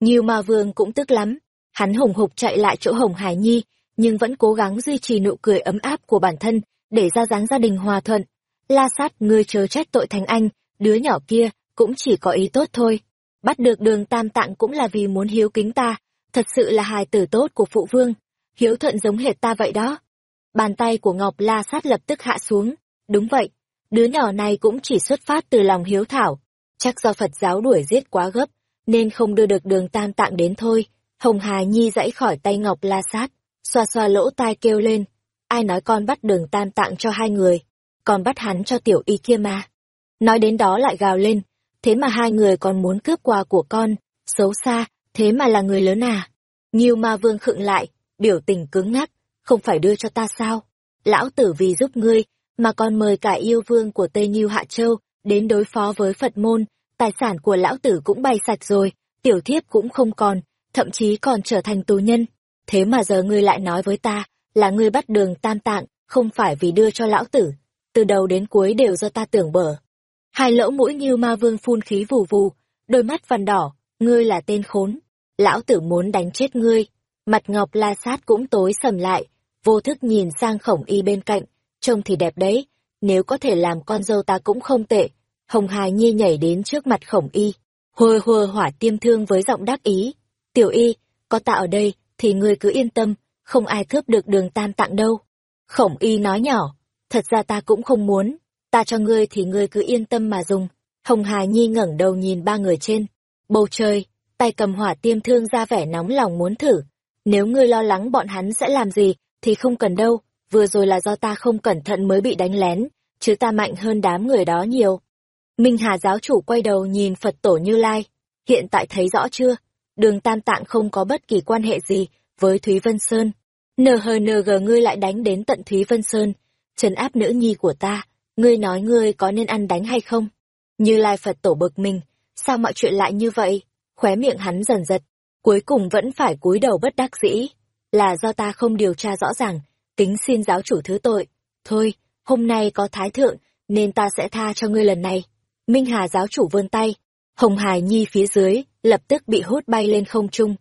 Nhiêu ma vương cũng tức lắm, hắn hùng hục chạy lại chỗ Hồng Hải Nhi, nhưng vẫn cố gắng duy trì nụ cười ấm áp của bản thân, để ra dáng gia đình hòa thuận. La sát, ngươi chờ trách tội thành anh, đứa nhỏ kia, cũng chỉ có ý tốt thôi. Bắt được đường tam tạng cũng là vì muốn hiếu kính ta, thật sự là hài tử tốt của phụ vương. Hiếu thuận giống hệt ta vậy đó. Bàn tay của Ngọc La sát lập tức hạ xuống. Đúng vậy, đứa nhỏ này cũng chỉ xuất phát từ lòng hiếu thảo. Chắc do Phật giáo đuổi giết quá gấp, nên không đưa được đường tam tạng đến thôi. Hồng Hà Nhi dãy khỏi tay Ngọc La sát, xoa xoa lỗ tai kêu lên. Ai nói con bắt đường tam tạng cho hai người, còn bắt hắn cho tiểu y kia mà. Nói đến đó lại gào lên, thế mà hai người còn muốn cướp quà của con, xấu xa, thế mà là người lớn à. Nhiêu ma vương khựng lại, biểu tình cứng ngắc, không phải đưa cho ta sao? Lão tử vì giúp ngươi, mà còn mời cả yêu vương của Tây Nhiêu Hạ Châu đến đối phó với Phật môn, tài sản của lão tử cũng bay sạch rồi, tiểu thiếp cũng không còn, thậm chí còn trở thành tù nhân. Thế mà giờ ngươi lại nói với ta, là ngươi bắt đường tam tạng, không phải vì đưa cho lão tử. Từ đầu đến cuối đều do ta tưởng bở. Hai lỗ mũi như ma vương phun khí vù vù, đôi mắt vằn đỏ, ngươi là tên khốn. Lão tử muốn đánh chết ngươi. Mặt ngọc la sát cũng tối sầm lại, vô thức nhìn sang khổng y bên cạnh, trông thì đẹp đấy, nếu có thể làm con dâu ta cũng không tệ. Hồng Hài Nhi nhảy đến trước mặt khổng y, hùa hùa hỏa tiêm thương với giọng đắc ý. Tiểu y, có ta ở đây, thì ngươi cứ yên tâm, không ai cướp được đường tam tạng đâu. Khổng y nói nhỏ, thật ra ta cũng không muốn, ta cho ngươi thì ngươi cứ yên tâm mà dùng. Hồng Hà Nhi ngẩng đầu nhìn ba người trên. Bầu trời, tay cầm hỏa tiêm thương ra vẻ nóng lòng muốn thử. Nếu ngươi lo lắng bọn hắn sẽ làm gì, thì không cần đâu, vừa rồi là do ta không cẩn thận mới bị đánh lén, chứ ta mạnh hơn đám người đó nhiều. Minh Hà giáo chủ quay đầu nhìn Phật tổ Như Lai, hiện tại thấy rõ chưa? Đường Tam Tạng không có bất kỳ quan hệ gì với Thúy Vân Sơn. NHNG ngươi lại đánh đến tận Thúy Vân Sơn, trấn áp nữ nhi của ta, ngươi nói ngươi có nên ăn đánh hay không? Như Lai Phật tổ bực mình, sao mọi chuyện lại như vậy? Khóe miệng hắn dần giật, cuối cùng vẫn phải cúi đầu bất đắc dĩ. Là do ta không điều tra rõ ràng, tính xin giáo chủ thứ tội. Thôi, hôm nay có thái thượng, nên ta sẽ tha cho ngươi lần này. Minh Hà giáo chủ vươn tay, Hồng Hải Nhi phía dưới, lập tức bị hút bay lên không trung.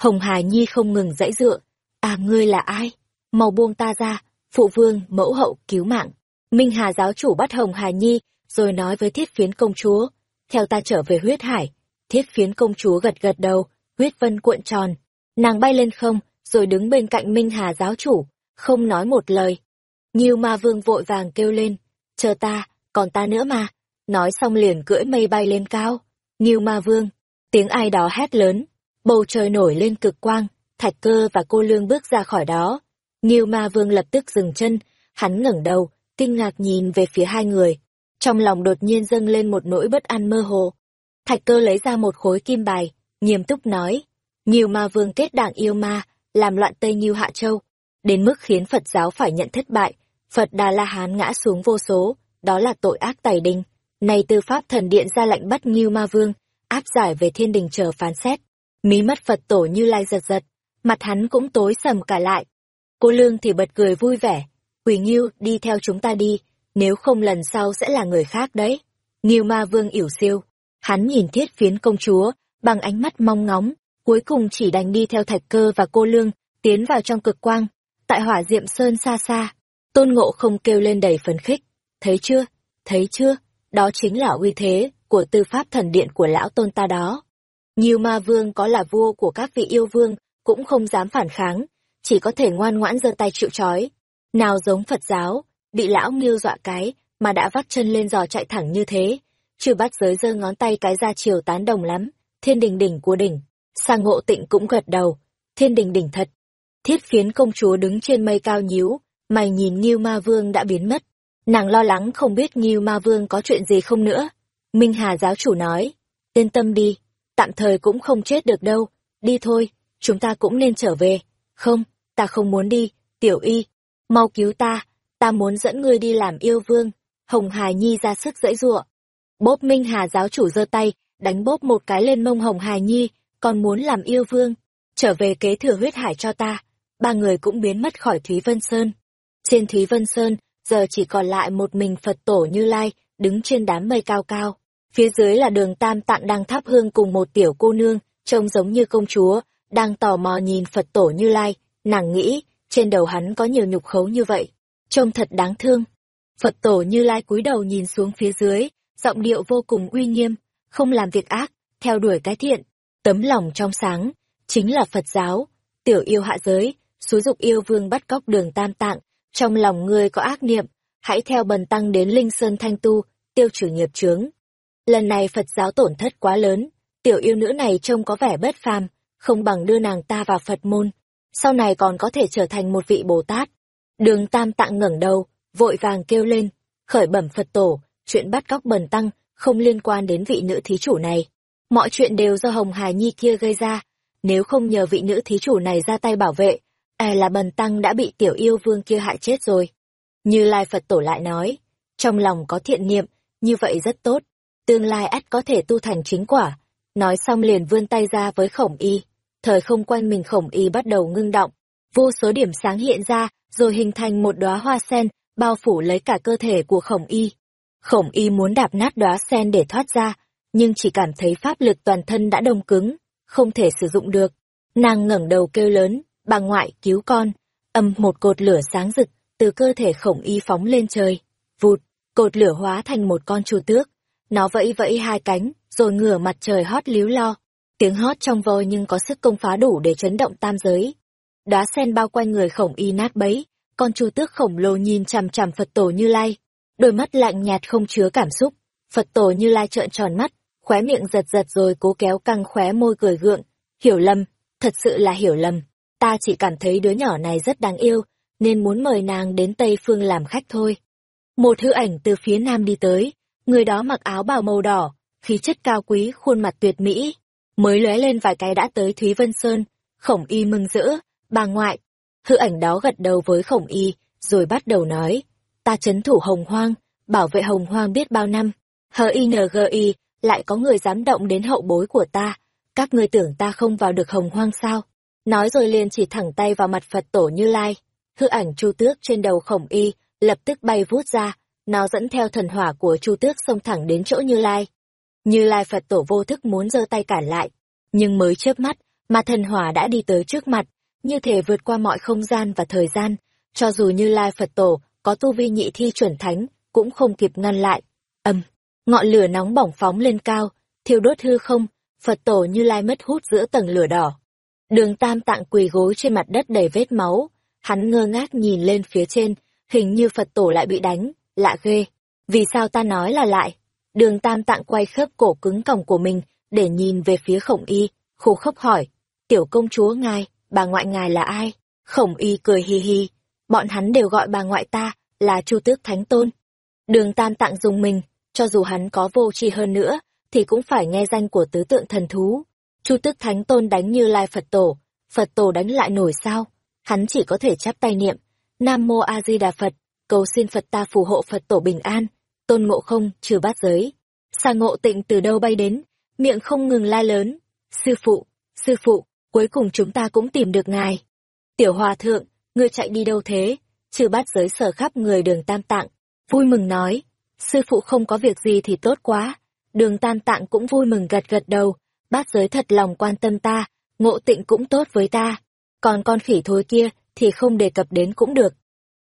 Hồng Hải Nhi không ngừng dãy dựa. À ngươi là ai? Mau buông ta ra, phụ vương, mẫu hậu, cứu mạng. Minh Hà giáo chủ bắt Hồng Hải Nhi, rồi nói với thiết phiến công chúa. Theo ta trở về huyết hải. Thiết phiến công chúa gật gật đầu, huyết vân cuộn tròn. Nàng bay lên không, rồi đứng bên cạnh Minh Hà giáo chủ, không nói một lời. Nhiêu ma vương vội vàng kêu lên, chờ ta, còn ta nữa mà. Nói xong liền cưỡi mây bay lên cao. Nhiêu ma vương, tiếng ai đó hét lớn, bầu trời nổi lên cực quang, thạch cơ và cô lương bước ra khỏi đó. Nhiêu ma vương lập tức dừng chân, hắn ngẩng đầu, kinh ngạc nhìn về phía hai người. Trong lòng đột nhiên dâng lên một nỗi bất an mơ hồ. Thạch cơ lấy ra một khối kim bài, nghiêm túc nói, nhiều ma vương kết đảng yêu ma, làm loạn Tây Nhiêu Hạ Châu, đến mức khiến Phật giáo phải nhận thất bại, Phật Đà La Hán ngã xuống vô số, đó là tội ác tày đình. Này tư pháp thần điện ra lệnh bắt Ngưu Ma Vương, áp giải về thiên đình chờ phán xét. Mí mắt Phật tổ như lai giật giật, mặt hắn cũng tối sầm cả lại. Cô Lương thì bật cười vui vẻ, Quỳ Ngưu đi theo chúng ta đi, nếu không lần sau sẽ là người khác đấy. Ngưu Ma Vương ỉu siêu, hắn nhìn thiết phiến công chúa, bằng ánh mắt mong ngóng, cuối cùng chỉ đành đi theo thạch cơ và cô Lương, tiến vào trong cực quang tại hỏa diệm sơn xa xa tôn ngộ không kêu lên đầy phấn khích thấy chưa thấy chưa đó chính là uy thế của tư pháp thần điện của lão tôn ta đó. Nhiều ma vương có là vua của các vị yêu vương cũng không dám phản kháng chỉ có thể ngoan ngoãn giơ tay chịu trói. Nào giống phật giáo bị lão nghiêu dọa cái mà đã vắt chân lên giò chạy thẳng như thế chưa bắt giới giơ ngón tay cái ra chiều tán đồng lắm. Thiên đình đỉnh của đỉnh. Sang ngộ tịnh cũng gật đầu. Thiên đình đỉnh thật. Thiết phiến công chúa đứng trên mây cao nhíu, mày nhìn Nghiêu Ma Vương đã biến mất. Nàng lo lắng không biết Nghiêu Ma Vương có chuyện gì không nữa. Minh Hà giáo chủ nói, yên tâm đi, tạm thời cũng không chết được đâu, đi thôi, chúng ta cũng nên trở về. Không, ta không muốn đi, tiểu y, mau cứu ta, ta muốn dẫn ngươi đi làm yêu vương. Hồng Hà Nhi ra sức dãy giụa. Bốp Minh Hà giáo chủ giơ tay, đánh bốp một cái lên mông Hồng Hà Nhi, còn muốn làm yêu vương. Trở về kế thừa huyết hải cho ta ba người cũng biến mất khỏi Thúy Vân Sơn. Trên Thúy Vân Sơn, giờ chỉ còn lại một mình Phật tổ Như Lai, đứng trên đám mây cao cao. Phía dưới là đường Tam Tạng đang thắp hương cùng một tiểu cô nương, trông giống như công chúa, đang tò mò nhìn Phật tổ Như Lai, nàng nghĩ, trên đầu hắn có nhiều nhục khấu như vậy, trông thật đáng thương. Phật tổ Như Lai cúi đầu nhìn xuống phía dưới, giọng điệu vô cùng uy nghiêm, không làm việc ác, theo đuổi cái thiện, tấm lòng trong sáng, chính là Phật giáo, tiểu yêu hạ giới, xúi dục yêu vương bắt cóc đường tam tạng, trong lòng ngươi có ác niệm, hãy theo bần tăng đến Linh Sơn Thanh Tu, tiêu trừ nghiệp chướng. Lần này Phật giáo tổn thất quá lớn, tiểu yêu nữ này trông có vẻ bất phàm, không bằng đưa nàng ta vào Phật môn, sau này còn có thể trở thành một vị Bồ Tát. Đường Tam Tạng ngẩng đầu, vội vàng kêu lên, khởi bẩm Phật tổ, chuyện bắt cóc bần tăng không liên quan đến vị nữ thí chủ này. Mọi chuyện đều do Hồng Hải Nhi kia gây ra, nếu không nhờ vị nữ thí chủ này ra tay bảo vệ, e là bần tăng đã bị tiểu yêu vương kia hại chết rồi. Như Lai Phật tổ lại nói, trong lòng có thiện niệm, như vậy rất tốt, tương lai ắt có thể tu thành chính quả. Nói xong liền vươn tay ra với khổng y, thời không quanh mình khổng y bắt đầu ngưng động, vô số điểm sáng hiện ra, rồi hình thành một đóa hoa sen, bao phủ lấy cả cơ thể của khổng y. Khổng y muốn đạp nát đóa sen để thoát ra, nhưng chỉ cảm thấy pháp lực toàn thân đã đông cứng, không thể sử dụng được. Nàng ngẩng đầu kêu lớn, bà ngoại cứu con, âm một cột lửa sáng rực, từ cơ thể khổng y phóng lên trời. Vụt, cột lửa hóa thành một con chu tước. Nó vẫy vẫy hai cánh, rồi ngửa mặt trời hót líu lo. Tiếng hót trong voi nhưng có sức công phá đủ để chấn động tam giới. Đá sen bao quanh người khổng y nát bấy, con chu tước khổng lồ nhìn chằm chằm Phật tổ Như Lai. Đôi mắt lạnh nhạt không chứa cảm xúc. Phật tổ Như Lai trợn tròn mắt, khóe miệng giật giật rồi cố kéo căng khóe môi cười gượng. Hiểu lầm, thật sự là hiểu lầm. Ta chỉ cảm thấy đứa nhỏ này rất đáng yêu, nên muốn mời nàng đến Tây Phương làm khách thôi. Một hư ảnh từ phía nam đi tới, người đó mặc áo bào màu đỏ, khí chất cao quý, khuôn mặt tuyệt mỹ. Mới lóe lên vài cái đã tới Thúy Vân Sơn, khổng y mừng rỡ, bà ngoại. Hư ảnh đó gật đầu với khổng y, rồi bắt đầu nói, ta chấn thủ hồng hoang, bảo vệ hồng hoang biết bao năm. Hờ INGI, lại có người dám động đến hậu bối của ta, các ngươi tưởng ta không vào được hồng hoang sao? Nói rồi liền chỉ thẳng tay vào mặt Phật tổ Như Lai. Hư ảnh chu tước trên đầu khổng y, lập tức bay vút ra, nó dẫn theo thần hỏa của chu tước xông thẳng đến chỗ Như Lai. Như Lai Phật tổ vô thức muốn giơ tay cản lại, nhưng mới chớp mắt, mà thần hỏa đã đi tới trước mặt, như thể vượt qua mọi không gian và thời gian, cho dù Như Lai Phật tổ có tu vi nhị thi chuẩn thánh, cũng không kịp ngăn lại. Âm, ngọn lửa nóng bỏng phóng lên cao, thiêu đốt hư không, Phật tổ Như Lai mất hút giữa tầng lửa đỏ. Đường Tam Tạng quỳ gối trên mặt đất đầy vết máu, hắn ngơ ngác nhìn lên phía trên, hình như Phật tổ lại bị đánh, lạ ghê. Vì sao ta nói là lại? Đường Tam Tạng quay khớp cổ cứng còng của mình để nhìn về phía khổng y, khô khốc hỏi, tiểu công chúa ngài, bà ngoại ngài là ai? Khổng y cười hi hi, bọn hắn đều gọi bà ngoại ta là Chu Tước Thánh Tôn. Đường Tam Tạng dùng mình, cho dù hắn có vô tri hơn nữa, thì cũng phải nghe danh của tứ tượng thần thú. Chu tức Thánh Tôn đánh như Lai Phật Tổ, Phật Tổ đánh lại nổi sao? Hắn chỉ có thể chắp tay niệm, Nam Mô A Di Đà Phật, cầu xin Phật ta phù hộ Phật Tổ bình an, tôn ngộ không, trừ bát giới. Sa ngộ tịnh từ đâu bay đến, miệng không ngừng la lớn, sư phụ, sư phụ, cuối cùng chúng ta cũng tìm được ngài. Tiểu hòa thượng, ngươi chạy đi đâu thế? Trừ bát giới sở khắp người đường tam tạng, vui mừng nói, sư phụ không có việc gì thì tốt quá. Đường tam tạng cũng vui mừng gật gật đầu, bát giới thật lòng quan tâm ta, ngộ tịnh cũng tốt với ta. Còn con khỉ thối kia thì không đề cập đến cũng được.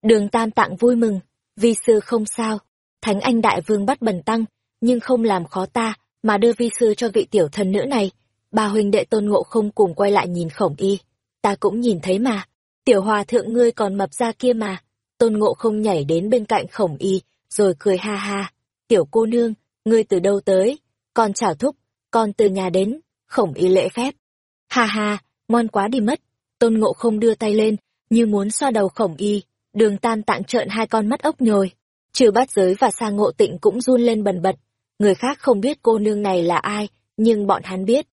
Đường tam tạng vui mừng, vi sư không sao. Thánh anh đại vương bắt bần tăng, nhưng không làm khó ta, mà đưa vi sư cho vị tiểu thần nữ này. Bà huynh đệ tôn ngộ không cùng quay lại nhìn khổng y. Ta cũng nhìn thấy mà. Tiểu hòa thượng ngươi còn mập ra kia mà. Tôn ngộ không nhảy đến bên cạnh khổng y, rồi cười ha ha. Tiểu cô nương, ngươi từ đâu tới? còn chào thúc, con từ nhà đến, khổng y lễ phép. Ha ha, ngoan quá đi mất. Tôn ngộ không đưa tay lên, như muốn xoa đầu khổng y. Đường tam tạng trợn hai con mắt ốc nhồi. Trừ bát giới và sa ngộ tịnh cũng run lên bần bật. Người khác không biết cô nương này là ai, nhưng bọn hắn biết.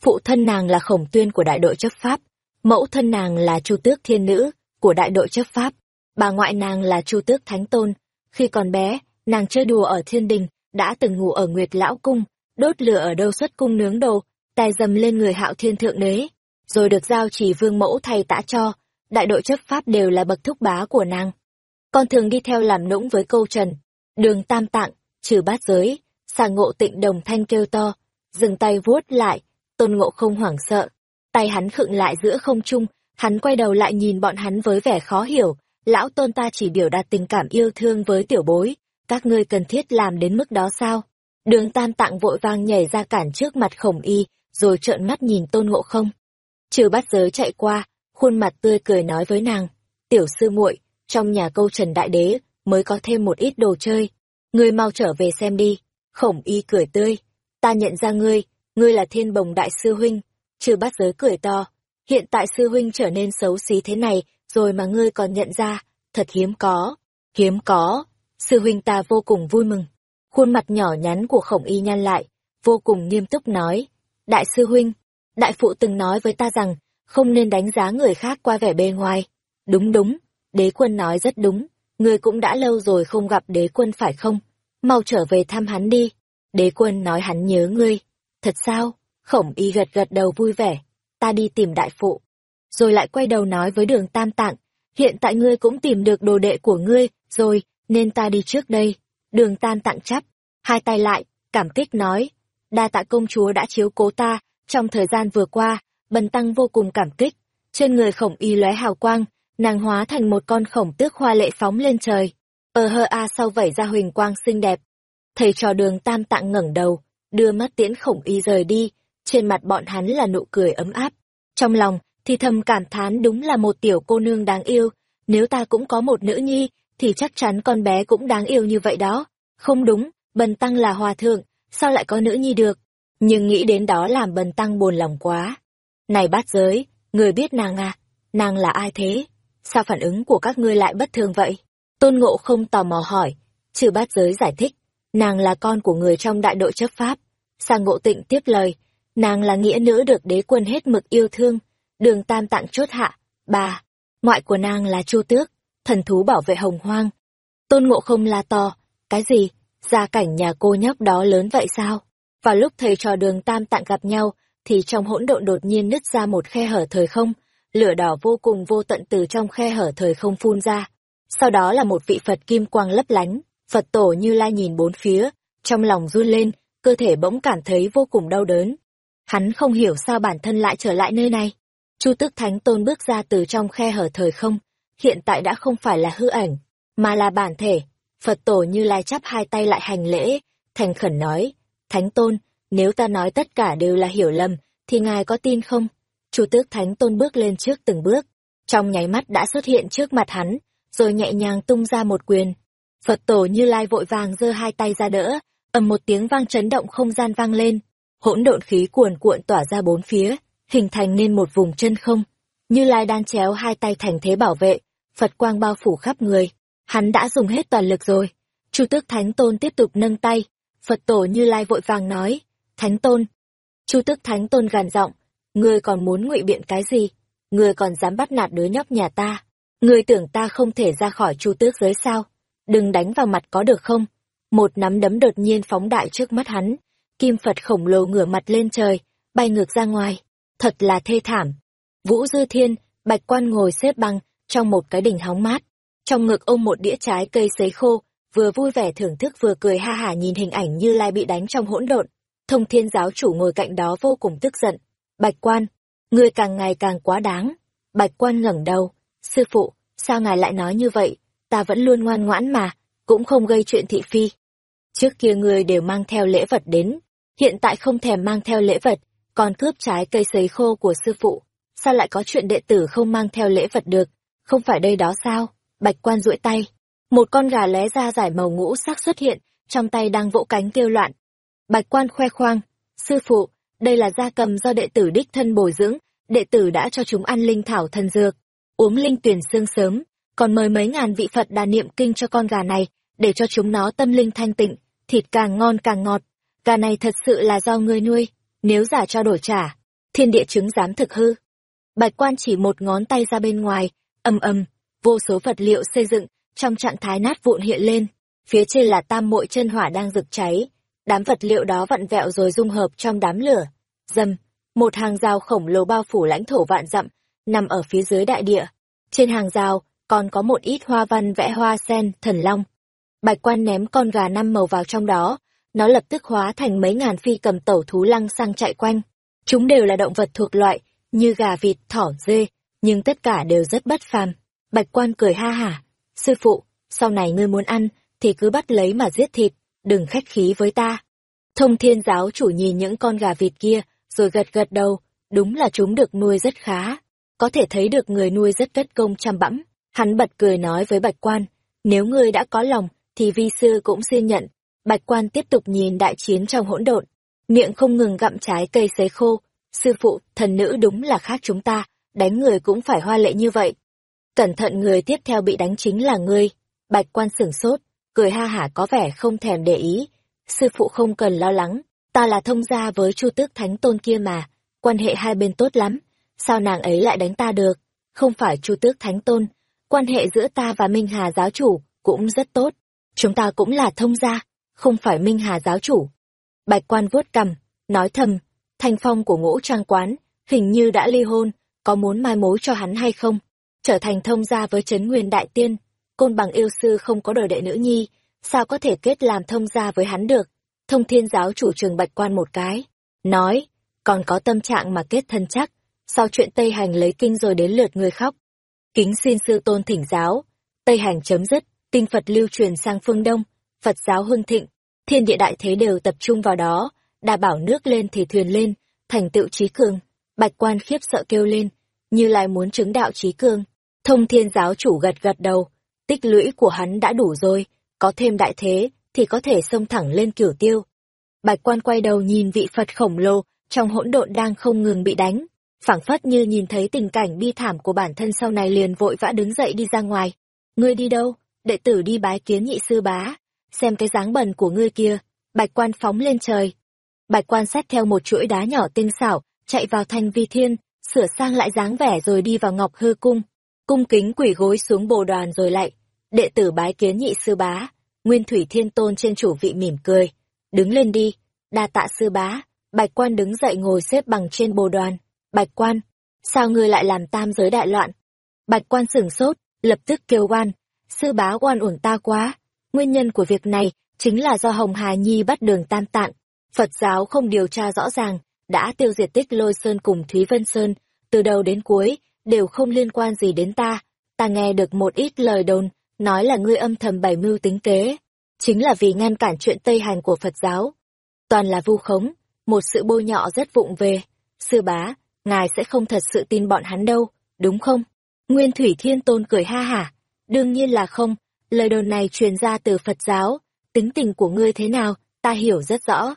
Phụ thân nàng là khổng tuyên của đại đội chấp pháp. Mẫu thân nàng là chu tước thiên nữ, của đại đội chấp pháp. Bà ngoại nàng là chu tước thánh tôn. Khi còn bé, nàng chơi đùa ở thiên đình, đã từng ngủ ở Nguyệt Lão Cung, đốt lửa ở đâu xuất cung nướng đồ, tài dầm lên người hạo thiên thượng đế, rồi được giao chỉ vương mẫu thay tã cho, đại đội chấp pháp đều là bậc thúc bá của nàng. Con thường đi theo làm nũng với câu trần, đường tam tạng, trừ bát giới, xà ngộ tịnh đồng thanh kêu to, dừng tay vuốt lại, Tôn Ngộ không hoảng sợ, tay hắn khựng lại giữa không trung, hắn quay đầu lại nhìn bọn hắn với vẻ khó hiểu, lão tôn ta chỉ biểu đạt tình cảm yêu thương với tiểu bối, các ngươi cần thiết làm đến mức đó sao? Đường tam tạng vội vang nhảy ra cản trước mặt khổng y, rồi trợn mắt nhìn tôn ngộ không. Trừ bắt giới chạy qua, khuôn mặt tươi cười nói với nàng, tiểu sư muội trong nhà câu trần đại đế, mới có thêm một ít đồ chơi. Ngươi mau trở về xem đi. Khổng y cười tươi. Ta nhận ra ngươi, ngươi là thiên bồng đại sư huynh. Trừ bắt giới cười to. Hiện tại sư huynh trở nên xấu xí thế này, rồi mà ngươi còn nhận ra. Thật hiếm có. Hiếm có. Sư huynh ta vô cùng vui mừng. Khuôn mặt nhỏ nhắn của khổng y nhăn lại, vô cùng nghiêm túc nói. Đại sư huynh, đại phụ từng nói với ta rằng, không nên đánh giá người khác qua vẻ bề ngoài. Đúng đúng, đế quân nói rất đúng, ngươi cũng đã lâu rồi không gặp đế quân phải không? Mau trở về thăm hắn đi. Đế quân nói hắn nhớ ngươi. Thật sao? Khổng y gật gật đầu vui vẻ. Ta đi tìm đại phụ. Rồi lại quay đầu nói với đường tam tạng. Hiện tại ngươi cũng tìm được đồ đệ của ngươi, rồi, nên ta đi trước đây. Đường tam tặng chắp, hai tay lại, cảm kích nói. Đa tạ công chúa đã chiếu cố ta, trong thời gian vừa qua, bần tăng vô cùng cảm kích. Trên người khổng y lóe hào quang, nàng hóa thành một con khổng tước hoa lệ phóng lên trời. Ờ hơ a sau vẩy ra huỳnh quang xinh đẹp. Thầy trò đường tam tạng ngẩng đầu, đưa mắt tiễn khổng y rời đi, trên mặt bọn hắn là nụ cười ấm áp. Trong lòng, thì thầm cảm thán đúng là một tiểu cô nương đáng yêu, nếu ta cũng có một nữ nhi, thì chắc chắn con bé cũng đáng yêu như vậy đó. Không đúng, bần tăng là hòa thượng, sao lại có nữ nhi được? Nhưng nghĩ đến đó làm bần tăng buồn lòng quá. Này bát giới, người biết nàng à? Nàng là ai thế? sao phản ứng của các ngươi lại bất thường vậy? Tôn Ngộ không tò mò hỏi, trừ bát giới giải thích, nàng là con của người trong đại đội chấp pháp. Sang ngộ tịnh tiếp lời, nàng là nghĩa nữ được đế quân hết mực yêu thương, đường tam tặng chốt hạ, bà, ngoại của nàng là chu tước, thần thú bảo vệ hồng hoang. Tôn Ngộ không la to, cái gì, gia cảnh nhà cô nhóc đó lớn vậy sao? Vào lúc thầy trò đường tam tạng gặp nhau, thì trong hỗn độn đột nhiên nứt ra một khe hở thời không, lửa đỏ vô cùng vô tận từ trong khe hở thời không phun ra. Sau đó là một vị Phật kim quang lấp lánh, Phật tổ như lai nhìn bốn phía, trong lòng run lên, cơ thể bỗng cảm thấy vô cùng đau đớn. Hắn không hiểu sao bản thân lại trở lại nơi này. Chu tức thánh tôn bước ra từ trong khe hở thời không, hiện tại đã không phải là hư ảnh, mà là bản thể. Phật tổ như lai chắp hai tay lại hành lễ, thành khẩn nói, Thánh tôn, nếu ta nói tất cả đều là hiểu lầm, thì ngài có tin không? Chủ tước thánh tôn bước lên trước từng bước, trong nháy mắt đã xuất hiện trước mặt hắn, rồi nhẹ nhàng tung ra một quyền. Phật tổ như lai vội vàng giơ hai tay ra đỡ, ầm một tiếng vang chấn động không gian vang lên, hỗn độn khí cuồn cuộn tỏa ra bốn phía, hình thành nên một vùng chân không. Như lai đan chéo hai tay thành thế bảo vệ, Phật quang bao phủ khắp người. Hắn đã dùng hết toàn lực rồi. Chu tước thánh tôn tiếp tục nâng tay. Phật tổ như lai vội vàng nói, Thánh tôn. Chu tước thánh tôn gàn giọng, ngươi còn muốn ngụy biện cái gì? Ngươi còn dám bắt nạt đứa nhóc nhà ta? Ngươi tưởng ta không thể ra khỏi chu tước giới sao? Đừng đánh vào mặt có được không? Một nắm đấm đột nhiên phóng đại trước mắt hắn. Kim Phật khổng lồ ngửa mặt lên trời, bay ngược ra ngoài. Thật là thê thảm. Vũ Dư Thiên, Bạch Quan ngồi xếp bằng, trong một cái đỉnh hóng mát. Trong ngực ôm một đĩa trái cây sấy khô, vừa vui vẻ thưởng thức vừa cười ha hả nhìn hình ảnh như lai bị đánh trong hỗn độn. Thông thiên giáo chủ ngồi cạnh đó vô cùng tức giận. Bạch quan, ngươi càng ngày càng quá đáng. Bạch quan ngẩng đầu, sư phụ, sao ngài lại nói như vậy, ta vẫn luôn ngoan ngoãn mà, cũng không gây chuyện thị phi. Trước kia ngươi đều mang theo lễ vật đến, hiện tại không thèm mang theo lễ vật, còn cướp trái cây sấy khô của sư phụ. Sao lại có chuyện đệ tử không mang theo lễ vật được, không phải đây đó sao? Bạch quan duỗi tay, một con gà lé ra giải màu ngũ sắc xuất hiện, trong tay đang vỗ cánh kêu loạn. Bạch quan khoe khoang, sư phụ, đây là gia cầm do đệ tử đích thân bồi dưỡng, đệ tử đã cho chúng ăn linh thảo thần dược, uống linh tuyển xương sớm, còn mời mấy ngàn vị Phật đà niệm kinh cho con gà này, để cho chúng nó tâm linh thanh tịnh, thịt càng ngon càng ngọt. Gà này thật sự là do ngươi nuôi, nếu giả cho đổi trả, thiên địa chứng dám thực hư. Bạch quan chỉ một ngón tay ra bên ngoài, âm âm vô số vật liệu xây dựng, trong trạng thái nát vụn hiện lên, phía trên là tam mội chân hỏa đang rực cháy, đám vật liệu đó vặn vẹo rồi dung hợp trong đám lửa. Dầm, một hàng rào khổng lồ bao phủ lãnh thổ vạn dặm, nằm ở phía dưới đại địa. Trên hàng rào còn có một ít hoa văn vẽ hoa sen, thần long. Bạch quan ném con gà năm màu vào trong đó, nó lập tức hóa thành mấy ngàn phi cầm tẩu thú lăng sang chạy quanh. Chúng đều là động vật thuộc loại, như gà vịt, thỏ, dê, nhưng tất cả đều rất bất phàm. Bạch quan cười ha hả. Sư phụ, sau này ngươi muốn ăn, thì cứ bắt lấy mà giết thịt, đừng khách khí với ta. Thông thiên giáo chủ nhìn những con gà vịt kia, rồi gật gật đầu, đúng là chúng được nuôi rất khá. Có thể thấy được người nuôi rất cất công chăm bẵm. Hắn bật cười nói với bạch quan, nếu ngươi đã có lòng, thì vi sư cũng xin nhận. Bạch quan tiếp tục nhìn đại chiến trong hỗn độn, miệng không ngừng gặm trái cây sấy khô. Sư phụ, thần nữ đúng là khác chúng ta, đánh người cũng phải hoa lệ như vậy. Cẩn thận người tiếp theo bị đánh chính là ngươi. Bạch quan sửng sốt, cười ha hả có vẻ không thèm để ý. Sư phụ không cần lo lắng, ta là thông gia với chu tước thánh tôn kia mà, quan hệ hai bên tốt lắm, sao nàng ấy lại đánh ta được? Không phải chu tước thánh tôn, quan hệ giữa ta và Minh Hà giáo chủ cũng rất tốt. Chúng ta cũng là thông gia, không phải Minh Hà giáo chủ. Bạch quan vuốt cầm nói thầm, thanh phong của ngũ trang quán, hình như đã ly hôn, có muốn mai mối cho hắn hay không? Trở thành thông gia với Trấn Nguyên Đại Tiên, côn bằng yêu sư không có đời đệ nữ nhi, sao có thể kết làm thông gia với hắn được? Thông thiên giáo chủ trường bạch quan một cái, nói, còn có tâm trạng mà kết thân chắc, sau chuyện Tây Hành lấy kinh rồi đến lượt người khóc. Kính xin sư tôn thỉnh giáo, Tây Hành chấm dứt, kinh Phật lưu truyền sang phương Đông, Phật giáo hưng thịnh, thiên địa đại thế đều tập trung vào đó, đà bảo nước lên thì thuyền lên, thành tựu trí cường. Bạch quan khiếp sợ kêu lên, như lai muốn chứng đạo trí cương Thông thiên giáo chủ gật gật đầu, tích lũy của hắn đã đủ rồi, có thêm đại thế, thì có thể xông thẳng lên cửu tiêu. Bạch quan quay đầu nhìn vị Phật khổng lồ, trong hỗn độn đang không ngừng bị đánh, phảng phất như nhìn thấy tình cảnh bi thảm của bản thân sau này liền vội vã đứng dậy đi ra ngoài. Ngươi đi đâu? Đệ tử đi bái kiến nhị sư bá, xem cái dáng bẩn của ngươi kia. Bạch quan phóng lên trời. Bạch quan xét theo một chuỗi đá nhỏ tinh xảo, chạy vào thanh vi thiên, sửa sang lại dáng vẻ rồi đi vào ngọc hư cung. Cung kính quỷ gối xuống bồ đoàn rồi lạy Đệ tử bái kiến nhị sư bá, nguyên thủy thiên tôn trên chủ vị mỉm cười. Đứng lên đi, đa tạ sư bá. Bạch quan đứng dậy ngồi xếp bằng trên bồ đoàn. Bạch quan, sao ngươi lại làm tam giới đại loạn? Bạch quan sửng sốt, lập tức kêu oan. Sư bá oan uổng ta quá. Nguyên nhân của việc này chính là do Hồng Hà Nhi bắt đường tam tạng. Phật giáo không điều tra rõ ràng, đã tiêu diệt tích lôi sơn cùng Thúy Vân Sơn, từ đầu đến cuối, đều không liên quan gì đến ta. Ta nghe được một ít lời đồn, nói là ngươi âm thầm bày mưu tính kế. Chính là vì ngăn cản chuyện Tây Hành của Phật giáo. Toàn là vu khống, một sự bôi nhọ rất vụng về. Sư bá, ngài sẽ không thật sự tin bọn hắn đâu, đúng không? Nguyên Thủy Thiên Tôn cười ha hả. Đương nhiên là không, lời đồn này truyền ra từ Phật giáo. Tính tình của ngươi thế nào, ta hiểu rất rõ.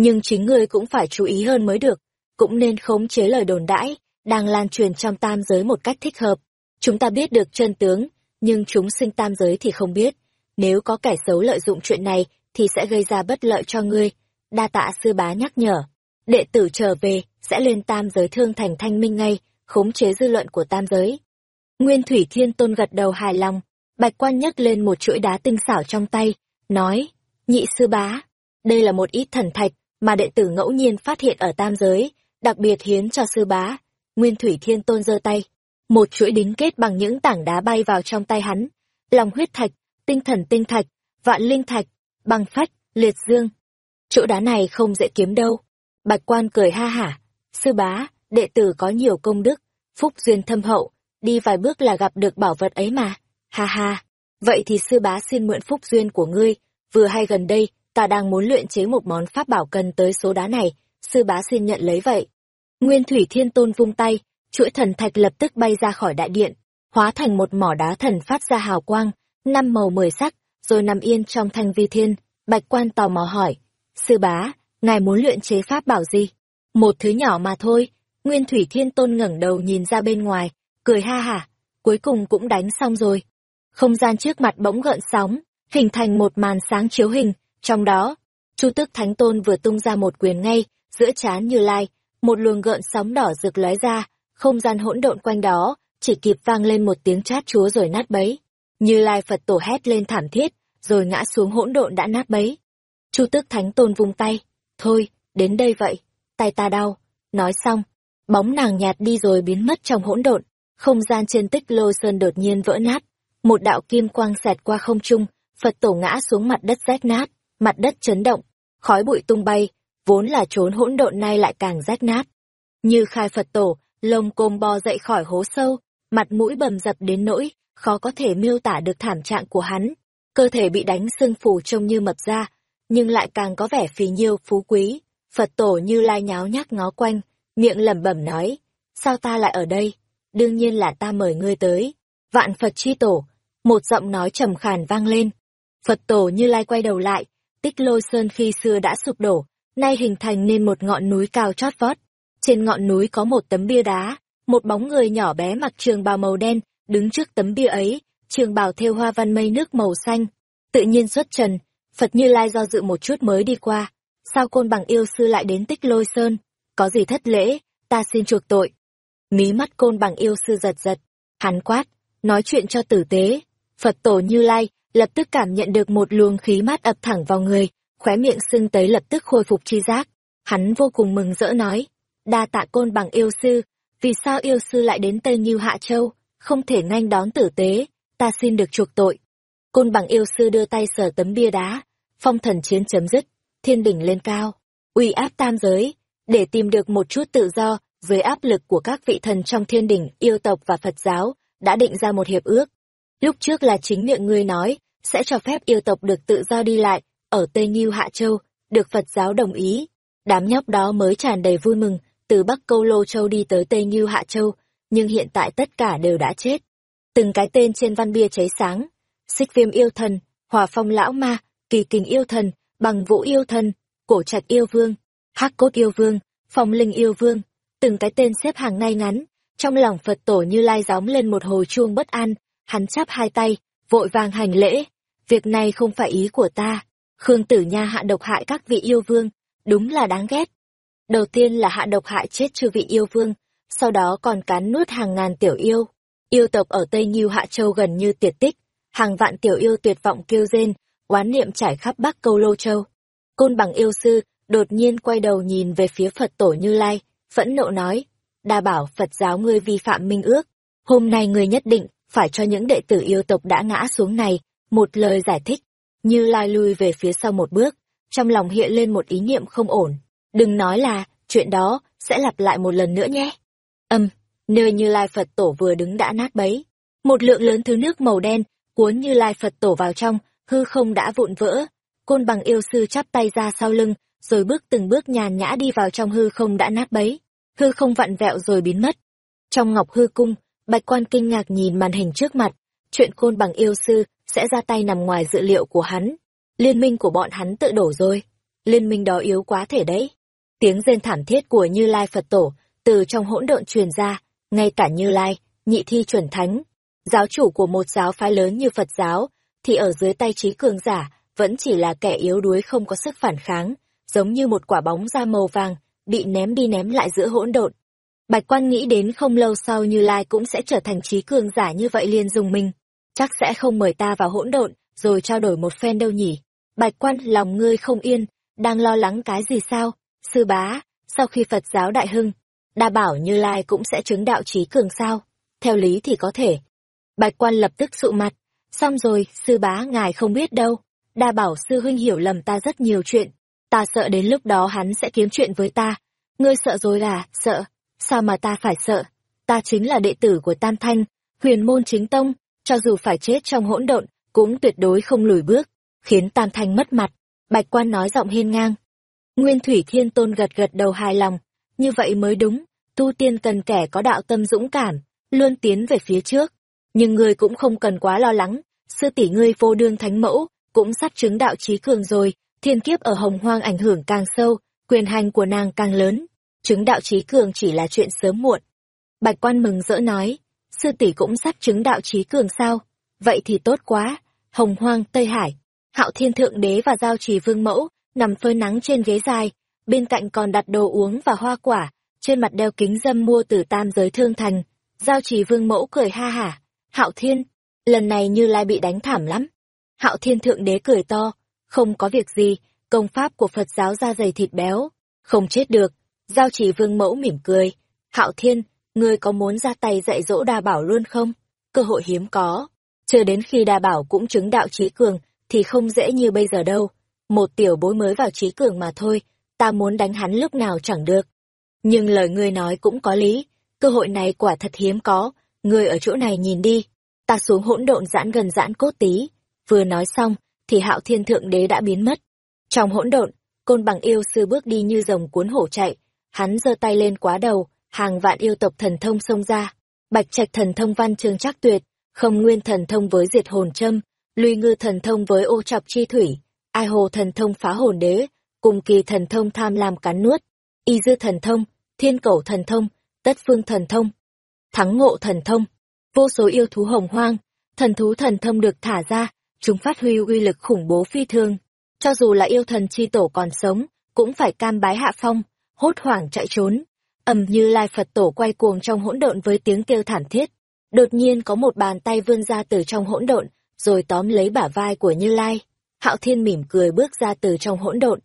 Nhưng chính ngươi cũng phải chú ý hơn mới được, cũng nên khống chế lời đồn đãi, đang lan truyền trong tam giới một cách thích hợp. Chúng ta biết được chân tướng, nhưng chúng sinh tam giới thì không biết. Nếu có kẻ xấu lợi dụng chuyện này, thì sẽ gây ra bất lợi cho ngươi. Đa tạ sư bá nhắc nhở. Đệ tử trở về, sẽ lên tam giới thương thành thanh minh ngay, khống chế dư luận của tam giới. Nguyên Thủy Thiên Tôn gật đầu hài lòng, bạch quan nhấc lên một chuỗi đá tinh xảo trong tay, nói, nhị sư bá, đây là một ít thần thạch mà đệ tử ngẫu nhiên phát hiện ở tam giới, đặc biệt hiến cho sư bá. Nguyên Thủy Thiên Tôn giơ tay, một chuỗi đính kết bằng những tảng đá bay vào trong tay hắn. Lòng huyết thạch, tinh thần tinh thạch, vạn linh thạch, băng phách, liệt dương. Chỗ đá này không dễ kiếm đâu. Bạch quan cười ha hả. Sư bá, đệ tử có nhiều công đức, phúc duyên thâm hậu, đi vài bước là gặp được bảo vật ấy mà. Ha ha, vậy thì sư bá xin mượn phúc duyên của ngươi, vừa hay gần đây, ta đang muốn luyện chế một món pháp bảo cần tới số đá này, sư bá xin nhận lấy vậy. Nguyên Thủy Thiên Tôn vung tay, chuỗi thần thạch lập tức bay ra khỏi đại điện, hóa thành một mỏ đá thần phát ra hào quang, năm màu mười sắc, rồi nằm yên trong thanh vi thiên. Bạch quan tò mò hỏi, sư bá, ngài muốn luyện chế pháp bảo gì? Một thứ nhỏ mà thôi. Nguyên Thủy Thiên Tôn ngẩng đầu nhìn ra bên ngoài, cười ha hả, cuối cùng cũng đánh xong rồi. Không gian trước mặt bỗng gợn sóng, hình thành một màn sáng chiếu hình, trong đó, Chu Tức Thánh Tôn vừa tung ra một quyền ngay, giữa chán Như Lai, một luồng gợn sóng đỏ rực lóe ra, không gian hỗn độn quanh đó, chỉ kịp vang lên một tiếng chát chúa rồi nát bấy. Như Lai Phật tổ hét lên thảm thiết, rồi ngã xuống hỗn độn đã nát bấy. Chu Tức Thánh Tôn vung tay, "Thôi, đến đây vậy, tay ta đau." Nói xong, bóng nàng nhạt đi rồi biến mất trong hỗn độn, không gian trên Tích Lô Sơn đột nhiên vỡ nát, một đạo kim quang xẹt qua không trung, Phật tổ ngã xuống mặt đất rách nát, mặt đất chấn động, khói bụi tung bay, vốn là trốn hỗn độn nay lại càng rách nát. Như khai Phật tổ, lông côm bò dậy khỏi hố sâu, mặt mũi bầm dập đến nỗi, khó có thể miêu tả được thảm trạng của hắn. Cơ thể bị đánh sưng phù trông như mập ra, nhưng lại càng có vẻ phì nhiêu phú quý. Phật tổ như lai nháo nhác ngó quanh, miệng lẩm bẩm nói, sao ta lại ở đây? Đương nhiên là ta mời ngươi tới. Vạn Phật chi tổ, một giọng nói trầm khàn vang lên. Phật tổ như lai quay đầu lại, tích lôi sơn khi xưa đã sụp đổ, nay hình thành nên một ngọn núi cao chót vót. Trên ngọn núi có một tấm bia đá, một bóng người nhỏ bé mặc trường bào màu đen, đứng trước tấm bia ấy, trường bào thêu hoa văn mây nước màu xanh. Tự nhiên xuất trần, Phật Như Lai do dự một chút mới đi qua. Sao côn bằng yêu sư lại đến tích lôi sơn? Có gì thất lễ, ta xin chuộc tội. Mí mắt côn bằng yêu sư giật giật. Hắn quát, nói chuyện cho tử tế. Phật tổ Như Lai lập tức cảm nhận được một luồng khí mát ập thẳng vào người, khóe miệng sưng tấy lập tức khôi phục chi giác. Hắn vô cùng mừng rỡ nói, đa tạ côn bằng yêu sư, vì sao yêu sư lại đến Tây Như Hạ Châu, không thể nhanh đón tử tế, ta xin được chuộc tội. Côn bằng yêu sư đưa tay sờ tấm bia đá, phong thần chiến chấm dứt, thiên đỉnh lên cao, uy áp tam giới, để tìm được một chút tự do, dưới áp lực của các vị thần trong thiên đỉnh, yêu tộc và Phật giáo, đã định ra một hiệp ước. Lúc trước là chính miệng ngươi nói, sẽ cho phép yêu tộc được tự do đi lại, ở Tây Nghiêu Hạ Châu, được Phật giáo đồng ý. Đám nhóc đó mới tràn đầy vui mừng, từ Bắc Câu Lô Châu đi tới Tây Nghiêu Hạ Châu, nhưng hiện tại tất cả đều đã chết. Từng cái tên trên văn bia cháy sáng, xích viêm yêu thần, hòa phong lão ma, kỳ kình yêu thần, bằng vũ yêu thần, cổ trạch yêu vương, hắc cốt yêu vương, phong linh yêu vương, từng cái tên xếp hàng ngay ngắn, trong lòng Phật tổ như lai gióng lên một hồi chuông bất an, hắn chắp hai tay, vội vàng hành lễ, việc này không phải ý của ta, Khương Tử Nha hạ độc hại các vị yêu vương, đúng là đáng ghét. Đầu tiên là hạ độc hại chết chư vị yêu vương, sau đó còn cán nuốt hàng ngàn tiểu yêu. Yêu tộc ở Tây Nhiêu Hạ Châu gần như tiệt tích, hàng vạn tiểu yêu tuyệt vọng kêu rên, oán niệm trải khắp Bắc Câu Lô Châu. Côn bằng yêu sư, đột nhiên quay đầu nhìn về phía Phật tổ Như Lai, phẫn nộ nói, đa bảo Phật giáo ngươi vi phạm minh ước, hôm nay ngươi nhất định phải cho những đệ tử yêu tộc đã ngã xuống này, một lời giải thích. Như Lai lui về phía sau một bước, trong lòng hiện lên một ý niệm không ổn. Đừng nói là, chuyện đó, sẽ lặp lại một lần nữa nhé. Âm, nơi Như Lai Phật Tổ vừa đứng đã nát bấy. Một lượng lớn thứ nước màu đen, cuốn Như Lai Phật Tổ vào trong, hư không đã vụn vỡ. Côn bằng yêu sư chắp tay ra sau lưng, rồi bước từng bước nhàn nhã đi vào trong hư không đã nát bấy. Hư không vặn vẹo rồi biến mất. Trong ngọc hư cung, Bạch quan kinh ngạc nhìn màn hình trước mặt. Chuyện côn bằng yêu sư sẽ ra tay nằm ngoài dự liệu của hắn. Liên minh của bọn hắn tự đổ rồi. Liên minh đó yếu quá thể đấy. Tiếng rên thảm thiết của Như Lai Phật Tổ từ trong hỗn độn truyền ra, ngay cả Như Lai, nhị thi chuẩn thánh, giáo chủ của một giáo phái lớn như Phật giáo, thì ở dưới tay trí cường giả, vẫn chỉ là kẻ yếu đuối không có sức phản kháng, giống như một quả bóng da màu vàng, bị ném đi ném lại giữa hỗn độn. Bạch quan nghĩ đến không lâu sau Như Lai cũng sẽ trở thành trí cường giả như vậy liền dùng mình. Chắc sẽ không mời ta vào hỗn độn, rồi trao đổi một phen đâu nhỉ. Bạch quan lòng ngươi không yên, đang lo lắng cái gì sao? Sư bá, sau khi Phật giáo đại hưng, đa bảo Như Lai cũng sẽ chứng đạo trí cường sao? Theo lý thì có thể. Bạch quan lập tức sụ mặt. Xong rồi, sư bá ngài không biết đâu. Đa bảo sư huynh hiểu lầm ta rất nhiều chuyện. Ta sợ đến lúc đó hắn sẽ kiếm chuyện với ta. Ngươi sợ rồi là sợ. Sao mà ta phải sợ? Ta chính là đệ tử của Tam Thanh, huyền môn chính tông, cho dù phải chết trong hỗn độn, cũng tuyệt đối không lùi bước, khiến Tam Thanh mất mặt. Bạch quan nói giọng hiên ngang. Nguyên Thủy Thiên Tôn gật gật đầu hài lòng, như vậy mới đúng, tu tiên cần kẻ có đạo tâm dũng cảm, luôn tiến về phía trước. Nhưng ngươi cũng không cần quá lo lắng, sư tỷ ngươi vô đương thánh mẫu, cũng sắp chứng đạo trí cường rồi, thiên kiếp ở hồng hoang ảnh hưởng càng sâu, quyền hành của nàng càng lớn, chứng đạo trí cường chỉ là chuyện sớm muộn. Bạch quan mừng rỡ nói, sư tỷ cũng sắp chứng đạo trí cường sao, vậy thì tốt quá, hồng hoang, Tây Hải, hạo thiên thượng đế và giao trì vương mẫu, nằm phơi nắng trên ghế dài, bên cạnh còn đặt đồ uống và hoa quả, trên mặt đeo kính dâm mua từ tam giới thương thành. Giao trì vương mẫu cười ha hả, hạo thiên, lần này như lai bị đánh thảm lắm. Hạo thiên thượng đế cười to, không có việc gì, công pháp của Phật giáo da dày thịt béo, không chết được. Giao trì vương mẫu mỉm cười, hạo thiên, ngươi có muốn ra tay dạy dỗ đa bảo luôn không? Cơ hội hiếm có, chờ đến khi đa bảo cũng chứng đạo trí cường, thì không dễ như bây giờ đâu một tiểu bối mới vào trí cường mà thôi, ta muốn đánh hắn lúc nào chẳng được. Nhưng lời ngươi nói cũng có lý, cơ hội này quả thật hiếm có, ngươi ở chỗ này nhìn đi. Ta xuống hỗn độn giãn gần giãn cốt tí. Vừa nói xong, thì hạo thiên thượng đế đã biến mất. Trong hỗn độn, côn bằng yêu sư bước đi như rồng cuốn hổ chạy, hắn giơ tay lên quá đầu, hàng vạn yêu tộc thần thông xông ra. Bạch trạch thần thông văn chương chắc tuyệt, không nguyên thần thông với diệt hồn châm, luy ngư thần thông với ô chọc chi thủy, ai hồ thần thông phá hồn đế, cùng kỳ thần thông tham lam cắn nuốt, y dư thần thông, thiên cẩu thần thông, tất phương thần thông, thắng ngộ thần thông, vô số yêu thú hồng hoang, thần thú thần thông được thả ra, chúng phát huy uy lực khủng bố phi thường. Cho dù là yêu thần chi tổ còn sống, cũng phải cam bái hạ phong, hốt hoảng chạy trốn. ầm như lai Phật tổ quay cuồng trong hỗn độn với tiếng kêu thảm thiết. Đột nhiên có một bàn tay vươn ra từ trong hỗn độn, rồi tóm lấy bả vai của Như Lai. Hạo Thiên mỉm cười bước ra từ trong hỗn độn.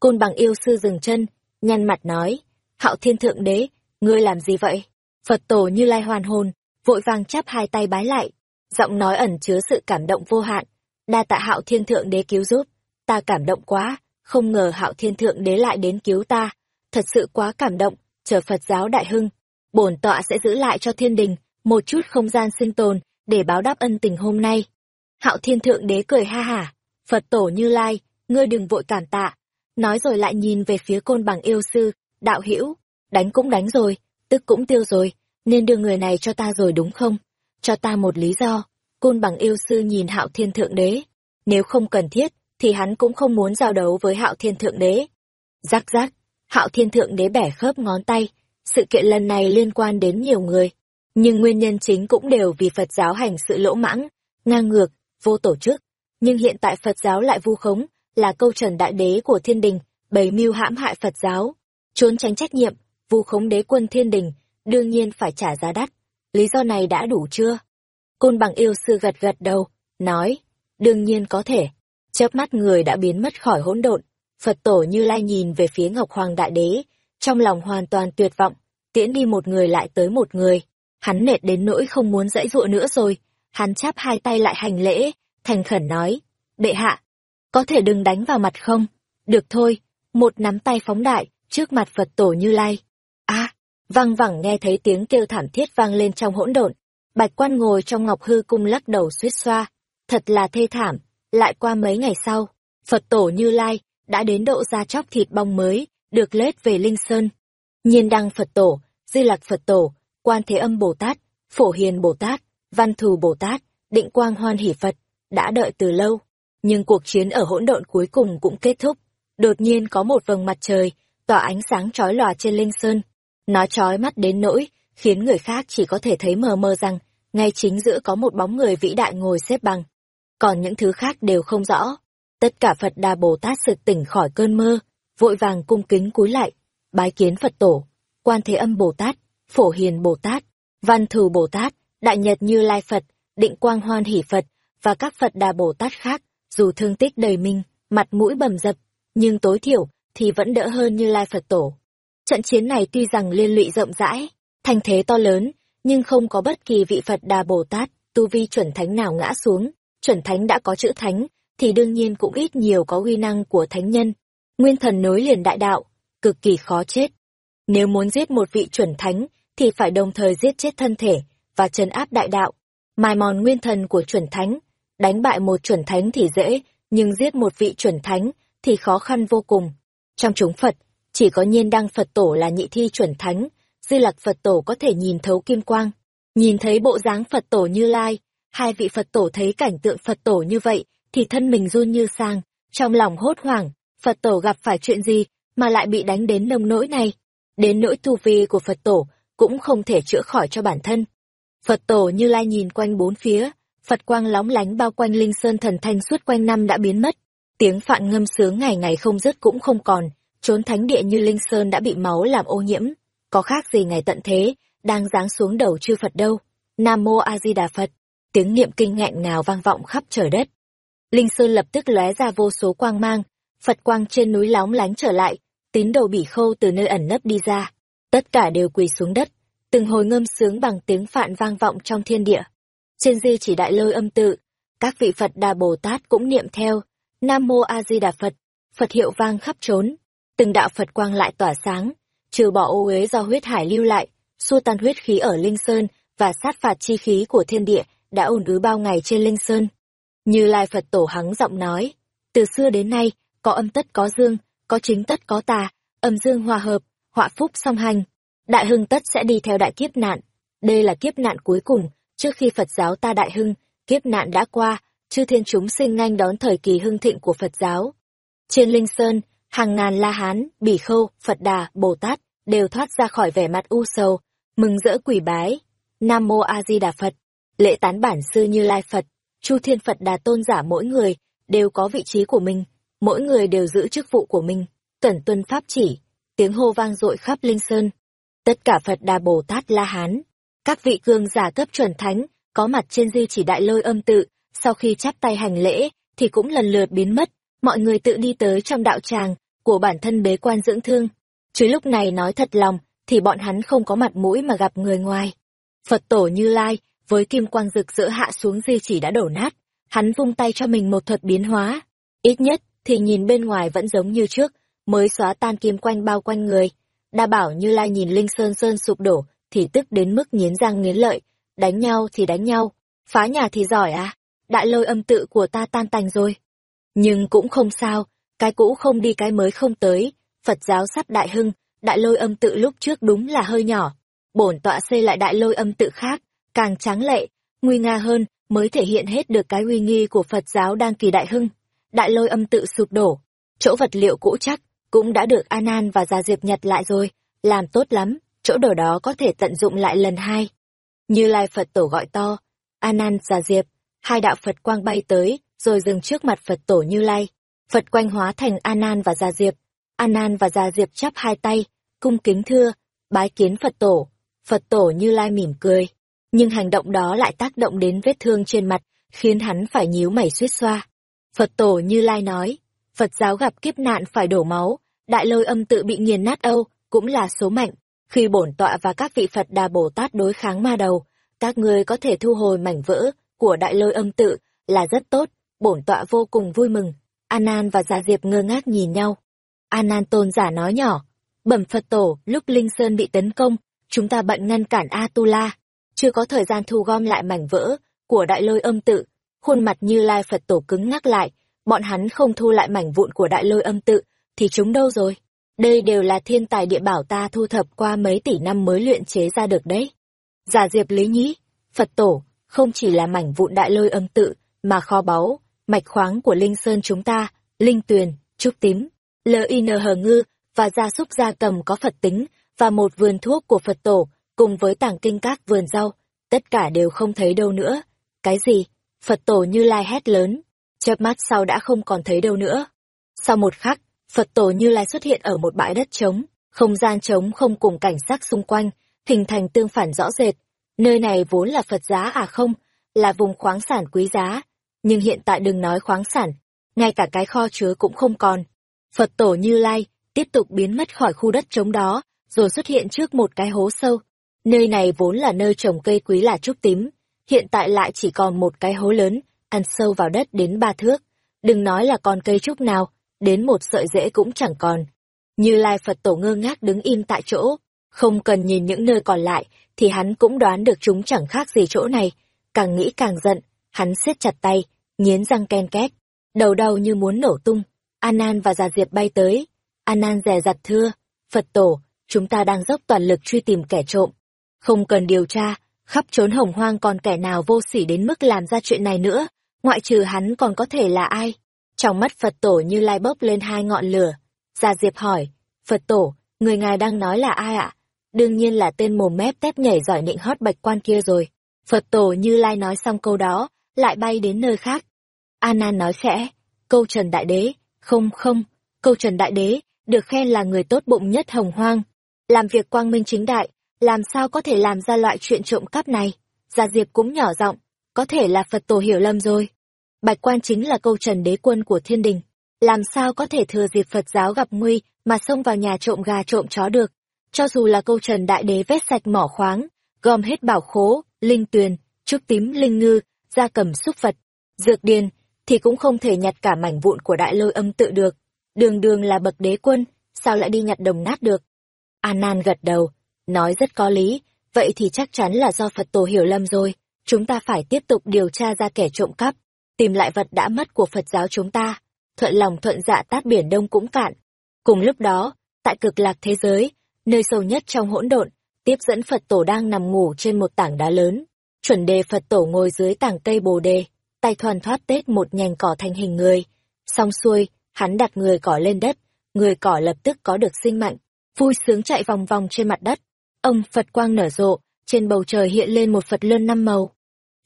Côn bằng yêu sư dừng chân, nhăn mặt nói, Hạo Thiên Thượng Đế, ngươi làm gì vậy? Phật tổ Như Lai hoàn hồn, vội vàng chắp hai tay bái lại, giọng nói ẩn chứa sự cảm động vô hạn. Đa tạ Hạo Thiên Thượng Đế cứu giúp, ta cảm động quá, không ngờ Hạo Thiên Thượng Đế lại đến cứu ta, thật sự quá cảm động, chờ Phật giáo đại hưng, bổn tọa sẽ giữ lại cho thiên đình một chút không gian sinh tồn để báo đáp ân tình hôm nay. Hạo Thiên Thượng Đế cười ha hả, Phật tổ Như Lai, ngươi đừng vội cảm tạ, nói rồi lại nhìn về phía côn bằng yêu sư, đạo hữu đánh cũng đánh rồi, tức cũng tiêu rồi, nên đưa người này cho ta rồi đúng không? Cho ta một lý do. Côn bằng yêu sư nhìn hạo thiên thượng đế. Nếu không cần thiết, thì hắn cũng không muốn giao đấu với hạo thiên thượng đế. Rắc rắc, hạo thiên thượng đế bẻ khớp ngón tay. Sự kiện lần này liên quan đến nhiều người. Nhưng nguyên nhân chính cũng đều vì Phật giáo hành sự lỗ mãng, ngang ngược, vô tổ chức. Nhưng hiện tại Phật giáo lại vu khống, là câu trần đại đế của thiên đình, bày mưu hãm hại Phật giáo, trốn tránh trách nhiệm, vu khống đế quân thiên đình, đương nhiên phải trả giá đắt. Lý do này đã đủ chưa? Côn bằng yêu sư gật gật đầu, nói, đương nhiên có thể. Chớp mắt người đã biến mất khỏi hỗn độn, Phật tổ như lai nhìn về phía Ngọc Hoàng Đại Đế, trong lòng hoàn toàn tuyệt vọng, tiễn đi một người lại tới một người. Hắn nệt đến nỗi không muốn dãy dụa nữa rồi, hắn chắp hai tay lại hành lễ, thành khẩn nói, đệ hạ, có thể đừng đánh vào mặt không? Được thôi, một nắm tay phóng đại, trước mặt Phật tổ như lai. a văng vẳng nghe thấy tiếng kêu thảm thiết vang lên trong hỗn độn. Bạch quan ngồi trong ngọc hư cung lắc đầu suýt xoa. Thật là thê thảm. Lại qua mấy ngày sau, Phật tổ Như Lai đã đến độ ra chóc thịt bong mới, được lết về Linh Sơn. Nhiên đăng Phật tổ, Di Lặc Phật tổ, Quan Thế Âm Bồ Tát, Phổ Hiền Bồ Tát, Văn Thù Bồ Tát, Định Quang Hoan Hỷ Phật, đã đợi từ lâu. Nhưng cuộc chiến ở hỗn độn cuối cùng cũng kết thúc. Đột nhiên có một vầng mặt trời, tỏa ánh sáng chói lòa trên Linh Sơn. Nó chói mắt đến nỗi, khiến người khác chỉ có thể thấy mờ mờ rằng, ngay chính giữa có một bóng người vĩ đại ngồi xếp bằng. Còn những thứ khác đều không rõ. Tất cả Phật Đà Bồ Tát sực tỉnh khỏi cơn mơ, vội vàng cung kính cúi lại, bái kiến Phật Tổ, Quan Thế Âm Bồ Tát, Phổ Hiền Bồ Tát, Văn Thù Bồ Tát, Đại Nhật Như Lai Phật, Định Quang Hoan Hỷ Phật và các Phật Đà Bồ Tát khác, dù thương tích đầy mình, mặt mũi bầm dập, nhưng tối thiểu thì vẫn đỡ hơn Như Lai Phật Tổ. Trận chiến này tuy rằng liên lụy rộng rãi, thanh thế to lớn, nhưng không có bất kỳ vị Phật Đà Bồ Tát, tu vi chuẩn thánh nào ngã xuống. Chuẩn thánh đã có chữ thánh, thì đương nhiên cũng ít nhiều có uy năng của thánh nhân. Nguyên thần nối liền đại đạo, cực kỳ khó chết. Nếu muốn giết một vị chuẩn thánh, thì phải đồng thời giết chết thân thể và trấn áp đại đạo, mài mòn nguyên thần của chuẩn thánh. Đánh bại một chuẩn thánh thì dễ, nhưng giết một vị chuẩn thánh thì khó khăn vô cùng. Trong chúng Phật, chỉ có nhiên đăng Phật tổ là nhị thi chuẩn thánh, di lặc Phật tổ có thể nhìn thấu kim quang. Nhìn thấy bộ dáng Phật tổ như lai, hai vị Phật tổ thấy cảnh tượng Phật tổ như vậy, thì thân mình run như sang, trong lòng hốt hoảng, Phật tổ gặp phải chuyện gì mà lại bị đánh đến nông nỗi này. Đến nỗi tu vi của Phật tổ cũng không thể chữa khỏi cho bản thân. Phật tổ như lai nhìn quanh bốn phía, Phật quang lóng lánh bao quanh linh sơn thần thanh suốt quanh năm đã biến mất. Tiếng phạn ngâm sướng ngày ngày không dứt cũng không còn, trốn thánh địa như Linh Sơn đã bị máu làm ô nhiễm, có khác gì ngày tận thế, đang giáng xuống đầu chư Phật đâu. Nam Mô A Di Đà Phật, tiếng niệm kinh nghẹn ngào vang vọng khắp trời đất. Linh Sơn lập tức lóe ra vô số quang mang, Phật quang trên núi lóng lánh trở lại, tín đồ bỉ khâu từ nơi ẩn nấp đi ra. Tất cả đều quỳ xuống đất, từng hồi ngâm sướng bằng tiếng phạn vang vọng trong thiên địa. Trên di chỉ đại lôi âm tự, các vị Phật Đà Bồ Tát cũng niệm theo, Nam Mô A Di Đà Phật, Phật hiệu vang khắp trốn, từng đạo Phật quang lại tỏa sáng, trừ bỏ ô uế do huyết hải lưu lại, xua tan huyết khí ở Linh Sơn và sát phạt chi khí của thiên địa đã ổn ứ bao ngày trên Linh Sơn. Như Lai Phật Tổ hắng giọng nói, từ xưa đến nay, có âm tất có dương, có chính tất có tà, âm dương hòa hợp, họa phúc song hành. Đại hưng tất sẽ đi theo đại kiếp nạn. Đây là kiếp nạn cuối cùng, trước khi Phật giáo ta đại hưng, kiếp nạn đã qua, chư thiên chúng sinh nhanh đón thời kỳ hưng thịnh của Phật giáo. Trên Linh Sơn, hàng ngàn La Hán, Bỉ Khâu, Phật Đà, Bồ Tát đều thoát ra khỏi vẻ mặt u sầu, mừng rỡ quỷ bái. Nam Mô A Di Đà Phật, lễ tán bản sư Như Lai Phật, Chu Thiên Phật Đà tôn giả mỗi người đều có vị trí của mình, mỗi người đều giữ chức vụ của mình, cẩn tuân pháp chỉ, tiếng hô vang dội khắp Linh Sơn. Tất cả Phật Đà Bồ Tát La Hán, các vị cương giả cấp chuẩn thánh, có mặt trên di chỉ đại lôi âm tự, sau khi chắp tay hành lễ, thì cũng lần lượt biến mất, mọi người tự đi tới trong đạo tràng của bản thân bế quan dưỡng thương. Chứ lúc này nói thật lòng, thì bọn hắn không có mặt mũi mà gặp người ngoài. Phật tổ Như Lai, với kim quang rực rỡ hạ xuống di chỉ đã đổ nát, hắn vung tay cho mình một thuật biến hóa. Ít nhất, thì nhìn bên ngoài vẫn giống như trước, mới xóa tan kim quanh bao quanh người. Đa bảo Như Lai nhìn Linh Sơn Sơn sụp đổ, thì tức đến mức nghiến răng nghiến lợi, đánh nhau thì đánh nhau, phá nhà thì giỏi à, đại lôi âm tự của ta tan tành rồi. Nhưng cũng không sao, cái cũ không đi cái mới không tới, Phật giáo sắp đại hưng, đại lôi âm tự lúc trước đúng là hơi nhỏ. Bổn tọa xây lại đại lôi âm tự khác, càng tráng lệ, nguy nga hơn, mới thể hiện hết được cái uy nghi của Phật giáo đang kỳ đại hưng. Đại lôi âm tự sụp đổ, chỗ vật liệu cũ chắc, cũng đã được An An và Gia Diệp nhặt lại rồi, làm tốt lắm, chỗ đồ đó có thể tận dụng lại lần hai. Như Lai Phật tổ gọi to, An An Gia Diệp, hai đạo Phật quang bay tới, rồi dừng trước mặt Phật tổ Như Lai. Phật quanh hóa thành An An và Gia Diệp. An An và Gia Diệp chắp hai tay, cung kính thưa, bái kiến Phật tổ. Phật tổ Như Lai mỉm cười, nhưng hành động đó lại tác động đến vết thương trên mặt, khiến hắn phải nhíu mày suýt xoa. Phật tổ Như Lai nói, Phật giáo gặp kiếp nạn phải đổ máu, đại lôi âm tự bị nghiền nát âu, cũng là số mệnh. Khi bổn tọa và các vị Phật Đà Bồ Tát đối kháng ma đầu, các ngươi có thể thu hồi mảnh vỡ của đại lôi âm tự là rất tốt, bổn tọa vô cùng vui mừng. An An và Giả Diệp ngơ ngác nhìn nhau. An An tôn giả nói nhỏ, bẩm Phật tổ, lúc Linh Sơn bị tấn công, chúng ta bận ngăn cản A-tu-la, chưa có thời gian thu gom lại mảnh vỡ của đại lôi âm tự. Khuôn mặt như lai Phật tổ cứng ngắc lại, bọn hắn không thu lại mảnh vụn của đại lôi âm tự, thì chúng đâu rồi? Đây đều là thiên tài địa bảo ta thu thập qua mấy tỷ năm mới luyện chế ra được đấy. Giả diệp lý nhĩ, Phật tổ, không chỉ là mảnh vụn đại lôi âm tự, mà kho báu, mạch khoáng của Linh Sơn chúng ta, Linh Tuyền, Trúc Tím, LIN hờ ngư, và gia súc gia cầm có Phật tính, và một vườn thuốc của Phật tổ, cùng với tàng kinh các vườn rau, tất cả đều không thấy đâu nữa. Cái gì? Phật tổ như lai hét lớn, chớp mắt sau đã không còn thấy đâu nữa. Sau một khắc, Phật tổ như lai xuất hiện ở một bãi đất trống, không gian trống không cùng cảnh sắc xung quanh, hình thành tương phản rõ rệt. Nơi này vốn là Phật giá à không, là vùng khoáng sản quý giá, nhưng hiện tại đừng nói khoáng sản, ngay cả cái kho chứa cũng không còn. Phật tổ Như Lai tiếp tục biến mất khỏi khu đất trống đó, rồi xuất hiện trước một cái hố sâu. Nơi này vốn là nơi trồng cây quý là trúc tím, hiện tại lại chỉ còn một cái hố lớn, ăn sâu vào đất đến ba thước. Đừng nói là còn cây trúc nào, đến một sợi rễ cũng chẳng còn. Như Lai Phật tổ ngơ ngác đứng im tại chỗ, không cần nhìn những nơi còn lại, thì hắn cũng đoán được chúng chẳng khác gì chỗ này. Càng nghĩ càng giận, hắn siết chặt tay, nghiến răng ken két, đầu đau như muốn nổ tung. An An và Già Diệp bay tới. An An dè dặt thưa, Phật tổ, chúng ta đang dốc toàn lực truy tìm kẻ trộm. Không cần điều tra, khắp trốn hồng hoang còn kẻ nào vô sỉ đến mức làm ra chuyện này nữa, ngoại trừ hắn còn có thể là ai? Trong mắt Phật tổ như lai bốc lên hai ngọn lửa. Gia Diệp hỏi, Phật tổ, người ngài đang nói là ai ạ? Đương nhiên là tên mồm mép tép nhảy giỏi nịnh hót bạch quan kia rồi. Phật tổ như lai nói xong câu đó, lại bay đến nơi khác. An An nói khẽ, câu Trần Đại Đế, không không, câu Trần Đại Đế, được khen là người tốt bụng nhất hồng hoang. Làm việc quang minh chính đại, làm sao có thể làm ra loại chuyện trộm cắp này? Gia Diệp cũng nhỏ giọng, có thể là Phật tổ hiểu lầm rồi. Bạch quan chính là câu trần đế quân của thiên đình. Làm sao có thể thừa dịp Phật giáo gặp nguy mà xông vào nhà trộm gà trộm chó được? Cho dù là câu trần đại đế vét sạch mỏ khoáng, gom hết bảo khố, linh tuyền, trúc tím linh ngư, gia cầm xúc vật, dược điền, thì cũng không thể nhặt cả mảnh vụn của đại lôi âm tự được. Đường đường là bậc đế quân, sao lại đi nhặt đồng nát được? An Nan gật đầu, nói rất có lý, vậy thì chắc chắn là do Phật tổ hiểu lầm rồi, chúng ta phải tiếp tục điều tra ra kẻ trộm cắp, tìm lại vật đã mất của Phật giáo chúng ta. Thuận lòng thuận dạ tát biển đông cũng cạn. Cùng lúc đó, tại cực lạc thế giới, nơi sâu nhất trong hỗn độn, tiếp dẫn Phật tổ đang nằm ngủ trên một tảng đá lớn. Chuẩn đề Phật tổ ngồi dưới tảng cây bồ đề, tay thoàn thoát tết một nhành cỏ thành hình người. Xong xuôi, hắn đặt người cỏ lên đất, người cỏ lập tức có được sinh mạnh, vui sướng chạy vòng vòng trên mặt đất. Ông Phật quang nở rộ, trên bầu trời hiện lên một Phật luân năm màu.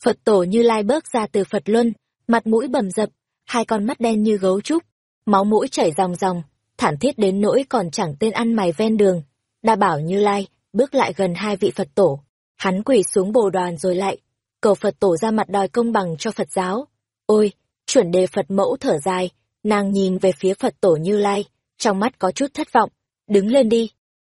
Phật tổ như lai bước ra từ Phật luân, mặt mũi bầm dập, hai con mắt đen như gấu trúc, máu mũi chảy ròng ròng, thản thiết đến nỗi còn chẳng tên ăn mày ven đường. Đa bảo như lai, bước lại gần hai vị Phật tổ. Hắn quỳ xuống bồ đoàn rồi lại, cầu Phật tổ ra mặt đòi công bằng cho Phật giáo. Ôi, chuẩn đề Phật mẫu thở dài, nàng nhìn về phía Phật tổ Như Lai, trong mắt có chút thất vọng. Đứng lên đi.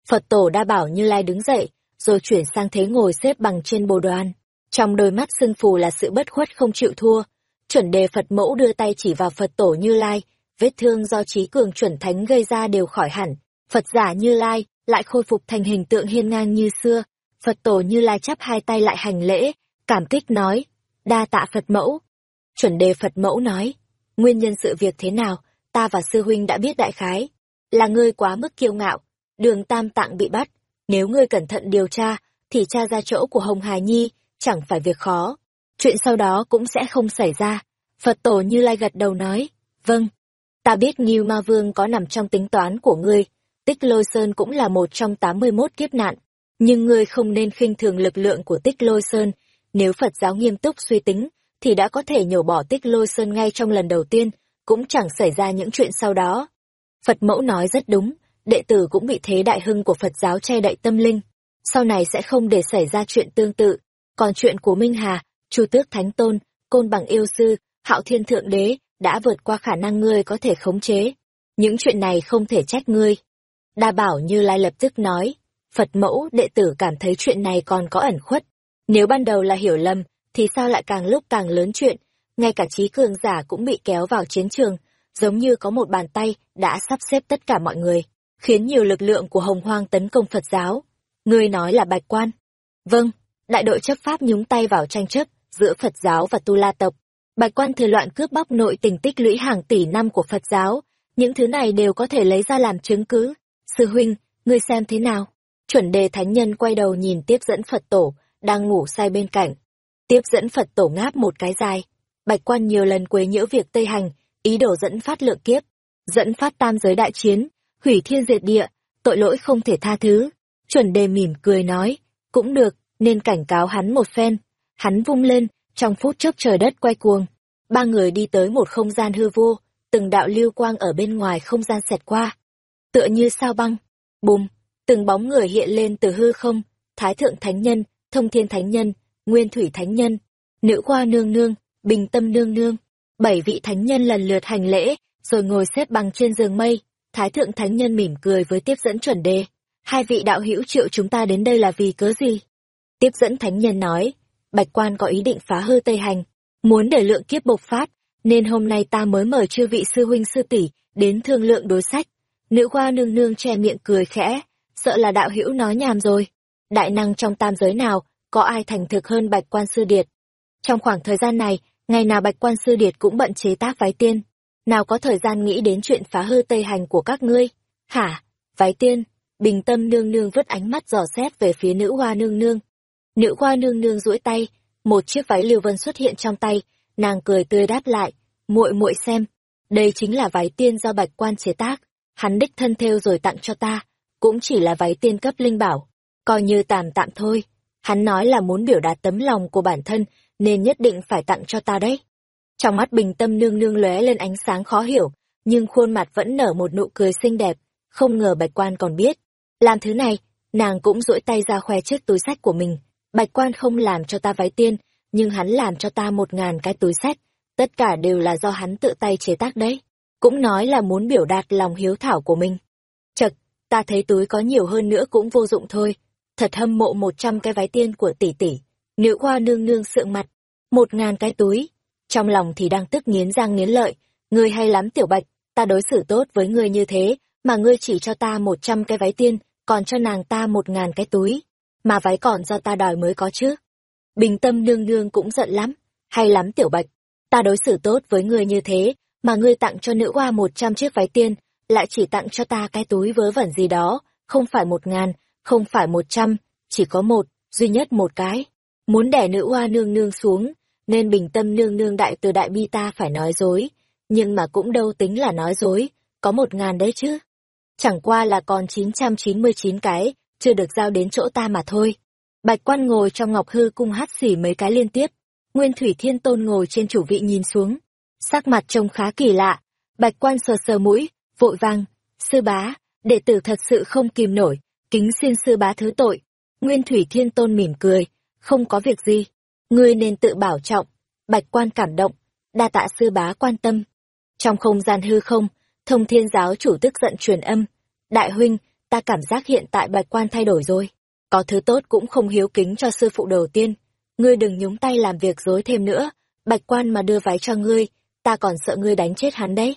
Phật tổ đa bảo Như Lai đứng dậy, rồi chuyển sang thế ngồi xếp bằng trên bồ đoàn. Trong đôi mắt sưng phù là sự bất khuất không chịu thua. Chuẩn đề Phật mẫu đưa tay chỉ vào Phật tổ Như Lai, vết thương do trí cường chuẩn thánh gây ra đều khỏi hẳn. Phật giả Như Lai lại khôi phục thành hình tượng hiên ngang như xưa. Phật tổ Như Lai chắp hai tay lại hành lễ, cảm kích nói, đa tạ Phật mẫu. Chuẩn đề Phật mẫu nói, nguyên nhân sự việc thế nào, ta và sư huynh đã biết đại khái. Là ngươi quá mức kiêu ngạo, đường tam tạng bị bắt, nếu ngươi cẩn thận điều tra, thì tra ra chỗ của Hồng hài Nhi, chẳng phải việc khó. Chuyện sau đó cũng sẽ không xảy ra. Phật tổ Như Lai gật đầu nói, vâng, ta biết nhiêu Ma Vương có nằm trong tính toán của ngươi, Tích Lôi Sơn cũng là một trong 81 kiếp nạn, nhưng ngươi không nên khinh thường lực lượng của Tích Lôi Sơn, nếu Phật giáo nghiêm túc suy tính, thì đã có thể nhổ bỏ Tích Lôi Sơn ngay trong lần đầu tiên, cũng chẳng xảy ra những chuyện sau đó. Phật mẫu nói rất đúng, đệ tử cũng bị thế đại hưng của Phật giáo che đậy tâm linh, sau này sẽ không để xảy ra chuyện tương tự. Còn chuyện của Minh Hà, Chu Tước Thánh Tôn, Côn Bằng Yêu Sư, Hạo Thiên Thượng Đế, đã vượt qua khả năng ngươi có thể khống chế. Những chuyện này không thể trách ngươi. Đa bảo như lai lập tức nói, Phật mẫu đệ tử cảm thấy chuyện này còn có ẩn khuất. Nếu ban đầu là hiểu lầm, thì sao lại càng lúc càng lớn chuyện, ngay cả trí cường giả cũng bị kéo vào chiến trường, giống như có một bàn tay đã sắp xếp tất cả mọi người, khiến nhiều lực lượng của hồng hoang tấn công Phật giáo. Ngươi nói là bạch quan. Vâng, đại đội chấp pháp nhúng tay vào tranh chấp giữa Phật giáo và Tu La tộc. Bạch quan thừa loạn cướp bóc nội tình tích lũy hàng tỷ năm của Phật giáo, những thứ này đều có thể lấy ra làm chứng cứ. Sư huynh, ngươi xem thế nào? Chuẩn đề thánh nhân quay đầu nhìn tiếp dẫn Phật tổ, đang ngủ say bên cạnh. Tiếp dẫn Phật tổ ngáp một cái dài. Bạch quan nhiều lần quấy nhiễu việc Tây Hành, ý đồ dẫn phát lượng kiếp, dẫn phát tam giới đại chiến, hủy thiên diệt địa, tội lỗi không thể tha thứ. Chuẩn đề mỉm cười nói, cũng được, nên cảnh cáo hắn một phen. Hắn vung lên, trong phút chốc trời đất quay cuồng. Ba người đi tới một không gian hư vô, từng đạo lưu quang ở bên ngoài không gian xẹt qua. Tựa như sao băng, bùm, từng bóng người hiện lên từ hư không, Thái Thượng Thánh Nhân, Thông Thiên Thánh Nhân, Nguyên Thủy Thánh Nhân, Nữ Khoa Nương Nương, Bình Tâm Nương Nương. Bảy vị Thánh Nhân lần lượt hành lễ, rồi ngồi xếp bằng trên giường mây. Thái Thượng Thánh Nhân mỉm cười với tiếp dẫn chuẩn đề. Hai vị đạo hữu triệu chúng ta đến đây là vì cớ gì? Tiếp dẫn Thánh Nhân nói, Bạch Quan có ý định phá hư Tây Hành, muốn để lượng kiếp bộc phát, nên hôm nay ta mới mời chư vị sư huynh sư tỷ đến thương lượng đối sách. Nữ khoa nương nương che miệng cười khẽ, sợ là đạo hữu nói nhàm rồi. Đại năng trong tam giới nào có ai thành thực hơn Bạch Quan Sư Điệt. Trong khoảng thời gian này, ngày nào Bạch Quan Sư Điệt cũng bận chế tác váy tiên. Nào có thời gian nghĩ đến chuyện phá hư tây hành của các ngươi? Hả? Váy tiên? Bình tâm nương nương vứt ánh mắt dò xét về phía nữ hoa nương nương. Nữ hoa nương nương duỗi tay, một chiếc váy liều vân xuất hiện trong tay, nàng cười tươi đáp lại, muội muội xem, đây chính là váy tiên do Bạch Quan chế tác, hắn đích thân thêu rồi tặng cho ta, cũng chỉ là váy tiên cấp linh bảo, coi như tạm tạm thôi. Hắn nói là muốn biểu đạt tấm lòng của bản thân, nên nhất định phải tặng cho ta đấy. Trong mắt bình tâm nương nương lóe lên ánh sáng khó hiểu, nhưng khuôn mặt vẫn nở một nụ cười xinh đẹp, không ngờ bạch quan còn biết. Làm thứ này, nàng cũng duỗi tay ra khoe chiếc túi sách của mình. Bạch quan không làm cho ta váy tiên, nhưng hắn làm cho ta một ngàn cái túi sách. Tất cả đều là do hắn tự tay chế tác đấy. Cũng nói là muốn biểu đạt lòng hiếu thảo của mình. Chật, ta thấy túi có nhiều hơn nữa cũng vô dụng thôi thật hâm mộ một trăm cái váy tiên của tỷ tỷ. Nữ khoa nương nương sượng mặt, một ngàn cái túi. Trong lòng thì đang tức nghiến răng nghiến lợi, ngươi hay lắm tiểu bạch, ta đối xử tốt với ngươi như thế, mà ngươi chỉ cho ta một trăm cái váy tiên, còn cho nàng ta một ngàn cái túi, mà váy còn do ta đòi mới có chứ. Bình tâm nương nương cũng giận lắm, hay lắm tiểu bạch, ta đối xử tốt với ngươi như thế, mà ngươi tặng cho nữ hoa một trăm chiếc váy tiên, lại chỉ tặng cho ta cái túi vớ vẩn gì đó, không phải một ngàn, không phải một trăm, chỉ có một, duy nhất một cái. Muốn đẻ nữ hoa nương nương xuống, nên bình tâm nương nương đại từ đại bi ta phải nói dối, nhưng mà cũng đâu tính là nói dối, có một ngàn đấy chứ. Chẳng qua là còn 999 cái, chưa được giao đến chỗ ta mà thôi. Bạch quan ngồi trong ngọc hư cung hát xỉ mấy cái liên tiếp, Nguyên Thủy Thiên Tôn ngồi trên chủ vị nhìn xuống, sắc mặt trông khá kỳ lạ, bạch quan sờ sờ mũi, vội vang, sư bá, đệ tử thật sự không kìm nổi, kính xin sư bá thứ tội. Nguyên Thủy Thiên Tôn mỉm cười, không có việc gì, ngươi nên tự bảo trọng, bạch quan cảm động, đa tạ sư bá quan tâm. Trong không gian hư không, thông thiên giáo chủ tức giận truyền âm, đại huynh, ta cảm giác hiện tại bạch quan thay đổi rồi, có thứ tốt cũng không hiếu kính cho sư phụ đầu tiên, ngươi đừng nhúng tay làm việc dối thêm nữa, bạch quan mà đưa váy cho ngươi, ta còn sợ ngươi đánh chết hắn đấy.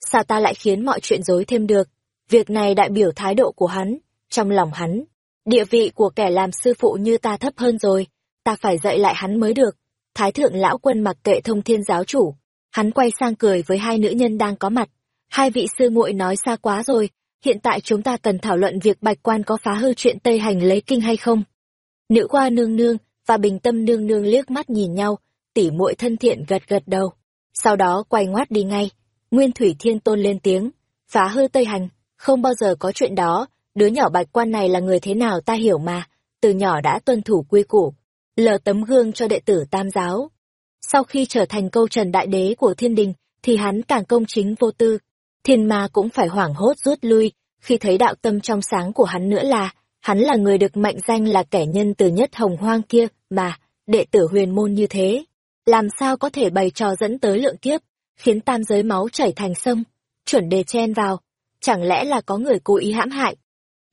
Sao ta lại khiến mọi chuyện dối thêm được? Việc này đại biểu thái độ của hắn, trong lòng hắn. Địa vị của kẻ làm sư phụ như ta thấp hơn rồi, ta phải dạy lại hắn mới được. Thái thượng lão quân mặc kệ thông thiên giáo chủ. Hắn quay sang cười với hai nữ nhân đang có mặt. Hai vị sư muội nói xa quá rồi, hiện tại chúng ta cần thảo luận việc bạch quan có phá hư chuyện Tây Hành lấy kinh hay không. Nữ qua nương nương và bình tâm nương nương liếc mắt nhìn nhau, tỉ muội thân thiện gật gật đầu sau đó quay ngoắt đi ngay. Nguyên Thủy Thiên Tôn lên tiếng, phá hư Tây Hành, không bao giờ có chuyện đó, đứa nhỏ bạch quan này là người thế nào ta hiểu mà, từ nhỏ đã tuân thủ quy củ, lờ tấm gương cho đệ tử tam giáo. Sau khi trở thành câu trần đại đế của thiên đình, thì hắn càng công chính vô tư, thiên ma cũng phải hoảng hốt rút lui, khi thấy đạo tâm trong sáng của hắn nữa là, hắn là người được mệnh danh là kẻ nhân từ nhất hồng hoang kia, mà, đệ tử huyền môn như thế làm sao có thể bày trò dẫn tới lượng kiếp, khiến tam giới máu chảy thành sông, chuẩn đề chen vào, chẳng lẽ là có người cố ý hãm hại.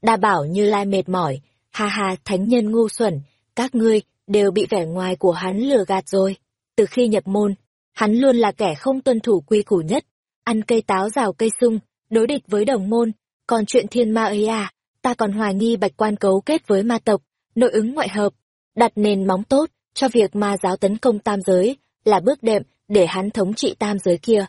Đa bảo như lai mệt mỏi, ha ha thánh nhân ngu xuẩn, các ngươi đều bị vẻ ngoài của hắn lừa gạt rồi. Từ khi nhập môn, hắn luôn là kẻ không tuân thủ quy củ nhất, ăn cây táo rào cây sung, đối địch với đồng môn, còn chuyện thiên ma ấy à, ta còn hoài nghi bạch quan cấu kết với ma tộc, nội ứng ngoại hợp, đặt nền móng tốt, cho việc ma giáo tấn công tam giới là bước đệm để hắn thống trị tam giới kia.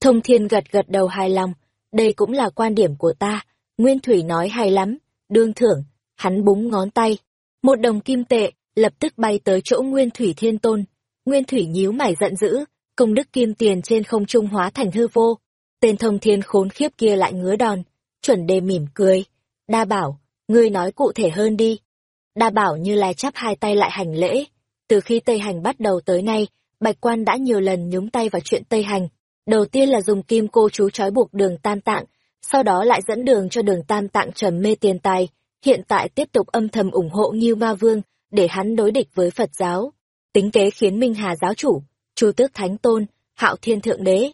Thông thiên gật gật đầu hài lòng, đây cũng là quan điểm của ta, Nguyên Thủy nói hay lắm, đương thưởng, hắn búng ngón tay. Một đồng kim tệ, lập tức bay tới chỗ Nguyên Thủy Thiên Tôn. Nguyên Thủy nhíu mày giận dữ, công đức kim tiền trên không trung hóa thành hư vô. Tên thông thiên khốn khiếp kia lại ngứa đòn, chuẩn đề mỉm cười. Đa bảo, ngươi nói cụ thể hơn đi. Đa bảo như lai chắp hai tay lại hành lễ, từ khi Tây Hành bắt đầu tới nay, Bạch Quan đã nhiều lần nhúng tay vào chuyện Tây Hành. Đầu tiên là dùng kim cô chú trói buộc đường tam tạng, sau đó lại dẫn đường cho đường tam tạng trầm mê tiền tài, hiện tại tiếp tục âm thầm ủng hộ Nghiêu Ma Vương, để hắn đối địch với Phật giáo. Tính kế khiến Minh Hà giáo chủ, Chu Tước Thánh Tôn, Hạo Thiên Thượng Đế.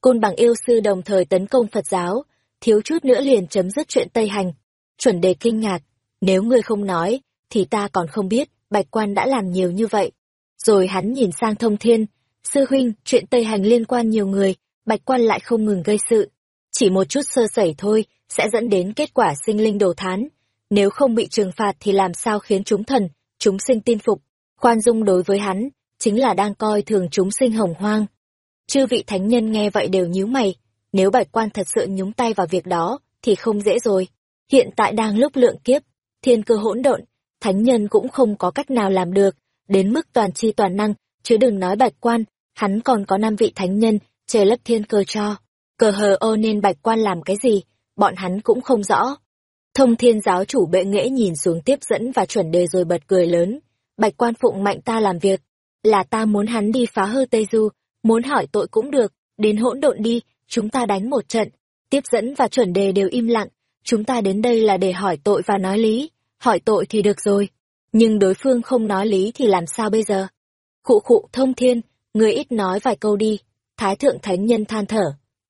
Côn bằng yêu sư đồng thời tấn công Phật giáo, thiếu chút nữa liền chấm dứt chuyện Tây Hành. Chuẩn đề kinh ngạc, nếu ngươi không nói, thì ta còn không biết, bạch quan đã làm nhiều như vậy. Rồi hắn nhìn sang thông thiên, sư huynh, chuyện Tây Hành liên quan nhiều người, bạch quan lại không ngừng gây sự. Chỉ một chút sơ sẩy thôi, sẽ dẫn đến kết quả sinh linh đồ thán. Nếu không bị trừng phạt thì làm sao khiến chúng thần, chúng sinh tin phục. Khoan dung đối với hắn, chính là đang coi thường chúng sinh hồng hoang. Chư vị thánh nhân nghe vậy đều nhíu mày, nếu bạch quan thật sự nhúng tay vào việc đó, thì không dễ rồi. Hiện tại đang lúc lượng kiếp, thiên cơ hỗn độn, thánh nhân cũng không có cách nào làm được, đến mức toàn chi toàn năng, chứ đừng nói bạch quan, hắn còn có năm vị thánh nhân, trời lấp thiên cơ cho. Cờ hờ ô nên bạch quan làm cái gì, bọn hắn cũng không rõ. Thông thiên giáo chủ bệ nghễ nhìn xuống tiếp dẫn và chuẩn đề rồi bật cười lớn. Bạch quan phụng mạnh ta làm việc, là ta muốn hắn đi phá hư Tây Du, muốn hỏi tội cũng được, đến hỗn độn đi, chúng ta đánh một trận. Tiếp dẫn và chuẩn đề đều im lặng, chúng ta đến đây là để hỏi tội và nói lý hỏi tội thì được rồi, nhưng đối phương không nói lý thì làm sao bây giờ? Khụ khụ thông thiên, người ít nói vài câu đi, Thái Thượng Thánh Nhân than thở.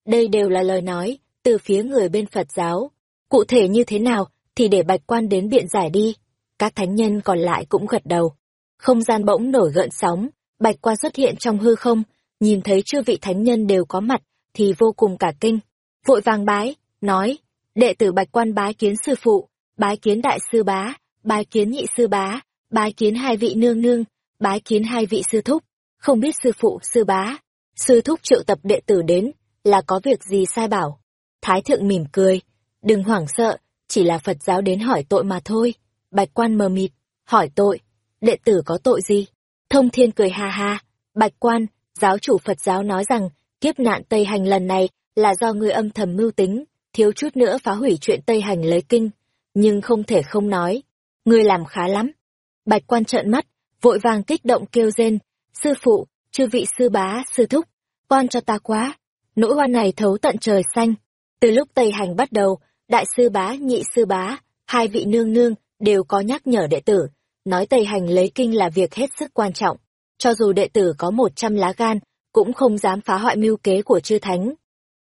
Đây đều là lời nói, từ phía người bên Phật giáo. Cụ thể như thế nào, thì để bạch quan đến biện giải đi. Các thánh nhân còn lại cũng gật đầu. Không gian bỗng nổi gợn sóng, bạch quan xuất hiện trong hư không, nhìn thấy chư vị thánh nhân đều có mặt, thì vô cùng cả kinh. Vội vàng bái, nói, đệ tử bạch quan bái kiến sư phụ, bái kiến đại sư bá, bái kiến nhị sư bá, bái kiến hai vị nương nương, bái kiến hai vị sư thúc, không biết sư phụ, sư bá, sư thúc triệu tập đệ tử đến, là có việc gì sai bảo. Thái thượng mỉm cười, đừng hoảng sợ, chỉ là Phật giáo đến hỏi tội mà thôi. Bạch quan mờ mịt, hỏi tội, đệ tử có tội gì? Thông thiên cười ha ha, bạch quan, giáo chủ Phật giáo nói rằng, kiếp nạn Tây Hành lần này là do ngươi âm thầm mưu tính, thiếu chút nữa phá hủy chuyện Tây Hành lấy kinh, nhưng không thể không nói. Ngươi làm khá lắm. Bạch quan trợn mắt, vội vàng kích động kêu rên, sư phụ, chư vị sư bá, sư thúc, quan cho ta quá. Nỗi oan này thấu tận trời xanh. Từ lúc Tây Hành bắt đầu, đại sư bá, nhị sư bá, hai vị nương nương đều có nhắc nhở đệ tử, nói Tây Hành lấy kinh là việc hết sức quan trọng. Cho dù đệ tử có một trăm lá gan, cũng không dám phá hoại mưu kế của chư thánh.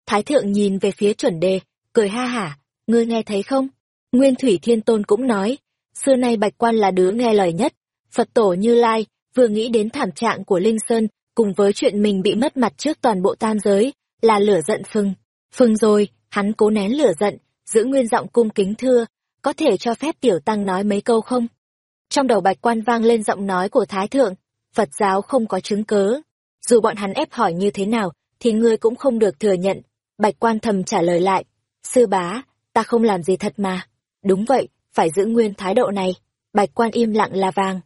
Thái thượng nhìn về phía chuẩn đề, cười ha hả, ngươi nghe thấy không? Nguyên Thủy Thiên Tôn cũng nói, xưa nay Bạch Quan là đứa nghe lời nhất. Phật tổ Như Lai vừa nghĩ đến thảm trạng của Linh Sơn, cùng với chuyện mình bị mất mặt trước toàn bộ tam giới, là lửa giận phừng. Phừng rồi, hắn cố nén lửa giận, giữ nguyên giọng cung kính thưa, có thể cho phép tiểu tăng nói mấy câu không? Trong đầu Bạch Quan vang lên giọng nói của Thái Thượng, Phật giáo không có chứng cớ. Dù bọn hắn ép hỏi như thế nào, thì ngươi cũng không được thừa nhận. Bạch Quan thầm trả lời lại, sư bá, ta không làm gì thật mà. Đúng vậy, phải giữ nguyên thái độ này. Bạch quan im lặng là vàng.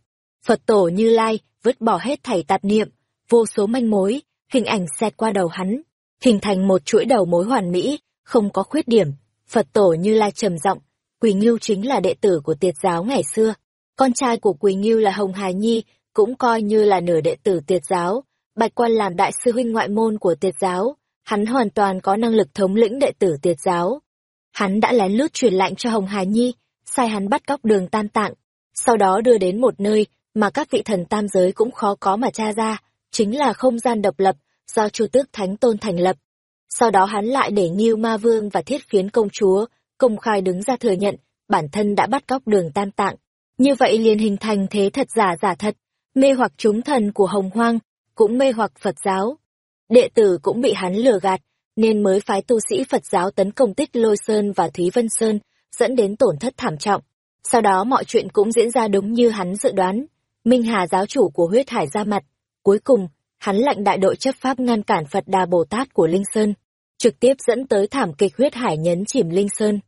Phật tổ như lai, vứt bỏ hết thảy tạp niệm, vô số manh mối, hình ảnh xẹt qua đầu hắn, hình thành một chuỗi đầu mối hoàn mỹ, không có khuyết điểm. Phật tổ như lai trầm giọng, Quỳ Ngưu chính là đệ tử của tiệt giáo ngày xưa. Con trai của Quỳ Ngưu là Hồng Hà Nhi, cũng coi như là nửa đệ tử tiệt giáo. Bạch quan làm đại sư huynh ngoại môn của tiệt giáo, hắn hoàn toàn có năng lực thống lĩnh đệ tử tiệt giáo. Hắn đã lén lút truyền lệnh cho Hồng Hà Nhi, sai hắn bắt cóc đường tam tạng, sau đó đưa đến một nơi mà các vị thần tam giới cũng khó có mà tra ra, chính là không gian độc lập do Chu Tước Thánh Tôn thành lập. Sau đó hắn lại để Ngưu Ma Vương và Thiết Phiến công chúa công khai đứng ra thừa nhận bản thân đã bắt cóc đường tam tạng. Như vậy liền hình thành thế thật giả giả thật, mê hoặc chúng thần của Hồng Hoang, cũng mê hoặc Phật giáo. Đệ tử cũng bị hắn lừa gạt, nên mới phái tu sĩ Phật giáo tấn công tích Lôi Sơn và Thúy Vân Sơn, dẫn đến tổn thất thảm trọng. Sau đó mọi chuyện cũng diễn ra đúng như hắn dự đoán. Minh Hà giáo chủ của huyết hải ra mặt. Cuối cùng, hắn lệnh đại đội chấp pháp ngăn cản Phật Đà Bồ Tát của Linh Sơn, trực tiếp dẫn tới thảm kịch huyết hải nhấn chìm Linh Sơn.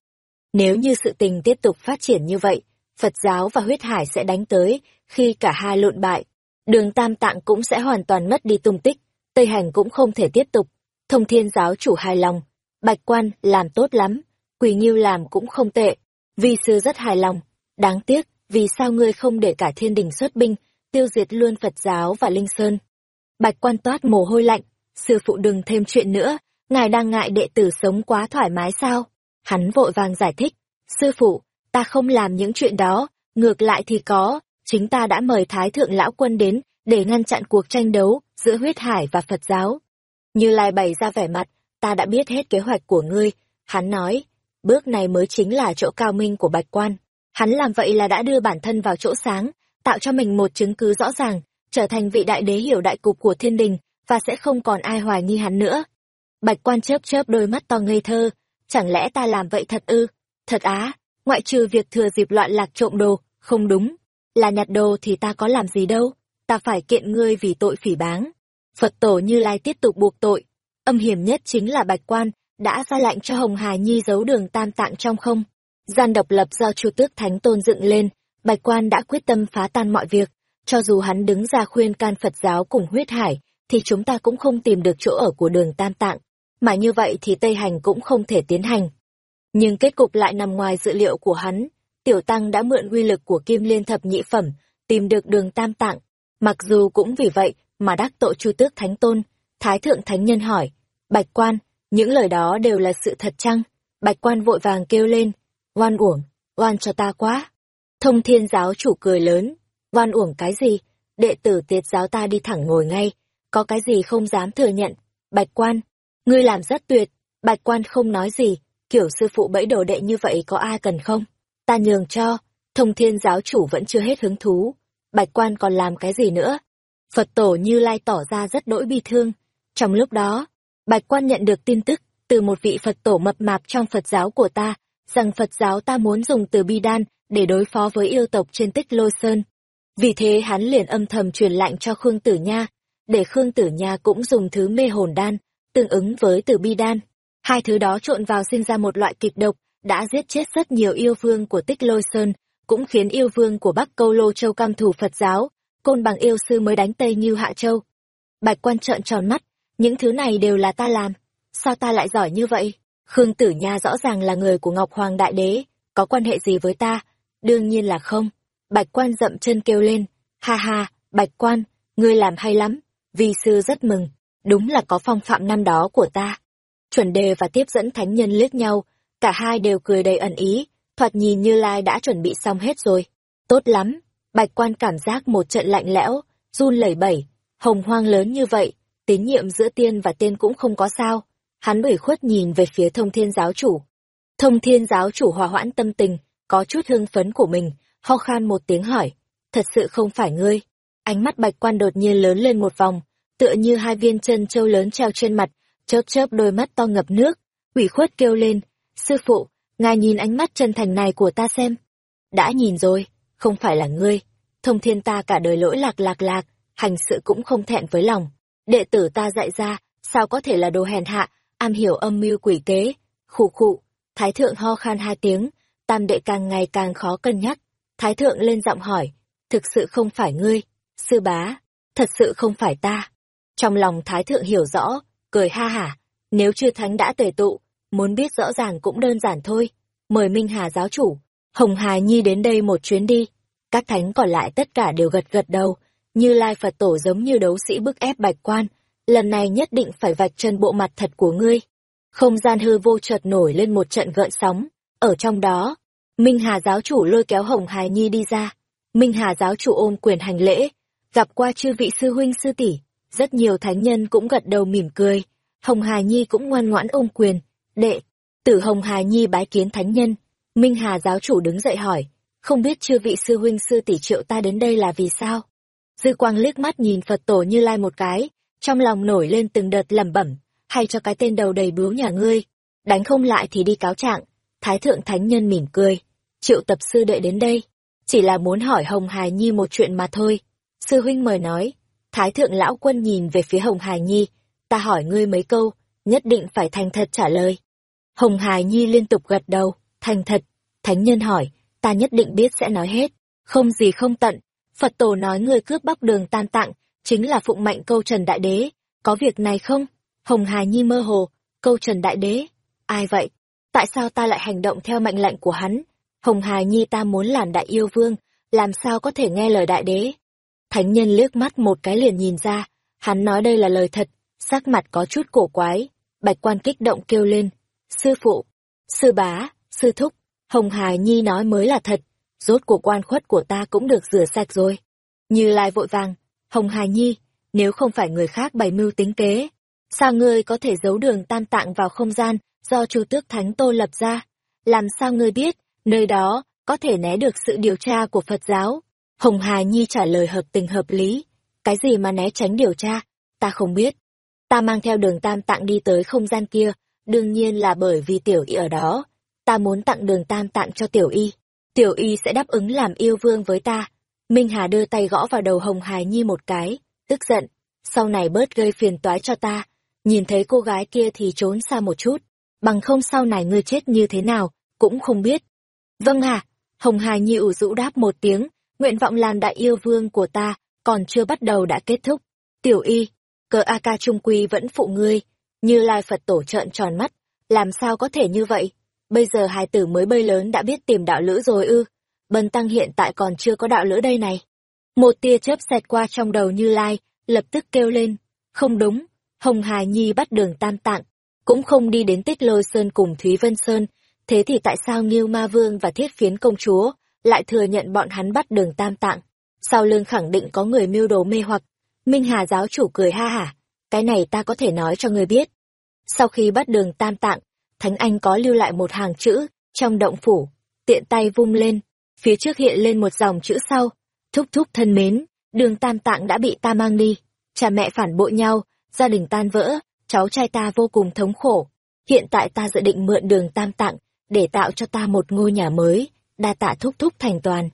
Nếu như sự tình tiếp tục phát triển như vậy, Phật giáo và huyết hải sẽ đánh tới, khi cả hai lộn bại. Đường Tam Tạng cũng sẽ hoàn toàn mất đi tung tích, Tây Hành cũng không thể tiếp tục. Thông thiên giáo chủ hài lòng, Bạch Quan làm tốt lắm, Quỳ Nghiêu làm cũng không tệ, vi sư rất hài lòng. Đáng tiếc, vì sao ngươi không để cả thiên đình xuất binh, tiêu diệt luôn Phật giáo và Linh Sơn. Bạch Quan toát mồ hôi lạnh, sư phụ đừng thêm chuyện nữa, ngài đang ngại đệ tử sống quá thoải mái sao? Hắn vội vàng giải thích, sư phụ, ta không làm những chuyện đó, ngược lại thì có, chính ta đã mời Thái Thượng Lão Quân đến để ngăn chặn cuộc tranh đấu giữa huyết hải và Phật giáo. Như Lai bày ra vẻ mặt, ta đã biết hết kế hoạch của ngươi, hắn nói, bước này mới chính là chỗ cao minh của bạch quan. Hắn làm vậy là đã đưa bản thân vào chỗ sáng, tạo cho mình một chứng cứ rõ ràng, trở thành vị đại đế hiểu đại cục của thiên đình, và sẽ không còn ai hoài nghi hắn nữa. Bạch quan chớp chớp đôi mắt to ngây thơ, chẳng lẽ ta làm vậy thật ư? Thật á, ngoại trừ việc thừa dịp loạn lạc trộm đồ, không đúng. Là nhặt đồ thì ta có làm gì đâu, ta phải kiện ngươi vì tội phỉ báng. Phật tổ Như Lai tiếp tục buộc tội. Âm hiểm nhất chính là bạch quan, đã ra lệnh cho Hồng Hà Nhi giấu đường tam tạng trong không. Gian độc lập do Chu Tước Thánh Tôn dựng lên, bạch quan đã quyết tâm phá tan mọi việc. Cho dù hắn đứng ra khuyên can Phật giáo cùng huyết hải, thì chúng ta cũng không tìm được chỗ ở của đường tam tạng. Mà như vậy thì Tây Hành cũng không thể tiến hành. Nhưng kết cục lại nằm ngoài dự liệu của hắn. Tiểu Tăng đã mượn uy lực của Kim Liên Thập Nhị Phẩm, tìm được đường tam tạng. Mặc dù cũng vì vậy mà đắc tội Chu Tước Thánh Tôn, Thái Thượng Thánh Nhân hỏi, Bạch Quan, những lời đó đều là sự thật chăng? Bạch Quan vội vàng kêu lên, oan uổng, oan cho ta quá. Thông thiên giáo chủ cười lớn, oan uổng cái gì? Đệ tử tiệt giáo ta đi thẳng ngồi ngay, có cái gì không dám thừa nhận. Bạch Quan, ngươi làm rất tuyệt, Bạch Quan không nói gì, kiểu sư phụ bẫy đồ đệ như vậy có ai cần không? Ta nhường cho, thông thiên giáo chủ vẫn chưa hết hứng thú. Bạch Quan còn làm cái gì nữa? Phật tổ Như Lai tỏ ra rất đỗi bi thương. Trong lúc đó, Bạch Quan nhận được tin tức từ một vị Phật tổ mập mạp trong Phật giáo của ta, rằng Phật giáo ta muốn dùng từ bi đan để đối phó với yêu tộc trên tích lôi sơn. Vì thế hắn liền âm thầm truyền lạnh cho Khương Tử Nha, để Khương Tử Nha cũng dùng thứ mê hồn đan, tương ứng với tử bi đan. Hai thứ đó trộn vào sinh ra một loại kịch độc, đã giết chết rất nhiều yêu vương của tích lôi sơn, cũng khiến yêu vương của Bắc Câu Lô Châu cam thủ Phật giáo, côn bằng yêu sư mới đánh Tây như Hạ Châu. Bạch quan trợn tròn mắt, những thứ này đều là ta làm, sao ta lại giỏi như vậy? Khương Tử Nha rõ ràng là người của Ngọc Hoàng Đại Đế, có quan hệ gì với ta? Đương nhiên là không. Bạch quan dậm chân kêu lên, ha ha, Bạch quan, ngươi làm hay lắm, vi sư rất mừng, đúng là có phong phạm năm đó của ta. Chuẩn đề và tiếp dẫn thánh nhân liếc nhau, cả hai đều cười đầy ẩn ý, thoạt nhìn như lai đã chuẩn bị xong hết rồi. Tốt lắm, bạch quan cảm giác một trận lạnh lẽo, run lẩy bẩy, hồng hoang lớn như vậy, tín nhiệm giữa tiên và tiên cũng không có sao. Hắn ủy khuất nhìn về phía thông thiên giáo chủ. Thông thiên giáo chủ hòa hoãn tâm tình, có chút hưng phấn của mình, ho khan một tiếng hỏi, thật sự không phải ngươi. Ánh mắt bạch quan đột nhiên lớn lên một vòng, tựa như hai viên chân châu lớn treo trên mặt, chớp chớp đôi mắt to ngập nước, ủy khuất kêu lên, sư phụ, ngài nhìn ánh mắt chân thành này của ta xem. Đã nhìn rồi, không phải là ngươi, thông thiên ta cả đời lỗi lạc lạc lạc, hành sự cũng không thẹn với lòng. Đệ tử ta dạy ra, sao có thể là đồ hèn hạ, am hiểu âm mưu quỷ kế, khụ khụ, thái thượng ho khan hai tiếng, tam đệ càng ngày càng khó cân nhắc. Thái thượng lên giọng hỏi, thực sự không phải ngươi, sư bá, thật sự không phải ta. Trong lòng thái thượng hiểu rõ, cười ha hả, nếu chưa thánh đã tề tụ, muốn biết rõ ràng cũng đơn giản thôi. Mời Minh Hà giáo chủ, Hồng Hà Nhi đến đây một chuyến đi. Các thánh còn lại tất cả đều gật gật đầu, như Lai Phật Tổ giống như đấu sĩ bức ép bạch quan, lần này nhất định phải vạch chân bộ mặt thật của ngươi. Không gian hư vô chợt nổi lên một trận gợn sóng, ở trong đó, Minh Hà giáo chủ lôi kéo Hồng Hà Nhi đi ra. Minh Hà giáo chủ ôm quyền hành lễ, gặp qua chư vị sư huynh sư tỷ, rất nhiều thánh nhân cũng gật đầu mỉm cười. Hồng Hà Nhi cũng ngoan ngoãn ôm quyền, đệ, tử Hồng Hà Nhi bái kiến thánh nhân. Minh Hà giáo chủ đứng dậy hỏi, không biết chư vị sư huynh sư tỷ triệu ta đến đây là vì sao? Dư quang liếc mắt nhìn Phật tổ như lai một cái, trong lòng nổi lên từng đợt lẩm bẩm, hay cho cái tên đầu đầy bướu nhà ngươi, đánh không lại thì đi cáo trạng. Thái thượng thánh nhân mỉm cười, triệu tập sư đệ đến đây, chỉ là muốn hỏi Hồng hải Nhi một chuyện mà thôi. Sư huynh mời nói, Thái thượng lão quân nhìn về phía Hồng hải Nhi, ta hỏi ngươi mấy câu, nhất định phải thành thật trả lời. Hồng hải Nhi liên tục gật đầu, thành thật, thánh nhân hỏi, ta nhất định biết sẽ nói hết, không gì không tận. Phật tổ nói người cướp bóc đường tan tạng, chính là phụng mệnh câu trần đại đế, có việc này không? Hồng hải Nhi mơ hồ, câu trần đại đế, ai vậy? Tại sao ta lại hành động theo mệnh lệnh của hắn? Hồng Hà Nhi ta muốn làm đại yêu vương, làm sao có thể nghe lời đại đế? Thánh nhân liếc mắt một cái liền nhìn ra, hắn nói đây là lời thật, sắc mặt có chút cổ quái. Bạch quan kích động kêu lên, sư phụ, sư bá, sư thúc, Hồng Hà Nhi nói mới là thật, rốt cuộc quan khuất của ta cũng được rửa sạch rồi. Như Lai vội vàng, Hồng Hà Nhi, nếu không phải người khác bày mưu tính kế, sao ngươi có thể giấu đường tam tạng vào không gian do Chu Tước Thánh Tô lập ra? Làm sao ngươi biết, nơi đó có thể né được sự điều tra của Phật giáo? Hồng Hà Nhi trả lời hợp tình hợp lý. Cái gì mà né tránh điều tra? Ta không biết. Ta mang theo đường tam tạng đi tới không gian kia, đương nhiên là bởi vì tiểu y ở đó. Ta muốn tặng đường tam tạng cho tiểu y. Tiểu y sẽ đáp ứng làm yêu vương với ta. Minh Hà đưa tay gõ vào đầu Hồng Hà Nhi một cái, tức giận. Sau này bớt gây phiền toái cho ta. Nhìn thấy cô gái kia thì trốn xa một chút. Bằng không sau này ngươi chết như thế nào, cũng không biết. Vâng à, Hồng Hà Nhi ủ rũ đáp một tiếng, nguyện vọng làm đại yêu vương của ta còn chưa bắt đầu đã kết thúc. Tiểu y, cờ A ca trung quy vẫn phụ ngươi, như lai Phật tổ trợn tròn mắt, làm sao có thể như vậy? Bây giờ hài tử mới bơi lớn đã biết tìm đạo lữ rồi ư, bần tăng hiện tại còn chưa có đạo lữ đây này. Một tia chớp xẹt qua trong đầu như lai, lập tức kêu lên, không đúng, Hồng Hà Nhi bắt đường tam tạng, cũng không đi đến tích lôi sơn cùng Thúy Vân Sơn, thế thì tại sao Nghiêu Ma Vương và Thiết Phiến Công Chúa lại thừa nhận bọn hắn bắt đường tam tạng. Sau lưng khẳng định có người mưu đồ mê hoặc. Minh Hà giáo chủ cười ha hả, cái này ta có thể nói cho người biết. Sau khi bắt đường tam tạng, Thánh Anh có lưu lại một hàng chữ, trong động phủ, tiện tay vung lên, phía trước hiện lên một dòng chữ sau, thúc thúc thân mến, đường tam tạng đã bị ta mang đi, cha mẹ phản bội nhau, gia đình tan vỡ, cháu trai ta vô cùng thống khổ. Hiện tại ta dự định mượn đường tam tạng, để tạo cho ta một ngôi nhà mới, đa tạ thúc thúc thành toàn.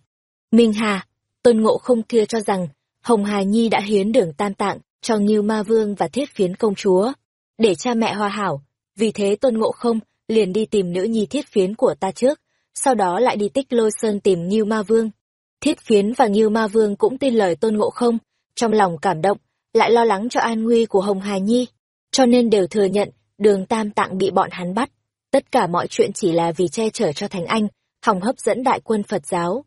Minh Hà, tôn ngộ không kia cho rằng, Hồng Hà Nhi đã hiến đường tam tạng cho Ngưu Ma Vương và Thiết Phiến Công Chúa, để cha mẹ hòa hảo, vì thế tôn ngộ không liền đi tìm nữ nhi Thiết Phiến của ta trước, sau đó lại đi tích lôi sơn tìm Ngưu Ma Vương. Thiết Phiến và Ngưu Ma Vương cũng tin lời tôn ngộ không, trong lòng cảm động, lại lo lắng cho an nguy của Hồng Hà Nhi, cho nên đều thừa nhận đường tam tạng bị bọn hắn bắt. Tất cả mọi chuyện chỉ là vì che chở cho Thánh Anh, hòng hấp dẫn đại quân Phật giáo.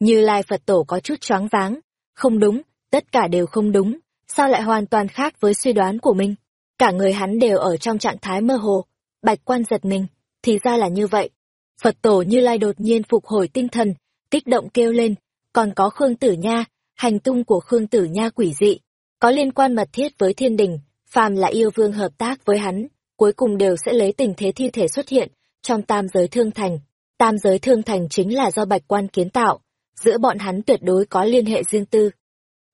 Như Lai Phật Tổ có chút choáng váng. Không đúng, tất cả đều không đúng. Sao lại hoàn toàn khác với suy đoán của mình? Cả người hắn đều ở trong trạng thái mơ hồ. Bạch quan giật mình. Thì ra là như vậy. Phật Tổ Như Lai đột nhiên phục hồi tinh thần, kích động kêu lên. Còn có Khương Tử Nha, hành tung của Khương Tử Nha quỷ dị. Có liên quan mật thiết với thiên đình, phàm là yêu vương hợp tác với hắn, cuối cùng đều sẽ lấy tình thế thi thể xuất hiện trong tam giới thương thành. Tam giới thương thành chính là do bạch quan kiến tạo, giữa bọn hắn tuyệt đối có liên hệ riêng tư.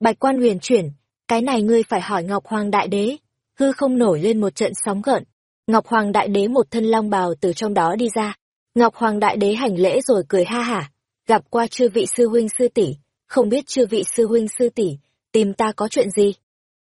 Bạch quan huyền chuyển, cái này ngươi phải hỏi Ngọc Hoàng Đại Đế, hư không nổi lên một trận sóng gợn. Ngọc Hoàng Đại Đế một thân long bào từ trong đó đi ra. Ngọc Hoàng Đại Đế hành lễ rồi cười ha hả, gặp qua chư vị sư huynh sư tỷ, không biết chư vị sư huynh sư tỷ tìm ta có chuyện gì.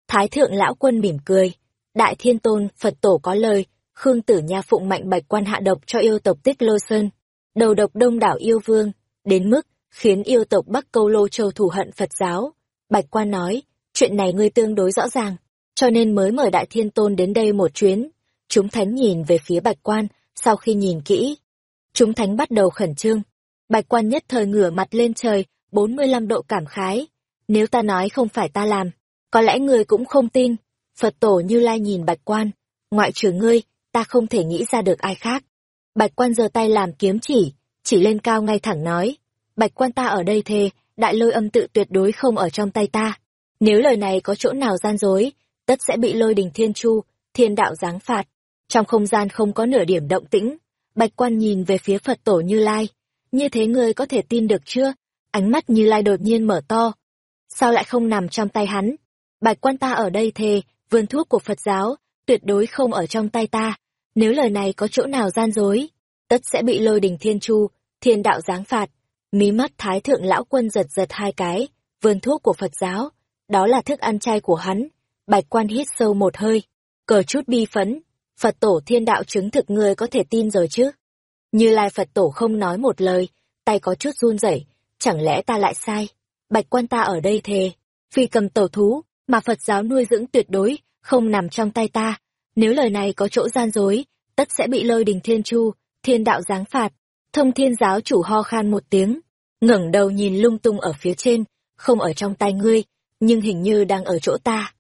Thái thượng lão quân mỉm cười, Đại Thiên Tôn, Phật Tổ có lời, Khương Tử Nha phụng mạnh bạch quan hạ độc cho yêu tộc Tích Lô Sơn, đầu độc đông đảo yêu vương, đến mức khiến yêu tộc Bắc Câu Lô Châu thù hận Phật giáo. Bạch quan nói, chuyện này ngươi tương đối rõ ràng, cho nên mới mời Đại Thiên Tôn đến đây một chuyến. Chúng thánh nhìn về phía bạch quan, sau khi nhìn kỹ, chúng thánh bắt đầu khẩn trương. Bạch quan nhất thời ngửa mặt lên trời, 45 độ cảm khái. Nếu ta nói không phải ta làm, có lẽ người cũng không tin. Phật tổ Như Lai nhìn bạch quan, ngoại trừ ngươi, ta không thể nghĩ ra được ai khác. Bạch quan giơ tay làm kiếm chỉ, chỉ lên cao ngay thẳng nói, bạch quan ta ở đây thề, đại lôi âm tự tuyệt đối không ở trong tay ta. Nếu lời này có chỗ nào gian dối, tất sẽ bị lôi đình thiên chu, thiên đạo giáng phạt. Trong không gian không có nửa điểm động tĩnh, bạch quan nhìn về phía Phật tổ Như Lai. Như thế ngươi có thể tin được chưa? Ánh mắt Như Lai đột nhiên mở to. Sao lại không nằm trong tay hắn? Bạch quan ta ở đây thề, vườn thuốc của Phật giáo, tuyệt đối không ở trong tay ta. Nếu lời này có chỗ nào gian dối, tất sẽ bị lôi đình thiên chu, thiên đạo giáng phạt. Mí mắt thái thượng lão quân giật giật hai cái, vườn thuốc của Phật giáo, đó là thức ăn chay của hắn. Bạch quan hít sâu một hơi, cờ chút bi phấn, Phật tổ thiên đạo chứng thực người có thể tin rồi chứ. Như Lai Phật tổ không nói một lời, tay có chút run rẩy, chẳng lẽ ta lại sai? Bạch quan ta ở đây thề, phi cầm tổ thú, mà Phật giáo nuôi dưỡng tuyệt đối, không nằm trong tay ta. Nếu lời này có chỗ gian dối, tất sẽ bị lôi đình thiên chu, thiên đạo giáng phạt. Thông thiên giáo chủ ho khan một tiếng, ngẩng đầu nhìn lung tung ở phía trên, không ở trong tay ngươi, nhưng hình như đang ở chỗ ta.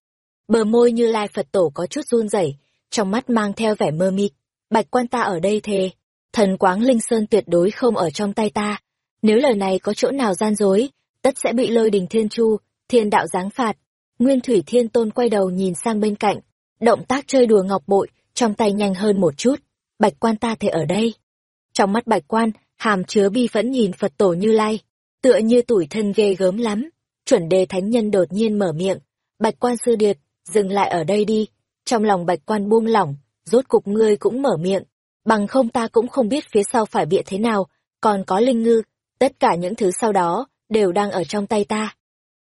Bờ môi như lai Phật tổ có chút run rẩy, trong mắt mang theo vẻ mơ mịt. Bạch quan ta ở đây thề, thần quáng linh sơn tuyệt đối không ở trong tay ta. Nếu lời này có chỗ nào gian dối, tất sẽ bị lôi đình thiên chu, thiên đạo giáng phạt. Nguyên Thủy Thiên Tôn quay đầu nhìn sang bên cạnh, động tác chơi đùa ngọc bội, trong tay nhanh hơn một chút. Bạch quan ta thể ở đây. Trong mắt bạch quan, hàm chứa bi phẫn nhìn Phật tổ như lai, tựa như tủi thân ghê gớm lắm. Chuẩn đề thánh nhân đột nhiên mở miệng, bạch quan sư điệt, dừng lại ở đây đi. Trong lòng bạch quan buông lỏng, rốt cục ngươi cũng mở miệng. Bằng không ta cũng không biết phía sau phải bịa thế nào, còn có linh ngư, tất cả những thứ sau đó, đều đang ở trong tay ta.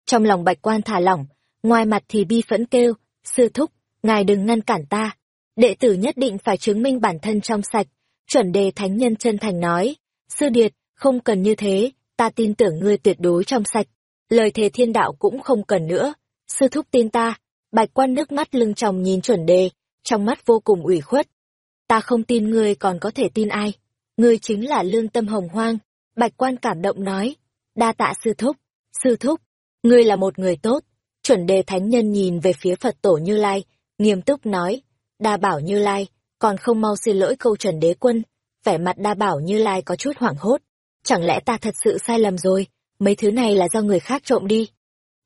Trong lòng bạch quan thả lỏng, ngoài mặt thì bi phẫn kêu, sư thúc, ngài đừng ngăn cản ta. Đệ tử nhất định phải chứng minh bản thân trong sạch. Chuẩn đề thánh nhân chân thành nói, sư điệt, không cần như thế, ta tin tưởng ngươi tuyệt đối trong sạch. Lời thề thiên đạo cũng không cần nữa. Sư thúc tin ta, bạch quan nước mắt lưng tròng nhìn chuẩn đề, trong mắt vô cùng ủy khuất. Ta không tin ngươi còn có thể tin ai. Ngươi chính là lương tâm hồng hoang. Bạch quan cảm động nói, đa tạ sư thúc, sư thúc, ngươi là một người tốt, Chuẩn đề thánh nhân nhìn về phía Phật tổ Như Lai, nghiêm túc nói, đa bảo Như Lai, còn không mau xin lỗi câu chuẩn đế quân, vẻ mặt đa bảo Như Lai có chút hoảng hốt. Chẳng lẽ ta thật sự sai lầm rồi, mấy thứ này là do người khác trộm đi.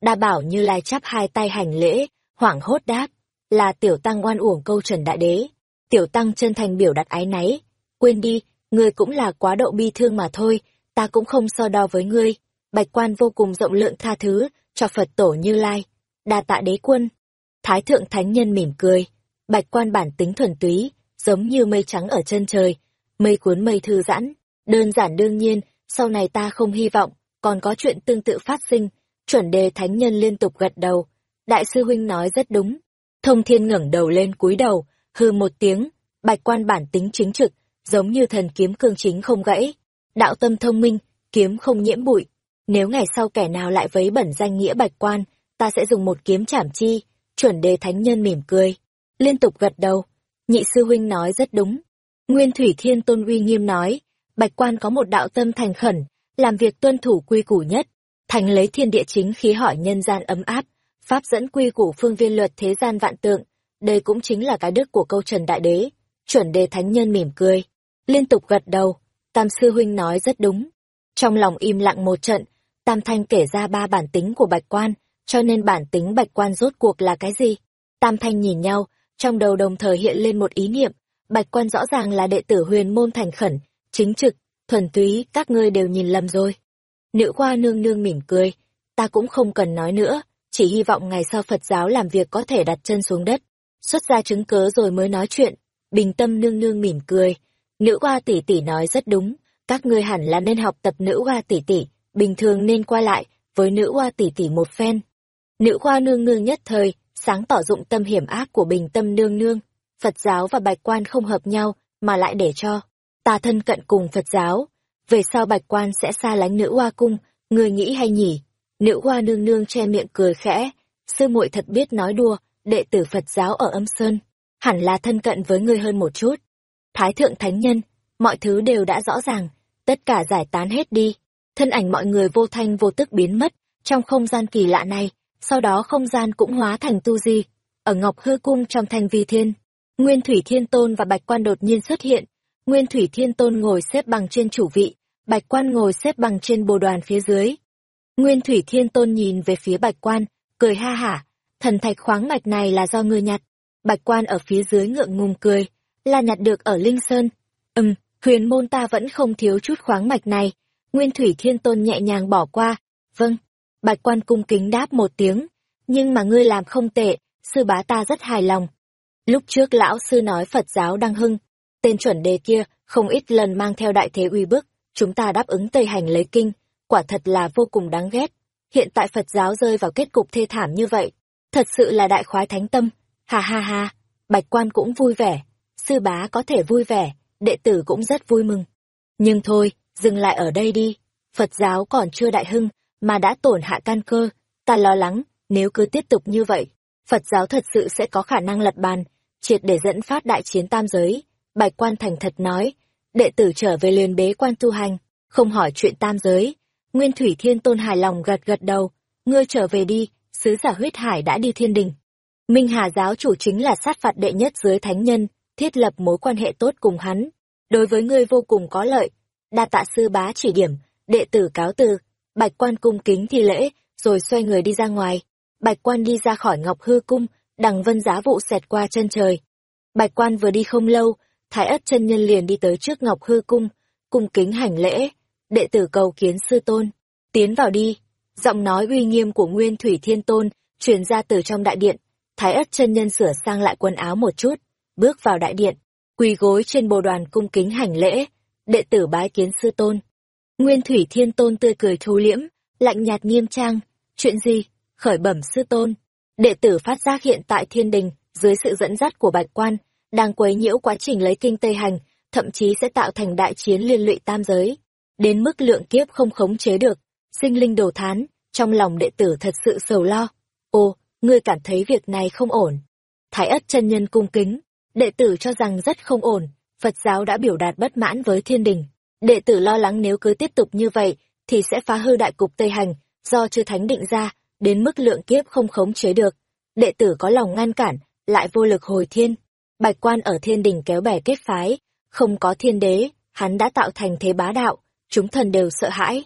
Đa bảo Như Lai chắp hai tay hành lễ, hoảng hốt đáp, là tiểu tăng oan uổng câu trần đại đế. Tiểu tăng chân thành biểu đặt ái náy, quên đi, ngươi cũng là quá độ bi thương mà thôi, ta cũng không so đo với ngươi. Bạch quan vô cùng rộng lượng tha thứ, cho Phật tổ Như Lai, đa tạ đế quân. Thái thượng thánh nhân mỉm cười, bạch quan bản tính thuần túy, giống như mây trắng ở chân trời, mây cuốn mây thư giãn, đơn giản đương nhiên, sau này ta không hy vọng, còn có chuyện tương tự phát sinh, chuẩn đề thánh nhân liên tục gật đầu. Đại sư huynh nói rất đúng. Thông thiên ngẩng đầu lên cúi đầu, hư một tiếng, bạch quan bản tính chính trực, giống như thần kiếm cương chính không gãy. Đạo tâm thông minh, kiếm không nhiễm bụi. Nếu ngày sau kẻ nào lại vấy bẩn danh nghĩa bạch quan, ta sẽ dùng một kiếm chảm chi. Chuẩn đề thánh nhân mỉm cười, liên tục gật đầu. Nhị sư huynh nói rất đúng. Nguyên Thủy Thiên Tôn uy nghiêm nói, bạch quan có một đạo tâm thành khẩn, làm việc tuân thủ quy củ nhất, thành lấy thiên địa chính khí hỏi nhân gian ấm áp, pháp dẫn quy củ phương viên luật thế gian vạn tượng. Đây cũng chính là cái đức của câu Trần Đại Đế. Chuẩn đề thánh nhân mỉm cười, liên tục gật đầu, Tam sư huynh nói rất đúng. Trong lòng im lặng một trận, Tam Thanh kể ra ba bản tính của bạch quan, cho nên bản tính bạch quan rốt cuộc là cái gì? Tam Thanh nhìn nhau, trong đầu đồng thời hiện lên một ý niệm, bạch quan rõ ràng là đệ tử huyền môn thành khẩn, chính trực, thuần túy, các ngươi đều nhìn lầm rồi. Nữ khoa nương nương mỉm cười, ta cũng không cần nói nữa, chỉ hy vọng ngày sau Phật giáo làm việc có thể đặt chân xuống đất, xuất ra chứng cớ rồi mới nói chuyện. Bình tâm nương nương mỉm cười, nữ hoa tỷ tỷ nói rất đúng, các ngươi hẳn là nên học tập nữ hoa tỷ tỷ, bình thường nên qua lại với nữ hoa tỷ tỷ một phen. Nữ hoa nương nương nhất thời, sáng tỏ dụng tâm hiểm ác của bình tâm nương nương, Phật giáo và bạch quan không hợp nhau, mà lại để cho ta thân cận cùng Phật giáo. Về sau bạch quan sẽ xa lánh nữ hoa cung, người nghĩ hay nhỉ? Nữ hoa nương nương che miệng cười khẽ, sư muội thật biết nói đùa, đệ tử Phật giáo ở âm sơn, hẳn là thân cận với người hơn một chút. Thái thượng thánh nhân, mọi thứ đều đã rõ ràng, tất cả giải tán hết đi. Thân ảnh mọi người vô thanh vô tức biến mất, trong không gian kỳ lạ này, sau đó không gian cũng hóa thành tu di. Ở Ngọc Hư Cung trong thanh vi thiên, Nguyên Thủy Thiên Tôn và Bạch Quan đột nhiên xuất hiện. Nguyên Thủy Thiên Tôn ngồi xếp bằng trên chủ vị, Bạch Quan ngồi xếp bằng trên bồ đoàn phía dưới. Nguyên Thủy Thiên Tôn nhìn về phía Bạch Quan, cười ha hả, thần thạch khoáng mạch này là do ngươi nhặt. Bạch Quan ở phía dưới ngượng ngùng cười, là nhặt được ở Linh Sơn. Ừm, huyền môn ta vẫn không thiếu chút khoáng mạch này. Nguyên Thủy Thiên Tôn nhẹ nhàng bỏ qua. Vâng, Bạch Quan cung kính đáp một tiếng. Nhưng mà ngươi làm không tệ, sư bá ta rất hài lòng. Lúc trước lão sư nói Phật giáo đang hưng, tên chuẩn đề kia không ít lần mang theo đại thế uy bức, chúng ta đáp ứng tây hành lấy kinh, quả thật là vô cùng đáng ghét. Hiện tại Phật giáo rơi vào kết cục thê thảm như vậy, thật sự là đại khoái thánh tâm. Ha ha ha, Bạch Quan cũng vui vẻ, sư bá có thể vui vẻ, đệ tử cũng rất vui mừng. Nhưng thôi, dừng lại ở đây đi, Phật giáo còn chưa đại hưng, mà đã tổn hạ căn cơ, ta lo lắng, nếu cứ tiếp tục như vậy, Phật giáo thật sự sẽ có khả năng lật bàn, triệt để dẫn phát đại chiến tam giới. Bạch quan thành thật nói, đệ tử trở về liền bế quan tu hành, không hỏi chuyện tam giới. Nguyên Thủy Thiên Tôn hài lòng gật gật đầu, ngươi trở về đi, sứ giả huyết hải đã đi thiên đình. Minh Hà giáo chủ chính là sát phạt đệ nhất dưới thánh nhân, thiết lập mối quan hệ tốt cùng hắn. Đối với ngươi vô cùng có lợi, đa tạ sư bá chỉ điểm, đệ tử cáo từ, bạch quan cung kính thi lễ, rồi xoay người đi ra ngoài. Bạch quan đi ra khỏi ngọc hư cung, đằng vân giá vụ xẹt qua chân trời. Bạch quan vừa đi không lâu, thái ất chân nhân liền đi tới trước ngọc hư cung, cung kính hành lễ, đệ tử cầu kiến sư tôn, tiến vào đi. Giọng nói uy nghiêm của Nguyên Thủy Thiên Tôn truyền ra từ trong đại điện, thái ất chân nhân sửa sang lại quần áo một chút, bước vào đại điện, quỳ gối trên bồ đoàn cung kính hành lễ, đệ tử bái kiến sư tôn. Nguyên Thủy Thiên Tôn tươi cười thu liễm, lạnh nhạt nghiêm trang, chuyện gì, khởi bẩm sư tôn. Đệ tử phát giác hiện tại thiên đình, dưới sự dẫn dắt của bạch quan, đang quấy nhiễu quá trình lấy kinh Tây Hành, thậm chí sẽ tạo thành đại chiến liên lụy tam giới. Đến mức lượng kiếp không khống chế được, sinh linh đồ thán, trong lòng đệ tử thật sự sầu lo. Ô, ngươi cảm thấy việc này không ổn. Thái ất chân nhân cung kính, đệ tử cho rằng rất không ổn, Phật giáo đã biểu đạt bất mãn với thiên đình. Đệ tử lo lắng nếu cứ tiếp tục như vậy, thì sẽ phá hư đại cục Tây Hành, do chư thánh định ra, đến mức lượng kiếp không khống chế được. Đệ tử có lòng ngăn cản, lại vô lực hồi thiên. Bạch quan ở thiên đình kéo bè kết phái, không có thiên đế, hắn đã tạo thành thế bá đạo, chúng thần đều sợ hãi.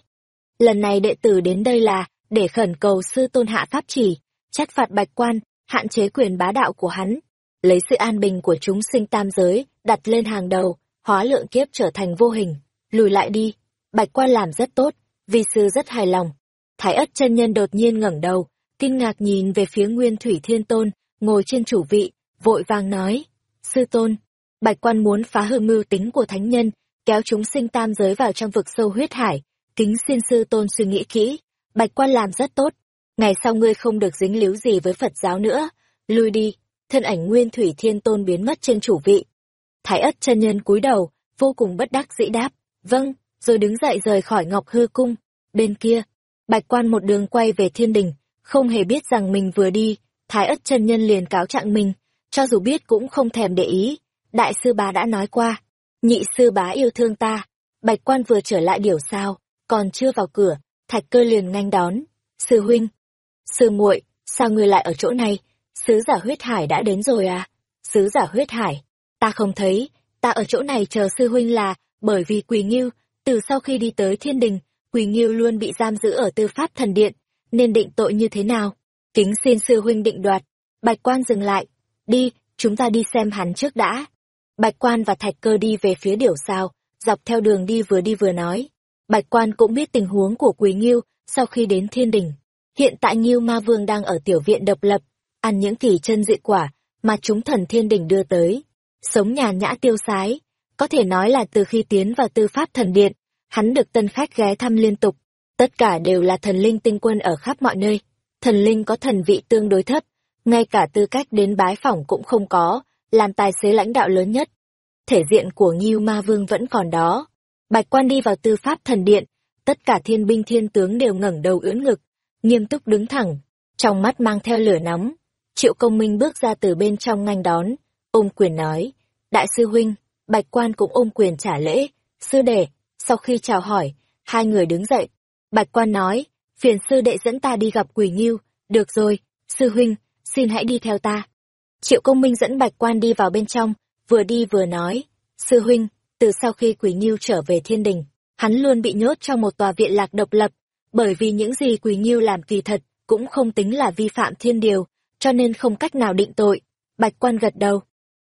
Lần này đệ tử đến đây là, để khẩn cầu sư tôn hạ pháp chỉ, trách phạt bạch quan, hạn chế quyền bá đạo của hắn, lấy sự an bình của chúng sinh tam giới, đặt lên hàng đầu, hóa lượng kiếp trở thành vô hình, lùi lại đi. Bạch quan làm rất tốt, vi sư rất hài lòng. Thái ất chân nhân đột nhiên ngẩng đầu, kinh ngạc nhìn về phía Nguyên Thủy Thiên Tôn, ngồi trên chủ vị, vội vàng nói, Sư Tôn, Bạch quan muốn phá hư mưu tính của thánh nhân, kéo chúng sinh tam giới vào trong vực sâu huyết hải, kính xin sư tôn suy nghĩ kỹ, bạch quan làm rất tốt, ngày sau ngươi không được dính líu gì với Phật giáo nữa, lui đi, thân ảnh nguyên thủy thiên tôn biến mất trên chủ vị. Thái ất chân nhân cúi đầu, vô cùng bất đắc dĩ đáp, vâng, rồi đứng dậy rời khỏi ngọc hư cung, bên kia, bạch quan một đường quay về thiên đình, không hề biết rằng mình vừa đi, thái ất chân nhân liền cáo trạng mình, cho dù biết cũng không thèm để ý, đại sư bá đã nói qua, nhị sư bá yêu thương ta, bạch quan vừa trở lại điều sao, còn chưa vào cửa, thạch cơ liền nhanh đón, sư huynh, sư muội, sao ngươi lại ở chỗ này, sứ giả huyết hải đã đến rồi à, sứ giả huyết hải, ta không thấy, ta ở chỗ này chờ sư huynh là, bởi vì quỳ nghiêu, từ sau khi đi tới thiên đình, quỳ nghiêu luôn bị giam giữ ở tư pháp thần điện, nên định tội như thế nào, kính xin sư huynh định đoạt, bạch quan dừng lại, đi, chúng ta đi xem hắn trước đã. Bạch quan và thạch cơ đi về phía điểu sao, dọc theo đường đi vừa đi vừa nói. Bạch quan cũng biết tình huống của quỳ Nghiêu sau khi đến thiên đình. Hiện tại Nghiêu Ma Vương đang ở tiểu viện độc lập, ăn những kỳ chân dị quả mà chúng thần thiên đình đưa tới. Sống nhàn nhã tiêu sái, có thể nói là từ khi tiến vào tư pháp thần điện, hắn được tân khách ghé thăm liên tục. Tất cả đều là thần linh tinh quân ở khắp mọi nơi. Thần linh có thần vị tương đối thấp, ngay cả tư cách đến bái phỏng cũng không có, làm tài xế lãnh đạo lớn nhất. Thể diện của Ngưu Ma Vương vẫn còn đó. Bạch quan đi vào tư pháp thần điện, tất cả thiên binh thiên tướng đều ngẩng đầu ưỡn ngực, nghiêm túc đứng thẳng, trong mắt mang theo lửa nóng. Triệu công minh bước ra từ bên trong ngành đón, ôm quyền nói, đại sư huynh, bạch quan cũng ôm quyền trả lễ, sư đệ, sau khi chào hỏi, hai người đứng dậy. Bạch quan nói, phiền sư đệ dẫn ta đi gặp quỷ nghiêu, được rồi, sư huynh, xin hãy đi theo ta. Triệu công minh dẫn bạch quan đi vào bên trong, vừa đi vừa nói, sư huynh, từ sau khi Quỷ Nghiêu trở về thiên đình, hắn luôn bị nhốt trong một tòa viện lạc độc lập, bởi vì những gì Quỷ Nghiêu làm kỳ thật cũng không tính là vi phạm thiên điều, cho nên không cách nào định tội. Bạch quan gật đầu.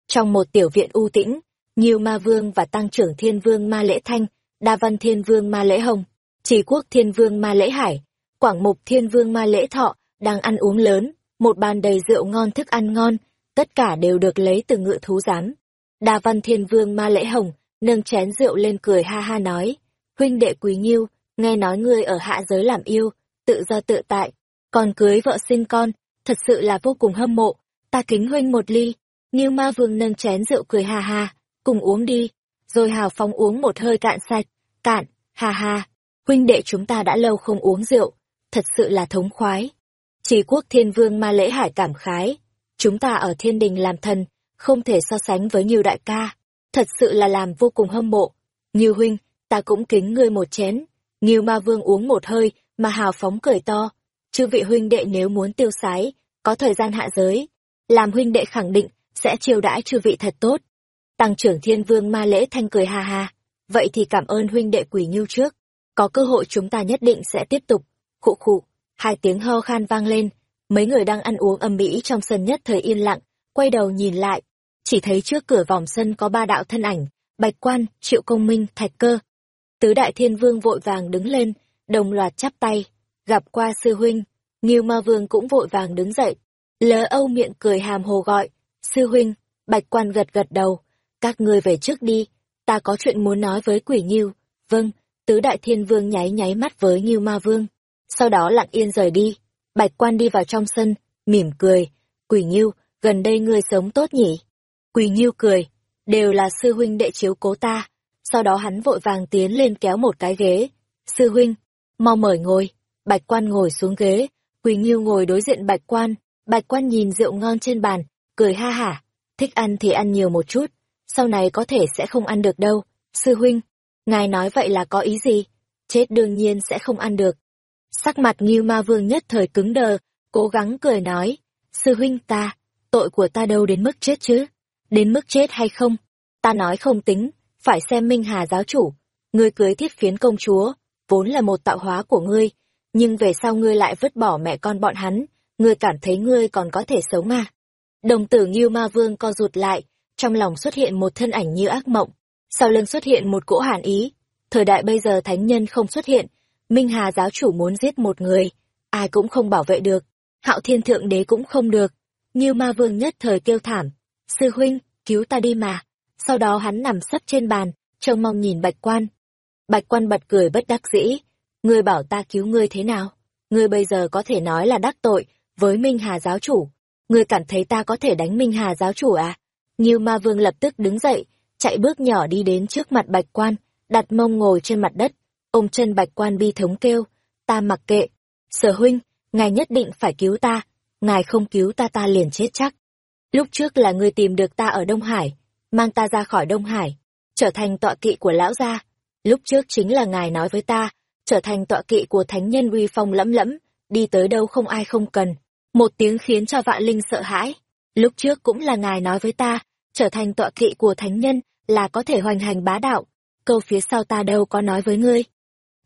Trong một tiểu viện u tĩnh, nhiêu Ma Vương và Tăng trưởng Thiên Vương Ma Lễ Thanh, Đa Văn Thiên Vương Ma Lễ Hồng, trì Quốc Thiên Vương Ma Lễ Hải, Quảng Mục Thiên Vương Ma Lễ Thọ đang ăn uống lớn, một bàn đầy rượu ngon thức ăn ngon, tất cả đều được lấy từ ngự thú giám. Đa Văn Thiên Vương Ma Lễ Hồng nâng chén rượu lên cười ha ha nói, huynh đệ quý nhiêu, nghe nói ngươi ở hạ giới làm yêu, tự do tự tại, còn cưới vợ sinh con, thật sự là vô cùng hâm mộ, ta kính huynh một ly. Nhiêu ma vương nâng chén rượu cười ha ha, cùng uống đi, rồi hào phóng uống một hơi cạn sạch, cạn, ha ha, huynh đệ chúng ta đã lâu không uống rượu, thật sự là thống khoái. Chỉ quốc thiên vương ma lễ hải cảm khái, chúng ta ở thiên đình làm thần, không thể so sánh với nhiều đại ca, thật sự là làm vô cùng hâm mộ. Như huynh, ta cũng kính ngươi một chén. Nghiêu ma vương uống một hơi, mà hào phóng cười to. Chư vị huynh đệ nếu muốn tiêu sái, có thời gian hạ giới, làm huynh đệ khẳng định, sẽ chiêu đãi chư vị thật tốt. Tăng trưởng thiên vương ma lễ thanh cười ha ha. Vậy thì cảm ơn huynh đệ quỷ nghiêu trước. Có cơ hội chúng ta nhất định sẽ tiếp tục. Khụ khụ, hai tiếng ho khan vang lên. Mấy người đang ăn uống âm mỹ trong sân nhất thời yên lặng, quay đầu nhìn lại, chỉ thấy trước cửa vòng sân có ba đạo thân ảnh, Bạch Quan, Triệu Công Minh, Thạch Cơ. Tứ đại thiên vương vội vàng đứng lên, đồng loạt chắp tay, gặp qua sư huynh, Nghiêu Ma Vương cũng vội vàng đứng dậy. Lỡ Âu miệng cười hàm hồ gọi, sư huynh, Bạch Quan gật gật đầu, các ngươi về trước đi, ta có chuyện muốn nói với quỷ Nghiêu. Vâng, tứ đại thiên vương nháy nháy mắt với Nghiêu Ma Vương, sau đó lặng yên rời đi. Bạch Quan đi vào trong sân, mỉm cười, quỷ Nghiêu, gần đây ngươi sống tốt nhỉ? Quỳ Nghiêu cười, đều là sư huynh đệ chiếu cố ta. Sau đó hắn vội vàng tiến lên kéo một cái ghế. Sư huynh, mau mời ngồi. Bạch quan ngồi xuống ghế, Quỳ Nghiêu ngồi đối diện bạch quan. Bạch quan nhìn rượu ngon trên bàn, cười ha hả. Thích ăn thì ăn nhiều một chút, sau này có thể sẽ không ăn được đâu. Sư huynh, ngài nói vậy là có ý gì? Chết đương nhiên sẽ không ăn được. Sắc mặt Nghiêu ma vương nhất thời cứng đờ, cố gắng cười nói. Sư huynh ta, tội của ta đâu đến mức chết chứ? Đến mức chết hay không? Ta nói không tính, phải xem Minh Hà giáo chủ. Ngươi cưới thiết phiến công chúa, vốn là một tạo hóa của ngươi, nhưng về sau ngươi lại vứt bỏ mẹ con bọn hắn, ngươi cảm thấy ngươi còn có thể sống à? Đồng tử Ngưu Ma Vương co rụt lại, trong lòng xuất hiện một thân ảnh như ác mộng, sau lưng xuất hiện một cỗ hàn ý. Thời đại bây giờ thánh nhân không xuất hiện, Minh Hà giáo chủ muốn giết một người, ai cũng không bảo vệ được, Hạo Thiên Thượng Đế cũng không được. Ngưu Ma Vương nhất thời kêu thảm, sư huynh, cứu ta đi mà. Sau đó hắn nằm sấp trên bàn, trông mong nhìn bạch quan. Bạch quan bật cười bất đắc dĩ, ngươi bảo ta cứu ngươi thế nào? Ngươi bây giờ có thể nói là đắc tội với Minh Hà giáo chủ. Ngươi cảm thấy ta có thể đánh Minh Hà giáo chủ à? Như ma vương lập tức đứng dậy, chạy bước nhỏ đi đến trước mặt bạch quan, đặt mông ngồi trên mặt đất, ôm chân bạch quan bi thống kêu, ta mặc kệ. Sở huynh, ngài nhất định phải cứu ta, ngài không cứu ta ta liền chết chắc. Lúc trước là ngươi tìm được ta ở Đông Hải, mang ta ra khỏi Đông Hải, trở thành tọa kỵ của lão gia. Lúc trước chính là ngài nói với ta, trở thành tọa kỵ của thánh nhân uy phong lẫm lẫm, đi tới đâu không ai không cần. Một tiếng khiến cho vạn linh sợ hãi. Lúc trước cũng là ngài nói với ta, trở thành tọa kỵ của thánh nhân là có thể hoành hành bá đạo. Câu phía sau ta đâu có nói với ngươi.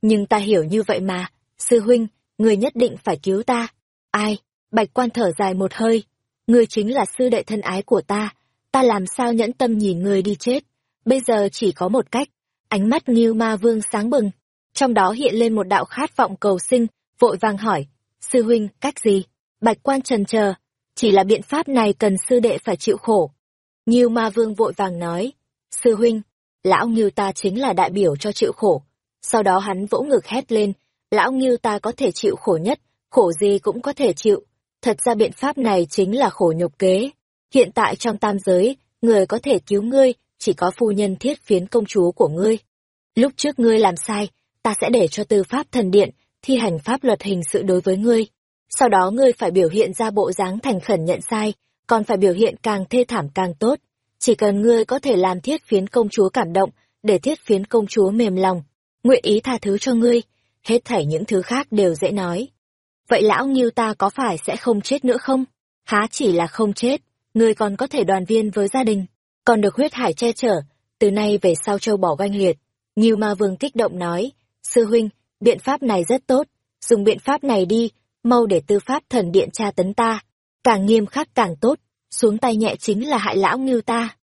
Nhưng ta hiểu như vậy mà, sư huynh, ngươi nhất định phải cứu ta. Ai? Bạch quan thở dài một hơi. Ngươi chính là sư đệ thân ái của ta, ta làm sao nhẫn tâm nhìn ngươi đi chết. Bây giờ chỉ có một cách. Ánh mắt Ngưu Ma Vương sáng bừng, trong đó hiện lên một đạo khát vọng cầu sinh, vội vàng hỏi, sư huynh, cách gì? Bạch quan trần chờ, chỉ là biện pháp này cần sư đệ phải chịu khổ. Ngưu Ma Vương vội vàng nói, sư huynh, lão Ngưu ta chính là đại biểu cho chịu khổ. Sau đó hắn vỗ ngực hét lên, lão Ngưu ta có thể chịu khổ nhất, khổ gì cũng có thể chịu. Thật ra biện pháp này chính là khổ nhục kế. Hiện tại trong tam giới, người có thể cứu ngươi, chỉ có phu nhân thiết phiến công chúa của ngươi. Lúc trước ngươi làm sai, ta sẽ để cho tư pháp thần điện thi hành pháp luật hình sự đối với ngươi. Sau đó ngươi phải biểu hiện ra bộ dáng thành khẩn nhận sai, còn phải biểu hiện càng thê thảm càng tốt. Chỉ cần ngươi có thể làm thiết phiến công chúa cảm động, để thiết phiến công chúa mềm lòng, nguyện ý tha thứ cho ngươi, hết thảy những thứ khác đều dễ nói. Vậy lão Nghiêu ta có phải sẽ không chết nữa không? Há chỉ là không chết, ngươi còn có thể đoàn viên với gia đình, còn được huyết hải che chở, từ nay về sau châu bỏ ganh liệt. Nghiêu ma vương kích động nói, sư huynh, biện pháp này rất tốt, dùng biện pháp này đi, mau để tư pháp thần điện tra tấn ta. Càng nghiêm khắc càng tốt, xuống tay nhẹ chính là hại lão ngưu ta.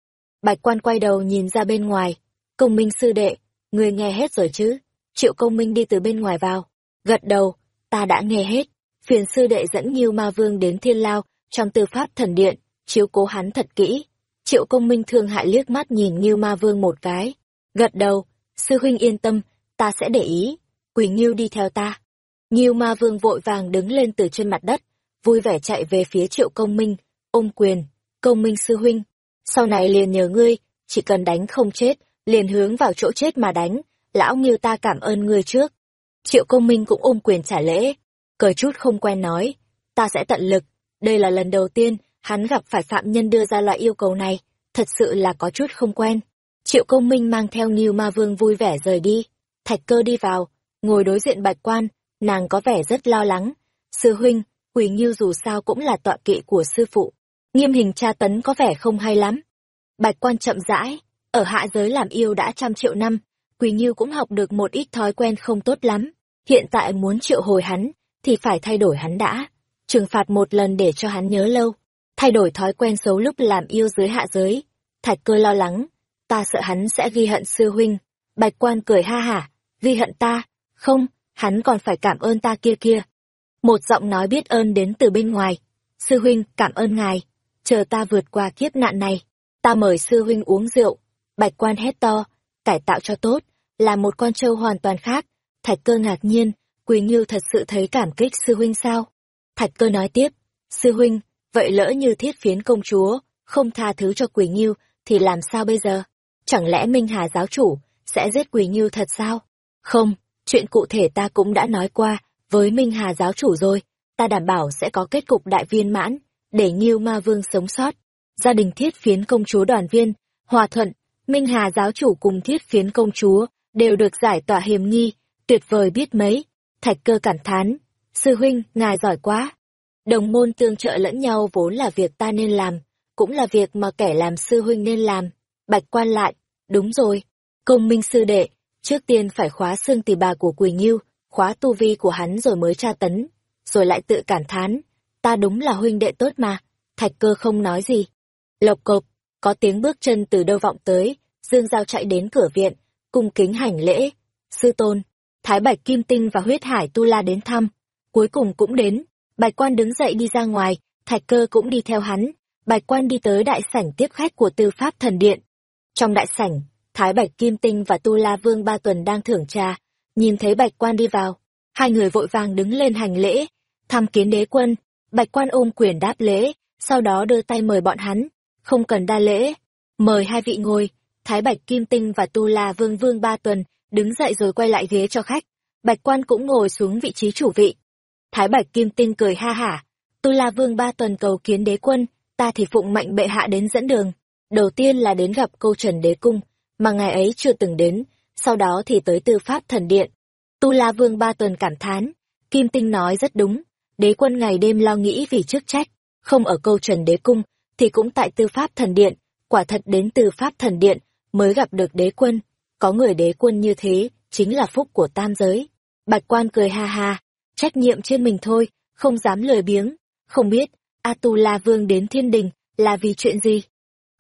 Bạch quan quay đầu nhìn ra bên ngoài, công minh sư đệ, người nghe hết rồi chứ? Triệu công minh đi từ bên ngoài vào, gật đầu, ta đã nghe hết. Phiền sư đệ dẫn Nghiêu Ma Vương đến Thiên Lao, trong tư pháp thần điện, chiếu cố hắn thật kỹ. Triệu công minh thương hại liếc mắt nhìn Nghiêu Ma Vương một cái, gật đầu, sư huynh yên tâm, ta sẽ để ý. Quỳ Nghiêu đi theo ta. Nghiêu Ma Vương vội vàng đứng lên từ trên mặt đất, vui vẻ chạy về phía Triệu công minh, ôm quyền, công minh sư huynh. Sau này liền nhờ ngươi, chỉ cần đánh không chết, liền hướng vào chỗ chết mà đánh, lão Nghiêu ta cảm ơn ngươi trước. Triệu công minh cũng ôm quyền trả lễ, cờ chút không quen nói, ta sẽ tận lực, đây là lần đầu tiên hắn gặp phải phạm nhân đưa ra loại yêu cầu này, thật sự là có chút không quen. Triệu công minh mang theo Nghiêu Ma Vương vui vẻ rời đi, thạch cơ đi vào, ngồi đối diện bạch quan, nàng có vẻ rất lo lắng. Sư huynh, Quỳ Nghiêu dù sao cũng là tọa kỵ của sư phụ, nghiêm hình tra tấn có vẻ không hay lắm. Bạch quan chậm rãi, ở hạ giới làm yêu đã trăm triệu năm, Quỳ Nghiêu cũng học được một ít thói quen không tốt lắm. Hiện tại muốn triệu hồi hắn, thì phải thay đổi hắn đã. Trừng phạt một lần để cho hắn nhớ lâu. Thay đổi thói quen xấu lúc làm yêu dưới hạ giới. Thạch cơ lo lắng. Ta sợ hắn sẽ ghi hận sư huynh. Bạch quan cười ha hả. Ghi hận ta. Không, hắn còn phải cảm ơn ta kia kia. Một giọng nói biết ơn đến từ bên ngoài. Sư huynh, cảm ơn ngài. Chờ ta vượt qua kiếp nạn này. Ta mời sư huynh uống rượu. Bạch quan hét to. Cải tạo cho tốt. Là một con trâu hoàn toàn khác. Thạch cơ ngạc nhiên Quỳ nhiêu thật sự thấy cảm kích sư huynh sao? Thạch cơ nói tiếp, sư huynh, vậy lỡ như thiết phiến công chúa, không tha thứ cho Quỳ nhiêu thì làm sao bây giờ? Chẳng lẽ Minh Hà giáo chủ, sẽ giết Quỳ nhiêu thật sao? Không, chuyện cụ thể ta cũng đã nói qua, với Minh Hà giáo chủ rồi, ta đảm bảo sẽ có kết cục đại viên mãn, để Nghiêu Ma Vương sống sót. Gia đình thiết phiến công chúa đoàn viên, hòa thuận, Minh Hà giáo chủ cùng thiết phiến công chúa, đều được giải tỏa hiểm nghi, tuyệt vời biết mấy. Thạch cơ cảm thán, sư huynh, ngài giỏi quá. Đồng môn tương trợ lẫn nhau vốn là việc ta nên làm, cũng là việc mà kẻ làm sư huynh nên làm. Bạch quan lại, đúng rồi, công minh sư đệ, trước tiên phải khóa xương tỳ bà của Quỳ Nghiêu, khóa tu vi của hắn rồi mới tra tấn, rồi lại tự cảm thán, ta đúng là huynh đệ tốt mà, thạch cơ không nói gì. Lộc cộp, có tiếng bước chân từ đâu vọng tới, Dương Giao chạy đến cửa viện, cung kính hành lễ. Sư tôn, Thái Bạch Kim Tinh và huyết hải Tu La đến thăm. Cuối cùng cũng đến, Bạch Quan đứng dậy đi ra ngoài, Thạch Cơ cũng đi theo hắn. Bạch Quan đi tới đại sảnh tiếp khách của Tư Pháp Thần Điện. Trong đại sảnh, Thái Bạch Kim Tinh và Tu La Vương ba tuần đang thưởng trà, nhìn thấy Bạch Quan đi vào, hai người vội vàng đứng lên hành lễ, tham kiến đế quân, Bạch Quan ôm quyền đáp lễ, sau đó đưa tay mời bọn hắn, không cần đa lễ, mời hai vị ngồi, Thái Bạch Kim Tinh và Tu La Vương Vương ba tuần đứng dậy rồi quay lại ghế cho khách, Bạch Quan cũng ngồi xuống vị trí chủ vị. Thái Bạch Kim Tinh cười ha hả, Tu La Vương ba tuần cầu kiến đế quân, ta thì phụng mệnh bệ hạ đến dẫn đường. Đầu tiên là đến gặp câu trần đế cung, mà ngày ấy chưa từng đến, sau đó thì tới tư pháp thần điện. Tu La Vương ba tuần cảm thán, Kim Tinh nói rất đúng, đế quân ngày đêm lo nghĩ vì chức trách, không ở câu chuẩn đế cung, thì cũng tại tư pháp thần điện, quả thật đến tư pháp thần điện, mới gặp được đế quân, có người đế quân như thế, chính là phúc của tam giới. Bạch quan cười ha ha, trách nhiệm trên mình thôi, không dám lười biếng, không biết, A Tu La Vương đến thiên đình, là vì chuyện gì?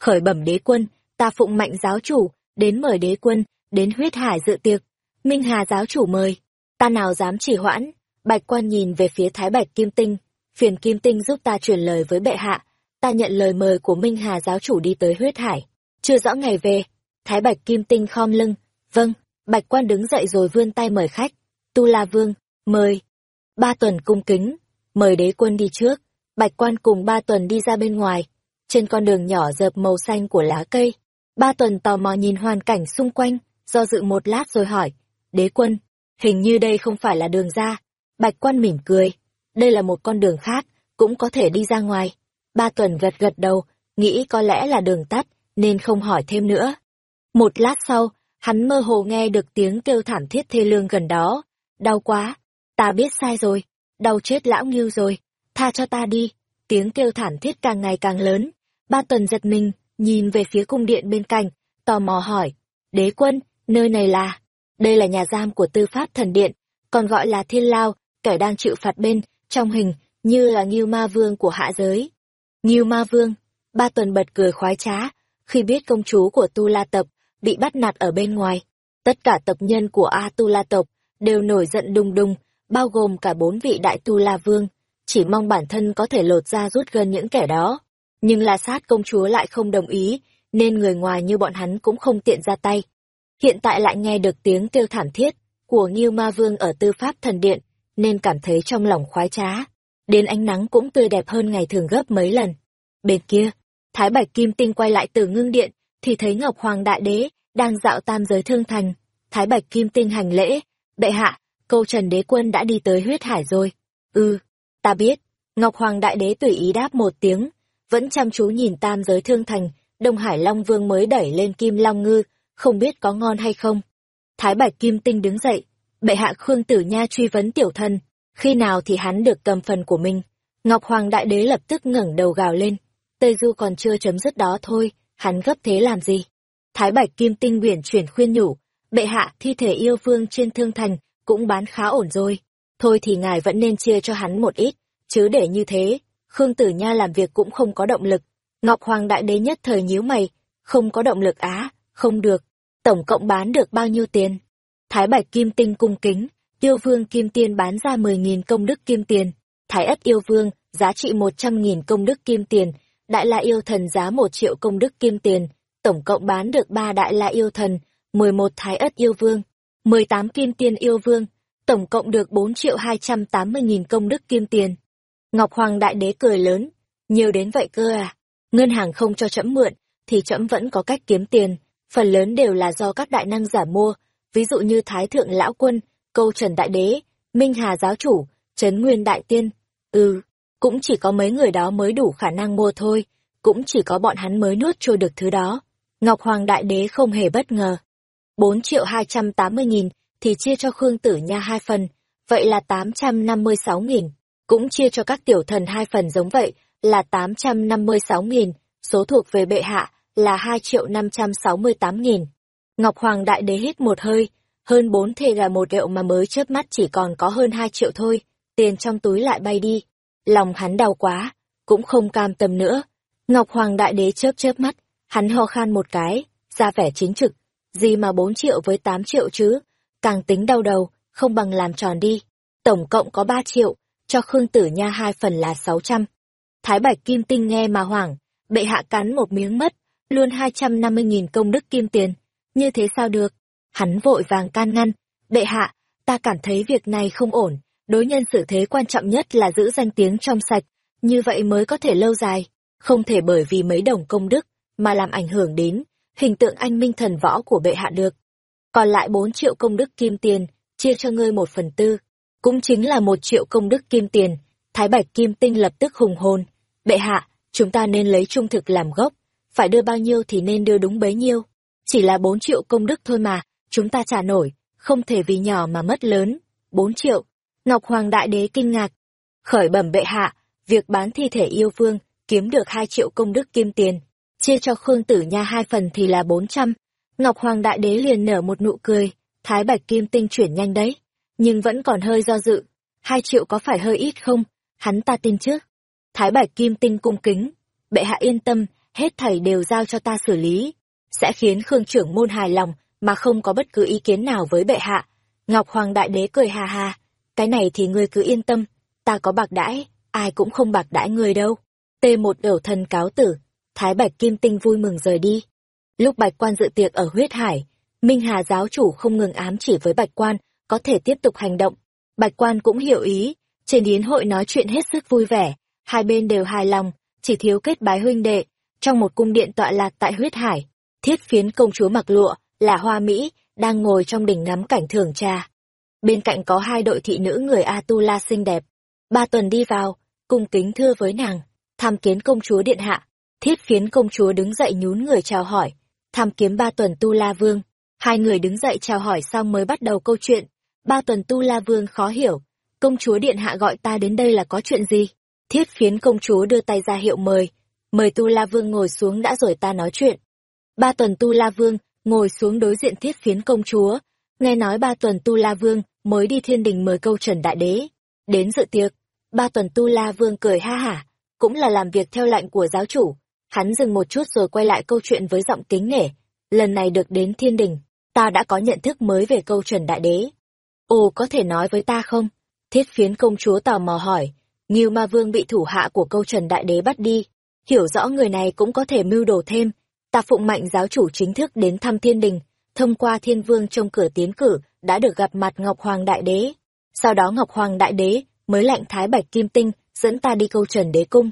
Khởi bẩm đế quân, ta phụng mạnh giáo chủ, đến mời đế quân, đến huyết hải dự tiệc. Minh Hà giáo chủ mời, ta nào dám chỉ hoãn. Bạch quan nhìn về phía Thái Bạch Kim Tinh, phiền Kim Tinh giúp ta truyền lời với bệ hạ. Ta nhận lời mời của Minh Hà giáo chủ đi tới huyết hải. Chưa rõ ngày về, Thái Bạch Kim Tinh khom lưng. Vâng, Bạch quan đứng dậy rồi vươn tay mời khách. Tu La Vương, mời. Ba tuần cung kính, mời đế quân đi trước. Bạch quan cùng ba tuần đi ra bên ngoài. Trên con đường nhỏ dợp màu xanh của lá cây, ba tuần tò mò nhìn hoàn cảnh xung quanh, do dự một lát rồi hỏi. Đế quân, hình như đây không phải là đường ra. Bạch quan mỉm cười. Đây là một con đường khác, cũng có thể đi ra ngoài. Ba tuần gật gật đầu, nghĩ có lẽ là đường tắt, nên không hỏi thêm nữa. Một lát sau, hắn mơ hồ nghe được tiếng kêu thảm thiết thê lương gần đó. Đau quá, ta biết sai rồi, đau chết lão nghiêu rồi, tha cho ta đi. Tiếng kêu thảm thiết càng ngày càng lớn. Ba tuần giật mình, nhìn về phía cung điện bên cạnh, tò mò hỏi. Đế quân, nơi này là... Đây là nhà giam của tư pháp thần điện, còn gọi là thiên lao, kẻ đang chịu phạt bên, trong hình, như là Nghiêu Ma Vương của hạ giới. Nghiêu Ma Vương, ba tuần bật cười khoái trá, khi biết công chúa của Tu La Tập bị bắt nạt ở bên ngoài. Tất cả tập nhân của A Tu La tộc đều nổi giận đùng đùng, bao gồm cả bốn vị đại Tu La Vương, chỉ mong bản thân có thể lột ra rút gần những kẻ đó. Nhưng La Sát công chúa lại không đồng ý, nên người ngoài như bọn hắn cũng không tiện ra tay. Hiện tại lại nghe được tiếng kêu thảm thiết của Nghiêu Ma Vương ở tư pháp thần điện, nên cảm thấy trong lòng khoái trá. Đến ánh nắng cũng tươi đẹp hơn ngày thường gấp mấy lần. Bên kia, Thái Bạch Kim Tinh quay lại từ ngưng điện, thì thấy Ngọc Hoàng Đại Đế đang dạo tam giới thương thành. Thái Bạch Kim Tinh hành lễ, bệ hạ, câu trần đế quân đã đi tới huyết hải rồi. Ừ, ta biết. Ngọc Hoàng Đại Đế tùy ý đáp một tiếng, vẫn chăm chú nhìn tam giới thương thành, Đông Hải Long Vương mới đẩy lên Kim Long Ngư, không biết có ngon hay không. Thái Bạch Kim Tinh đứng dậy, bệ hạ Khương Tử Nha truy vấn tiểu thân, khi nào thì hắn được cầm phần của mình. Ngọc Hoàng Đại Đế lập tức ngẩng đầu gào lên, Tây Du còn chưa chấm dứt đó thôi, hắn gấp thế làm gì? Thái Bạch Kim Tinh uyển chuyển khuyên nhủ, bệ hạ thi thể yêu vương trên thương thành cũng bán khá ổn rồi, thôi thì ngài vẫn nên chia cho hắn một ít, chứ để như thế, Khương Tử Nha làm việc cũng không có động lực. Ngọc Hoàng Đại Đế nhất thời nhíu mày, không có động lực á, không được, tổng cộng bán được bao nhiêu tiền? Thái Bạch Kim Tinh cung kính, yêu vương Kim Tiên bán ra 10.000 công đức kim tiền, Thái Ất yêu vương, giá trị 100.000 công đức kim tiền, Đại La yêu thần giá 1 triệu công đức kim tiền, tổng cộng bán được 3 Đại La yêu thần, 11 Thái Ất yêu vương, 18 Kim Tiên yêu vương, tổng cộng được 4 triệu 280.000 công đức kim tiền. Ngọc Hoàng Đại Đế cười lớn, nhiều đến vậy cơ à? Ngân hàng không cho trẫm mượn, thì trẫm vẫn có cách kiếm tiền, phần lớn đều là do các đại năng giả mua, ví dụ như Thái Thượng Lão Quân, Câu Trần Đại Đế, Minh Hà Giáo Chủ, Trấn Nguyên Đại Tiên. Ừ, cũng chỉ có mấy người đó mới đủ khả năng mua thôi, cũng chỉ có bọn hắn mới nuốt trôi được thứ đó. Ngọc Hoàng Đại Đế không hề bất ngờ. 4 triệu 280 nghìn thì chia cho Khương Tử Nha hai phần, vậy là 856 nghìn. Cũng chia cho các tiểu thần hai phần giống vậy, là 856 nghìn, số thuộc về bệ hạ là 2 triệu 568 nghìn. Ngọc Hoàng Đại Đế hít một hơi, hơn 4 thề là một rượu mà mới chớp mắt chỉ còn có hơn 2 triệu thôi, tiền trong túi lại bay đi. Lòng hắn đau quá, cũng không cam tâm nữa. Ngọc Hoàng Đại Đế chớp chớp mắt, hắn ho khan một cái, ra vẻ chính trực. Gì mà 4 triệu với 8 triệu chứ, càng tính đau đầu, không bằng làm tròn đi. Tổng cộng có 3 triệu, cho Khương Tử Nha hai phần là 600. Thái Bạch Kim Tinh nghe mà hoảng, bệ hạ cắn một miếng mất, luôn 250.000 công đức kim tiền. như thế sao được? Hắn vội vàng can ngăn, bệ hạ, ta cảm thấy việc này không ổn, đối nhân xử thế quan trọng nhất là giữ danh tiếng trong sạch, như vậy mới có thể lâu dài, không thể bởi vì mấy đồng công đức mà làm ảnh hưởng đến hình tượng anh minh thần võ của bệ hạ được. Còn lại bốn triệu công đức kim tiền, chia cho ngươi một phần tư, cũng chính là một triệu công đức kim tiền. Thái Bạch Kim Tinh lập tức hùng hồn. Bệ hạ, chúng ta nên lấy trung thực làm gốc, phải đưa bao nhiêu thì nên đưa đúng bấy nhiêu. Chỉ là bốn triệu công đức thôi mà, chúng ta trả nổi, không thể vì nhỏ mà mất lớn. Bốn triệu. Ngọc Hoàng Đại Đế kinh ngạc. Khởi bẩm bệ hạ, việc bán thi thể yêu vương, kiếm được hai triệu công đức kim tiền. Chia cho Khương Tử Nha hai phần thì là bốn trăm. Ngọc Hoàng Đại Đế liền nở một nụ cười, Thái Bạch Kim Tinh chuyển nhanh đấy, nhưng vẫn còn hơi do dự. Hai triệu có phải hơi ít không? Hắn ta tin chứ? Thái Bạch Kim Tinh cung kính, bệ hạ yên tâm, hết thảy đều giao cho ta xử lý, sẽ khiến Khương trưởng môn hài lòng mà không có bất cứ ý kiến nào với bệ hạ. Ngọc Hoàng Đại Đế cười hà hà, cái này thì ngươi cứ yên tâm, ta có bạc đãi, ai cũng không bạc đãi ngươi đâu. T một đầu thần cáo tử, Thái Bạch Kim Tinh vui mừng rời đi. Lúc Bạch Quan dự tiệc ở huyết hải, Minh Hà giáo chủ không ngừng ám chỉ với Bạch Quan, có thể tiếp tục hành động. Bạch Quan cũng hiểu ý, trên yến hội nói chuyện hết sức vui vẻ, hai bên đều hài lòng, chỉ thiếu kết bái huynh đệ. Trong một cung điện tọa lạc tại huyết hải, thiết phiến công chúa mặc lụa, là hoa Mỹ, đang ngồi trong đỉnh ngắm cảnh thưởng trà. Bên cạnh có hai đội thị nữ người atula xinh đẹp. Ba tuần đi vào, cung kính thưa với nàng, tham kiến công chúa điện hạ. Thiết phiến công chúa đứng dậy nhún người chào hỏi, tham kiếm ba tuần tu la vương. Hai người đứng dậy chào hỏi xong mới bắt đầu câu chuyện. Ba tuần tu la vương khó hiểu, công chúa điện hạ gọi ta đến đây là có chuyện gì? Thiết phiến công chúa đưa tay ra hiệu mời, mời tu la vương ngồi xuống đã rồi ta nói chuyện. Ba tuần tu la vương ngồi xuống đối diện thiết phiến công chúa, nghe nói ba tuần tu la vương mới đi thiên đình mời câu trần đại đế. Đến dự tiệc, ba tuần tu la vương cười ha hả, cũng là làm việc theo lệnh của giáo chủ. Hắn dừng một chút rồi quay lại câu chuyện với giọng kính nể. Lần này được đến thiên đình, ta đã có nhận thức mới về câu trần đại đế. Ồ, có thể nói với ta không? Thiết phiến công chúa tò mò hỏi. Nghiêu ma vương bị thủ hạ của câu trần đại đế bắt đi. Hiểu rõ người này cũng có thể mưu đồ thêm. Ta phụng mạnh giáo chủ chính thức đến thăm thiên đình, thông qua thiên vương trong cửa tiến cử, đã được gặp mặt Ngọc Hoàng Đại Đế. Sau đó Ngọc Hoàng Đại Đế mới lệnh Thái Bạch Kim Tinh dẫn ta đi câu trần đế cung.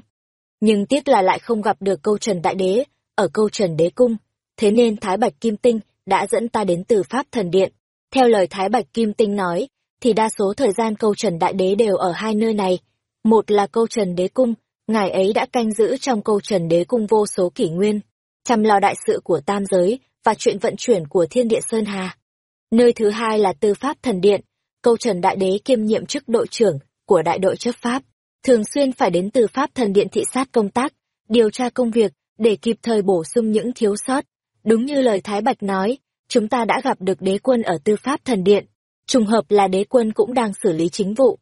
Nhưng tiếc là lại không gặp được câu trần đại đế, ở câu trần đế cung, thế nên Thái Bạch Kim Tinh đã dẫn ta đến từ Pháp Thần Điện. Theo lời Thái Bạch Kim Tinh nói, thì đa số thời gian câu trần đại đế đều ở hai nơi này. Một là câu trần đế cung, ngài ấy đã canh giữ trong câu trần đế cung vô số kỷ nguyên, chăm lo đại sự của tam giới và chuyện vận chuyển của thiên địa Sơn Hà. Nơi thứ hai là tư pháp thần điện, câu trần đại đế kiêm nhiệm chức đội trưởng của đại đội chấp pháp, thường xuyên phải đến tư pháp thần điện thị sát công tác, điều tra công việc, để kịp thời bổ sung những thiếu sót. Đúng như lời Thái Bạch nói, chúng ta đã gặp được đế quân ở tư pháp thần điện, trùng hợp là đế quân cũng đang xử lý chính vụ.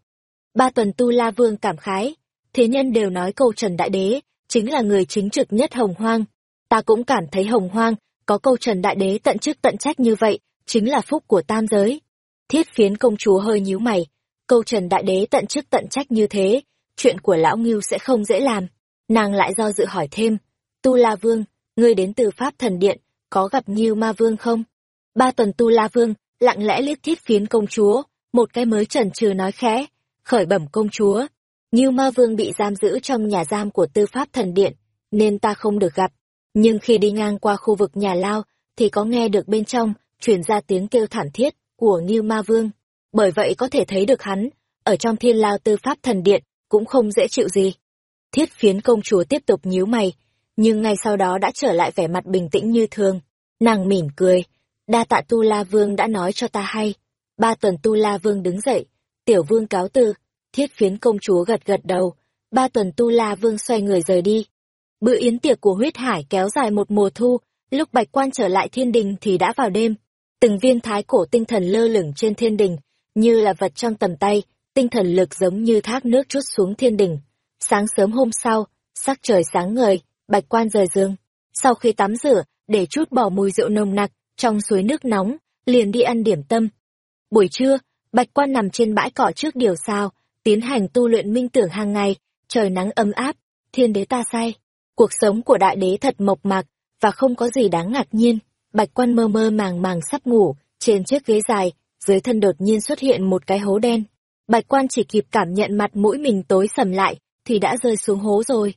Ba tuần tu la vương cảm khái, thế nhân đều nói câu trần đại đế, chính là người chính trực nhất hồng hoang. Ta cũng cảm thấy hồng hoang, có câu trần đại đế tận chức tận trách như vậy, chính là phúc của tam giới. Thiết phiến công chúa hơi nhíu mày, câu trần đại đế tận chức tận trách như thế, chuyện của lão ngưu sẽ không dễ làm. Nàng lại do dự hỏi thêm, Tu La Vương, ngươi đến từ Pháp Thần Điện, có gặp Ngưu Ma Vương không? Ba tuần Tu La Vương, lặng lẽ liếc thiết phiến công chúa, một cái mới trần trừ nói khẽ, khởi bẩm công chúa. như Ma Vương bị giam giữ trong nhà giam của Tư Pháp Thần Điện, nên ta không được gặp. Nhưng khi đi ngang qua khu vực nhà lao, thì có nghe được bên trong, truyền ra tiếng kêu thảm thiết của như Ma Vương. Bởi vậy có thể thấy được hắn, ở trong thiên lao tư pháp thần điện, cũng không dễ chịu gì. Thiết phiến công chúa tiếp tục nhíu mày, nhưng ngay sau đó đã trở lại vẻ mặt bình tĩnh như thường. Nàng mỉm cười, đa tạ Tu La Vương đã nói cho ta hay. Ba tuần Tu La Vương đứng dậy, tiểu vương cáo từ, thiết phiến công chúa gật gật đầu, ba tuần Tu La Vương xoay người rời đi. Bữa yến tiệc của huyết hải kéo dài một mùa thu, lúc bạch quan trở lại thiên đình thì đã vào đêm. Từng viên thái cổ tinh thần lơ lửng trên thiên đình, như là vật trong tầm tay, tinh thần lực giống như thác nước chút xuống thiên đình. Sáng sớm hôm sau, sắc trời sáng ngời, bạch quan rời giường. Sau khi tắm rửa, để chút bỏ mùi rượu nồng nặc, trong suối nước nóng, liền đi ăn điểm tâm. Buổi trưa, bạch quan nằm trên bãi cỏ trước điều sao, tiến hành tu luyện minh tưởng hàng ngày, trời nắng ấm áp, thiên đế ta say. Cuộc sống của đại đế thật mộc mạc, và không có gì đáng ngạc nhiên. Bạch quan mơ mơ màng màng sắp ngủ, trên chiếc ghế dài, dưới thân đột nhiên xuất hiện một cái hố đen. Bạch quan chỉ kịp cảm nhận mặt mũi mình tối sầm lại, thì đã rơi xuống hố rồi.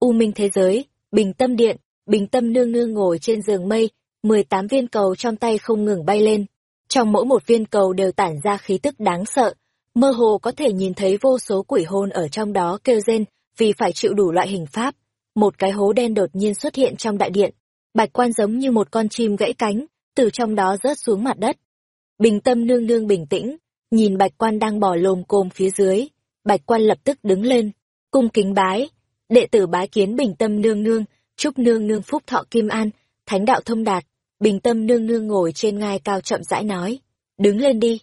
U minh thế giới, bình tâm điện, bình tâm nương nương ngồi trên giường mây, 18 viên cầu trong tay không ngừng bay lên. Trong mỗi một viên cầu đều tản ra khí tức đáng sợ, mơ hồ có thể nhìn thấy vô số quỷ hồn ở trong đó kêu rên vì phải chịu đủ loại hình pháp. Một cái hố đen đột nhiên xuất hiện trong đại điện, bạch quan giống như một con chim gãy cánh, từ trong đó rớt xuống mặt đất. Bình tâm nương nương bình tĩnh, nhìn bạch quan đang bò lồm cồm phía dưới, bạch quan lập tức đứng lên, cung kính bái, đệ tử bái kiến bình tâm nương nương, chúc nương nương phúc thọ kim an, thánh đạo thông đạt, bình tâm nương nương ngồi trên ngai cao chậm rãi nói, đứng lên đi.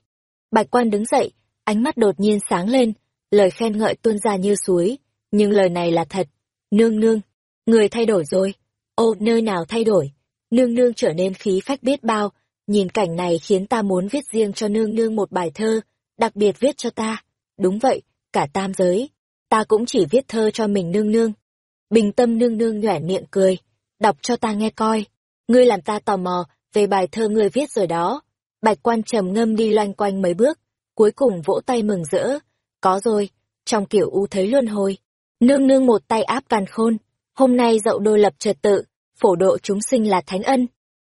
Bạch quan đứng dậy, ánh mắt đột nhiên sáng lên, lời khen ngợi tuôn ra như suối, nhưng lời này là thật. Nương nương, người thay đổi rồi. Ô, nơi nào thay đổi? Nương nương trở nên khí phách biết bao, nhìn cảnh này khiến ta muốn viết riêng cho nương nương một bài thơ, đặc biệt viết cho ta. Đúng vậy, cả tam giới. Ta cũng chỉ viết thơ cho mình nương nương. Bình tâm nương nương nhoẻn miệng cười, đọc cho ta nghe coi. Ngươi làm ta tò mò về bài thơ ngươi viết rồi đó. Bạch quan trầm ngâm đi loanh quanh mấy bước, cuối cùng vỗ tay mừng rỡ. Có rồi, trong kiểu u thấy luân hồi. Nương nương một tay áp càn khôn, hôm nay dậu đôi lập trật tự, phổ độ chúng sinh là thánh ân.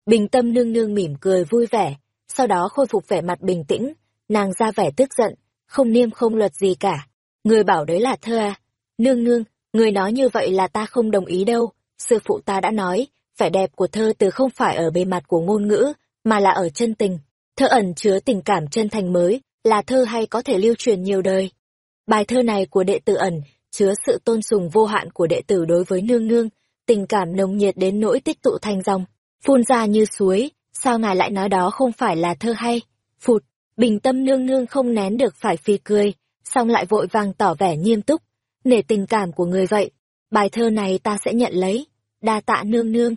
Bình tâm nương nương mỉm cười vui vẻ, sau đó khôi phục vẻ mặt bình tĩnh, nàng ra vẻ tức giận, không niêm không luật gì cả. Người bảo đấy là thơ à? Nương nương, người nói như vậy là ta không đồng ý đâu, sư phụ ta đã nói, vẻ đẹp của thơ từ không phải ở bề mặt của ngôn ngữ, mà là ở chân tình. Thơ ẩn chứa tình cảm chân thành mới, là thơ hay có thể lưu truyền nhiều đời. Bài thơ này của đệ tử ẩn, chứa sự tôn sùng vô hạn của đệ tử đối với nương nương, tình cảm nồng nhiệt đến nỗi tích tụ thành dòng, phun ra như suối, sao ngài lại nói đó không phải là thơ hay? Phụt, bình tâm nương nương không nén được phải phi cười, xong lại vội vàng tỏ vẻ nghiêm túc, nể tình cảm của người vậy, bài thơ này ta sẽ nhận lấy, đa tạ nương nương.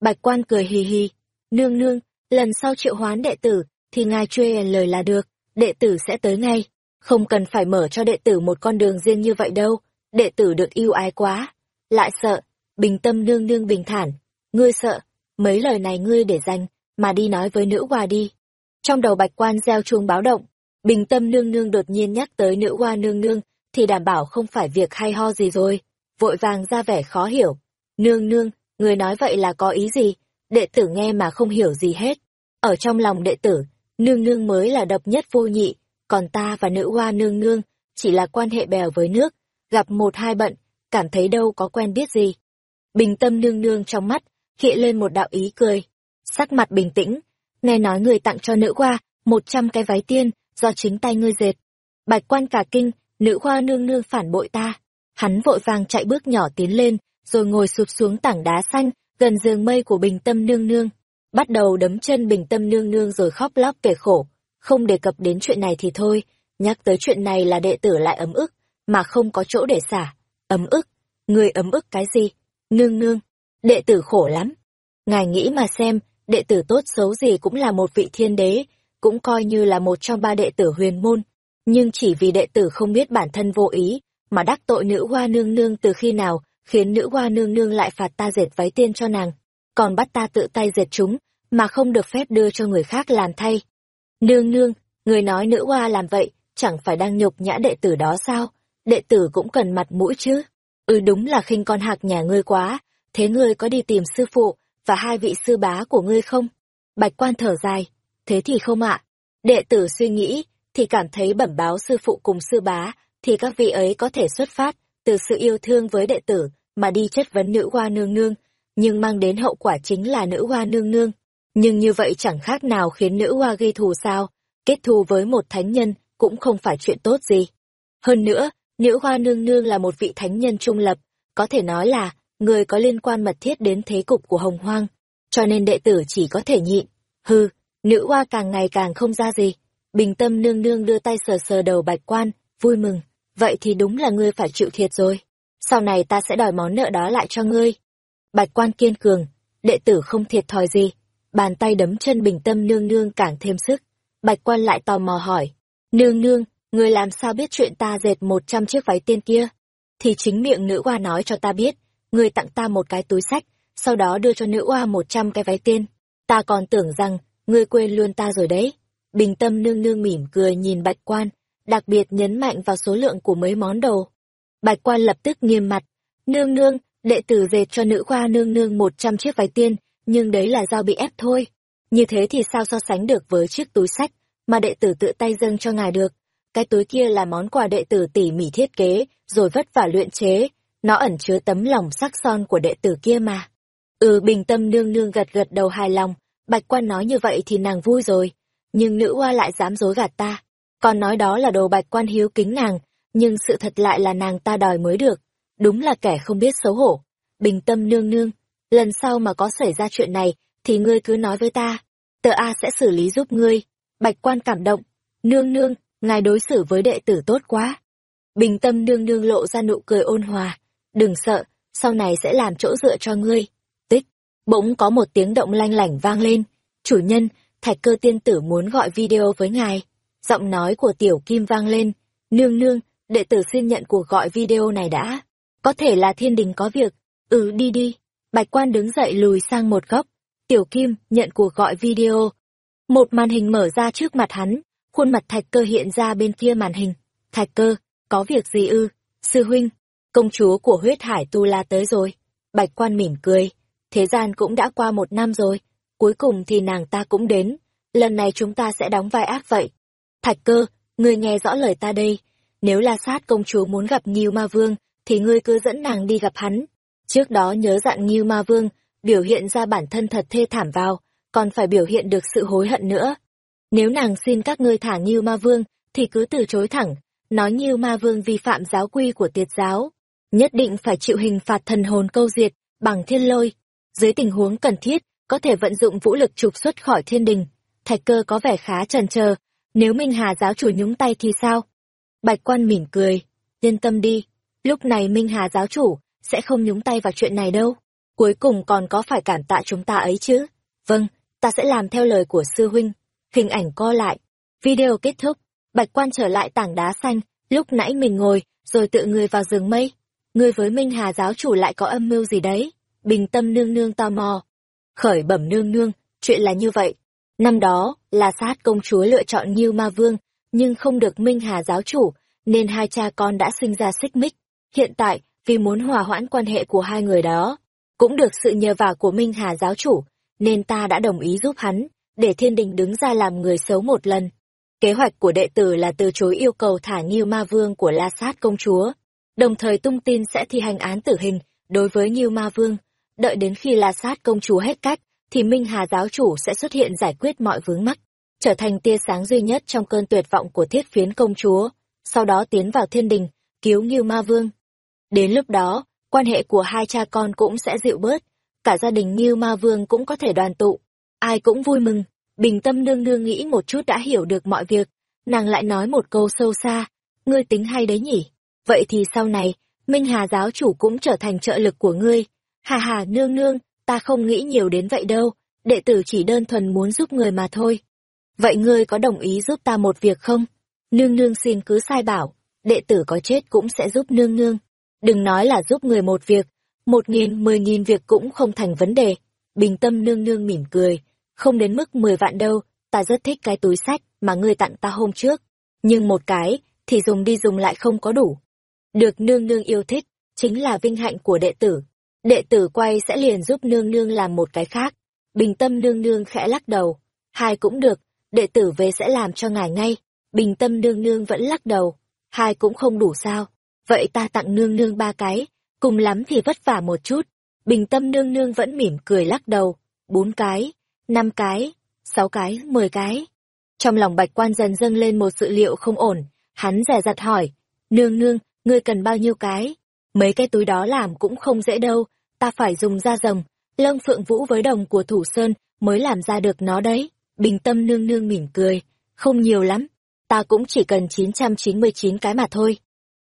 Bạch quan cười hì hì, nương nương, lần sau triệu hoán đệ tử, thì ngài truê lời là được, đệ tử sẽ tới ngay, không cần phải mở cho đệ tử một con đường riêng như vậy đâu, đệ tử được yêu ái quá, lại sợ, bình tâm nương nương bình thản, ngươi sợ, mấy lời này ngươi để dành, mà đi nói với nữ hoa đi. Trong đầu bạch quan gieo chuông báo động, bình tâm nương nương đột nhiên nhắc tới nữ hoa nương nương, thì đảm bảo không phải việc hay ho gì rồi, vội vàng ra vẻ khó hiểu. Nương nương, người nói vậy là có ý gì? Đệ tử nghe mà không hiểu gì hết. Ở trong lòng đệ tử, nương nương mới là độc nhất vô nhị, còn ta và nữ hoa nương nương chỉ là quan hệ bèo với nước, gặp một hai bận, cảm thấy đâu có quen biết gì. Bình tâm nương nương trong mắt, hiện lên một đạo ý cười. Sắc mặt bình tĩnh, nghe nói người tặng cho nữ hoa một trăm cái váy tiên do chính tay ngươi dệt. Bạch quan cả kinh, nữ hoa nương nương phản bội ta. Hắn vội vàng chạy bước nhỏ tiến lên, rồi ngồi sụp xuống tảng đá xanh, gần giường mây của bình tâm nương nương. Bắt đầu đấm chân bình tâm nương nương rồi khóc lóc kể khổ. Không đề cập đến chuyện này thì thôi, nhắc tới chuyện này là đệ tử lại ấm ức, mà không có chỗ để xả. Ấm ức, người ấm ức cái gì? Nương nương, đệ tử khổ lắm. Ngài nghĩ mà xem, đệ tử tốt xấu gì cũng là một vị thiên đế, cũng coi như là một trong ba đệ tử huyền môn. Nhưng chỉ vì đệ tử không biết bản thân vô ý, mà đắc tội nữ hoa nương nương từ khi nào, khiến nữ hoa nương nương lại phạt ta dệt váy tiên cho nàng, còn bắt ta tự tay dệt chúng, mà không được phép đưa cho người khác làm thay. Nương nương, người nói nữ hoa làm vậy, chẳng phải đang nhục nhã đệ tử đó sao? Đệ tử cũng cần mặt mũi chứ. Ừ đúng là khinh con hạc nhà ngươi quá, thế ngươi có đi tìm sư phụ và hai vị sư bá của ngươi không? Bạch quan thở dài, thế thì không ạ. Đệ tử suy nghĩ, thì cảm thấy bẩm báo sư phụ cùng sư bá, thì các vị ấy có thể xuất phát từ sự yêu thương với đệ tử mà đi chất vấn nữ hoa nương nương, nhưng mang đến hậu quả chính là nữ hoa nương nương. Nhưng như vậy chẳng khác nào khiến nữ hoa gây thù sao, kết thù với một thánh nhân cũng không phải chuyện tốt gì. Hơn nữa, nữ hoa nương nương là một vị thánh nhân trung lập, có thể nói là người có liên quan mật thiết đến thế cục của hồng hoang, cho nên đệ tử chỉ có thể nhịn. Hừ, nữ hoa càng ngày càng không ra gì. Bình tâm nương nương đưa tay sờ sờ đầu bạch quan, vui mừng, vậy thì đúng là ngươi phải chịu thiệt rồi. Sau này ta sẽ đòi món nợ đó lại cho ngươi. Bạch quan kiên cường, đệ tử không thiệt thòi gì, bàn tay đấm chân bình tâm nương nương càng thêm sức. Bạch quan lại tò mò hỏi, nương nương, người làm sao biết chuyện ta dệt một trăm chiếc váy tiên kia? Thì chính miệng nữ hoa nói cho ta biết, người tặng ta một cái túi sách, sau đó đưa cho nữ hoa một trăm cái váy tiên. ta còn tưởng rằng, ngươi quên luôn ta rồi đấy. Bình tâm nương nương mỉm cười nhìn bạch quan, đặc biệt nhấn mạnh vào số lượng của mấy món đồ. Bạch quan lập tức nghiêm mặt, nương nương, đệ tử dệt cho nữ khoa nương nương một trăm chiếc váy tiên, nhưng đấy là do bị ép thôi. Như thế thì sao so sánh được với chiếc túi sách mà đệ tử tự tay dâng cho ngài được. Cái túi kia là món quà đệ tử tỉ mỉ thiết kế, rồi vất vả luyện chế, nó ẩn chứa tấm lòng sắc son của đệ tử kia mà. Ừ bình tâm nương nương gật gật đầu hài lòng, bạch quan nói như vậy thì nàng vui rồi, nhưng nữ hoa lại dám dối gạt ta. Còn nói đó là đồ bạch quan hiếu kính nàng, nhưng sự thật lại là nàng ta đòi mới được. Đúng là kẻ không biết xấu hổ. Bình tâm nương nương, lần sau mà có xảy ra chuyện này, thì ngươi cứ nói với ta. Tờ A sẽ xử lý giúp ngươi. Bạch quan cảm động. Nương nương, ngài đối xử với đệ tử tốt quá. Bình tâm nương nương lộ ra nụ cười ôn hòa. Đừng sợ, sau này sẽ làm chỗ dựa cho ngươi. Tích, bỗng có một tiếng động lanh lảnh vang lên. Chủ nhân, thạch cơ tiên tử muốn gọi video với ngài. Giọng nói của tiểu kim vang lên. Nương nương, đệ tử xin nhận cuộc gọi video này đã. Có thể là thiên đình có việc. Ừ đi đi. Bạch quan đứng dậy lùi sang một góc. Tiểu kim nhận cuộc gọi video. Một màn hình mở ra trước mặt hắn. Khuôn mặt thạch cơ hiện ra bên kia màn hình. Thạch cơ, có việc gì ư? Sư huynh, công chúa của huyết hải tu la tới rồi. Bạch quan mỉm cười. Thế gian cũng đã qua một năm rồi. Cuối cùng thì nàng ta cũng đến. Lần này chúng ta sẽ đóng vai ác vậy. Thạch cơ, ngươi nghe rõ lời ta đây. Nếu là sát công chúa muốn gặp Nghiêu Ma Vương, thì ngươi cứ dẫn nàng đi gặp hắn. Trước đó nhớ dặn Nghiêu Ma Vương, biểu hiện ra bản thân thật thê thảm vào, còn phải biểu hiện được sự hối hận nữa. Nếu nàng xin các ngươi thả Nghiêu Ma Vương, thì cứ từ chối thẳng, nói Nghiêu Ma Vương vi phạm giáo quy của tiệt giáo, nhất định phải chịu hình phạt thần hồn câu diệt bằng thiên lôi. Dưới tình huống cần thiết, có thể vận dụng vũ lực trục xuất khỏi thiên đình. Thạch cơ có vẻ khá trần chờ nếu Minh Hà giáo chủ nhúng tay thì sao? Bạch quan mỉm cười, yên tâm đi, lúc này Minh Hà giáo chủ sẽ không nhúng tay vào chuyện này đâu. Cuối cùng còn có phải cảm tạ chúng ta ấy chứ? Vâng, ta sẽ làm theo lời của sư huynh. Hình ảnh co lại. Video kết thúc. Bạch quan trở lại tảng đá xanh, lúc nãy mình ngồi, rồi tự người vào rừng mây. Người với Minh Hà giáo chủ lại có âm mưu gì đấy? Bình tâm nương nương tò mò. Khởi bẩm nương nương, chuyện là như vậy. Năm đó, là sát công chúa lựa chọn Nhiêu Ma Vương, nhưng không được Minh Hà giáo chủ, nên hai cha con đã sinh ra xích mích. Hiện tại, vì muốn hòa hoãn quan hệ của hai người đó, cũng được sự nhờ vả của Minh Hà giáo chủ, nên ta đã đồng ý giúp hắn, để thiên đình đứng ra làm người xấu một lần. Kế hoạch của đệ tử là từ chối yêu cầu thả Nhiêu Ma Vương của La Sát công chúa, đồng thời tung tin sẽ thi hành án tử hình đối với Nhiêu Ma Vương. Đợi đến khi La Sát công chúa hết cách, thì Minh Hà giáo chủ sẽ xuất hiện giải quyết mọi vướng mắc, trở thành tia sáng duy nhất trong cơn tuyệt vọng của thiết phiến công chúa, sau đó tiến vào thiên đình, cứu Ngưu Ma Vương. Đến lúc đó, quan hệ của hai cha con cũng sẽ dịu bớt, cả gia đình Ngưu Ma Vương cũng có thể đoàn tụ, ai cũng vui mừng. Bình tâm nương nương nghĩ một chút đã hiểu được mọi việc, nàng lại nói một câu sâu xa, ngươi tính hay đấy nhỉ, vậy thì sau này, Minh Hà giáo chủ cũng trở thành trợ lực của ngươi. Hà hà nương nương, ta không nghĩ nhiều đến vậy đâu, đệ tử chỉ đơn thuần muốn giúp người mà thôi. Vậy ngươi có đồng ý giúp ta một việc không? Nương nương xin cứ sai bảo, đệ tử có chết cũng sẽ giúp nương nương. Đừng nói là giúp người một việc, một nghìn, mười nghìn việc cũng không thành vấn đề. Bình tâm nương nương mỉm cười, không đến mức mười vạn đâu, ta rất thích cái túi sách mà ngươi tặng ta hôm trước. Nhưng một cái, thì dùng đi dùng lại không có đủ. Được nương nương yêu thích, chính là vinh hạnh của đệ tử. Đệ tử quay sẽ liền giúp nương nương làm một cái khác. Bình tâm nương nương khẽ lắc đầu. Hai cũng được, đệ tử về sẽ làm cho ngài ngay. Bình tâm nương nương vẫn lắc đầu. Hai cũng không đủ sao. Vậy ta tặng nương nương ba cái, cùng lắm thì vất vả một chút. Bình tâm nương nương vẫn mỉm cười lắc đầu. Bốn cái, năm cái, sáu cái, mười cái. Trong lòng bạch quan dần dâng lên một sự liệu không ổn. Hắn rẻ rặt hỏi. Nương nương, ngươi cần bao nhiêu cái? Mấy cái túi đó làm cũng không dễ đâu, ta phải dùng da rồng, lông phượng vũ với đồng của thủ sơn mới làm ra được nó đấy. Bình tâm nương nương mỉm cười, không nhiều lắm, ta cũng chỉ cần 999 cái mà thôi.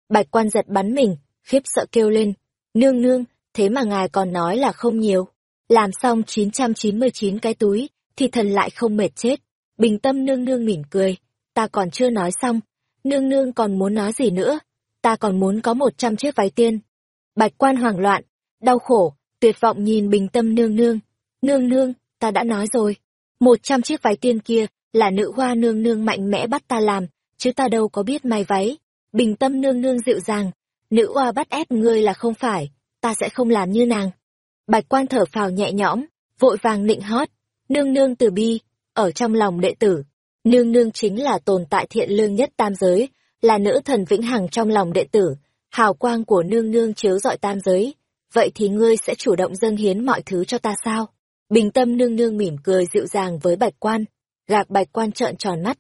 Bạch quan giật bắn mình, khiếp sợ kêu lên, nương nương, thế mà ngài còn nói là không nhiều. Làm xong 999 cái túi, thì thần lại không mệt chết. Bình tâm nương nương mỉm cười, ta còn chưa nói xong, nương nương còn muốn nói gì nữa, ta còn muốn có một trăm chiếc váy tiên. Bạch quan hoảng loạn, đau khổ, tuyệt vọng nhìn bình tâm nương nương. Nương nương, ta đã nói rồi. Một trăm chiếc váy tiên kia là nữ hoa nương nương mạnh mẽ bắt ta làm, chứ ta đâu có biết may váy. Bình tâm nương nương dịu dàng, nữ hoa bắt ép ngươi là không phải, ta sẽ không làm như nàng. Bạch quan thở phào nhẹ nhõm, vội vàng nịnh hót, nương nương từ bi, ở trong lòng đệ tử. Nương nương chính là tồn tại thiện lương nhất tam giới, là nữ thần vĩnh hằng trong lòng đệ tử, hào quang của nương nương chiếu rọi tam giới. Vậy thì ngươi sẽ chủ động dâng hiến mọi thứ cho ta sao? Bình tâm nương nương mỉm cười dịu dàng với bạch quan, gạc bạch quan trợn tròn mắt.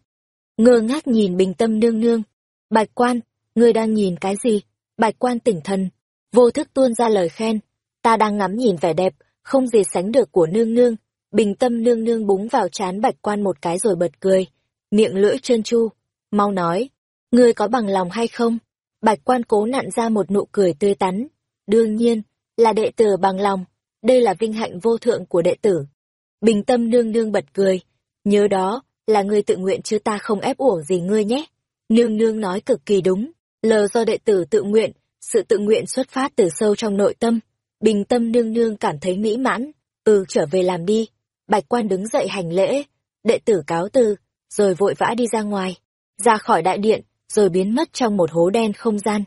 Ngơ ngác nhìn bình tâm nương nương. Bạch quan, ngươi đang nhìn cái gì? Bạch quan tỉnh thần, vô thức tuôn ra lời khen. Ta đang ngắm nhìn vẻ đẹp, không gì sánh được của nương nương. Bình tâm nương nương búng vào chán bạch quan một cái rồi bật cười. Miệng lưỡi trơn chu. Mau nói, ngươi có bằng lòng hay không? Bạch quan cố nặn ra một nụ cười tươi tắn. Đương nhiên, là đệ tử bằng lòng. Đây là vinh hạnh vô thượng của đệ tử. Bình tâm nương nương bật cười. Nhớ đó, là ngươi tự nguyện chứ ta không ép uổng gì ngươi nhé. Nương nương nói cực kỳ đúng. Lờ do đệ tử tự nguyện, sự tự nguyện xuất phát từ sâu trong nội tâm. Bình tâm nương nương cảm thấy mỹ mãn. Ừ trở về làm đi. Bạch quan đứng dậy hành lễ. Đệ tử cáo từ, rồi vội vã đi ra ngoài. Ra khỏi đại điện, rồi biến mất trong một hố đen không gian.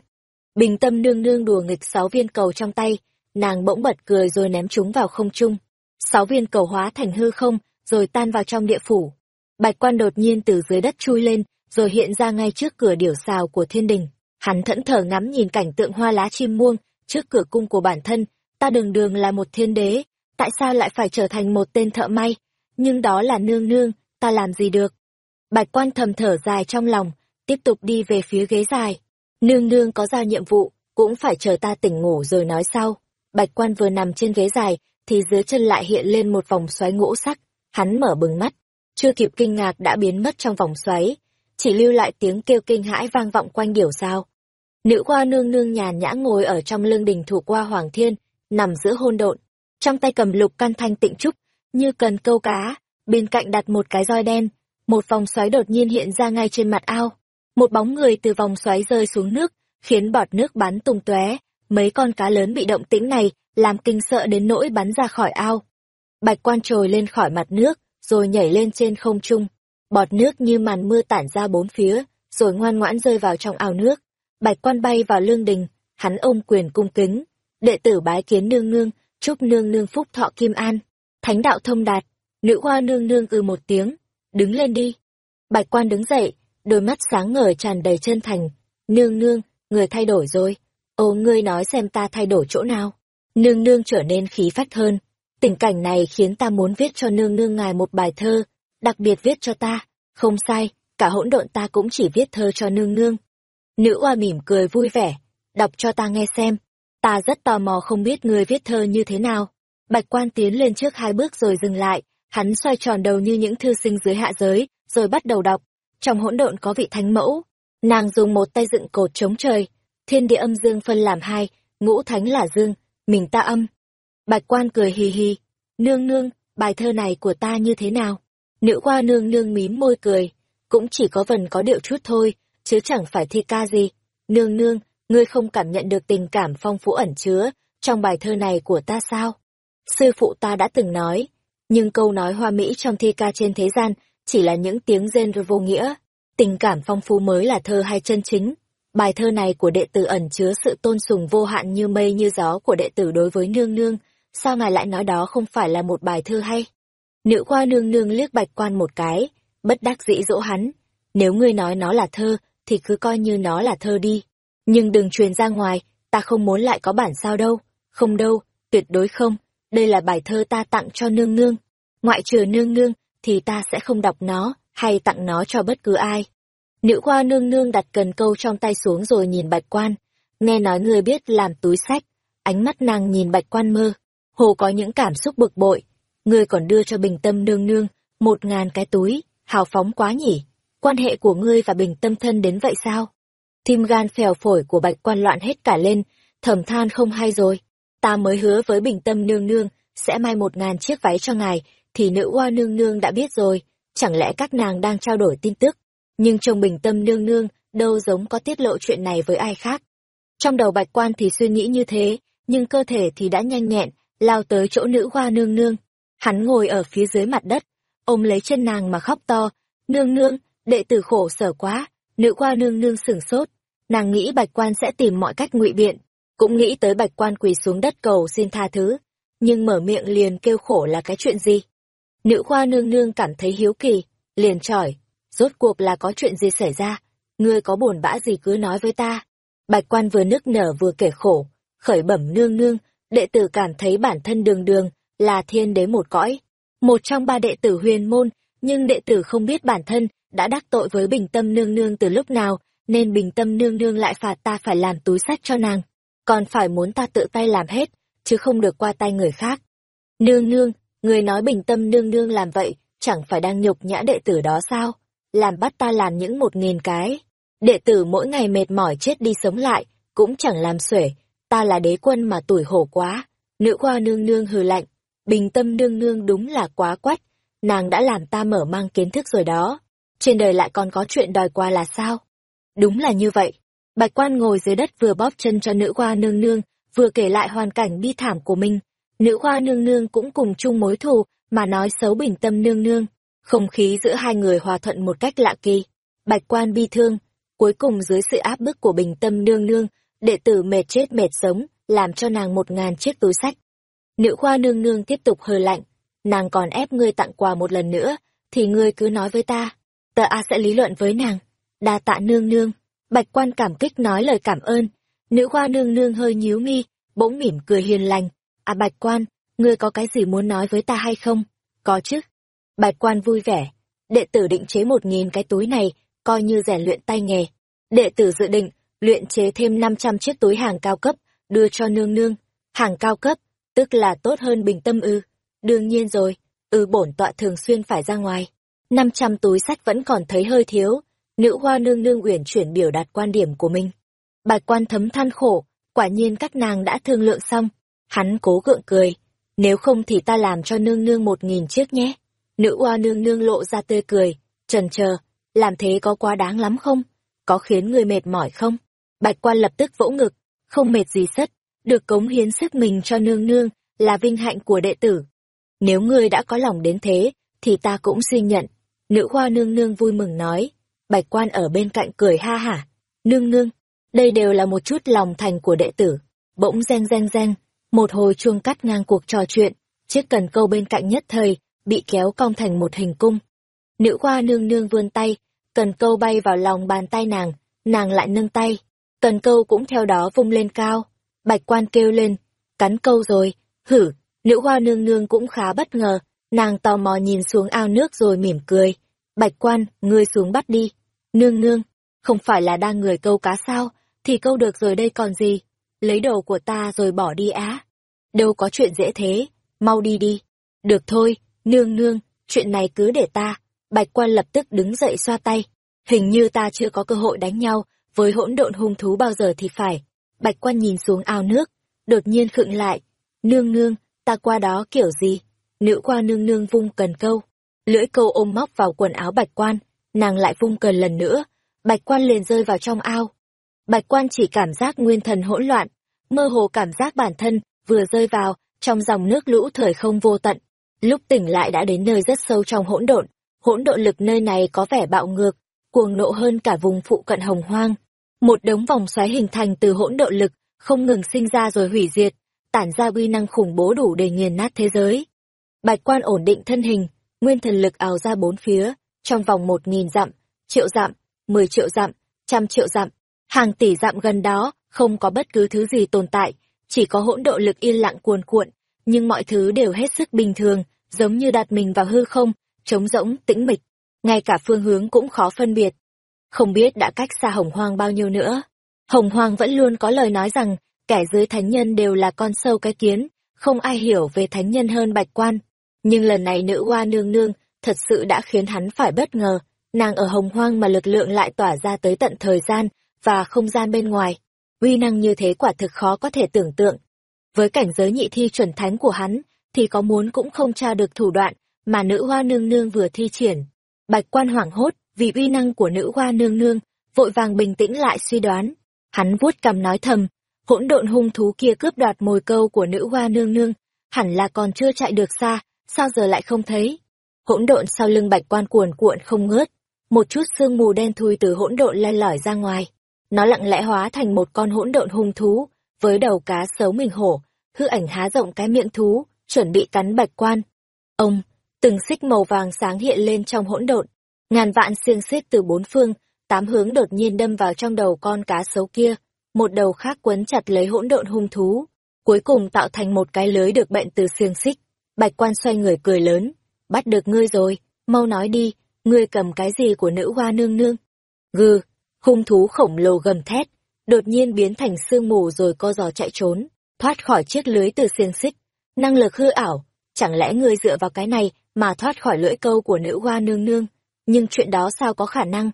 Bình tâm nương nương đùa nghịch sáu viên cầu trong tay, nàng bỗng bật cười rồi ném chúng vào không trung. Sáu viên cầu hóa thành hư không, rồi tan vào trong địa phủ. Bạch quan đột nhiên từ dưới đất chui lên, rồi hiện ra ngay trước cửa điểu xào của thiên đình. Hắn thẫn thờ ngắm nhìn cảnh tượng hoa lá chim muông, trước cửa cung của bản thân, ta đường đường là một thiên đế, tại sao lại phải trở thành một tên thợ may? Nhưng đó là nương nương, ta làm gì được? Bạch quan thầm thở dài trong lòng, tiếp tục đi về phía ghế dài. Nương nương có ra nhiệm vụ, cũng phải chờ ta tỉnh ngủ rồi nói sau. Bạch quan vừa nằm trên ghế dài, thì dưới chân lại hiện lên một vòng xoáy ngũ sắc. Hắn mở bừng mắt, chưa kịp kinh ngạc đã biến mất trong vòng xoáy, chỉ lưu lại tiếng kêu kinh hãi vang vọng quanh điểu sao. Nữ hoa nương nương nhàn nhã ngồi ở trong lương đình thủ qua hoàng thiên, nằm giữa hôn độn, trong tay cầm lục căn thanh tịnh trúc, như cần câu cá, bên cạnh đặt một cái roi đen, một vòng xoáy đột nhiên hiện ra ngay trên mặt ao. Một bóng người từ vòng xoáy rơi xuống nước, khiến bọt nước bắn tung tóe, mấy con cá lớn bị động tĩnh này làm kinh sợ đến nỗi bắn ra khỏi ao. Bạch quan trồi lên khỏi mặt nước, rồi nhảy lên trên không trung. Bọt nước như màn mưa tản ra bốn phía, rồi ngoan ngoãn rơi vào trong ao nước. Bạch quan bay vào lương đình, hắn ôm quyền cung kính. Đệ tử bái kiến nương nương, chúc nương nương phúc thọ kim an. Thánh đạo thông đạt, nữ hoa nương nương ư một tiếng, đứng lên đi. Bạch quan đứng dậy, đôi mắt sáng ngời tràn đầy chân thành. Nương nương, người thay đổi rồi. Ồ ngươi nói xem ta thay đổi chỗ nào. Nương nương trở nên khí phách hơn. Tình cảnh này khiến ta muốn viết cho nương nương ngài một bài thơ, đặc biệt viết cho ta. Không sai, cả hỗn độn ta cũng chỉ viết thơ cho nương nương. Nữ oa mỉm cười vui vẻ, đọc cho ta nghe xem. Ta rất tò mò không biết ngươi viết thơ như thế nào. Bạch quan tiến lên trước hai bước rồi dừng lại, hắn xoay tròn đầu như những thư sinh dưới hạ giới, rồi bắt đầu đọc. Trong hỗn độn có vị thánh mẫu, nàng dùng một tay dựng cột chống trời, thiên địa âm dương phân làm hai, ngũ thánh là dương, mình ta âm. Bạch quan cười hì hì, nương nương, bài thơ này của ta như thế nào? Nữ hoa nương nương mím môi cười, cũng chỉ có vần có điệu chút thôi, chứ chẳng phải thi ca gì. Nương nương, ngươi không cảm nhận được tình cảm phong phú ẩn chứa trong bài thơ này của ta sao? Sư phụ ta đã từng nói, nhưng câu nói hoa mỹ trong thi ca trên thế gian chỉ là những tiếng rên vô nghĩa. Tình cảm phong phú mới là thơ hay chân chính. Bài thơ này của đệ tử ẩn chứa sự tôn sùng vô hạn như mây như gió của đệ tử đối với nương nương, sao ngài lại nói đó không phải là một bài thơ hay? Nữ khoa nương nương liếc bạch quan một cái, bất đắc dĩ dỗ hắn. Nếu ngươi nói nó là thơ, thì cứ coi như nó là thơ đi. Nhưng đừng truyền ra ngoài, ta không muốn lại có bản sao đâu. Không đâu, tuyệt đối không. Đây là bài thơ ta tặng cho nương nương. Ngoại trừ nương nương, thì ta sẽ không đọc nó, hay tặng nó cho bất cứ ai. Nữ khoa nương nương đặt cần câu trong tay xuống rồi nhìn bạch quan. Nghe nói ngươi biết làm túi sách. Ánh mắt nàng nhìn bạch quan mơ. Hồ có những cảm xúc bực bội. Ngươi còn đưa cho bình tâm nương nương một ngàn cái túi. Hào phóng quá nhỉ. Quan hệ của ngươi và bình tâm thân đến vậy sao? Tim gan phèo phổi của bạch quan loạn hết cả lên. Thầm than không hay rồi. Ta mới hứa với bình tâm nương nương sẽ may một ngàn chiếc váy cho ngài. Thì nữ hoa nương nương đã biết rồi. Chẳng lẽ các nàng đang trao đổi tin tức? Nhưng chồng bình tâm nương nương đâu giống có tiết lộ chuyện này với ai khác. Trong đầu bạch quan thì suy nghĩ như thế, nhưng cơ thể thì đã nhanh nhẹn, lao tới chỗ nữ hoa nương nương. Hắn ngồi ở phía dưới mặt đất, ôm lấy chân nàng mà khóc to, nương nương, đệ tử khổ sở quá, nữ hoa nương nương sửng sốt, nàng nghĩ bạch quan sẽ tìm mọi cách ngụy biện, cũng nghĩ tới bạch quan quỳ xuống đất cầu xin tha thứ, nhưng mở miệng liền kêu khổ là cái chuyện gì. Nữ khoa nương nương cảm thấy hiếu kỳ, liền trỏi, rốt cuộc là có chuyện gì xảy ra, ngươi có buồn bã gì cứ nói với ta. Bạch quan vừa nức nở vừa kể khổ, khởi bẩm nương nương, đệ tử cảm thấy bản thân đường đường, là thiên đế một cõi. Một trong ba đệ tử huyền môn, nhưng đệ tử không biết bản thân đã đắc tội với bình tâm nương nương từ lúc nào, nên bình tâm nương nương lại phạt ta phải làm túi sách cho nàng. Còn phải muốn ta tự tay làm hết, chứ không được qua tay người khác. Nương nương, người nói bình tâm nương nương làm vậy, chẳng phải đang nhục nhã đệ tử đó sao? Làm bắt ta làm những một nghìn cái. Đệ tử mỗi ngày mệt mỏi chết đi sống lại, cũng chẳng làm xuể. Ta là đế quân mà tuổi hổ quá. Nữ khoa nương nương hừ lạnh. Bình tâm nương nương đúng là quá quách. Nàng đã làm ta mở mang kiến thức rồi đó. Trên đời lại còn có chuyện đòi qua là sao? Đúng là như vậy. Bạch quan ngồi dưới đất vừa bóp chân cho nữ khoa nương nương, vừa kể lại hoàn cảnh bi thảm của mình. Nữ khoa nương nương cũng cùng chung mối thù, mà nói xấu bình tâm nương nương. Không khí giữa hai người hòa thuận một cách lạ kỳ. Bạch quan bi thương, cuối cùng dưới sự áp bức của bình tâm nương nương, đệ tử mệt chết mệt sống, làm cho nàng một ngàn chiếc túi sách. Nữ khoa nương nương tiếp tục hờ lạnh, nàng còn ép ngươi tặng quà một lần nữa, thì ngươi cứ nói với ta, ta A sẽ lý luận với nàng. Đa tạ nương nương, bạch quan cảm kích nói lời cảm ơn, nữ khoa nương nương hơi nhíu mi, bỗng mỉm cười hiền lành, à bạch quan, ngươi có cái gì muốn nói với ta hay không? Có chứ. Bạch quan vui vẻ, đệ tử định chế một nghìn cái túi này, coi như rèn luyện tay nghề. Đệ tử dự định, luyện chế thêm 500 chiếc túi hàng cao cấp, đưa cho nương nương. Hàng cao cấp, tức là tốt hơn bình tâm ư. Đương nhiên rồi, ư bổn tọa thường xuyên phải ra ngoài. 500 túi sách vẫn còn thấy hơi thiếu. Nữ hoa nương nương uyển chuyển biểu đạt quan điểm của mình. Bạch quan thấm than khổ, quả nhiên các nàng đã thương lượng xong. Hắn cố gượng cười. Nếu không thì ta làm cho nương nương một nghìn chiếc nhé. Nữ oa nương nương lộ ra tươi cười, trần chờ làm thế có quá đáng lắm không? Có khiến người mệt mỏi không? Bạch quan lập tức vỗ ngực, không mệt gì sất, được cống hiến sức mình cho nương nương, là vinh hạnh của đệ tử. Nếu ngươi đã có lòng đến thế, thì ta cũng xin nhận. Nữ hoa nương nương vui mừng nói. Bạch quan ở bên cạnh cười ha hả. Nương nương, đây đều là một chút lòng thành của đệ tử. Bỗng reng reng reng, một hồi chuông cắt ngang cuộc trò chuyện, chiếc cần câu bên cạnh nhất thời, bị kéo cong thành một hình cung. Nữ hoa nương nương vươn tay, cần câu bay vào lòng bàn tay nàng, nàng lại nâng tay, cần câu cũng theo đó vung lên cao. Bạch quan kêu lên, cắn câu rồi, hử, nữ hoa nương nương cũng khá bất ngờ, nàng tò mò nhìn xuống ao nước rồi mỉm cười. Bạch quan, ngươi xuống bắt đi. Nương nương, không phải là đang người câu cá sao, thì câu được rồi đây còn gì. Lấy đồ của ta rồi bỏ đi á. Đâu có chuyện dễ thế, mau đi đi. Được thôi, nương nương, chuyện này cứ để ta. Bạch quan lập tức đứng dậy xoa tay. Hình như ta chưa có cơ hội đánh nhau với hỗn độn hung thú bao giờ thì phải. Bạch quan nhìn xuống ao nước, đột nhiên khựng lại. Nương nương, ta qua đó kiểu gì? Nữ qua nương nương vung cần câu. Lưỡi câu ôm móc vào quần áo bạch quan, nàng lại vung cần lần nữa. Bạch quan liền rơi vào trong ao. Bạch quan chỉ cảm giác nguyên thần hỗn loạn, mơ hồ cảm giác bản thân vừa rơi vào trong dòng nước lũ thời không vô tận. Lúc tỉnh lại đã đến nơi rất sâu trong hỗn độn, hỗn độn lực nơi này có vẻ bạo ngược, cuồng nộ hơn cả vùng phụ cận hồng hoang. Một đống vòng xoáy hình thành từ hỗn độn lực, không ngừng sinh ra rồi hủy diệt, tản ra uy năng khủng bố đủ để nghiền nát thế giới. Bạch quan ổn định thân hình, nguyên thần lực ào ra bốn phía, trong vòng một nghìn dặm, triệu dặm, mười triệu dặm, trăm triệu dặm, hàng tỷ dặm gần đó, không có bất cứ thứ gì tồn tại, chỉ có hỗn độ lực yên lặng cuồn cuộn, nhưng mọi thứ đều hết sức bình thường, giống như đặt mình vào hư không, trống rỗng, tĩnh mịch, ngay cả phương hướng cũng khó phân biệt. Không biết đã cách xa hồng hoang bao nhiêu nữa. Hồng hoang vẫn luôn có lời nói rằng, kẻ dưới thánh nhân đều là con sâu cái kiến, không ai hiểu về thánh nhân hơn bạch quan. Nhưng lần này nữ hoa nương nương thật sự đã khiến hắn phải bất ngờ, nàng ở hồng hoang mà lực lượng lại tỏa ra tới tận thời gian và không gian bên ngoài. Uy năng như thế quả thực khó có thể tưởng tượng. Với cảnh giới nhị thi chuẩn thánh của hắn, thì có muốn cũng không tra được thủ đoạn mà nữ hoa nương nương vừa thi triển. Bạch quan hoảng hốt vì uy năng của nữ hoa nương nương, vội vàng bình tĩnh lại suy đoán. Hắn vuốt cằm nói thầm, hỗn độn hung thú kia cướp đoạt mồi câu của nữ hoa nương nương, hẳn là còn chưa chạy được xa, sao giờ lại không thấy? Hỗn độn sau lưng bạch quan cuồn cuộn không ngớt, một chút sương mù đen thui từ hỗn độn len lỏi ra ngoài. Nó lặng lẽ hóa thành một con hỗn độn hung thú, với đầu cá sấu mình hổ, hư ảnh há rộng cái miệng thú, chuẩn bị cắn bạch quan. Ông, từng xích màu vàng sáng hiện lên trong hỗn độn, ngàn vạn xiềng xích từ bốn phương, tám hướng đột nhiên đâm vào trong đầu con cá sấu kia, một đầu khác quấn chặt lấy hỗn độn hung thú, cuối cùng tạo thành một cái lưới được bệnh từ xiềng xích. Bạch quan xoay người cười lớn, bắt được ngươi rồi, mau nói đi, ngươi cầm cái gì của nữ hoa nương nương? Gừ, hung thú khổng lồ gầm thét, đột nhiên biến thành sương mù rồi co giò chạy trốn, thoát khỏi chiếc lưới từ xiềng xích. Năng lực hư ảo, chẳng lẽ ngươi dựa vào cái này mà thoát khỏi lưỡi câu của nữ hoa nương nương? Nhưng chuyện đó sao có khả năng?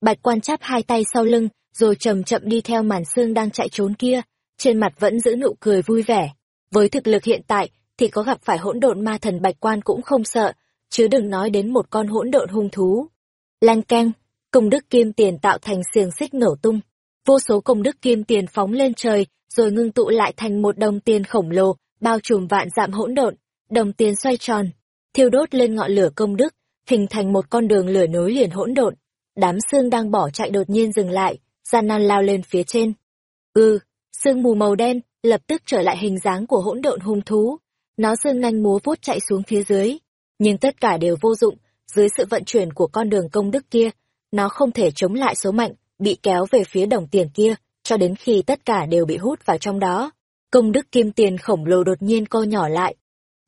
Bạch quan chắp hai tay sau lưng, rồi chậm chậm đi theo màn xương đang chạy trốn kia, trên mặt vẫn giữ nụ cười vui vẻ. Với thực lực hiện tại, thì có gặp phải hỗn độn ma thần bạch quan cũng không sợ, chứ đừng nói đến một con hỗn độn hung thú. Lan keng, công đức kim tiền tạo thành xiềng xích nổ tung. Vô số công đức kim tiền phóng lên trời, rồi ngưng tụ lại thành một đồng tiền khổng lồ, bao trùm vạn dạng hỗn độn. Đồng tiền xoay tròn, thiêu đốt lên ngọn lửa công đức, hình thành một con đường lửa nối liền hỗn độn. Đám xương đang bỏ chạy đột nhiên dừng lại, gian nan lao lên phía trên. Ừ, sương mù màu đen lập tức trở lại hình dáng của hỗn độn hung thú. Nó dương nhanh múa vuốt chạy xuống phía dưới, nhưng tất cả đều vô dụng, dưới sự vận chuyển của con đường công đức kia, nó không thể chống lại số mạnh, bị kéo về phía đồng tiền kia, cho đến khi tất cả đều bị hút vào trong đó. Công đức kim tiền khổng lồ đột nhiên co nhỏ lại.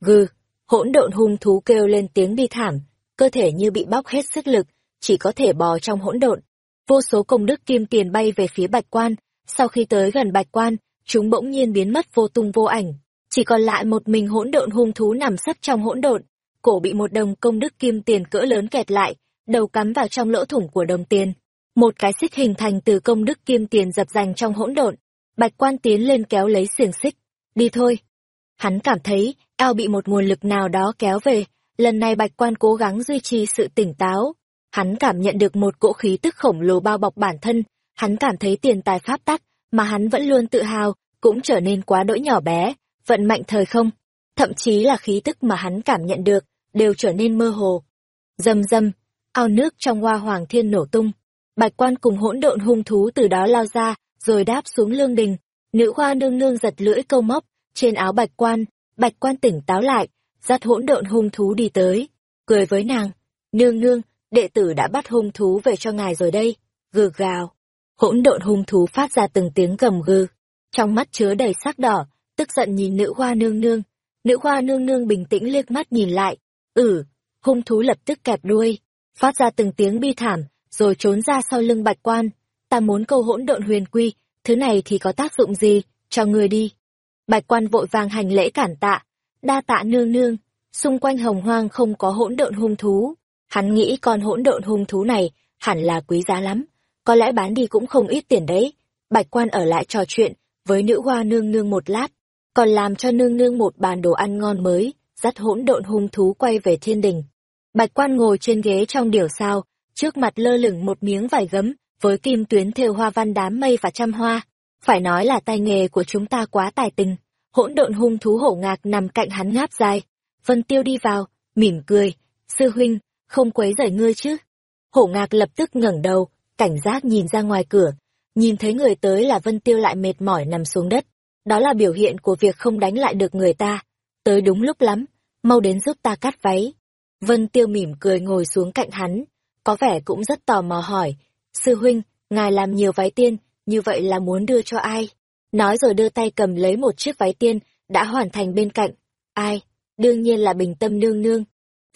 Gừ, hỗn độn hung thú kêu lên tiếng bi thảm, cơ thể như bị bóc hết sức lực, chỉ có thể bò trong hỗn độn. Vô số công đức kim tiền bay về phía bạch quan, sau khi tới gần bạch quan, chúng bỗng nhiên biến mất vô tung vô ảnh, chỉ còn lại một mình hỗn độn hung thú nằm sấp trong hỗn độn, cổ bị một đồng công đức kim tiền cỡ lớn kẹt lại, đầu cắm vào trong lỗ thủng của đồng tiền. Một cái xích hình thành từ công đức kim tiền dập dành trong hỗn độn. Bạch quan tiến lên kéo lấy xiềng xích. Đi thôi. Hắn cảm thấy, eo bị một nguồn lực nào đó kéo về. Lần này bạch quan cố gắng duy trì sự tỉnh táo. Hắn cảm nhận được một cỗ khí tức khổng lồ bao bọc bản thân. Hắn cảm thấy tiền tài pháp tắc, mà hắn vẫn luôn tự hào, cũng trở nên quá đỗi nhỏ bé, vận mạnh thời không. Thậm chí là khí tức mà hắn cảm nhận được, đều trở nên mơ hồ. Dầm dầm, ao nước trong hoa hoàng thiên nổ tung. Bạch quan cùng hỗn độn hung thú từ đó lao ra, rồi đáp xuống lương đình. Nữ hoa nương nương giật lưỡi câu móc, trên áo bạch quan, bạch quan tỉnh táo lại, dắt hỗn độn hung thú đi tới, cười với nàng. Nương nương, đệ tử đã bắt hung thú về cho ngài rồi đây, gừ gào. Hỗn độn hung thú phát ra từng tiếng gầm gừ, trong mắt chứa đầy sắc đỏ, tức giận nhìn nữ hoa nương nương. Nữ hoa nương nương bình tĩnh liếc mắt nhìn lại, ừ, hung thú lập tức kẹp đuôi, phát ra từng tiếng bi thảm, rồi trốn ra sau lưng bạch quan. Ta muốn câu hỗn độn huyền quy, thứ này thì có tác dụng gì, cho người đi. Bạch quan vội vàng hành lễ cản tạ, đa tạ nương nương, xung quanh hồng hoang không có hỗn độn hung thú. Hắn nghĩ con hỗn độn hung thú này hẳn là quý giá lắm, có lẽ bán đi cũng không ít tiền đấy. Bạch quan ở lại trò chuyện với nữ hoa nương nương một lát, còn làm cho nương nương một bàn đồ ăn ngon mới, dắt hỗn độn hung thú quay về thiên đình. Bạch quan ngồi trên ghế trong điểu sao, trước mặt lơ lửng một miếng vải gấm, với kim tuyến thêu hoa văn đám mây và trăm hoa. Phải nói là tay nghề của chúng ta quá tài tình. Hỗn độn hung thú hổ ngạc nằm cạnh hắn ngáp dài. Vân Tiêu đi vào, mỉm cười. Sư huynh, không quấy rầy ngươi chứ. Hổ ngạc lập tức ngẩng đầu, cảnh giác nhìn ra ngoài cửa. Nhìn thấy người tới là Vân Tiêu lại mệt mỏi nằm xuống đất. Đó là biểu hiện của việc không đánh lại được người ta. Tới đúng lúc lắm, mau đến giúp ta cắt váy. Vân Tiêu mỉm cười ngồi xuống cạnh hắn, có vẻ cũng rất tò mò hỏi, sư huynh, ngài làm nhiều váy tiên, như vậy là muốn đưa cho ai? Nói rồi đưa tay cầm lấy một chiếc váy tiên, đã hoàn thành bên cạnh. Ai? Đương nhiên là bình tâm nương nương.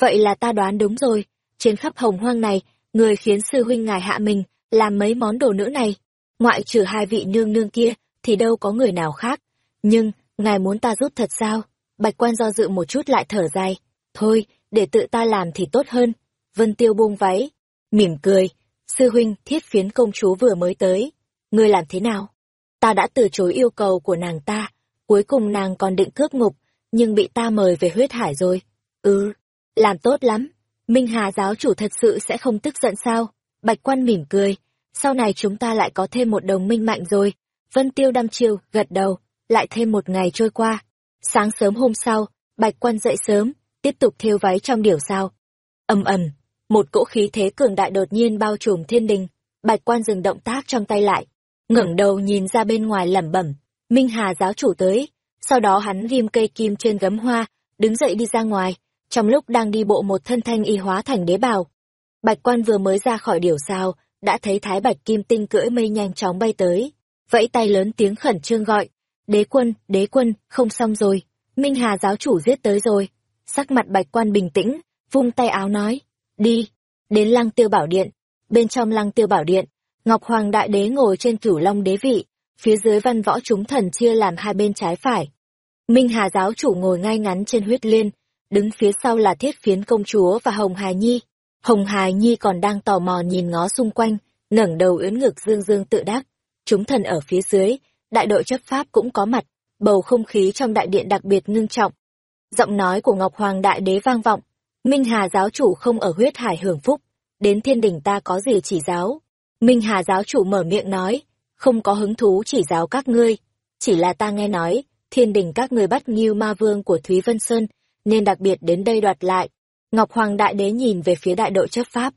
Vậy là ta đoán đúng rồi, trên khắp hồng hoang này, người khiến sư huynh ngài hạ mình, làm mấy món đồ nữ này. Ngoại trừ hai vị nương nương kia, thì đâu có người nào khác. Nhưng, ngài muốn ta giúp thật sao? Bạch quan do dự một chút lại thở dài. Thôi, để tự ta làm thì tốt hơn. Vân Tiêu buông váy, mỉm cười. Sư huynh, thiết phiến công chúa vừa mới tới. Ngươi làm thế nào? Ta đã từ chối yêu cầu của nàng ta. Cuối cùng nàng còn định cướp ngục, nhưng bị ta mời về huyết hải rồi. Ừ, làm tốt lắm. Minh Hà giáo chủ thật sự sẽ không tức giận sao? Bạch quan mỉm cười. Sau này chúng ta lại có thêm một đồng minh mạnh rồi. Vân Tiêu đăm chiêu, gật đầu. Lại thêm một ngày trôi qua Sáng sớm hôm sau, Bạch Quan dậy sớm, tiếp tục thêu váy trong điểu sao. ầm ầm, một cỗ khí thế cường đại đột nhiên bao trùm thiên đình, bạch quan dừng động tác trong tay lại, ngẩng đầu nhìn ra bên ngoài lẩm bẩm, Minh Hà giáo chủ tới, sau đó hắn ghim cây kim trên gấm hoa, đứng dậy đi ra ngoài, trong lúc đang đi bộ một thân thanh y hóa thành đế bào. Bạch quan vừa mới ra khỏi điểu sao, đã thấy Thái Bạch Kim Tinh cưỡi mây nhanh chóng bay tới, vẫy tay lớn tiếng khẩn trương gọi, đế quân, đế quân, không xong rồi, Minh Hà giáo chủ giết tới rồi. Sắc mặt bạch quan bình tĩnh, vung tay áo nói, đi, đến lăng tiêu bảo điện. Bên trong lăng tiêu bảo điện, Ngọc Hoàng Đại Đế ngồi trên cửu long đế vị, phía dưới văn võ chúng thần chia làm hai bên trái phải. Minh Hà giáo chủ ngồi ngay ngắn trên huyết liên, đứng phía sau là thiết phiến công chúa và Hồng Hài Nhi. Hồng Hài Nhi còn đang tò mò nhìn ngó xung quanh, ngẩng đầu ưỡn ngực dương dương tự đắc. Chúng thần ở phía dưới, đại đội chấp pháp cũng có mặt, bầu không khí trong đại điện đặc biệt ngưng trọng. Giọng nói của Ngọc Hoàng Đại Đế vang vọng, Minh Hà giáo chủ không ở huyết hải hưởng phúc, đến thiên đình ta có gì chỉ giáo. Minh Hà giáo chủ mở miệng nói, không có hứng thú chỉ giáo các ngươi, chỉ là ta nghe nói, thiên đình các ngươi bắt nghiêu ma vương của Thúy Vân Sơn, nên đặc biệt đến đây đoạt lại. Ngọc Hoàng Đại Đế nhìn về phía đại đội chấp pháp.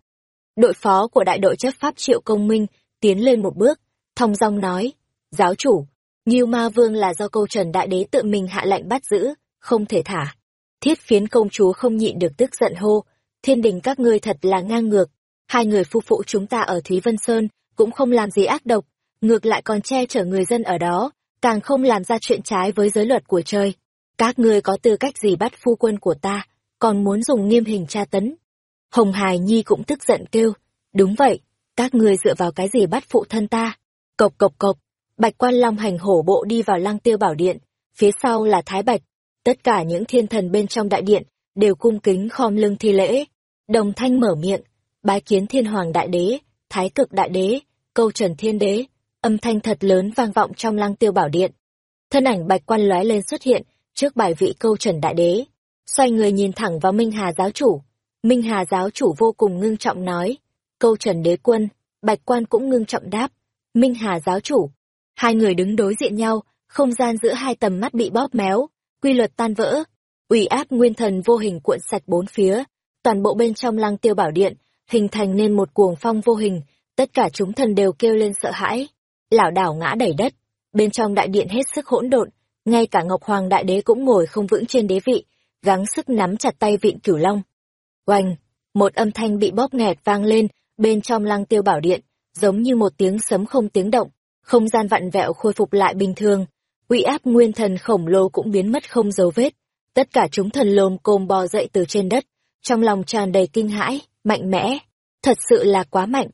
Đội phó của đại đội chấp pháp Triệu Công Minh tiến lên một bước, thong dong nói, giáo chủ, Nghiêu Ma Vương là do câu trần đại đế tự mình hạ lệnh bắt giữ, không thể thả. Thiết phiến công chúa không nhịn được tức giận hô, thiên đình các ngươi thật là ngang ngược. Hai người phu phụ chúng ta ở Thúy Vân Sơn cũng không làm gì ác độc, ngược lại còn che chở người dân ở đó, càng không làm ra chuyện trái với giới luật của trời. Các ngươi có tư cách gì bắt phu quân của ta, còn muốn dùng nghiêm hình tra tấn. Hồng Hải Nhi cũng tức giận kêu, đúng vậy, các ngươi dựa vào cái gì bắt phụ thân ta. Cộc cộc cộc, Bạch Quan Long hành hổ bộ đi vào lăng tiêu bảo điện, phía sau là Thái Bạch. Tất cả những thiên thần bên trong đại điện đều cung kính khom lưng thi lễ. Đồng thanh mở miệng, bái kiến thiên hoàng đại đế, thái cực đại đế, câu trần thiên đế, âm thanh thật lớn vang vọng trong lăng tiêu bảo điện. Thân ảnh bạch quan lóe lên xuất hiện trước bài vị câu trần đại đế, xoay người nhìn thẳng vào Minh Hà giáo chủ. Minh Hà giáo chủ vô cùng ngưng trọng nói, câu trần đế quân, bạch quan cũng ngưng trọng đáp, Minh Hà giáo chủ, Hai người đứng đối diện nhau, không gian giữa hai tầm mắt bị bóp méo, quy luật tan vỡ. ủy áp nguyên thần vô hình cuộn sạch bốn phía, toàn bộ bên trong lăng tiêu bảo điện, hình thành nên một cuồng phong vô hình, tất cả chúng thần đều kêu lên sợ hãi. Lảo đảo ngã đẩy đất, bên trong đại điện hết sức hỗn độn, ngay cả Ngọc Hoàng đại đế cũng ngồi không vững trên đế vị, gắng sức nắm chặt tay vịn cửu long. Oanh, một âm thanh bị bóp nghẹt vang lên bên trong lăng tiêu bảo điện, giống như một tiếng sấm không tiếng động, không gian vặn vẹo khôi phục lại bình thường, uy áp nguyên thần khổng lồ cũng biến mất không dấu vết. Tất cả chúng thần lồm cồm bò dậy từ trên đất, trong lòng tràn đầy kinh hãi, mạnh mẽ, thật sự là quá mạnh.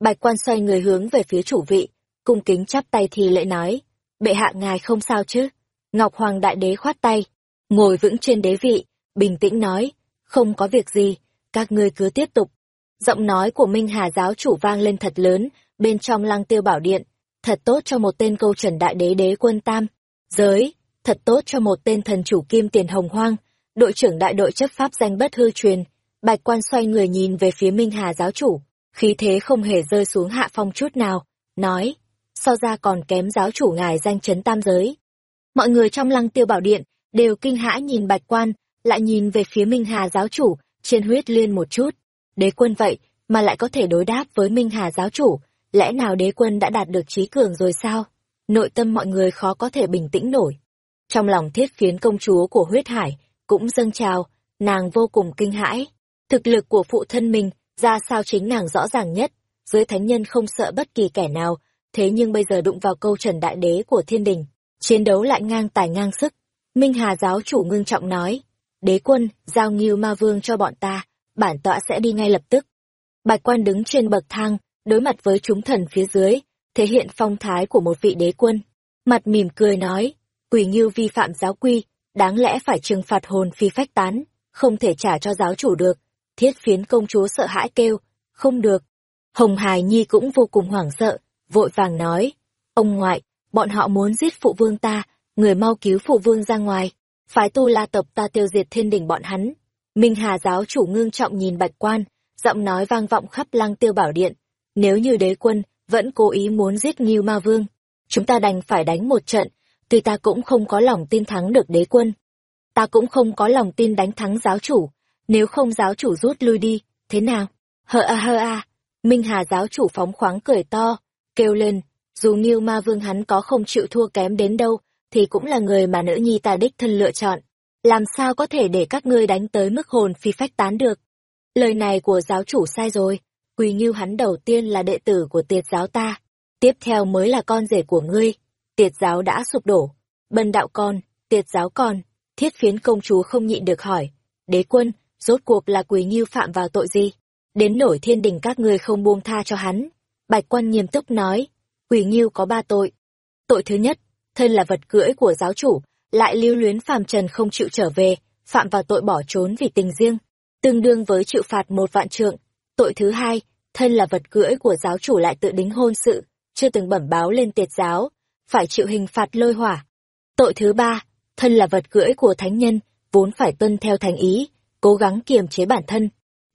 Bạch quan xoay người hướng về phía chủ vị, cung kính chắp tay thì lễ nói, bệ hạ ngài không sao chứ. Ngọc Hoàng Đại Đế khoát tay, ngồi vững trên đế vị, bình tĩnh nói, không có việc gì, các ngươi cứ tiếp tục. Giọng nói của Minh Hà giáo chủ vang lên thật lớn, bên trong lăng tiêu bảo điện, thật tốt cho một tên câu trần đại đế đế quân tam, giới, thật tốt cho một tên thần chủ kim tiền hồng hoang, đội trưởng đại đội chấp pháp danh bất hư truyền, bạch quan xoay người nhìn về phía Minh Hà giáo chủ, khí thế không hề rơi xuống hạ phong chút nào, nói, so ra còn kém giáo chủ ngài danh chấn tam giới. Mọi người trong lăng tiêu bảo điện, đều kinh hãi nhìn bạch quan, lại nhìn về phía Minh Hà giáo chủ, trên huyết liên một chút. Đế quân vậy, mà lại có thể đối đáp với Minh Hà giáo chủ, lẽ nào đế quân đã đạt được trí cường rồi sao? Nội tâm mọi người khó có thể bình tĩnh nổi. Trong lòng thiết phiến công chúa của huyết hải, cũng dâng trào, nàng vô cùng kinh hãi. Thực lực của phụ thân mình, ra sao chính nàng rõ ràng nhất, dưới thánh nhân không sợ bất kỳ kẻ nào, thế nhưng bây giờ đụng vào câu trần đại đế của thiên đình, chiến đấu lại ngang tài ngang sức. Minh Hà giáo chủ ngưng trọng nói, đế quân, giao nghiêu ma vương cho bọn ta, bản tọa sẽ đi ngay lập tức. Bạch quan đứng trên bậc thang, đối mặt với chúng thần phía dưới, thể hiện phong thái của một vị đế quân. Mặt mỉm cười nói, quỷ nghiêu vi phạm giáo quy, đáng lẽ phải trừng phạt hồn phi phách tán, không thể trả cho giáo chủ được. Thiết phiến công chúa sợ hãi kêu, không được. Hồng Hải Nhi cũng vô cùng hoảng sợ, vội vàng nói, ông ngoại, bọn họ muốn giết phụ vương ta, người mau cứu phụ vương ra ngoài, phái tu la tộc ta tiêu diệt thiên đỉnh bọn hắn. Minh Hà giáo chủ ngương trọng nhìn bạch quan, giọng nói vang vọng khắp lăng tiêu bảo điện, nếu như đế quân vẫn cố ý muốn giết Ngưu Ma Vương, chúng ta đành phải đánh một trận, tuy ta cũng không có lòng tin thắng được đế quân. ta cũng không có lòng tin đánh thắng giáo chủ, nếu không giáo chủ rút lui đi, thế nào? Hơ a hơ a, Minh Hà giáo chủ phóng khoáng cười to, kêu lên, dù Ngưu Ma Vương hắn có không chịu thua kém đến đâu, thì cũng là người mà nữ nhi ta đích thân lựa chọn. Làm sao có thể để các ngươi đánh tới mức hồn phi phách tán được? Lời này của giáo chủ sai rồi, Quỳ Như hắn đầu tiên là đệ tử của tiệt giáo ta, tiếp theo mới là con rể của ngươi. Tiệt giáo đã sụp đổ, bần đạo con, tiệt giáo con, thiết phiến công chúa không nhịn được hỏi, đế quân, rốt cuộc là Quỳ Như phạm vào tội gì? Đến nổi thiên đình các ngươi không buông tha cho hắn. Bạch quan nghiêm túc nói, Quỳ Như có ba tội. Tội thứ nhất, thân là vật cưỡi của giáo chủ, lại lưu luyến phàm trần không chịu trở về, phạm vào tội bỏ trốn vì tình riêng, tương đương với chịu phạt một vạn trượng. Tội thứ hai, thân là vật cưỡi của giáo chủ lại tự đính hôn sự, chưa từng bẩm báo lên tiệt giáo, phải chịu hình phạt lôi hỏa. Tội thứ ba, thân là vật cưỡi của thánh nhân, vốn phải tuân theo thánh ý, cố gắng kiềm chế bản thân.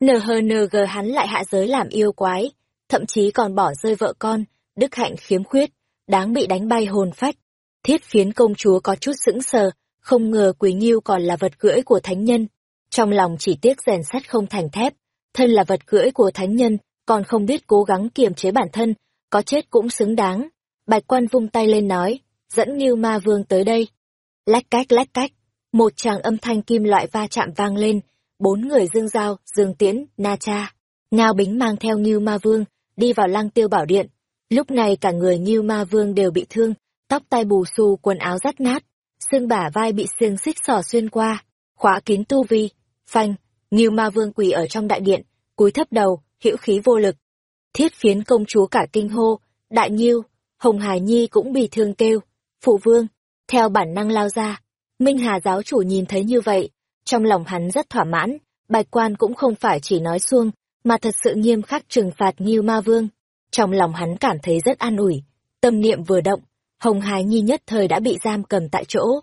NHNG hắn lại hạ giới làm yêu quái, thậm chí còn bỏ rơi vợ con, đức hạnh khiếm khuyết, đáng bị đánh bay hồn phách. Thiết phiến công chúa có chút sững sờ, không ngờ Quý Nghiêu còn là vật cưỡi của thánh nhân. Trong lòng chỉ tiếc rèn sắt không thành thép, thân là vật cưỡi của thánh nhân, còn không biết cố gắng kiềm chế bản thân, có chết cũng xứng đáng. Bạch quan vung tay lên nói, dẫn như Ma Vương tới đây. Lách cách lách cách, một tràng âm thanh kim loại va chạm vang lên, bốn người dương giao, dương tiễn, na cha. Ngao Bính mang theo như Ma Vương, đi vào lăng tiêu bảo điện. Lúc này cả người như Ma Vương đều bị thương, tóc tai bù xù quần áo rách nát, xương bả vai bị xiềng xích sỏ xuyên qua, khóa kín tu vi, phanh, Nghiêu Ma Vương quỳ ở trong đại điện, cúi thấp đầu, hữu khí vô lực. Thiết phiến công chúa cả kinh hô, đại nhiêu, Hồng Hải Nhi cũng bị thương kêu, phụ vương, theo bản năng lao ra. Minh Hà giáo chủ nhìn thấy như vậy, trong lòng hắn rất thỏa mãn, bạch quan cũng không phải chỉ nói xuông, mà thật sự nghiêm khắc trừng phạt Nghiêu Ma Vương. Trong lòng hắn cảm thấy rất an ủi, tâm niệm vừa động, Hồng Hải Nhi nhất thời đã bị giam cầm tại chỗ.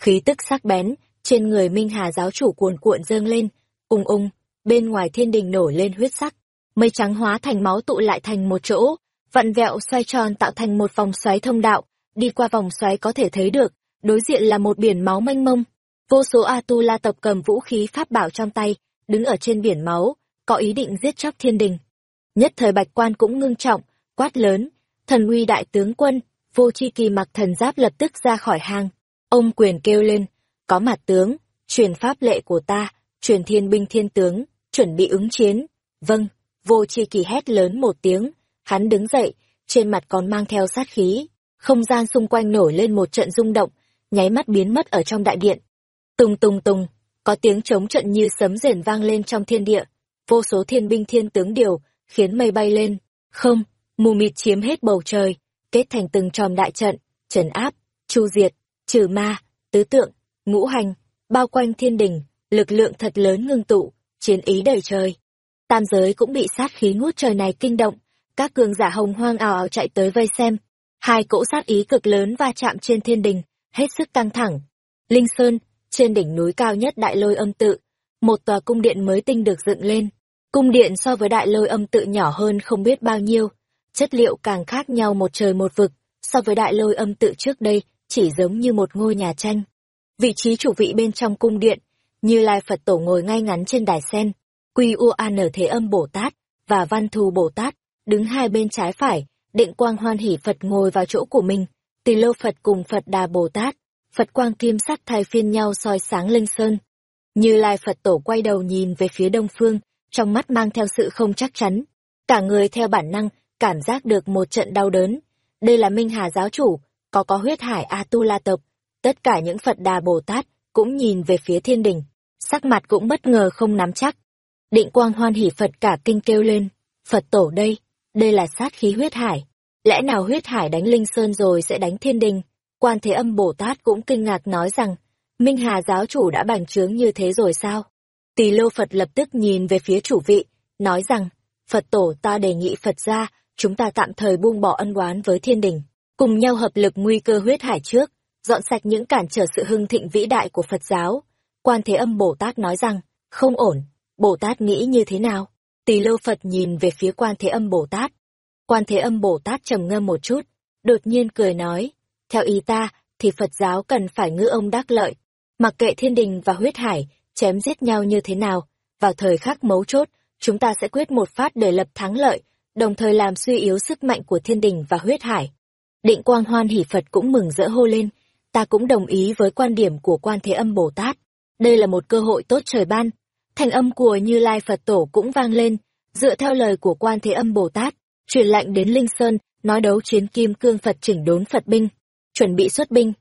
Khí tức sắc bén, trên người Minh Hà giáo chủ cuồn cuộn dâng lên, ung ung, bên ngoài thiên đình nổi lên huyết sắc, mây trắng hóa thành máu tụ lại thành một chỗ, vặn vẹo xoay tròn tạo thành một vòng xoáy thông đạo, đi qua vòng xoáy có thể thấy được, đối diện là một biển máu mênh mông. Vô số A-tu-la tập cầm vũ khí pháp bảo trong tay, đứng ở trên biển máu, có ý định giết chóc thiên đình. Nhất thời bạch quan cũng ngưng trọng, quát lớn, thần uy đại tướng quân, vô chi kỳ mặc thần giáp lập tức ra khỏi hang. Ông quyền kêu lên, có mặt tướng, truyền pháp lệ của ta, truyền thiên binh thiên tướng, chuẩn bị ứng chiến. Vâng, vô chi kỳ hét lớn một tiếng, hắn đứng dậy, trên mặt còn mang theo sát khí. Không gian xung quanh nổi lên một trận rung động, nháy mắt biến mất ở trong đại điện. Tùng tùng tùng, có tiếng trống trận như sấm rền vang lên trong thiên địa. Vô số thiên binh thiên tướng điều, khiến mây bay lên. Không, mù mịt chiếm hết bầu trời, kết thành từng tròm đại trận, trấn áp, chu diệt, trừ ma, tứ tượng, ngũ hành, bao quanh thiên đình, lực lượng thật lớn ngưng tụ, chiến ý đầy trời. Tam giới cũng bị sát khí ngút trời này kinh động, các cường giả hồng hoang ào ào chạy tới vây xem. Hai cỗ sát ý cực lớn va chạm trên thiên đình, hết sức căng thẳng. Linh Sơn, trên đỉnh núi cao nhất đại lôi âm tự, một tòa cung điện mới tinh được dựng lên. Cung điện so với đại lôi âm tự nhỏ hơn không biết bao nhiêu, chất liệu càng khác nhau một trời một vực, so với đại lôi âm tự trước đây, chỉ giống như một ngôi nhà tranh. Vị trí chủ vị bên trong cung điện, như Lai Phật Tổ ngồi ngay ngắn trên đài sen, Quy U An Thế Âm Bồ Tát và Văn Thù Bồ Tát đứng hai bên trái phải, Định Quang Hoan Hỷ Phật ngồi vào chỗ của mình, Tỳ Lô Phật cùng Phật Đà Bồ Tát, Phật Quang Kim Sắc thay phiên nhau soi sáng linh sơn. Như Lai Phật Tổ quay đầu nhìn về phía đông phương, trong mắt mang theo sự không chắc chắn. Cả người theo bản năng, cảm giác được một trận đau đớn. Đây là Minh Hà giáo chủ, có có huyết hải A-tu-la tộc. Tất cả những Phật Đà Bồ Tát cũng nhìn về phía thiên đình, sắc mặt cũng bất ngờ không nắm chắc. Định quang hoan hỉ Phật cả kinh kêu lên, Phật tổ đây, đây là sát khí huyết hải. Lẽ nào huyết hải đánh Linh Sơn rồi sẽ đánh thiên đình? Quan Thế Âm Bồ Tát cũng kinh ngạc nói rằng, Minh Hà giáo chủ đã bành trướng như thế rồi sao? Tỳ lô Phật lập tức nhìn về phía chủ vị, nói rằng, Phật tổ ta đề nghị Phật ra, chúng ta tạm thời buông bỏ ân oán với thiên đình, cùng nhau hợp lực nguy cơ huyết hải trước, dọn sạch những cản trở sự hưng thịnh vĩ đại của Phật giáo. Quan Thế Âm Bồ Tát nói rằng, không ổn, Bồ Tát nghĩ như thế nào? Tỳ lô Phật nhìn về phía Quan Thế Âm Bồ Tát. Quan Thế Âm Bồ Tát trầm ngâm một chút, đột nhiên cười nói, theo ý ta, thì Phật giáo cần phải ngư ông đắc lợi. Mặc kệ thiên đình và huyết hải, chém giết nhau như thế nào, vào thời khắc mấu chốt, chúng ta sẽ quyết một phát để lập thắng lợi, đồng thời làm suy yếu sức mạnh của thiên đình và huyết hải. Định quang hoan hỷ Phật cũng mừng rỡ hô lên, ta cũng đồng ý với quan điểm của quan thế âm Bồ Tát. Đây là một cơ hội tốt trời ban. Thành âm của Như Lai Phật Tổ cũng vang lên, dựa theo lời của quan thế âm Bồ Tát, truyền lệnh đến Linh Sơn, nói đấu chiến kim cương Phật chỉnh đốn Phật binh, chuẩn bị xuất binh.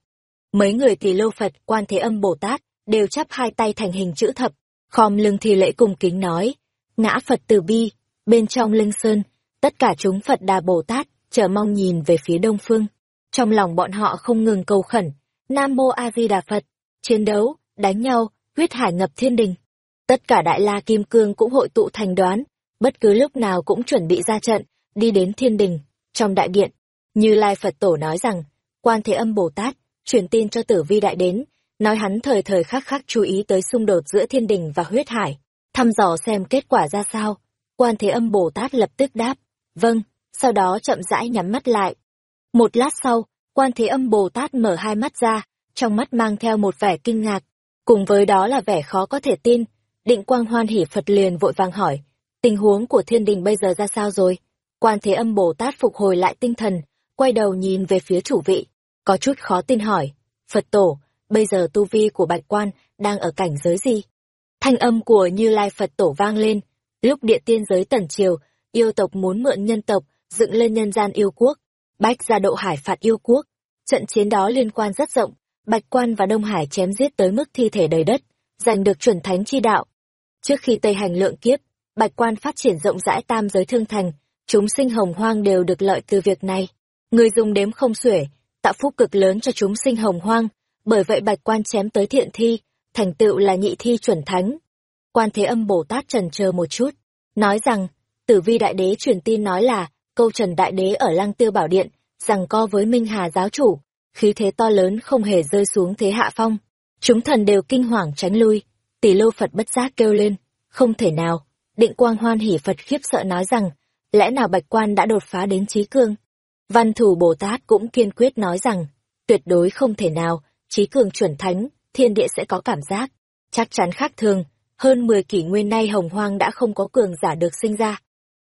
Mấy người tỷ lô Phật, quan thế âm Bồ Tát, đều chắp hai tay thành hình chữ thập, khom lưng thì lễ cùng kính nói, ngã Phật từ bi, bên trong Linh Sơn, tất cả chúng Phật Đà Bồ Tát, chờ mong nhìn về phía đông phương. Trong lòng bọn họ không ngừng cầu khẩn, Nam Mô A Di Đà Phật, chiến đấu, đánh nhau, huyết hải ngập thiên đình. Tất cả Đại La Kim Cương cũng hội tụ thành đoán, bất cứ lúc nào cũng chuẩn bị ra trận, đi đến thiên đình. Trong đại điện, Như Lai Phật Tổ nói rằng, Quan Thế Âm Bồ Tát, truyền tin cho tử vi đại đến, nói hắn thời thời khắc khắc chú ý tới xung đột giữa thiên đình và huyết hải, thăm dò xem kết quả ra sao. Quan Thế Âm Bồ Tát lập tức đáp, vâng, sau đó chậm rãi nhắm mắt lại. Một lát sau, Quan Thế Âm Bồ Tát mở hai mắt ra, trong mắt mang theo một vẻ kinh ngạc, cùng với đó là vẻ khó có thể tin. Định Quang Hoan hỉ Phật liền vội vàng hỏi, tình huống của thiên đình bây giờ ra sao rồi? Quan Thế Âm Bồ Tát phục hồi lại tinh thần, quay đầu nhìn về phía chủ vị, có chút khó tin hỏi, Phật Tổ, bây giờ tu vi của Bạch Quan đang ở cảnh giới gì? Thanh âm của Như Lai Phật Tổ vang lên, lúc địa tiên giới tần triều, yêu tộc muốn mượn nhân tộc, dựng lên nhân gian yêu quốc, bách ra độ hải phạt yêu quốc. Trận chiến đó liên quan rất rộng, Bạch Quan và Đông Hải chém giết tới mức thi thể đầy đất, giành được chuẩn thánh chi đạo. Trước khi Tây hành lượng kiếp, Bạch Quan phát triển rộng rãi tam giới thương thành, chúng sinh hồng hoang đều được lợi từ việc này. Người dùng đếm không xuể, tạo phúc cực lớn cho chúng sinh hồng hoang, bởi vậy Bạch Quan chém tới thiện thi, thành tựu là nhị thi chuẩn thánh. Quan Thế Âm Bồ Tát trần chờ một chút, nói rằng, Tử Vi Đại Đế truyền tin nói là, câu Trần Đại Đế ở Lăng Tiêu Bảo Điện, rằng co với Minh Hà giáo chủ, khí thế to lớn không hề rơi xuống thế hạ phong. Chúng thần đều kinh hoàng tránh lui, tỷ lô Phật bất giác kêu lên, không thể nào. Định Quang Hoan hỉ Phật khiếp sợ nói rằng, lẽ nào Bạch Quan đã đột phá đến trí cương? Văn thủ Bồ Tát cũng kiên quyết nói rằng, tuyệt đối không thể nào, trí cường chuẩn thánh, thiên địa sẽ có cảm giác. Chắc chắn khác thường, hơn 10 kỷ nguyên nay hồng hoang đã không có cường giả được sinh ra.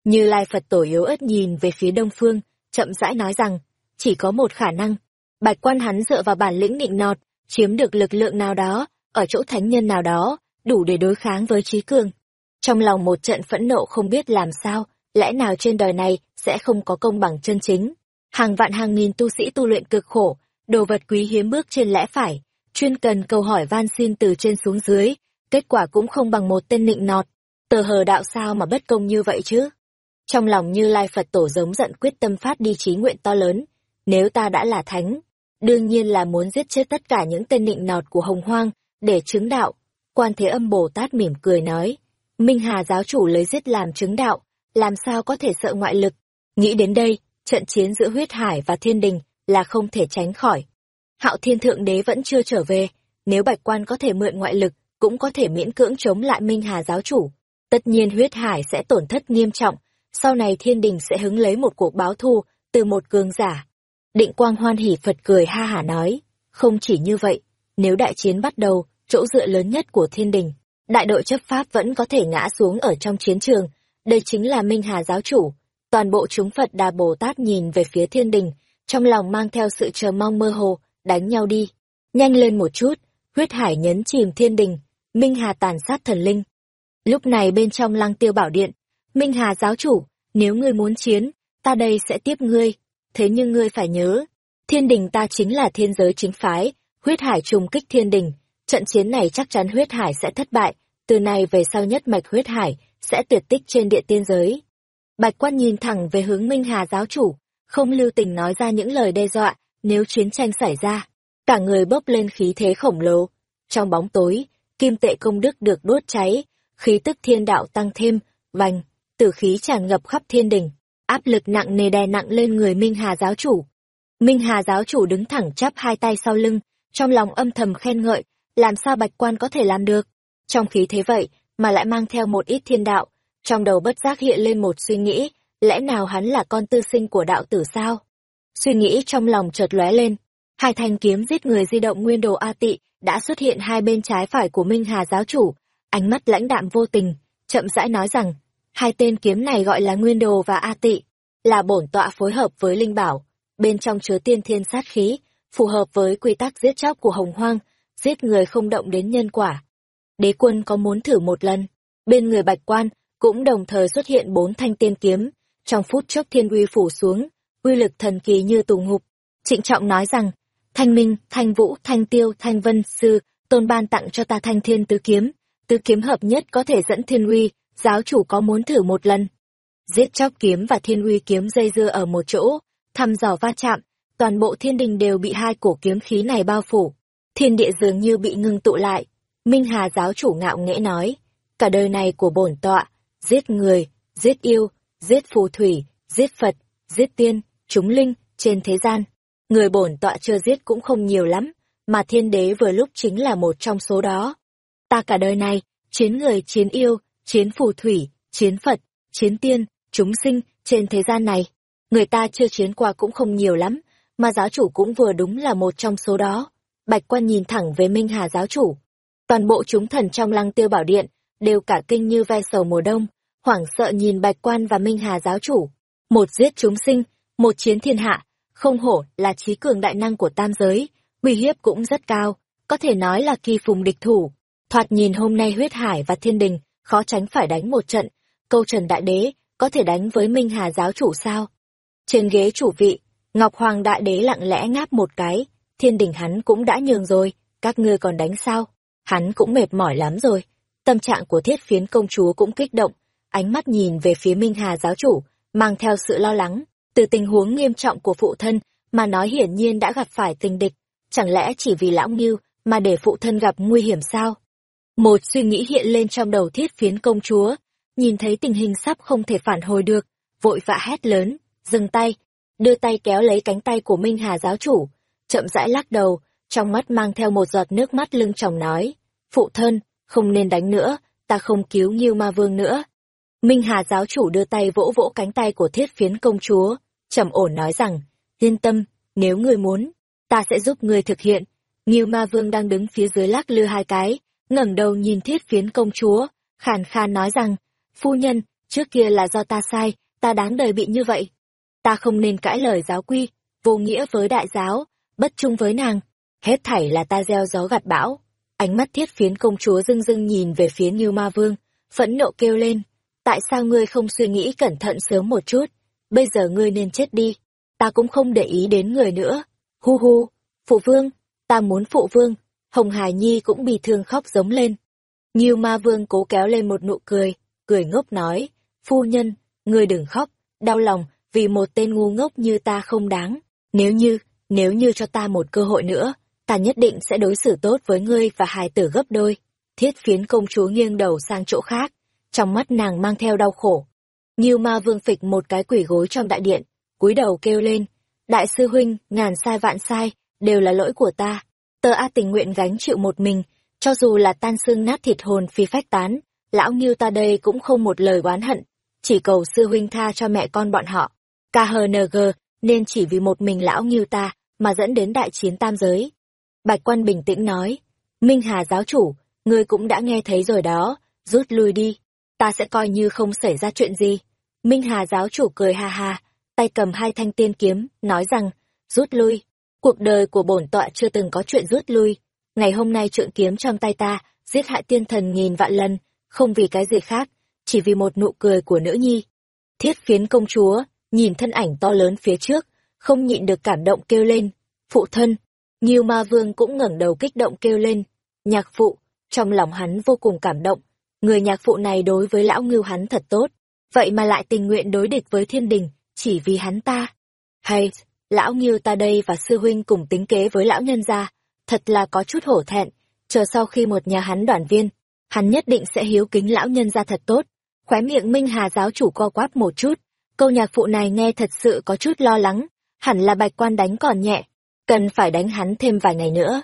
Như Lai Phật tổ yếu ớt nhìn về phía đông phương, chậm rãi nói rằng, chỉ có một khả năng. Bạch quan hắn dựa vào bản lĩnh nịnh nọt, chiếm được lực lượng nào đó, ở chỗ thánh nhân nào đó, đủ để đối kháng với trí cường. Trong lòng một trận phẫn nộ không biết làm sao, lẽ nào trên đời này sẽ không có công bằng chân chính. Hàng vạn hàng nghìn tu sĩ tu luyện cực khổ, đồ vật quý hiếm bước trên lẽ phải, chuyên cần câu hỏi van xin từ trên xuống dưới, kết quả cũng không bằng một tên nịnh nọt. Tờ hờ đạo sao mà bất công như vậy chứ? Trong lòng như Lai Phật Tổ giống giận quyết tâm phát đi trí nguyện to lớn, nếu ta đã là thánh, đương nhiên là muốn giết chết tất cả những tên nịnh nọt của hồng hoang, để chứng đạo. Quan Thế Âm Bồ Tát mỉm cười nói, Minh Hà giáo chủ lấy giết làm chứng đạo, làm sao có thể sợ ngoại lực. Nghĩ đến đây, trận chiến giữa huyết hải và thiên đình là không thể tránh khỏi. Hạo Thiên Thượng Đế vẫn chưa trở về, nếu Bạch Quan có thể mượn ngoại lực, cũng có thể miễn cưỡng chống lại Minh Hà giáo chủ. Tất nhiên huyết hải sẽ tổn thất nghiêm trọng, sau này thiên đình sẽ hứng lấy một cuộc báo thù từ một cường giả. Định Quang hoan hỉ Phật cười ha hả nói, không chỉ như vậy, nếu đại chiến bắt đầu, chỗ dựa lớn nhất của thiên đình, đại đội chấp pháp vẫn có thể ngã xuống ở trong chiến trường, đây chính là Minh Hà giáo chủ. Toàn bộ chúng Phật Đà Bồ Tát nhìn về phía thiên đình, trong lòng mang theo sự chờ mong mơ hồ, đánh nhau đi. Nhanh lên một chút, huyết hải nhấn chìm thiên đình, Minh Hà tàn sát thần linh. Lúc này bên trong lăng tiêu bảo điện, Minh Hà giáo chủ, nếu ngươi muốn chiến, ta đây sẽ tiếp ngươi. Thế nhưng ngươi phải nhớ, thiên đình ta chính là thiên giới chính phái, huyết hải trùng kích thiên đình. Trận chiến này chắc chắn huyết hải sẽ thất bại, từ nay về sau nhất mạch huyết hải sẽ tuyệt tích trên địa tiên giới. Bạch quan nhìn thẳng về hướng Minh Hà giáo chủ, không lưu tình nói ra những lời đe dọa, nếu chiến tranh xảy ra. Cả người bốc lên khí thế khổng lồ. Trong bóng tối, kim tệ công đức được đốt cháy, khí tức thiên đạo tăng thêm, vành, tử khí tràn ngập khắp thiên đình, áp lực nặng nề đè nặng lên người Minh Hà giáo chủ. Minh Hà giáo chủ đứng thẳng chắp hai tay sau lưng, trong lòng âm thầm khen ngợi, làm sao bạch quan có thể làm được. Trong khí thế vậy, mà lại mang theo một ít thiên đạo, trong đầu bất giác hiện lên một suy nghĩ, lẽ nào hắn là con tư sinh của đạo tử sao? Suy nghĩ trong lòng chợt lóe lên, hai thanh kiếm giết người di động nguyên đồ A tị đã xuất hiện hai bên trái phải của Minh Hà giáo chủ, ánh mắt lãnh đạm vô tình, chậm rãi nói rằng, hai tên kiếm này gọi là nguyên đồ và A tị, là bổn tọa phối hợp với linh bảo, bên trong chứa tiên thiên sát khí, phù hợp với quy tắc giết chóc của hồng hoang, giết người không động đến nhân quả. Đế quân có muốn thử một lần, bên người bạch quan cũng đồng thời xuất hiện bốn thanh tiên kiếm, trong phút chốc thiên uy phủ xuống, uy lực thần kỳ như tùng ngục. Trịnh trọng nói rằng, Thanh Minh, Thanh Vũ, Thanh Tiêu, Thanh Vân, Sư, tôn ban tặng cho ta thanh thiên tứ kiếm, tứ kiếm hợp nhất có thể dẫn thiên uy, giáo chủ có muốn thử một lần. Giết chóc kiếm và thiên uy kiếm dây dưa ở một chỗ, thăm dò va chạm, toàn bộ thiên đình đều bị hai cổ kiếm khí này bao phủ. Thiên địa dường như bị ngưng tụ lại. Minh Hà giáo chủ ngạo nghễ nói, cả đời này của bổn tọa, giết người, giết yêu, giết phù thủy, giết Phật, giết tiên, chúng linh, trên thế gian. Người bổn tọa chưa giết cũng không nhiều lắm, mà thiên đế vừa lúc chính là một trong số đó. Ta cả đời này, chiến người chiến yêu, chiến phù thủy, chiến Phật, chiến tiên, chúng sinh, trên thế gian này. Người ta chưa chiến qua cũng không nhiều lắm, mà giáo chủ cũng vừa đúng là một trong số đó. Bạch quan nhìn thẳng về Minh Hà giáo chủ. Toàn bộ chúng thần trong lăng tiêu bảo điện, đều cả kinh như ve sầu mùa đông, hoảng sợ nhìn bạch quan và Minh Hà giáo chủ. Một giết chúng sinh, một chiến thiên hạ, không hổ là trí cường đại năng của tam giới, uy hiếp cũng rất cao, có thể nói là kỳ phùng địch thủ. Thoạt nhìn hôm nay huyết hải và thiên đình, khó tránh phải đánh một trận, câu trần đại đế, có thể đánh với Minh Hà giáo chủ sao? Trên ghế chủ vị, Ngọc Hoàng đại đế lặng lẽ ngáp một cái, thiên đình hắn cũng đã nhường rồi, các ngươi còn đánh sao? Hắn cũng mệt mỏi lắm rồi. Tâm trạng của thiết phiến công chúa cũng kích động, ánh mắt nhìn về phía Minh Hà giáo chủ, mang theo sự lo lắng, từ tình huống nghiêm trọng của phụ thân mà nói hiển nhiên đã gặp phải tình địch, chẳng lẽ chỉ vì lão Ngưu mà để phụ thân gặp nguy hiểm sao? Một suy nghĩ hiện lên trong đầu thiết phiến công chúa, nhìn thấy tình hình sắp không thể phản hồi được, vội vã hét lớn, dừng tay, đưa tay kéo lấy cánh tay của Minh Hà giáo chủ, chậm rãi lắc đầu, trong mắt mang theo một giọt nước mắt lưng chồng nói, phụ thân, không nên đánh nữa, ta không cứu Nghiêu Ma Vương nữa. Minh Hà giáo chủ đưa tay vỗ vỗ cánh tay của thiết phiến công chúa, trầm ổn nói rằng, yên tâm, nếu ngươi muốn, ta sẽ giúp ngươi thực hiện. Nghiêu Ma Vương đang đứng phía dưới lắc lư hai cái, ngẩng đầu nhìn thiết phiến công chúa, khàn khan nói rằng, phu nhân, trước kia là do ta sai, ta đáng đời bị như vậy. Ta không nên cãi lời giáo quy, vô nghĩa với đại giáo, bất trung với nàng. Hết thảy là ta gieo gió gặt bão. Ánh mắt thiết phiến công chúa dưng dưng nhìn về phía như Ma Vương, phẫn nộ kêu lên. Tại sao ngươi không suy nghĩ cẩn thận sớm một chút? Bây giờ ngươi nên chết đi. Ta cũng không để ý đến người nữa. Hu hu, phụ vương, ta muốn phụ vương. Hồng Hải Nhi cũng bị thương khóc giống lên. Nghiêu Ma Vương cố kéo lên một nụ cười, cười ngốc nói, phu nhân, người đừng khóc, đau lòng, vì một tên ngu ngốc như ta không đáng. Nếu như, nếu như cho ta một cơ hội nữa, ta nhất định sẽ đối xử tốt với ngươi và hài tử gấp đôi. Thiết phiến công chúa nghiêng đầu sang chỗ khác, trong mắt nàng mang theo đau khổ. Nghiêu ma vương phịch một cái quỷ gối trong đại điện, cúi đầu kêu lên, đại sư huynh, ngàn sai vạn sai, đều là lỗi của ta. Tờ A tình nguyện gánh chịu một mình, cho dù là tan xương nát thịt hồn phi phách tán, lão Ngưu ta đây cũng không một lời oán hận, chỉ cầu sư huynh tha cho mẹ con bọn họ. KHNG, nên chỉ vì một mình lão Ngưu ta, mà dẫn đến đại chiến tam giới. Bạch quan bình tĩnh nói, Minh Hà giáo chủ, ngươi cũng đã nghe thấy rồi đó, rút lui đi, ta sẽ coi như không xảy ra chuyện gì. Minh Hà giáo chủ cười ha ha, tay cầm hai thanh tiên kiếm, nói rằng, rút lui. Cuộc đời của bổn tọa chưa từng có chuyện rút lui. Ngày hôm nay trượng kiếm trong tay ta, giết hại tiên thần nghìn vạn lần, không vì cái gì khác, chỉ vì một nụ cười của nữ nhi. Thiết phiến công chúa, nhìn thân ảnh to lớn phía trước, không nhịn được cảm động kêu lên, phụ thân. Nhiêu ma vương cũng ngẩng đầu kích động kêu lên, nhạc phụ, trong lòng hắn vô cùng cảm động, người nhạc phụ này đối với lão ngưu hắn thật tốt, vậy mà lại tình nguyện đối địch với thiên đình, chỉ vì hắn ta. Hay, lão như ta đây và sư huynh cùng tính kế với lão nhân gia, thật là có chút hổ thẹn, chờ sau khi một nhà hắn đoàn viên, hắn nhất định sẽ hiếu kính lão nhân gia thật tốt. Khóe miệng Minh Hà giáo chủ co quắp một chút, câu nhạc phụ này nghe thật sự có chút lo lắng, hẳn là bạch quan đánh còn nhẹ, cần phải đánh hắn thêm vài ngày nữa.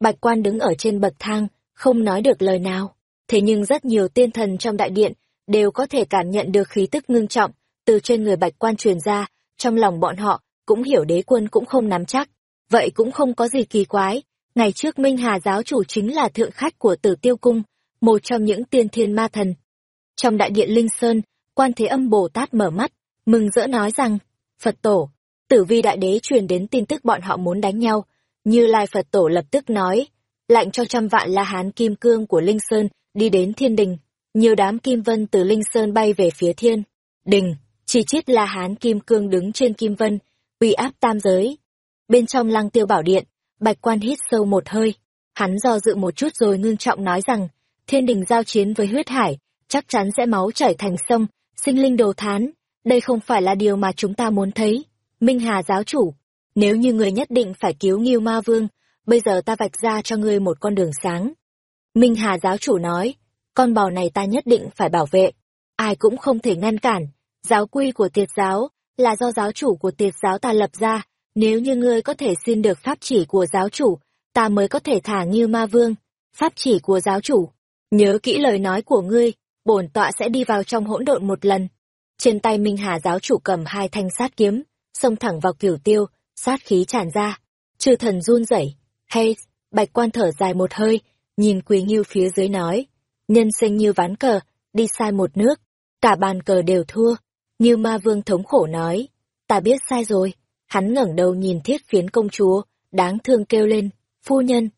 Bạch quan đứng ở trên bậc thang, không nói được lời nào, thế nhưng rất nhiều tiên thần trong đại điện đều có thể cảm nhận được khí tức ngưng trọng từ trên người bạch quan truyền ra, trong lòng bọn họ cũng hiểu đế quân cũng không nắm chắc, vậy cũng không có gì kỳ quái. Ngày trước Minh Hà giáo chủ chính là thượng khách của tử tiêu cung, một trong những tiên thiên ma thần. Trong đại điện Linh Sơn, quan thế âm Bồ Tát mở mắt, mừng rỡ nói rằng, Phật tổ, tử vi đại đế truyền đến tin tức bọn họ muốn đánh nhau. Như Lai Phật tổ lập tức nói, lạnh cho trăm vạn la hán kim cương của Linh Sơn đi đến thiên đình. Nhiều đám kim vân từ Linh Sơn bay về phía thiên. Đình, chỉ chít la hán kim cương đứng trên kim vân, uy áp tam giới. Bên trong lăng tiêu bảo điện, bạch quan hít sâu một hơi. Hắn do dự một chút rồi ngưng trọng nói rằng, thiên đình giao chiến với huyết hải, chắc chắn sẽ máu chảy thành sông, sinh linh đồ thán. Đây không phải là điều mà chúng ta muốn thấy. Minh Hà giáo chủ, nếu như người nhất định phải cứu Nghiêu Ma Vương, bây giờ ta vạch ra cho ngươi một con đường sáng. Minh Hà giáo chủ nói, con bò này ta nhất định phải bảo vệ, ai cũng không thể ngăn cản. Giáo quy của tiệt giáo là do giáo chủ của tiệt giáo ta lập ra, nếu như ngươi có thể xin được pháp chỉ của giáo chủ, ta mới có thể thả như Ma Vương. Pháp chỉ của giáo chủ, nhớ kỹ lời nói của ngươi, bổn tọa sẽ đi vào trong hỗn độn một lần. Trên tay Minh Hà giáo chủ cầm hai thanh sát kiếm, xông thẳng vào cửu tiêu, sát khí tràn ra. Chư thần run rẩy, hay, bạch quan thở dài một hơi, nhìn Quý Nghiêu phía dưới nói, nhân sinh như ván cờ, đi sai một nước, cả bàn cờ đều thua như ma vương thống khổ nói, ta biết sai rồi. Hắn ngẩng đầu nhìn thiết phiến công chúa, đáng thương kêu lên, phu nhân.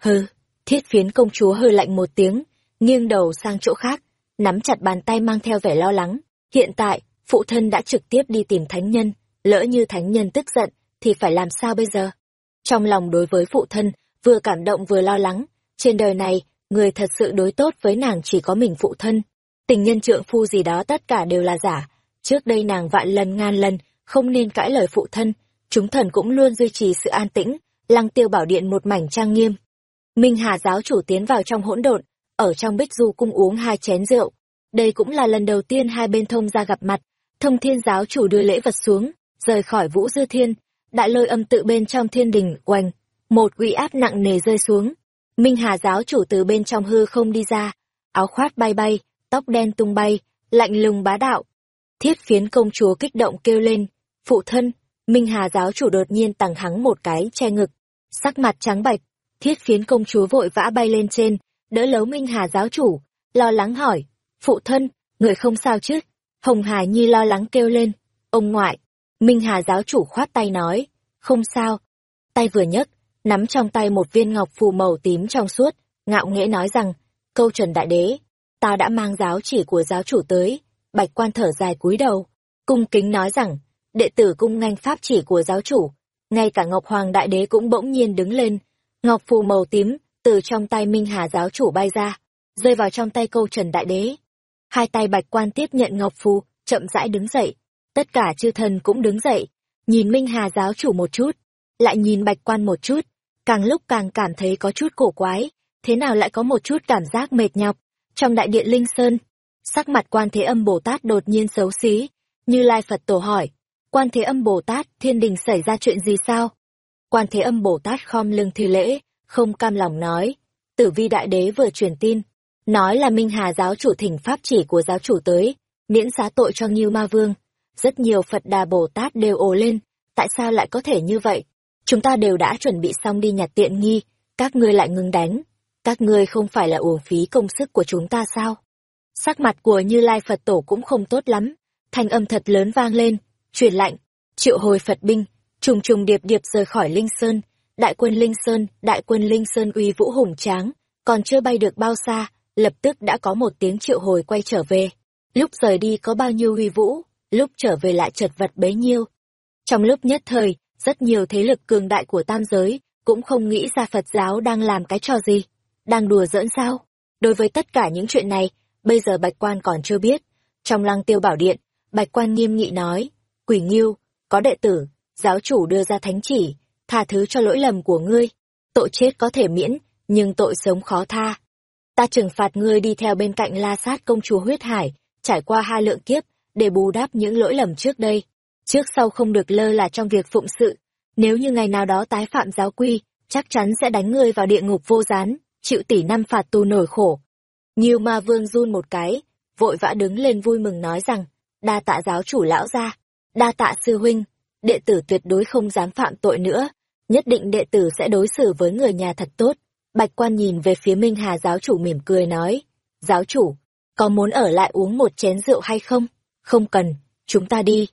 Hừ, thiết phiến công chúa hơi lạnh một tiếng, nghiêng đầu sang chỗ khác, nắm chặt bàn tay mang theo vẻ lo lắng. Hiện tại, phụ thân đã trực tiếp đi tìm thánh nhân, lỡ như thánh nhân tức giận, thì phải làm sao bây giờ? Trong lòng đối với phụ thân, vừa cảm động vừa lo lắng, trên đời này, người thật sự đối tốt với nàng chỉ có mình phụ thân. Tình nhân trượng phu gì đó tất cả đều là giả. Trước đây nàng vạn lần ngàn lần, không nên cãi lời phụ thân. Chúng thần cũng luôn duy trì sự an tĩnh, lăng tiêu bảo điện một mảnh trang nghiêm. Minh Hà giáo chủ tiến vào trong hỗn độn, ở trong bích du cung uống hai chén rượu. Đây cũng là lần đầu tiên hai bên thông ra gặp mặt. Thông thiên giáo chủ đưa lễ vật xuống, rời khỏi vũ dư thiên, đại lôi âm tự bên trong thiên đình oanh một uy áp nặng nề rơi xuống minh hà giáo chủ từ bên trong hư không đi ra áo khoác bay bay tóc đen tung bay lạnh lùng bá đạo thiết phiến công chúa kích động kêu lên phụ thân minh hà giáo chủ đột nhiên tằng hắng một cái che ngực sắc mặt trắng bạch thiết phiến công chúa vội vã bay lên trên đỡ lấu minh hà giáo chủ lo lắng hỏi phụ thân người không sao chứ hồng hà nhi lo lắng kêu lên ông ngoại Minh Hà giáo chủ khoát tay nói, không sao. Tay vừa nhấc, nắm trong tay một viên ngọc phù màu tím trong suốt, ngạo nghễ nói rằng, câu chuẩn đại đế, ta đã mang giáo chỉ của giáo chủ tới, bạch quan thở dài cúi đầu, cung kính nói rằng, đệ tử cung nganh pháp chỉ của giáo chủ, ngay cả Ngọc Hoàng đại đế cũng bỗng nhiên đứng lên, ngọc phù màu tím, từ trong tay Minh Hà giáo chủ bay ra, rơi vào trong tay câu trần đại đế. Hai tay bạch quan tiếp nhận ngọc phù, chậm rãi đứng dậy, Tất cả chư thần cũng đứng dậy, nhìn Minh Hà giáo chủ một chút, lại nhìn bạch quan một chút, càng lúc càng cảm thấy có chút cổ quái, thế nào lại có một chút cảm giác mệt nhọc. Trong đại điện Linh Sơn, sắc mặt quan thế âm Bồ Tát đột nhiên xấu xí, như Lai Phật tổ hỏi, quan thế âm Bồ Tát thiên đình xảy ra chuyện gì sao? Quan thế âm Bồ Tát khom lưng thi lễ, không cam lòng nói, tử vi đại đế vừa truyền tin, nói là Minh Hà giáo chủ thỉnh pháp chỉ của giáo chủ tới, miễn xá tội cho Nghiêu Ma Vương rất nhiều Phật Đà Bồ Tát đều ồ lên, tại sao lại có thể như vậy? Chúng ta đều đã chuẩn bị xong đi nhặt tiện nghi, các ngươi lại ngừng đánh. Các ngươi không phải là uổng phí công sức của chúng ta sao? Sắc mặt của Như Lai Phật Tổ cũng không tốt lắm, thanh âm thật lớn vang lên, truyền lạnh, triệu hồi Phật binh, trùng trùng điệp điệp rời khỏi Linh Sơn, đại quân Linh Sơn, đại quân Linh Sơn uy vũ hùng tráng, còn chưa bay được bao xa, lập tức đã có một tiếng triệu hồi quay trở về. Lúc rời đi có bao nhiêu uy vũ, lúc trở về lại chật vật bấy nhiêu. Trong lúc nhất thời, rất nhiều thế lực cường đại của tam giới cũng không nghĩ ra Phật giáo đang làm cái trò gì, đang đùa giỡn sao. Đối với tất cả những chuyện này, bây giờ Bạch Quan còn chưa biết. Trong lăng tiêu bảo điện, Bạch Quan nghiêm nghị nói, Quỷ Nghiêu, có đệ tử, giáo chủ đưa ra thánh chỉ, tha thứ cho lỗi lầm của ngươi. Tội chết có thể miễn, nhưng tội sống khó tha. Ta trừng phạt ngươi đi theo bên cạnh la sát công chúa huyết hải, trải qua hai lượng kiếp, để bù đắp những lỗi lầm trước đây. Trước sau không được lơ là trong việc phụng sự, nếu như ngày nào đó tái phạm giáo quy, chắc chắn sẽ đánh ngươi vào địa ngục vô gián, chịu tỷ năm phạt tù nổi khổ. Nhiều ma vương run một cái, vội vã đứng lên vui mừng nói rằng, đa tạ giáo chủ lão gia, đa tạ sư huynh, đệ tử tuyệt đối không dám phạm tội nữa, nhất định đệ tử sẽ đối xử với người nhà thật tốt. Bạch quan nhìn về phía Minh Hà giáo chủ mỉm cười nói, giáo chủ, có muốn ở lại uống một chén rượu hay không? Không cần, chúng ta đi.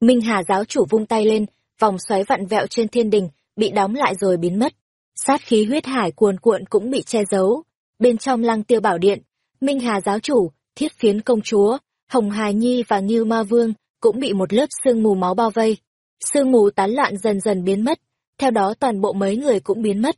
Minh Hà giáo chủ vung tay lên, vòng xoáy vặn vẹo trên thiên đình, bị đóng lại rồi biến mất. Sát khí huyết hải cuồn cuộn cũng bị che giấu. Bên trong lăng tiêu bảo điện, Minh Hà giáo chủ, thiết phiến công chúa, Hồng Hà Nhi và Ngưu Ma Vương cũng bị một lớp sương mù máu bao vây. Sương mù tán loạn dần dần biến mất, theo đó toàn bộ mấy người cũng biến mất.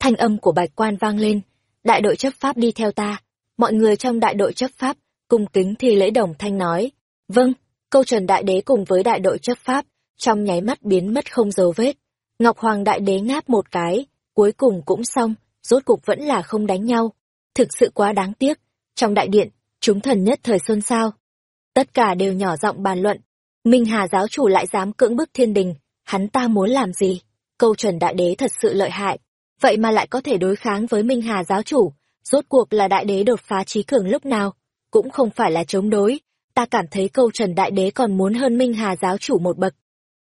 Thanh âm của bạch quan vang lên, đại đội chấp pháp đi theo ta. Mọi người trong đại đội chấp pháp, cung kính thì lễ đồng thanh nói. Vâng, câu trần đại đế cùng với đại đội chấp pháp, trong nháy mắt biến mất không dấu vết. Ngọc Hoàng đại đế ngáp một cái, cuối cùng cũng xong, rốt cục vẫn là không đánh nhau. Thực sự quá đáng tiếc. Trong đại điện, chúng thần nhất thời xôn xao. Tất cả đều nhỏ giọng bàn luận. Minh Hà giáo chủ lại dám cưỡng bức thiên đình, hắn ta muốn làm gì? Câu trần đại đế thật sự lợi hại, vậy mà lại có thể đối kháng với Minh Hà giáo chủ, rốt cuộc là đại đế đột phá trí cường lúc nào, cũng không phải là chống đối, ta cảm thấy câu trần đại đế còn muốn hơn Minh Hà giáo chủ một bậc.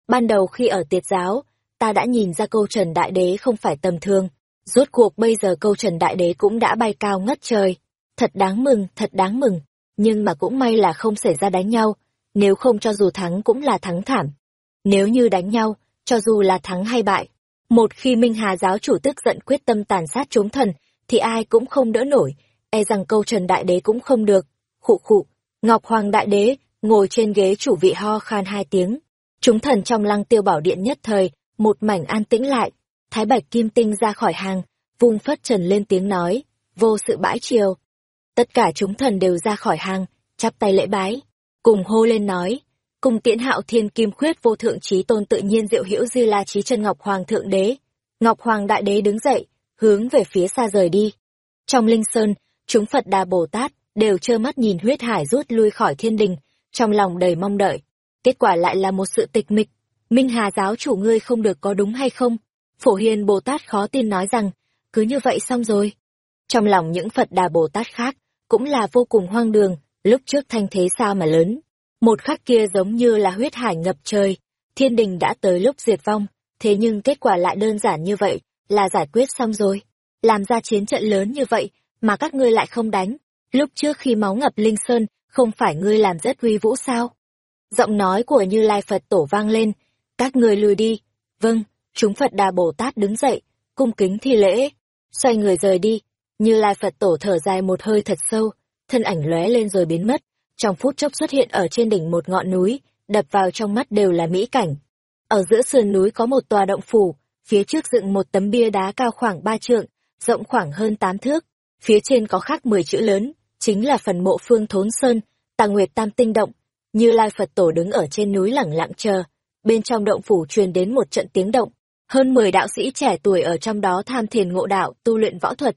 Ban đầu khi ở tiệt giáo, ta đã nhìn ra câu trần đại đế không phải tầm thường, rốt cuộc bây giờ câu trần đại đế cũng đã bay cao ngất trời. Thật đáng mừng, thật đáng mừng, nhưng mà cũng may là không xảy ra đánh nhau, nếu không cho dù thắng cũng là thắng thảm. Nếu như đánh nhau, cho dù là thắng hay bại, một khi Minh Hà giáo chủ tức giận quyết tâm tàn sát chúng thần, thì ai cũng không đỡ nổi, e rằng câu Trần Đại Đế cũng không được. Khụ khụ, Ngọc Hoàng Đại Đế, ngồi trên ghế chủ vị ho khan hai tiếng. Chúng thần trong lăng tiêu bảo điện nhất thời, một mảnh an tĩnh lại. Thái Bạch Kim Tinh ra khỏi hàng, vung phất trần lên tiếng nói, vô sự bãi chiều. Tất cả chúng thần đều ra khỏi hàng, chắp tay lễ bái, cùng hô lên nói, cùng tiễn hạo thiên kim khuyết vô thượng trí tôn tự nhiên diệu hữu di la trí chân ngọc hoàng thượng đế. Ngọc hoàng đại đế đứng dậy hướng về phía xa rời đi. Trong linh sơn chúng phật đà bồ tát đều trơ mắt nhìn huyết hải rút lui khỏi thiên đình trong lòng đầy mong đợi. Kết quả lại là một sự tịch mịch. Minh hà giáo chủ ngươi không được có đúng hay không? Phổ hiền bồ tát khó tin nói rằng cứ như vậy xong rồi trong lòng những phật đà bồ tát khác cũng là vô cùng hoang đường lúc trước thanh thế sao mà lớn một khắc kia giống như là huyết hải ngập trời, thiên đình đã tới lúc diệt vong, thế nhưng kết quả lại đơn giản như vậy, là giải quyết xong rồi. Làm ra chiến trận lớn như vậy, mà các ngươi lại không đánh. Lúc trước khi máu ngập Linh Sơn, không phải ngươi làm rất uy vũ sao? Giọng nói của Như Lai Phật Tổ vang lên, các ngươi lùi đi. Vâng, chúng Phật Đà Bồ Tát đứng dậy, cung kính thi lễ, xoay người rời đi. Như Lai Phật Tổ thở dài một hơi thật sâu, thân ảnh lóe lên rồi biến mất trong phút chốc xuất hiện ở trên đỉnh một ngọn núi, đập vào trong mắt đều là mỹ cảnh. Ở giữa sườn núi có một tòa động phủ, phía trước dựng một tấm bia đá cao khoảng ba trượng, rộng khoảng hơn tám thước. Phía trên có khắc mười chữ lớn, chính là phần mộ phương thốn sơn, tà nguyệt tam tinh động. Như Lai Phật Tổ đứng ở trên núi lẳng lặng chờ, bên trong động phủ truyền đến một trận tiếng động. Hơn mười đạo sĩ trẻ tuổi ở trong đó tham thiền ngộ đạo, tu luyện võ thuật.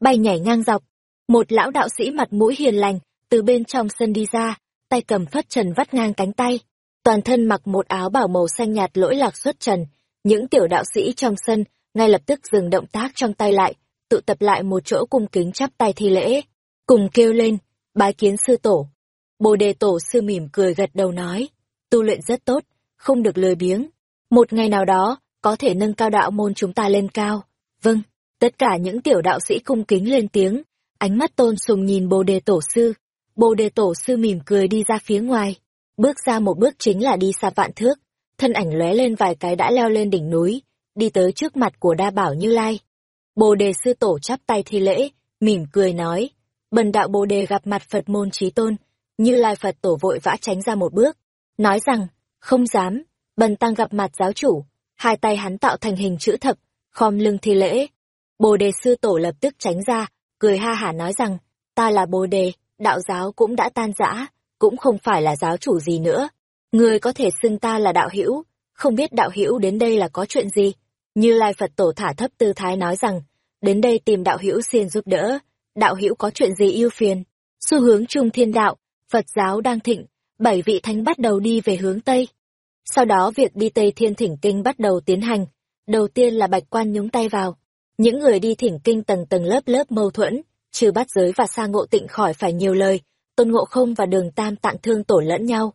Bay nhảy ngang dọc, một lão đạo sĩ mặt mũi hiền lành, từ bên trong sân đi ra, tay cầm phất trần vắt ngang cánh tay. Toàn thân mặc một áo bảo màu xanh nhạt lỗi lạc xuất trần. Những tiểu đạo sĩ trong sân ngay lập tức dừng động tác trong tay lại, tụ tập lại một chỗ cung kính chắp tay thi lễ, cùng kêu lên, bái kiến sư tổ. Bồ đề tổ sư mỉm cười gật đầu nói, tu luyện rất tốt, không được lười biếng. Một ngày nào đó, có thể nâng cao đạo môn chúng ta lên cao. Vâng, tất cả những tiểu đạo sĩ cung kính lên tiếng, ánh mắt tôn sùng nhìn bồ đề tổ sư, Bồ đề tổ sư mỉm cười đi ra phía ngoài, bước ra một bước chính là đi xa vạn thước, thân ảnh lóe lên vài cái đã leo lên đỉnh núi, đi tới trước mặt của đa bảo Như Lai. Bồ đề sư tổ chắp tay thi lễ, mỉm cười nói, bần đạo bồ đề gặp mặt Phật môn trí tôn, Như Lai Phật tổ vội vã tránh ra một bước, nói rằng, không dám, bần tăng gặp mặt giáo chủ, hai tay hắn tạo thành hình chữ thập, khom lưng thi lễ. Bồ đề sư tổ lập tức tránh ra, cười ha hả nói rằng, ta là bồ đề, đạo giáo cũng đã tan rã, cũng không phải là giáo chủ gì nữa. Người có thể xưng ta là đạo hữu, không biết đạo hữu đến đây là có chuyện gì. Như Lai Phật Tổ thả thấp tư thái nói rằng, đến đây tìm đạo hữu xin giúp đỡ, đạo hữu có chuyện gì yêu phiền. Xu hướng trung thiên đạo, Phật giáo đang thịnh, bảy vị thánh bắt đầu đi về hướng Tây. Sau đó việc đi Tây Thiên Thỉnh Kinh bắt đầu tiến hành. Đầu tiên là bạch quan nhúng tay vào. Những người đi thỉnh kinh tầng tầng lớp lớp mâu thuẫn, trừ bắt giới và sa ngộ tịnh khỏi phải nhiều lời, tôn ngộ không và đường tam tạng thương tổn lẫn nhau.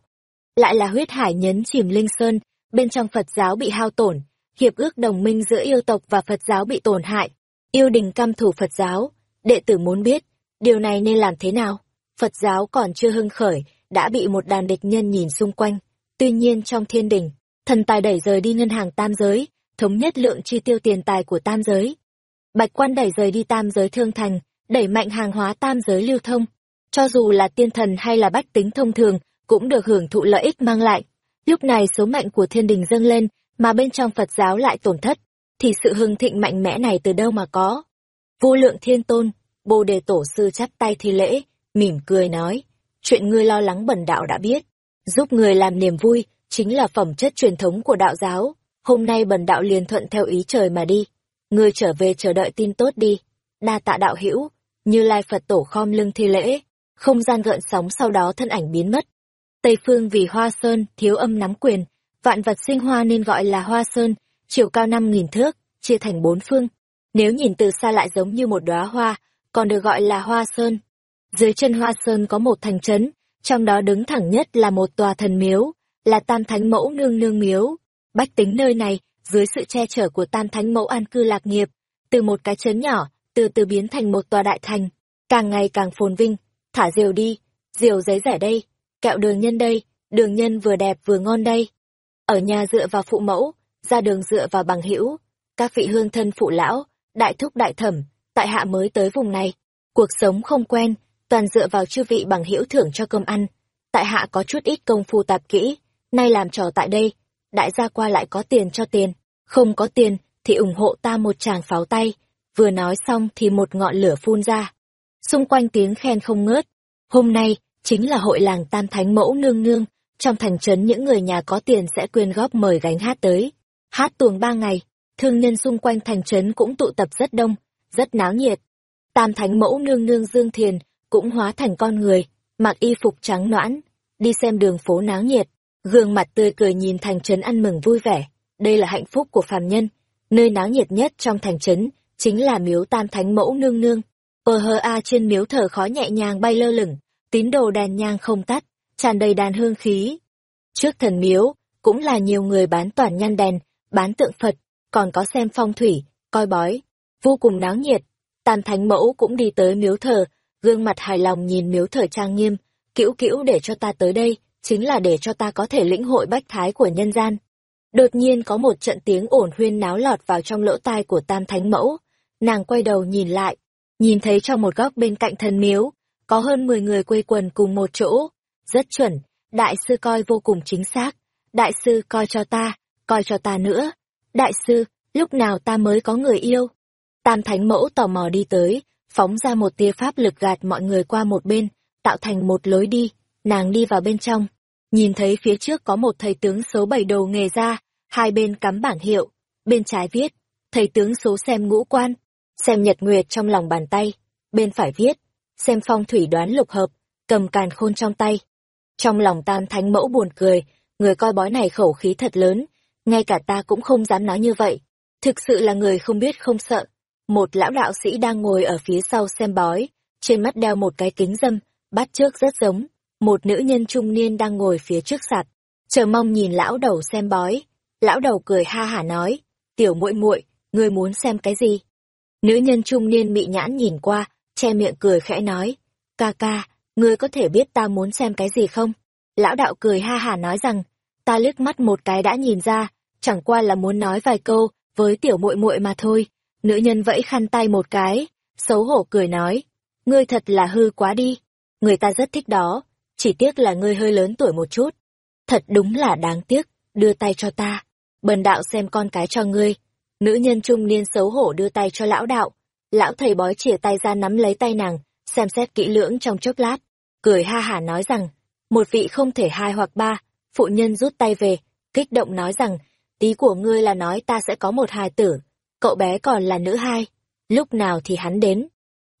Lại là huyết hải nhấn chìm linh sơn, bên trong Phật giáo bị hao tổn, hiệp ước đồng minh giữa yêu tộc và Phật giáo bị tổn hại. Yêu đình căm thủ Phật giáo, đệ tử muốn biết, điều này nên làm thế nào? Phật giáo còn chưa hưng khởi, đã bị một đàn địch nhân nhìn xung quanh. Tuy nhiên trong thiên đình, thần tài đẩy rời đi ngân hàng tam giới, thống nhất lượng chi tiêu tiền tài của tam giới. Bạch quan đẩy rời đi tam giới thương thành, đẩy mạnh hàng hóa tam giới lưu thông. Cho dù là tiên thần hay là bách tính thông thường, cũng được hưởng thụ lợi ích mang lại. Lúc này số mệnh của thiên đình dâng lên, mà bên trong Phật giáo lại tổn thất, thì sự hưng thịnh mạnh mẽ này từ đâu mà có? Vô lượng thiên tôn, bồ đề tổ sư chắp tay thi lễ, mỉm cười nói, chuyện ngươi lo lắng bẩn đạo đã biết, giúp người làm niềm vui, chính là phẩm chất truyền thống của đạo giáo, hôm nay bần đạo liền thuận theo ý trời mà đi, ngươi trở về chờ đợi tin tốt đi, đa tạ đạo hữu như lai Phật tổ khom lưng thi lễ, không gian gợn sóng sau đó thân ảnh biến mất. Tây phương vì hoa sơn, thiếu âm nắm quyền, vạn vật sinh hoa nên gọi là hoa sơn, chiều cao năm nghìn thước, chia thành bốn phương. Nếu nhìn từ xa lại giống như một đóa hoa, còn được gọi là hoa sơn. Dưới chân hoa sơn có một thành trấn, trong đó đứng thẳng nhất là một tòa thần miếu, là tam thánh mẫu nương nương miếu. Bách tính nơi này, dưới sự che chở của tam thánh mẫu an cư lạc nghiệp, từ một cái chấn nhỏ, từ từ biến thành một tòa đại thành, càng ngày càng phồn vinh, thả diều đi, diều giấy rẻ đây, kẹo đường nhân đây, đường nhân vừa đẹp vừa ngon đây. Ở nhà dựa vào phụ mẫu, ra đường dựa vào bằng hữu, các vị hương thân phụ lão, đại thúc đại thẩm, tại hạ mới tới vùng này, cuộc sống không quen, toàn dựa vào chư vị bằng hữu thưởng cho cơm ăn. Tại hạ có chút ít công phu tạp kỹ, nay làm trò tại đây, đại gia qua lại có tiền cho tiền, không có tiền thì ủng hộ ta một tràng pháo tay. Vừa nói xong thì một ngọn lửa phun ra. Xung quanh tiếng khen không ngớt. Hôm nay, chính là hội làng Tam Thánh Mẫu Nương Nương, trong thành trấn những người nhà có tiền sẽ quyên góp mời gánh hát tới. Hát tuồng ba ngày, thương nhân xung quanh thành trấn cũng tụ tập rất đông, rất náo nhiệt. Tam Thánh Mẫu Nương Nương Dương Thiền cũng hóa thành con người, mặc y phục trắng noãn, đi xem đường phố náo nhiệt, gương mặt tươi cười nhìn thành trấn ăn mừng vui vẻ. Đây là hạnh phúc của phàm nhân, nơi náo nhiệt nhất trong thành trấn chính là miếu Tam Thánh Mẫu Nương Nương. Pờ hơ a trên miếu thở khó nhẹ nhàng bay lơ lửng, tín đồ đèn nhang không tắt, tràn đầy đàn hương khí. Trước thần miếu, cũng là nhiều người bán toàn nhăn đèn, bán tượng Phật, còn có xem phong thủy, coi bói, vô cùng náo nhiệt. Tam Thánh Mẫu cũng đi tới miếu thờ, gương mặt hài lòng nhìn miếu thời trang nghiêm, cữu cữu để cho ta tới đây, chính là để cho ta có thể lĩnh hội bách thái của nhân gian. Đột nhiên có một trận tiếng ồn huyên náo lọt vào trong lỗ tai của Tam Thánh Mẫu, nàng quay đầu nhìn lại, nhìn thấy trong một góc bên cạnh thần miếu, có hơn 10 người quây quần cùng một chỗ. Rất chuẩn, đại sư coi vô cùng chính xác. Đại sư coi cho ta, coi cho ta nữa. Đại sư, lúc nào ta mới có người yêu? Tam Thánh Mẫu tò mò đi tới, phóng ra một tia pháp lực gạt mọi người qua một bên, tạo thành một lối đi, nàng đi vào bên trong. Nhìn thấy phía trước có một thầy tướng số 7 đầu nghề ra, hai bên cắm bảng hiệu, bên trái viết, thầy tướng số xem ngũ quan, xem nhật nguyệt trong lòng bàn tay, bên phải viết, xem phong thủy đoán lục hợp, cầm càn khôn trong tay. Trong lòng tam thánh mẫu buồn cười, người coi bói này khẩu khí thật lớn, ngay cả ta cũng không dám nói như vậy. Thực sự là người không biết không sợ. Một lão đạo sĩ đang ngồi ở phía sau xem bói, trên mắt đeo một cái kính dâm, bắt trước rất giống. Một nữ nhân trung niên đang ngồi phía trước sạt, chờ mong nhìn lão đầu xem bói. Lão đầu cười ha hả nói, tiểu muội muội, ngươi muốn xem cái gì? Nữ nhân trung niên mị nhãn nhìn qua, che miệng cười khẽ nói, ca ca, ngươi có thể biết ta muốn xem cái gì không? Lão đạo cười ha hả nói rằng, ta liếc mắt một cái đã nhìn ra, chẳng qua là muốn nói vài câu với tiểu muội muội mà thôi. Nữ nhân vẫy khăn tay một cái, xấu hổ cười nói, ngươi thật là hư quá đi, người ta rất thích đó, chỉ tiếc là ngươi hơi lớn tuổi một chút. Thật đúng là đáng tiếc, đưa tay cho ta, bần đạo xem con cái cho ngươi. Nữ nhân trung niên xấu hổ đưa tay cho lão đạo, lão thầy bói chìa tay ra nắm lấy tay nàng, xem xét kỹ lưỡng trong chốc lát, cười ha hả nói rằng, một vị không thể hai hoặc ba, phụ nhân rút tay về, kích động nói rằng, tí của ngươi là nói ta sẽ có một hài tử, cậu bé còn là nữ hai, lúc nào thì hắn đến.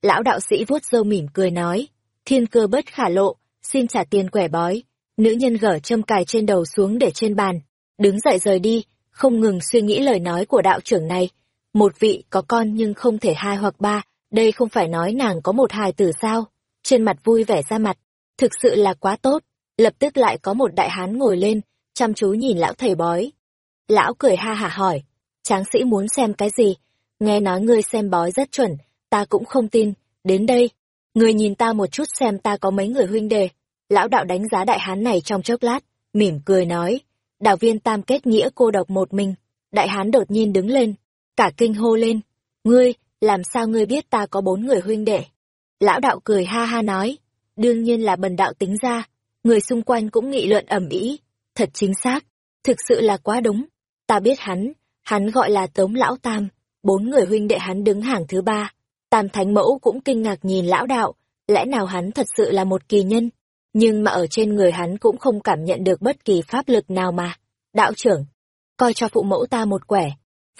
Lão đạo sĩ vuốt râu mỉm cười nói, thiên cơ bất khả lộ, xin trả tiền quẻ bói, nữ nhân gở châm cài trên đầu xuống để trên bàn, đứng dậy rời đi, không ngừng suy nghĩ lời nói của đạo trưởng này. Một vị có con nhưng không thể hai hoặc ba, đây không phải nói nàng có một hài tử sao? Trên mặt vui vẻ ra mặt, thực sự là quá tốt. Lập tức lại có một đại hán ngồi lên, chăm chú nhìn lão thầy bói. Lão cười ha hả hỏi, tráng sĩ muốn xem cái gì? Nghe nói ngươi xem bói rất chuẩn, ta cũng không tin, đến đây. Ngươi nhìn ta một chút xem ta có mấy người huynh đề. Lão đạo đánh giá đại hán này trong chốc lát, mỉm cười nói. Đạo viên tam kết nghĩa cô độc một mình. Đại hán đột nhiên đứng lên, cả kinh hô lên. Ngươi, làm sao ngươi biết ta có bốn người huynh đệ? Lão đạo cười ha ha nói. Đương nhiên là bần đạo tính ra. Người xung quanh cũng nghị luận ẩm ý. Thật chính xác. Thực sự là quá đúng. Ta biết hắn, hắn gọi là Tống Lão Tam, bốn người huynh đệ hắn đứng hàng thứ ba. Tam Thánh Mẫu cũng kinh ngạc nhìn lão đạo, lẽ nào hắn thật sự là một kỳ nhân, nhưng mà ở trên người hắn cũng không cảm nhận được bất kỳ pháp lực nào mà. Đạo trưởng, coi cho phụ mẫu ta một quẻ,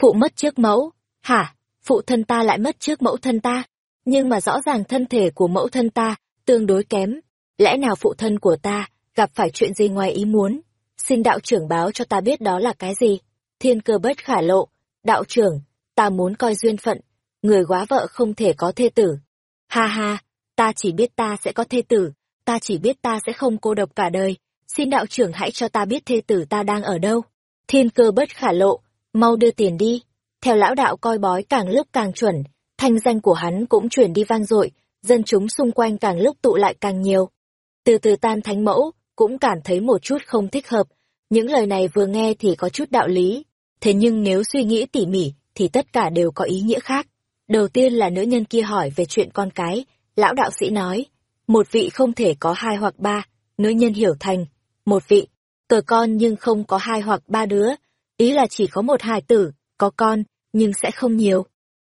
phụ mất trước mẫu, hả, phụ thân ta lại mất trước mẫu thân ta, nhưng mà rõ ràng thân thể của mẫu thân ta tương đối kém, lẽ nào phụ thân của ta gặp phải chuyện gì ngoài ý muốn, xin đạo trưởng báo cho ta biết đó là cái gì? Thiên cơ bất khả lộ, đạo trưởng, ta muốn coi duyên phận, người quá vợ không thể có thê tử. Ha ha, ta chỉ biết ta sẽ có thê tử, ta chỉ biết ta sẽ không cô độc cả đời, xin đạo trưởng hãy cho ta biết thê tử ta đang ở đâu. Thiên cơ bất khả lộ, mau đưa tiền đi. Theo lão đạo coi bói càng lúc càng chuẩn, thanh danh của hắn cũng chuyển đi vang dội, dân chúng xung quanh càng lúc tụ lại càng nhiều. Từ từ tan thánh mẫu, cũng cảm thấy một chút không thích hợp, những lời này vừa nghe thì có chút đạo lý, Thế nhưng nếu suy nghĩ tỉ mỉ, thì tất cả đều có ý nghĩa khác. Đầu tiên là nữ nhân kia hỏi về chuyện con cái, lão đạo sĩ nói, một vị không thể có hai hoặc ba, nữ nhân hiểu thành, một vị, cờ con nhưng không có hai hoặc ba đứa, ý là chỉ có một hài tử, có con, nhưng sẽ không nhiều.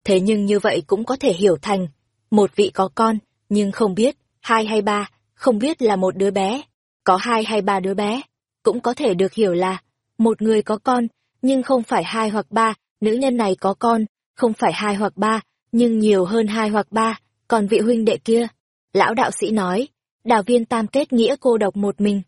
Thế nhưng như vậy cũng có thể hiểu thành, một vị có con, nhưng không biết, hai hay ba, không biết là một đứa bé, có hai hay ba đứa bé, cũng có thể được hiểu là, một người có con, nhưng không phải hai hoặc ba, nữ nhân này có con, không phải hai hoặc ba, nhưng nhiều hơn hai hoặc ba, còn vị huynh đệ kia. Lão đạo sĩ nói, đào viên tam kết nghĩa cô độc một mình.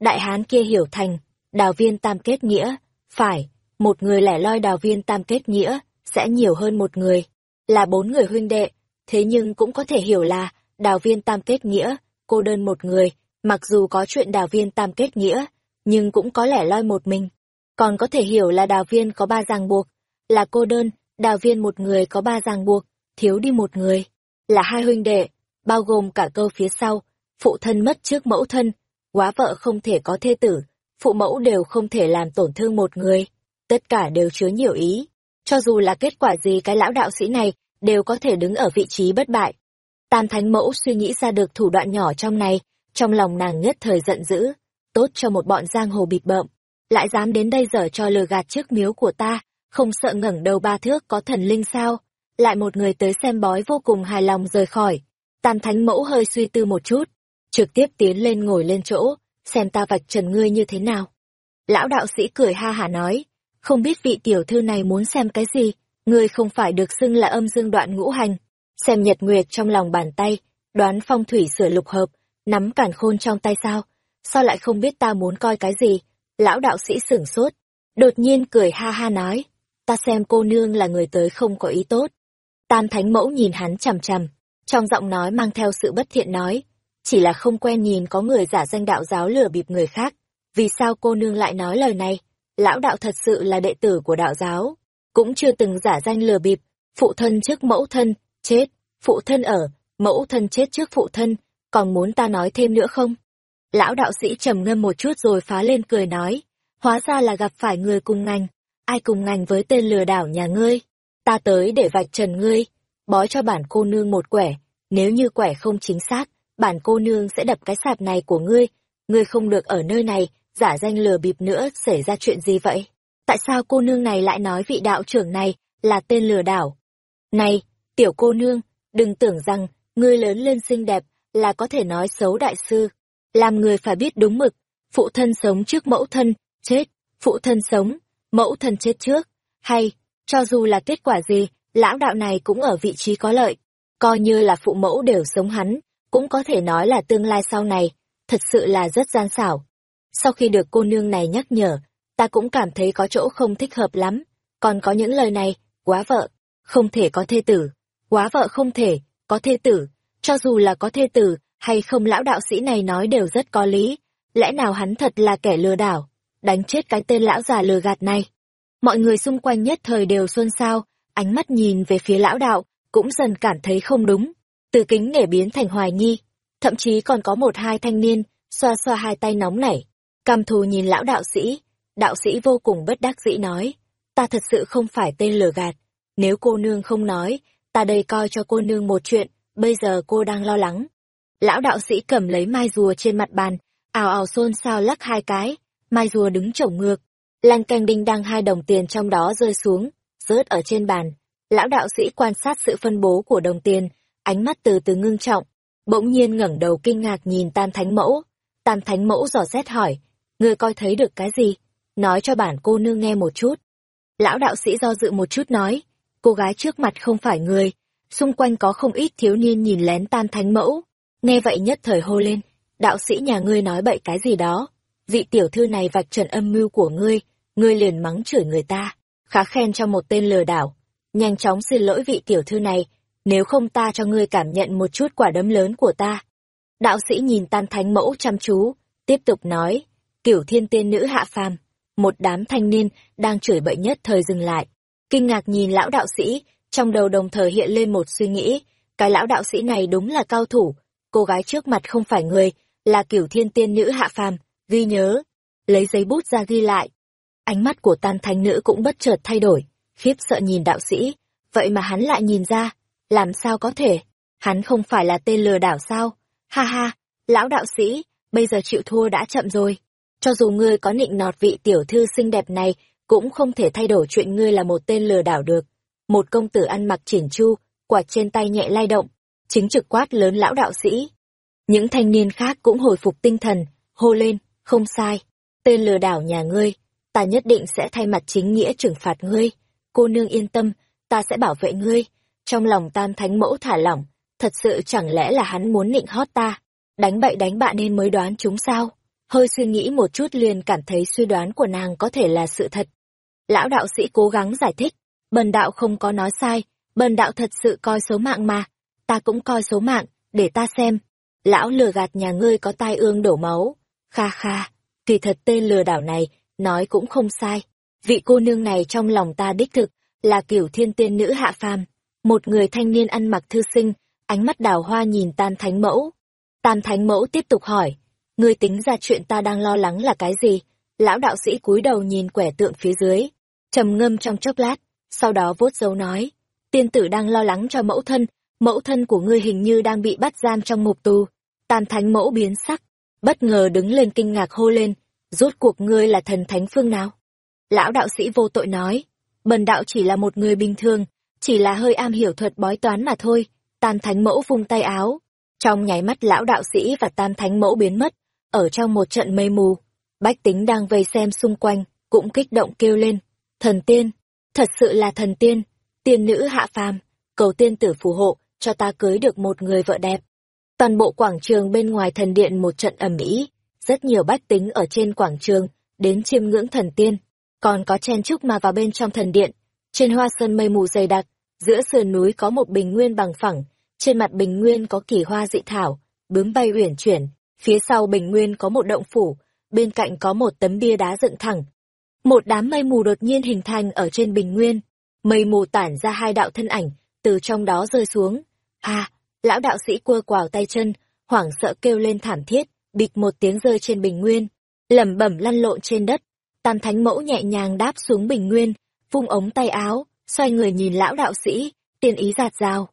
Đại hán kia hiểu thành, đào viên tam kết nghĩa, phải, một người lẻ loi đào viên tam kết nghĩa, sẽ nhiều hơn một người, là bốn người huynh đệ, thế nhưng cũng có thể hiểu là, đào viên tam kết nghĩa, cô đơn một người, mặc dù có chuyện đào viên tam kết nghĩa, nhưng cũng có lẻ loi một mình còn có thể hiểu là đào viên có ba ràng buộc, là cô đơn, đào viên một người có ba ràng buộc, thiếu đi một người, là hai huynh đệ, bao gồm cả câu phía sau, phụ thân mất trước mẫu thân, quá vợ không thể có thê tử, phụ mẫu đều không thể làm tổn thương một người, tất cả đều chứa nhiều ý, cho dù là kết quả gì cái lão đạo sĩ này đều có thể đứng ở vị trí bất bại. Tam thánh mẫu suy nghĩ ra được thủ đoạn nhỏ trong này, trong lòng nàng nhất thời giận dữ, tốt cho một bọn giang hồ bịt bợm lại dám đến đây dở cho lừa gạt trước miếu của ta, không sợ ngẩng đầu ba thước có thần linh sao? Lại một người tới xem bói vô cùng hài lòng rời khỏi. Tam thánh mẫu hơi suy tư một chút, trực tiếp tiến lên ngồi lên chỗ, xem ta vạch trần ngươi như thế nào. Lão đạo sĩ cười ha hả nói, không biết vị tiểu thư này muốn xem cái gì, ngươi không phải được xưng là âm dương đoạn ngũ hành. Xem nhật nguyệt trong lòng bàn tay, đoán phong thủy sửa lục hợp, nắm cản khôn trong tay sao, sao lại không biết ta muốn coi cái gì, Lão đạo sĩ sửng sốt, đột nhiên cười ha ha nói, ta xem cô nương là người tới không có ý tốt. Tam thánh mẫu nhìn hắn chằm chằm, trong giọng nói mang theo sự bất thiện nói, chỉ là không quen nhìn có người giả danh đạo giáo lừa bịp người khác. Vì sao cô nương lại nói lời này? Lão đạo thật sự là đệ tử của đạo giáo, cũng chưa từng giả danh lừa bịp, phụ thân trước mẫu thân, chết, phụ thân ở, mẫu thân chết trước phụ thân, còn muốn ta nói thêm nữa không? Lão đạo sĩ trầm ngâm một chút rồi phá lên cười nói, hóa ra là gặp phải người cùng ngành, ai cùng ngành với tên lừa đảo nhà ngươi, ta tới để vạch trần ngươi, bói cho bản cô nương một quẻ, nếu như quẻ không chính xác, bản cô nương sẽ đập cái sạp này của ngươi, ngươi không được ở nơi này, giả danh lừa bịp nữa, xảy ra chuyện gì vậy? Tại sao cô nương này lại nói vị đạo trưởng này là tên lừa đảo? Này, tiểu cô nương, đừng tưởng rằng, ngươi lớn lên xinh đẹp, là có thể nói xấu đại sư làm người phải biết đúng mực, phụ thân sống trước mẫu thân, chết, phụ thân sống, mẫu thân chết trước, hay, cho dù là kết quả gì, lão đạo này cũng ở vị trí có lợi, coi như là phụ mẫu đều sống hắn, cũng có thể nói là tương lai sau này, thật sự là rất gian xảo. Sau khi được cô nương này nhắc nhở, ta cũng cảm thấy có chỗ không thích hợp lắm, còn có những lời này, quá vợ, không thể có thê tử, quá vợ không thể, có thê tử, cho dù là có thê tử, hay không lão đạo sĩ này nói đều rất có lý, lẽ nào hắn thật là kẻ lừa đảo, đánh chết cái tên lão già lừa gạt này. Mọi người xung quanh nhất thời đều xôn xao, ánh mắt nhìn về phía lão đạo, cũng dần cảm thấy không đúng. Từ kính nể biến thành hoài nghi, thậm chí còn có một hai thanh niên, xoa xoa hai tay nóng nảy. Cam thù nhìn lão đạo sĩ, đạo sĩ vô cùng bất đắc dĩ nói, ta thật sự không phải tên lừa gạt, nếu cô nương không nói, ta đây coi cho cô nương một chuyện, bây giờ cô đang lo lắng. Lão đạo sĩ cầm lấy mai rùa trên mặt bàn, ào ào xôn xao lắc hai cái, mai rùa đứng chổng ngược, lanh canh đinh đang hai đồng tiền trong đó rơi xuống, rớt ở trên bàn. Lão đạo sĩ quan sát sự phân bố của đồng tiền, ánh mắt từ từ ngưng trọng, bỗng nhiên ngẩng đầu kinh ngạc nhìn tam thánh mẫu. Tam thánh mẫu dò xét hỏi, ngươi coi thấy được cái gì? Nói cho bản cô nương nghe một chút. Lão đạo sĩ do dự một chút nói, cô gái trước mặt không phải người, xung quanh có không ít thiếu niên nhìn lén tam thánh mẫu. Nghe vậy nhất thời hô lên, đạo sĩ nhà ngươi nói bậy cái gì đó. Vị tiểu thư này vạch trần âm mưu của ngươi, ngươi liền mắng chửi người ta, khá khen cho một tên lừa đảo. Nhanh chóng xin lỗi vị tiểu thư này, nếu không ta cho ngươi cảm nhận một chút quả đấm lớn của ta. Đạo sĩ nhìn tam thánh mẫu chăm chú, tiếp tục nói, tiểu thiên tiên nữ hạ phàm, một đám thanh niên đang chửi bậy nhất thời dừng lại. Kinh ngạc nhìn lão đạo sĩ, trong đầu đồng thời hiện lên một suy nghĩ, cái lão đạo sĩ này đúng là cao thủ, cô gái trước mặt không phải người, là kiểu thiên tiên nữ hạ phàm, ghi nhớ, lấy giấy bút ra ghi lại. Ánh mắt của tan thanh nữ cũng bất chợt thay đổi, khiếp sợ nhìn đạo sĩ, vậy mà hắn lại nhìn ra, làm sao có thể, hắn không phải là tên lừa đảo sao, ha ha, lão đạo sĩ, bây giờ chịu thua đã chậm rồi, cho dù ngươi có nịnh nọt vị tiểu thư xinh đẹp này, cũng không thể thay đổi chuyện ngươi là một tên lừa đảo được. Một công tử ăn mặc chỉn chu, quạt trên tay nhẹ lay động, chính trực quát lớn lão đạo sĩ. Những thanh niên khác cũng hồi phục tinh thần, hô lên, không sai, tên lừa đảo nhà ngươi, ta nhất định sẽ thay mặt chính nghĩa trừng phạt ngươi. Cô nương yên tâm, ta sẽ bảo vệ ngươi. Trong lòng tam thánh mẫu thả lỏng, thật sự chẳng lẽ là hắn muốn nịnh hót ta, đánh bậy đánh bạ nên mới đoán chúng sao? Hơi suy nghĩ một chút liền cảm thấy suy đoán của nàng có thể là sự thật. Lão đạo sĩ cố gắng giải thích, bần đạo không có nói sai, bần đạo thật sự coi số mạng mà, ta cũng coi số mạng, để ta xem. Lão lừa gạt nhà ngươi có tai ương đổ máu. Kha kha, kỳ thật tên lừa đảo này, nói cũng không sai. Vị cô nương này trong lòng ta đích thực, là kiểu thiên tiên nữ hạ phàm. Một người thanh niên ăn mặc thư sinh, ánh mắt đào hoa nhìn tan thánh mẫu. tam thánh mẫu tiếp tục hỏi, ngươi tính ra chuyện ta đang lo lắng là cái gì? Lão đạo sĩ cúi đầu nhìn quẻ tượng phía dưới, trầm ngâm trong chốc lát, sau đó vốt dấu nói, tiên tử đang lo lắng cho mẫu thân, mẫu thân của ngươi hình như đang bị bắt giam trong ngục tù. Tam thánh mẫu biến sắc, bất ngờ đứng lên kinh ngạc hô lên, rốt cuộc ngươi là thần thánh phương nào? Lão đạo sĩ vô tội nói, bần đạo chỉ là một người bình thường, chỉ là hơi am hiểu thuật bói toán mà thôi. Tam thánh mẫu vung tay áo, trong nháy mắt lão đạo sĩ và tam thánh mẫu biến mất, ở trong một trận mây mù. Bách tính đang vây xem xung quanh, cũng kích động kêu lên, thần tiên, thật sự là thần tiên, tiên nữ hạ phàm, cầu tiên tử phù hộ, cho ta cưới được một người vợ đẹp. Toàn bộ quảng trường bên ngoài thần điện một trận ầm ĩ, rất nhiều bách tính ở trên quảng trường đến chiêm ngưỡng thần tiên, còn có chen chúc mà vào bên trong thần điện. Trên hoa sơn mây mù dày đặc, giữa sườn núi có một bình nguyên bằng phẳng, trên mặt bình nguyên có kỳ hoa dị thảo, bướm bay uyển chuyển, phía sau bình nguyên có một động phủ, bên cạnh có một tấm bia đá dựng thẳng. Một đám mây mù đột nhiên hình thành ở trên bình nguyên, mây mù tản ra hai đạo thân ảnh, từ trong đó rơi xuống. À, lão đạo sĩ quơ quào tay chân, hoảng sợ kêu lên thảm thiết, bịch một tiếng rơi trên bình nguyên, lẩm bẩm lăn lộn trên đất. Tam thánh mẫu nhẹ nhàng đáp xuống bình nguyên, vung ống tay áo, xoay người nhìn lão đạo sĩ, tiên ý giạt rào.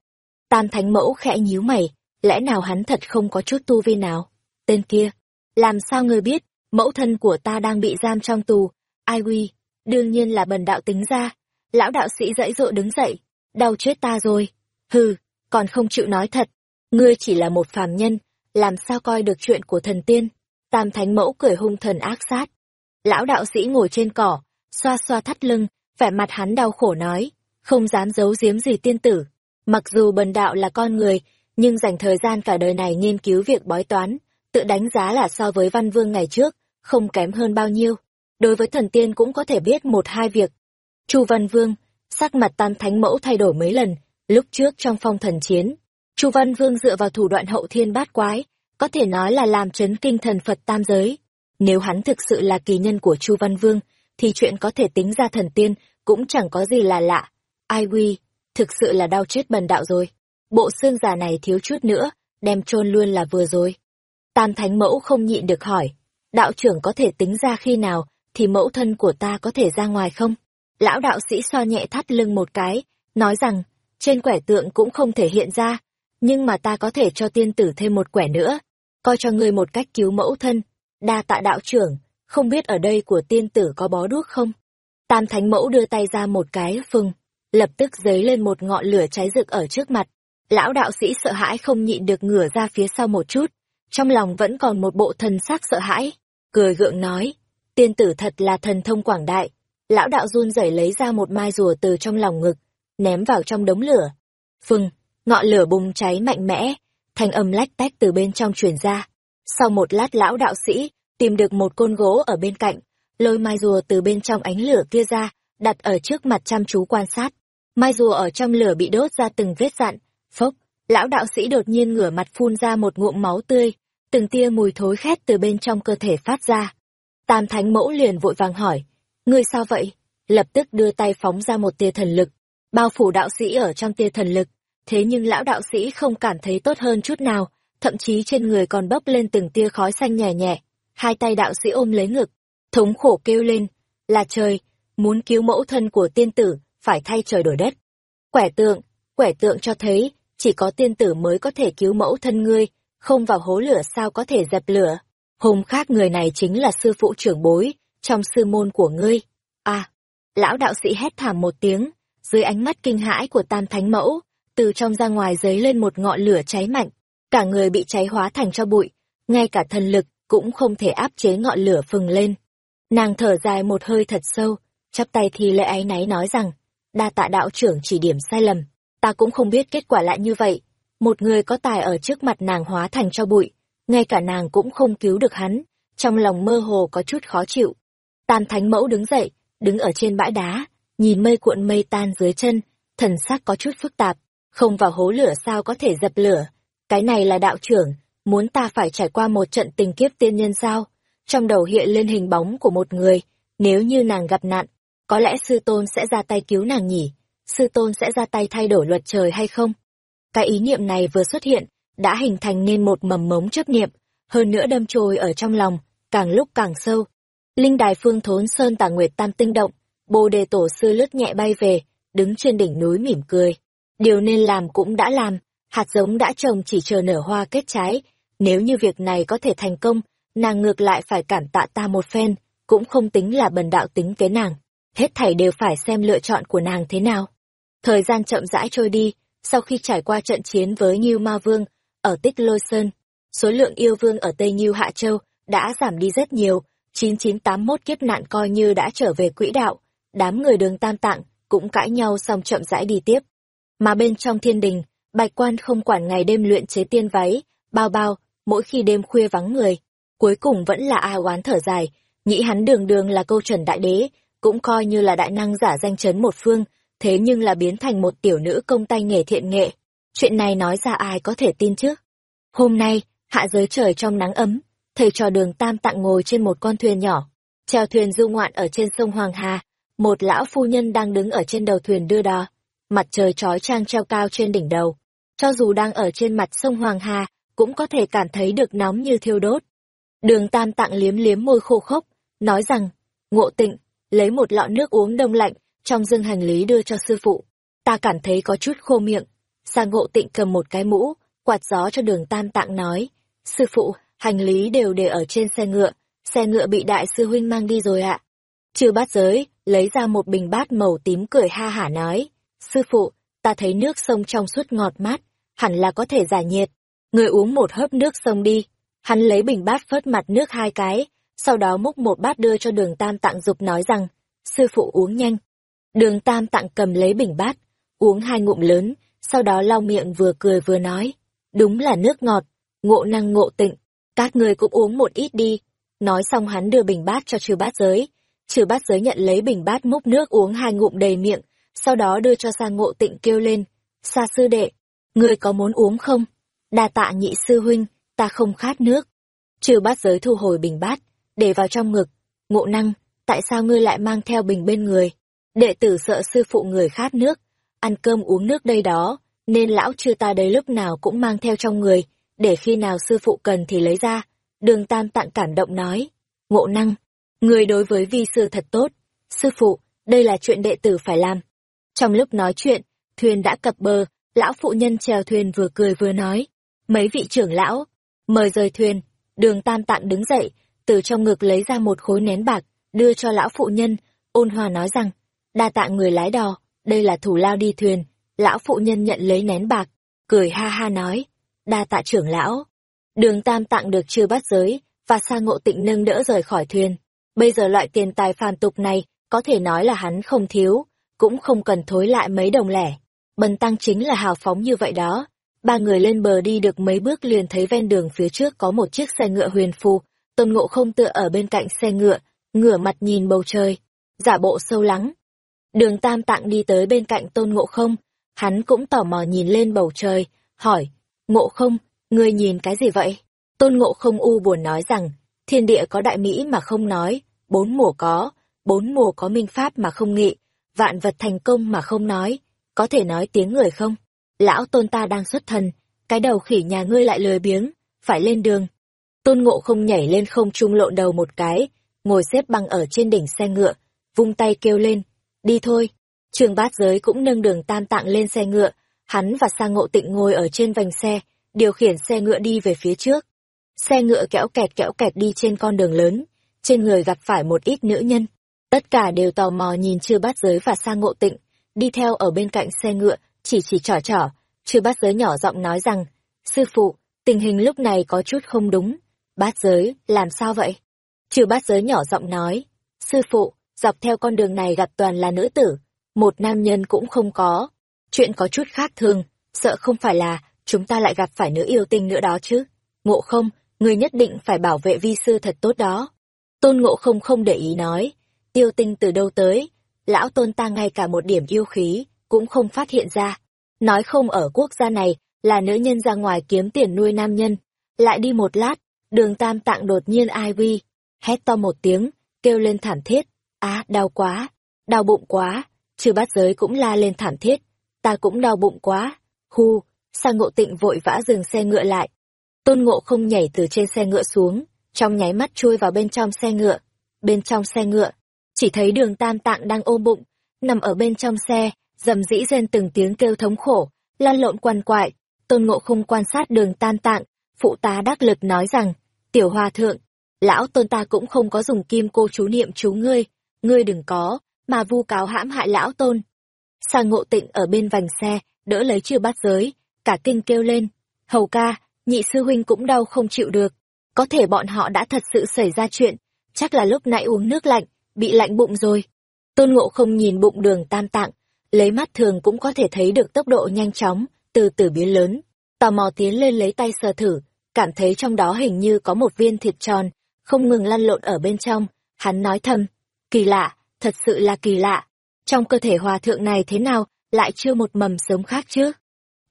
Tam thánh mẫu khẽ nhíu mày, lẽ nào hắn thật không có chút tu vi nào? Tên kia, làm sao ngươi biết, mẫu thân của ta đang bị giam trong tù, ai uy, đương nhiên là bần đạo tính ra. Lão đạo sĩ dãy dội đứng dậy, đau chết ta rồi. Hừ, còn không chịu nói thật, ngươi chỉ là một phàm nhân, làm sao coi được chuyện của thần tiên. Tam thánh mẫu cười hung thần ác sát. Lão đạo sĩ ngồi trên cỏ, xoa xoa thắt lưng, vẻ mặt hắn đau khổ nói, không dám giấu giếm gì tiên tử. Mặc dù bần đạo là con người, nhưng dành thời gian cả đời này nghiên cứu việc bói toán, tự đánh giá là so với văn vương ngày trước, không kém hơn bao nhiêu. Đối với thần tiên cũng có thể biết một hai việc. Chu Văn Vương, sắc mặt tam thánh mẫu thay đổi mấy lần, lúc trước trong phong thần chiến. Chu Văn Vương dựa vào thủ đoạn hậu thiên bát quái, có thể nói là làm chấn kinh thần Phật tam giới. Nếu hắn thực sự là kỳ nhân của Chu Văn Vương, thì chuyện có thể tính ra thần tiên cũng chẳng có gì là lạ. Ai quy, thực sự là đau chết bần đạo rồi. Bộ xương già này thiếu chút nữa, đem chôn luôn là vừa rồi. Tam thánh mẫu không nhịn được hỏi, đạo trưởng có thể tính ra khi nào thì mẫu thân của ta có thể ra ngoài không? Lão đạo sĩ so nhẹ thắt lưng một cái, nói rằng, trên quẻ tượng cũng không thể hiện ra, nhưng mà ta có thể cho tiên tử thêm một quẻ nữa, coi cho ngươi một cách cứu mẫu thân. Đa tạ đạo trưởng, không biết ở đây của tiên tử có bó đuốc không? Tam thánh mẫu đưa tay ra một cái phừng, lập tức dấy lên một ngọn lửa cháy rực ở trước mặt. Lão đạo sĩ sợ hãi không nhịn được ngửa ra phía sau một chút, trong lòng vẫn còn một bộ thần sắc sợ hãi, cười gượng nói, tiên tử thật là thần thông quảng đại. Lão đạo run rẩy lấy ra một mai rùa từ trong lòng ngực, ném vào trong đống lửa. Phừng, ngọn lửa bùng cháy mạnh mẽ, thanh âm lách tách từ bên trong truyền ra. Sau một lát lão đạo sĩ tìm được một côn gỗ ở bên cạnh, lôi mai rùa từ bên trong ánh lửa kia ra, đặt ở trước mặt chăm chú quan sát. Mai rùa ở trong lửa bị đốt ra từng vết dặn, phốc, lão đạo sĩ đột nhiên ngửa mặt phun ra một ngụm máu tươi, từng tia mùi thối khét từ bên trong cơ thể phát ra. Tam thánh mẫu liền vội vàng hỏi, ngươi sao vậy? Lập tức đưa tay phóng ra một tia thần lực, bao phủ đạo sĩ ở trong tia thần lực. Thế nhưng lão đạo sĩ không cảm thấy tốt hơn chút nào, thậm chí trên người còn bốc lên từng tia khói xanh nhẹ nhẹ. Hai tay đạo sĩ ôm lấy ngực, thống khổ kêu lên, là trời, muốn cứu mẫu thân của tiên tử, phải thay trời đổi đất. Quẻ tượng, quẻ tượng cho thấy, chỉ có tiên tử mới có thể cứu mẫu thân ngươi, không vào hố lửa sao có thể dập lửa. Hùng khác người này chính là sư phụ trưởng bối, trong sư môn của ngươi. À, lão đạo sĩ hét thảm một tiếng, dưới ánh mắt kinh hãi của tam thánh mẫu, từ trong ra ngoài dấy lên một ngọn lửa cháy mạnh, cả người bị cháy hóa thành cho bụi, ngay cả thần lực cũng không thể áp chế ngọn lửa phừng lên. Nàng thở dài một hơi thật sâu, chắp tay thì lệ áy náy nói rằng, đa tạ đạo trưởng chỉ điểm sai lầm, ta cũng không biết kết quả lại như vậy. Một người có tài ở trước mặt nàng hóa thành cho bụi, ngay cả nàng cũng không cứu được hắn, trong lòng mơ hồ có chút khó chịu. Tam thánh mẫu đứng dậy, đứng ở trên bãi đá, nhìn mây cuộn mây tan dưới chân, thần sắc có chút phức tạp, không vào hố lửa sao có thể dập lửa. Cái này là đạo trưởng, muốn ta phải trải qua một trận tình kiếp tiên nhân sao? Trong đầu hiện lên hình bóng của một người, nếu như nàng gặp nạn, có lẽ sư tôn sẽ ra tay cứu nàng nhỉ? Sư tôn sẽ ra tay thay đổi luật trời hay không? Cái ý niệm này vừa xuất hiện, đã hình thành nên một mầm mống chấp niệm, hơn nữa đâm chồi ở trong lòng, càng lúc càng sâu. Linh đài phương thốn sơn tà nguyệt tam tinh động, bồ đề tổ sư lướt nhẹ bay về, đứng trên đỉnh núi mỉm cười. Điều nên làm cũng đã làm, hạt giống đã trồng chỉ chờ nở hoa kết trái. Nếu như việc này có thể thành công, nàng ngược lại phải cảm tạ ta một phen, cũng không tính là bần đạo tính kế nàng. Hết thảy đều phải xem lựa chọn của nàng thế nào. Thời gian chậm rãi trôi đi, sau khi trải qua trận chiến với Nhiêu Ma Vương, ở Tích Lôi Sơn, số lượng yêu vương ở Tây Nhiêu Hạ Châu đã giảm đi rất nhiều, 9981 kiếp nạn coi như đã trở về quỹ đạo, đám người đường tam tạng cũng cãi nhau xong chậm rãi đi tiếp. Mà bên trong thiên đình, bạch quan không quản ngày đêm luyện chế tiên váy, bao bao, mỗi khi đêm khuya vắng người, cuối cùng vẫn là a oán thở dài, nghĩ hắn đường đường là câu chuẩn đại đế, cũng coi như là đại năng giả danh chấn một phương, thế nhưng là biến thành một tiểu nữ công tay nghề thiện nghệ. Chuyện này nói ra ai có thể tin chứ? Hôm nay, hạ giới trời trong nắng ấm, thầy trò đường tam tạng ngồi trên một con thuyền nhỏ, chèo thuyền du ngoạn ở trên sông Hoàng Hà, một lão phu nhân đang đứng ở trên đầu thuyền đưa đò, mặt trời trói trang treo cao trên đỉnh đầu. Cho dù đang ở trên mặt sông Hoàng Hà, cũng có thể cảm thấy được nóng như thiêu đốt. Đường tam tạng liếm liếm môi khô khốc, nói rằng, ngộ tịnh, lấy một lọ nước uống đông lạnh, trong dương hành lý đưa cho sư phụ. Ta cảm thấy có chút khô miệng. Sang ngộ tịnh cầm một cái mũ, quạt gió cho đường tam tạng nói, sư phụ, hành lý đều để ở trên xe ngựa, xe ngựa bị đại sư huynh mang đi rồi ạ. Chư bát giới, lấy ra một bình bát màu tím cười ha hả nói, sư phụ, ta thấy nước sông trong suốt ngọt mát, hẳn là có thể giải nhiệt. Người uống một hớp nước sông đi. Hắn lấy bình bát phớt mặt nước hai cái, sau đó múc một bát đưa cho đường tam tạng dục nói rằng, sư phụ uống nhanh. Đường tam tạng cầm lấy bình bát, uống hai ngụm lớn, sau đó lau miệng vừa cười vừa nói, đúng là nước ngọt, ngộ năng ngộ tịnh, các người cũng uống một ít đi. Nói xong hắn đưa bình bát cho trừ bát giới, trừ bát giới nhận lấy bình bát múc nước uống hai ngụm đầy miệng, sau đó đưa cho sa ngộ tịnh kêu lên, sa sư đệ, người có muốn uống không? đa tạ nhị sư huynh, ta không khát nước. Trừ bát giới thu hồi bình bát, để vào trong ngực, ngộ năng, tại sao ngươi lại mang theo bình bên người? Đệ tử sợ sư phụ người khát nước, ăn cơm uống nước đây đó, nên lão chư ta đấy lúc nào cũng mang theo trong người, để khi nào sư phụ cần thì lấy ra. Đường Tam Tạng cảm động nói, ngộ năng, người đối với vi sư thật tốt, sư phụ, đây là chuyện đệ tử phải làm. Trong lúc nói chuyện, thuyền đã cập bờ, lão phụ nhân chèo thuyền vừa cười vừa nói, mấy vị trưởng lão, mời rời thuyền, đường Tam Tạng đứng dậy, từ trong ngực lấy ra một khối nén bạc, đưa cho lão phụ nhân, ôn hòa nói rằng, đa tạ người lái đò, đây là thủ lao đi thuyền, lão phụ nhân nhận lấy nén bạc, cười ha ha nói, đa tạ trưởng lão. Đường tam tặng được chưa bắt giới, và sa ngộ tịnh nâng đỡ rời khỏi thuyền. Bây giờ loại tiền tài phàm tục này, có thể nói là hắn không thiếu, cũng không cần thối lại mấy đồng lẻ. Bần tăng chính là hào phóng như vậy đó. Ba người lên bờ đi được mấy bước liền thấy ven đường phía trước có một chiếc xe ngựa huyền phù, tôn ngộ không tựa ở bên cạnh xe ngựa, ngửa mặt nhìn bầu trời, giả bộ sâu lắng. Đường tam tạng đi tới bên cạnh tôn ngộ không, hắn cũng tò mò nhìn lên bầu trời, hỏi, ngộ không, ngươi nhìn cái gì vậy? Tôn ngộ không u buồn nói rằng, thiên địa có đại mỹ mà không nói, bốn mùa có, bốn mùa có minh pháp mà không nghị, vạn vật thành công mà không nói, có thể nói tiếng người không? Lão tôn ta đang xuất thần, cái đầu khỉ nhà ngươi lại lười biếng, phải lên đường. Tôn ngộ không nhảy lên không trung lộn đầu một cái, ngồi xếp bằng ở trên đỉnh xe ngựa, vung tay kêu lên, đi thôi. Trường bát giới cũng nâng đường tam tạng lên xe ngựa, hắn và sang ngộ tịnh ngồi ở trên vành xe, điều khiển xe ngựa đi về phía trước. Xe ngựa kéo kẹt kéo kẹt đi trên con đường lớn, trên người gặp phải một ít nữ nhân. Tất cả đều tò mò nhìn chư bát giới và sang ngộ tịnh, đi theo ở bên cạnh xe ngựa, chỉ chỉ trỏ trỏ, chư bát giới nhỏ giọng nói rằng, sư phụ, tình hình lúc này có chút không đúng. Bát giới, làm sao vậy? Chư bát giới nhỏ giọng nói, sư phụ, dọc theo con đường này gặp toàn là nữ tử, một nam nhân cũng không có. Chuyện có chút khác thường, sợ không phải là chúng ta lại gặp phải nữ yêu tinh nữa đó chứ. Ngộ không, người nhất định phải bảo vệ vi sư thật tốt đó. Tôn ngộ không không để ý nói, yêu tinh từ đâu tới, lão tôn ta ngay cả một điểm yêu khí, cũng không phát hiện ra. Nói không ở quốc gia này, là nữ nhân ra ngoài kiếm tiền nuôi nam nhân. Lại đi một lát, đường tam tạng đột nhiên ai vi, hét to một tiếng, kêu lên thảm thiết. Á, đau quá, đau bụng quá, trừ bát giới cũng la lên thảm thiết. Ta cũng đau bụng quá. Hu, sang ngộ tịnh vội vã dừng xe ngựa lại. Tôn ngộ không nhảy từ trên xe ngựa xuống, trong nháy mắt chui vào bên trong xe ngựa. Bên trong xe ngựa, chỉ thấy đường tam tạng đang ôm bụng, nằm ở bên trong xe, dầm dĩ rên từng tiếng kêu thống khổ, lan lộn quằn quại. Tôn ngộ không quan sát đường tam tạng, phụ tá đắc lực nói rằng, tiểu hòa thượng, lão tôn ta cũng không có dùng kim cô chú niệm chú ngươi, ngươi đừng có, mà vu cáo hãm hại lão tôn. Sang ngộ tịnh ở bên vành xe, đỡ lấy chưa bắt giới, cả kinh kêu lên, hầu ca, nhị sư huynh cũng đau không chịu được, có thể bọn họ đã thật sự xảy ra chuyện, chắc là lúc nãy uống nước lạnh, bị lạnh bụng rồi. Tôn ngộ không nhìn bụng đường tam tạng, lấy mắt thường cũng có thể thấy được tốc độ nhanh chóng, từ từ biến lớn, tò mò tiến lên lấy tay sờ thử, cảm thấy trong đó hình như có một viên thịt tròn, không ngừng lăn lộn ở bên trong, hắn nói thầm, kỳ lạ, thật sự là kỳ lạ, trong cơ thể hòa thượng này thế nào, lại chưa một mầm sống khác chứ?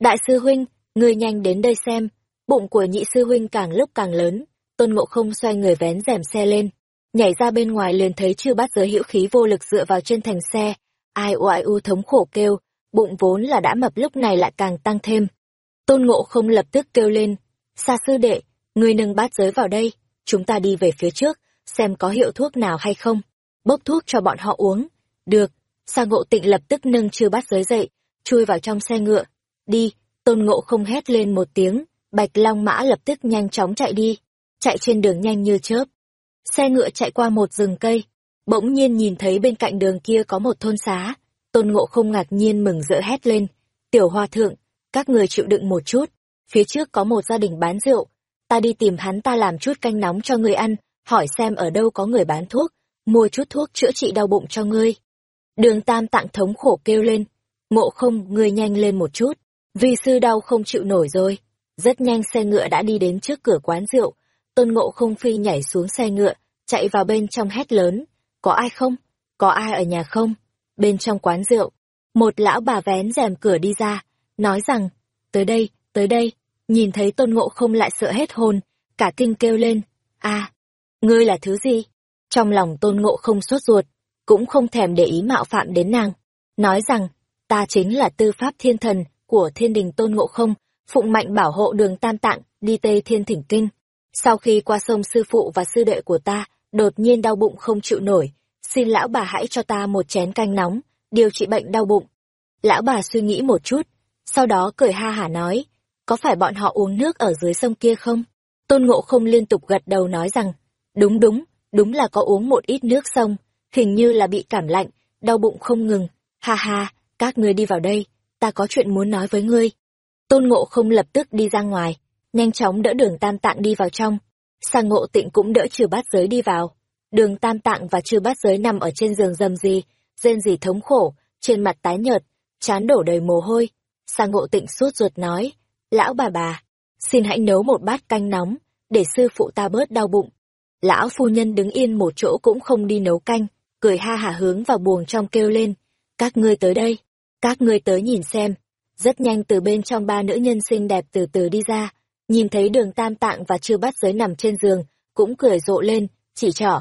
Đại sư huynh, người nhanh đến đây xem, bụng của nhị sư huynh càng lúc càng lớn, tôn ngộ không xoay người vén rèm xe lên, nhảy ra bên ngoài liền thấy chưa bát giới hữu khí vô lực dựa vào trên thành xe, ai oai u thống khổ kêu, bụng vốn là đã mập lúc này lại càng tăng thêm. Tôn ngộ không lập tức kêu lên, xa sư đệ, người nâng bát giới vào đây, chúng ta đi về phía trước, xem có hiệu thuốc nào hay không. Bốc thuốc cho bọn họ uống. Được, Sa ngộ tịnh lập tức nâng chư bát giới dậy, chui vào trong xe ngựa. Đi, tôn ngộ không hét lên một tiếng, bạch long mã lập tức nhanh chóng chạy đi, chạy trên đường nhanh như chớp. Xe ngựa chạy qua một rừng cây, bỗng nhiên nhìn thấy bên cạnh đường kia có một thôn xá. Tôn ngộ không ngạc nhiên mừng rỡ hét lên, tiểu hoa thượng, các người chịu đựng một chút, phía trước có một gia đình bán rượu, ta đi tìm hắn ta làm chút canh nóng cho người ăn, hỏi xem ở đâu có người bán thuốc, mua chút thuốc chữa trị đau bụng cho ngươi. Đường tam tạng thống khổ kêu lên, ngộ không, ngươi nhanh lên một chút, vì sư đau không chịu nổi rồi. Rất nhanh xe ngựa đã đi đến trước cửa quán rượu, tôn ngộ không phi nhảy xuống xe ngựa, chạy vào bên trong hét lớn, có ai không? Có ai ở nhà không? Bên trong quán rượu, một lão bà vén rèm cửa đi ra, nói rằng, tới đây, tới đây, nhìn thấy tôn ngộ không lại sợ hết hồn, cả kinh kêu lên, a ngươi là thứ gì? Trong lòng tôn ngộ không sốt ruột, cũng không thèm để ý mạo phạm đến nàng. Nói rằng, ta chính là tư pháp thiên thần của thiên đình tôn ngộ không, phụng mạnh bảo hộ đường tam tạng, đi Tây Thiên Thỉnh Kinh. Sau khi qua sông sư phụ và sư đệ của ta, đột nhiên đau bụng không chịu nổi, xin lão bà hãy cho ta một chén canh nóng, điều trị bệnh đau bụng. Lão bà suy nghĩ một chút, sau đó cười ha hả nói, có phải bọn họ uống nước ở dưới sông kia không? Tôn Ngộ không liên tục gật đầu nói rằng, đúng đúng, đúng là có uống một ít nước sông, hình như là bị cảm lạnh, đau bụng không ngừng, ha ha, các ngươi đi vào đây, ta có chuyện muốn nói với ngươi. Tôn Ngộ không lập tức đi ra ngoài, nhanh chóng đỡ đường tam tạng đi vào trong. Sang ngộ tịnh cũng đỡ trừ bát giới đi vào. Đường tam tạng và trừ bát giới nằm ở trên giường dầm gì, rên gì thống khổ, trên mặt tái nhợt, chán đổ đầy mồ hôi. Sang ngộ tịnh suốt ruột nói, lão bà bà, xin hãy nấu một bát canh nóng, để sư phụ ta bớt đau bụng. Lão phu nhân đứng yên một chỗ cũng không đi nấu canh, cười ha hả hướng vào buồng trong kêu lên, các ngươi tới đây, các ngươi tới nhìn xem. Rất nhanh từ bên trong ba nữ nhân xinh đẹp từ từ đi ra, nhìn thấy đường tam tạng và chưa bắt giới nằm trên giường, cũng cười rộ lên, chỉ trỏ.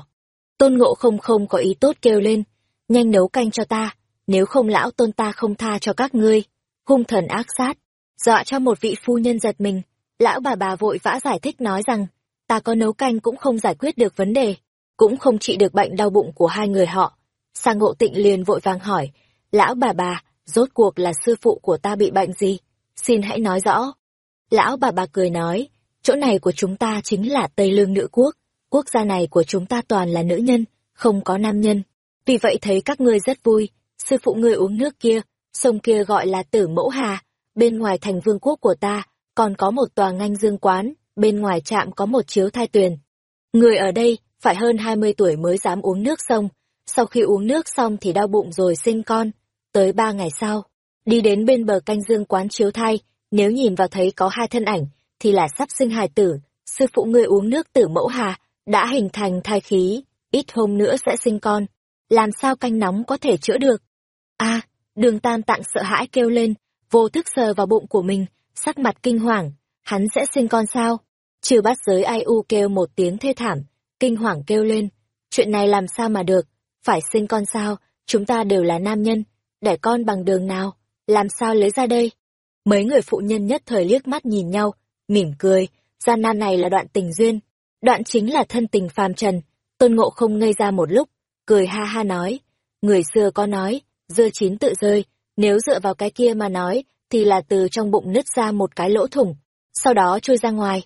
Tôn ngộ không không có ý tốt kêu lên, nhanh nấu canh cho ta, nếu không lão tôn ta không tha cho các ngươi. Hung thần ác sát, dọa cho một vị phu nhân giật mình, lão bà bà vội vã giải thích nói rằng, ta có nấu canh cũng không giải quyết được vấn đề, cũng không trị được bệnh đau bụng của hai người họ. Sang ngộ tịnh liền vội vàng hỏi, lão bà bà, rốt cuộc là sư phụ của ta bị bệnh gì? Xin hãy nói rõ. Lão bà bà cười nói, chỗ này của chúng ta chính là Tây Lương Nữ Quốc, quốc gia này của chúng ta toàn là nữ nhân, không có nam nhân. Vì vậy thấy các ngươi rất vui, sư phụ ngươi uống nước kia, sông kia gọi là Tử Mẫu Hà, bên ngoài thành vương quốc của ta, còn có một tòa nganh dương quán, bên ngoài trạm có một chiếu thai tuyền. Người ở đây phải hơn 20 tuổi mới dám uống nước sông, sau khi uống nước xong thì đau bụng rồi sinh con. Tới ba ngày sau, đi đến bên bờ canh dương quán chiếu thai, nếu nhìn vào thấy có hai thân ảnh, thì là sắp sinh hài tử, sư phụ ngươi uống nước tử mẫu hà, đã hình thành thai khí, ít hôm nữa sẽ sinh con. Làm sao canh nóng có thể chữa được? a đường tam tạng sợ hãi kêu lên, vô thức sờ vào bụng của mình, sắc mặt kinh hoàng, hắn sẽ sinh con sao? Trừ bát giới ai u kêu một tiếng thê thảm, kinh hoàng kêu lên, chuyện này làm sao mà được, phải sinh con sao, chúng ta đều là nam nhân, đẻ con bằng đường nào, làm sao lấy ra đây? Mấy người phụ nhân nhất thời liếc mắt nhìn nhau, mỉm cười, gian nan này là đoạn tình duyên, đoạn chính là thân tình phàm trần, tôn ngộ không ngây ra một lúc, cười ha ha nói, người xưa có nói, dưa chín tự rơi, nếu dựa vào cái kia mà nói, thì là từ trong bụng nứt ra một cái lỗ thủng, sau đó trôi ra ngoài.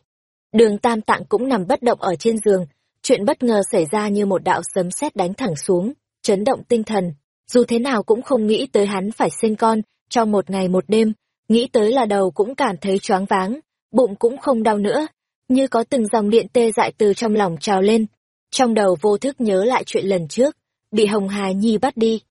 Đường tam tạng cũng nằm bất động ở trên giường, chuyện bất ngờ xảy ra như một đạo sấm sét đánh thẳng xuống, chấn động tinh thần. Dù thế nào cũng không nghĩ tới hắn phải sinh con, trong một ngày một đêm, nghĩ tới là đầu cũng cảm thấy choáng váng, bụng cũng không đau nữa, như có từng dòng điện tê dại từ trong lòng trào lên. Trong đầu vô thức nhớ lại chuyện lần trước, bị Hồng Hài Nhi bắt đi.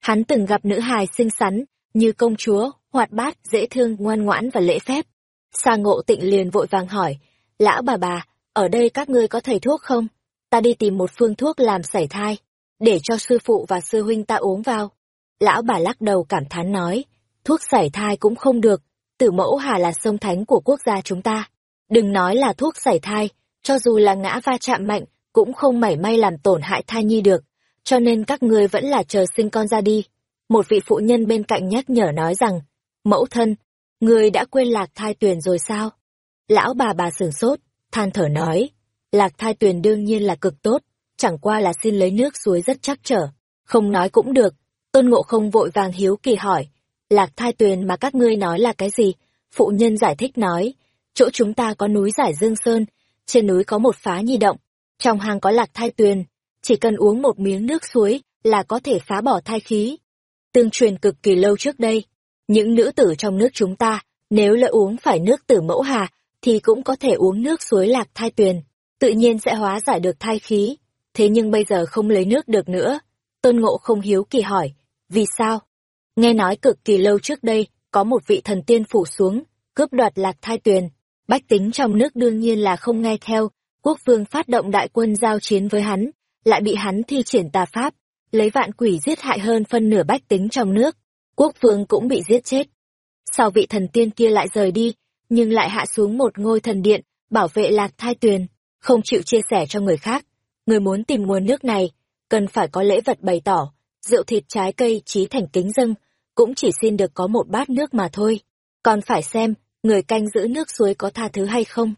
Hắn từng gặp nữ hài xinh xắn, như công chúa, hoạt bát, dễ thương, ngoan ngoãn và lễ phép. Sa ngộ tịnh liền vội vàng hỏi, lão bà bà, ở đây các ngươi có thầy thuốc không? Ta đi tìm một phương thuốc làm sảy thai, để cho sư phụ và sư huynh ta uống vào. Lão bà lắc đầu cảm thán nói, thuốc sảy thai cũng không được, tử mẫu hà là sông thánh của quốc gia chúng ta. Đừng nói là thuốc sảy thai, cho dù là ngã va chạm mạnh, cũng không mảy may làm tổn hại thai nhi được, cho nên các ngươi vẫn là chờ sinh con ra đi. Một vị phụ nhân bên cạnh nhắc nhở nói rằng, mẫu thân, người đã quên lạc thai tuyền rồi sao? Lão bà bà sửng sốt, than thở nói, lạc thai tuyền đương nhiên là cực tốt, chẳng qua là xin lấy nước suối rất chắc trở, không nói cũng được. Tôn ngộ không vội vàng hiếu kỳ hỏi, lạc thai tuyền mà các ngươi nói là cái gì? Phụ nhân giải thích nói, chỗ chúng ta có núi giải dương sơn, trên núi có một phá nhi động, trong hang có lạc thai tuyền, chỉ cần uống một miếng nước suối là có thể phá bỏ thai khí. Tương truyền cực kỳ lâu trước đây, những nữ tử trong nước chúng ta, nếu lỡ uống phải nước tử mẫu hà, thì cũng có thể uống nước suối lạc thai tuyền, tự nhiên sẽ hóa giải được thai khí. Thế nhưng bây giờ không lấy nước được nữa. Tôn Ngộ không hiếu kỳ hỏi, vì sao? Nghe nói cực kỳ lâu trước đây, có một vị thần tiên phủ xuống, cướp đoạt lạc thai tuyền. Bách tính trong nước đương nhiên là không nghe theo, quốc vương phát động đại quân giao chiến với hắn, lại bị hắn thi triển tà pháp, lấy vạn quỷ giết hại hơn phân nửa bách tính trong nước quốc vương cũng bị giết chết. Sau vị thần tiên kia lại rời đi, nhưng lại hạ xuống một ngôi thần điện, bảo vệ lạc thai tuyền, không chịu chia sẻ cho người khác. người muốn tìm nguồn nước này, cần phải có lễ vật bày tỏ, rượu thịt trái cây trí thành kính dâng, cũng chỉ xin được có một bát nước mà thôi. Còn phải xem, người canh giữ nước suối có tha thứ hay không.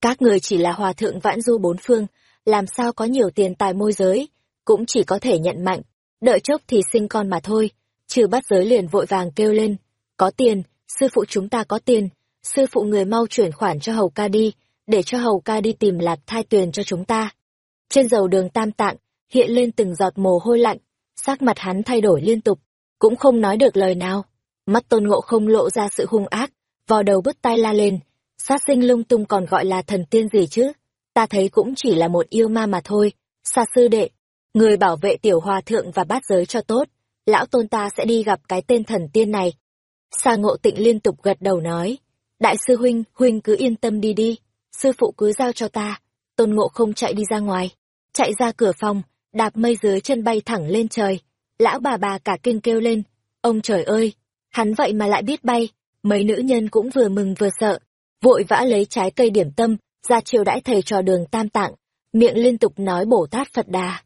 Các người chỉ là hòa thượng vãn du bốn phương, làm sao có nhiều tiền tài môi giới, cũng chỉ có thể nhận mạnh, đợi chốc thì sinh con mà thôi. Trừ bắt giới liền vội vàng kêu lên, có tiền, sư phụ chúng ta có tiền, sư phụ người mau chuyển khoản cho hầu ca đi, để cho hầu ca đi tìm lạc thai tuyền cho chúng ta. Trên dầu đường tam tạng, hiện lên từng giọt mồ hôi lạnh, sắc mặt hắn thay đổi liên tục, cũng không nói được lời nào. Mắt tôn ngộ không lộ ra sự hung ác, vò đầu bứt tai la lên, sát sinh lung tung còn gọi là thần tiên gì chứ, ta thấy cũng chỉ là một yêu ma mà thôi, xa sư đệ, người bảo vệ tiểu hòa thượng và bát giới cho tốt, lão tôn ta sẽ đi gặp cái tên thần tiên này. Sa ngộ tịnh liên tục gật đầu nói, đại sư huynh, huynh cứ yên tâm đi đi, sư phụ cứ giao cho ta, tôn ngộ không chạy đi ra ngoài, chạy ra cửa phòng, đạp mây dưới chân bay thẳng lên trời, lão bà bà cả kinh kêu lên, ông trời ơi, hắn vậy mà lại biết bay, mấy nữ nhân cũng vừa mừng vừa sợ, vội vã lấy trái cây điểm tâm, ra chiều đãi thầy trò đường tam tạng, miệng liên tục nói bổ tát Phật đà.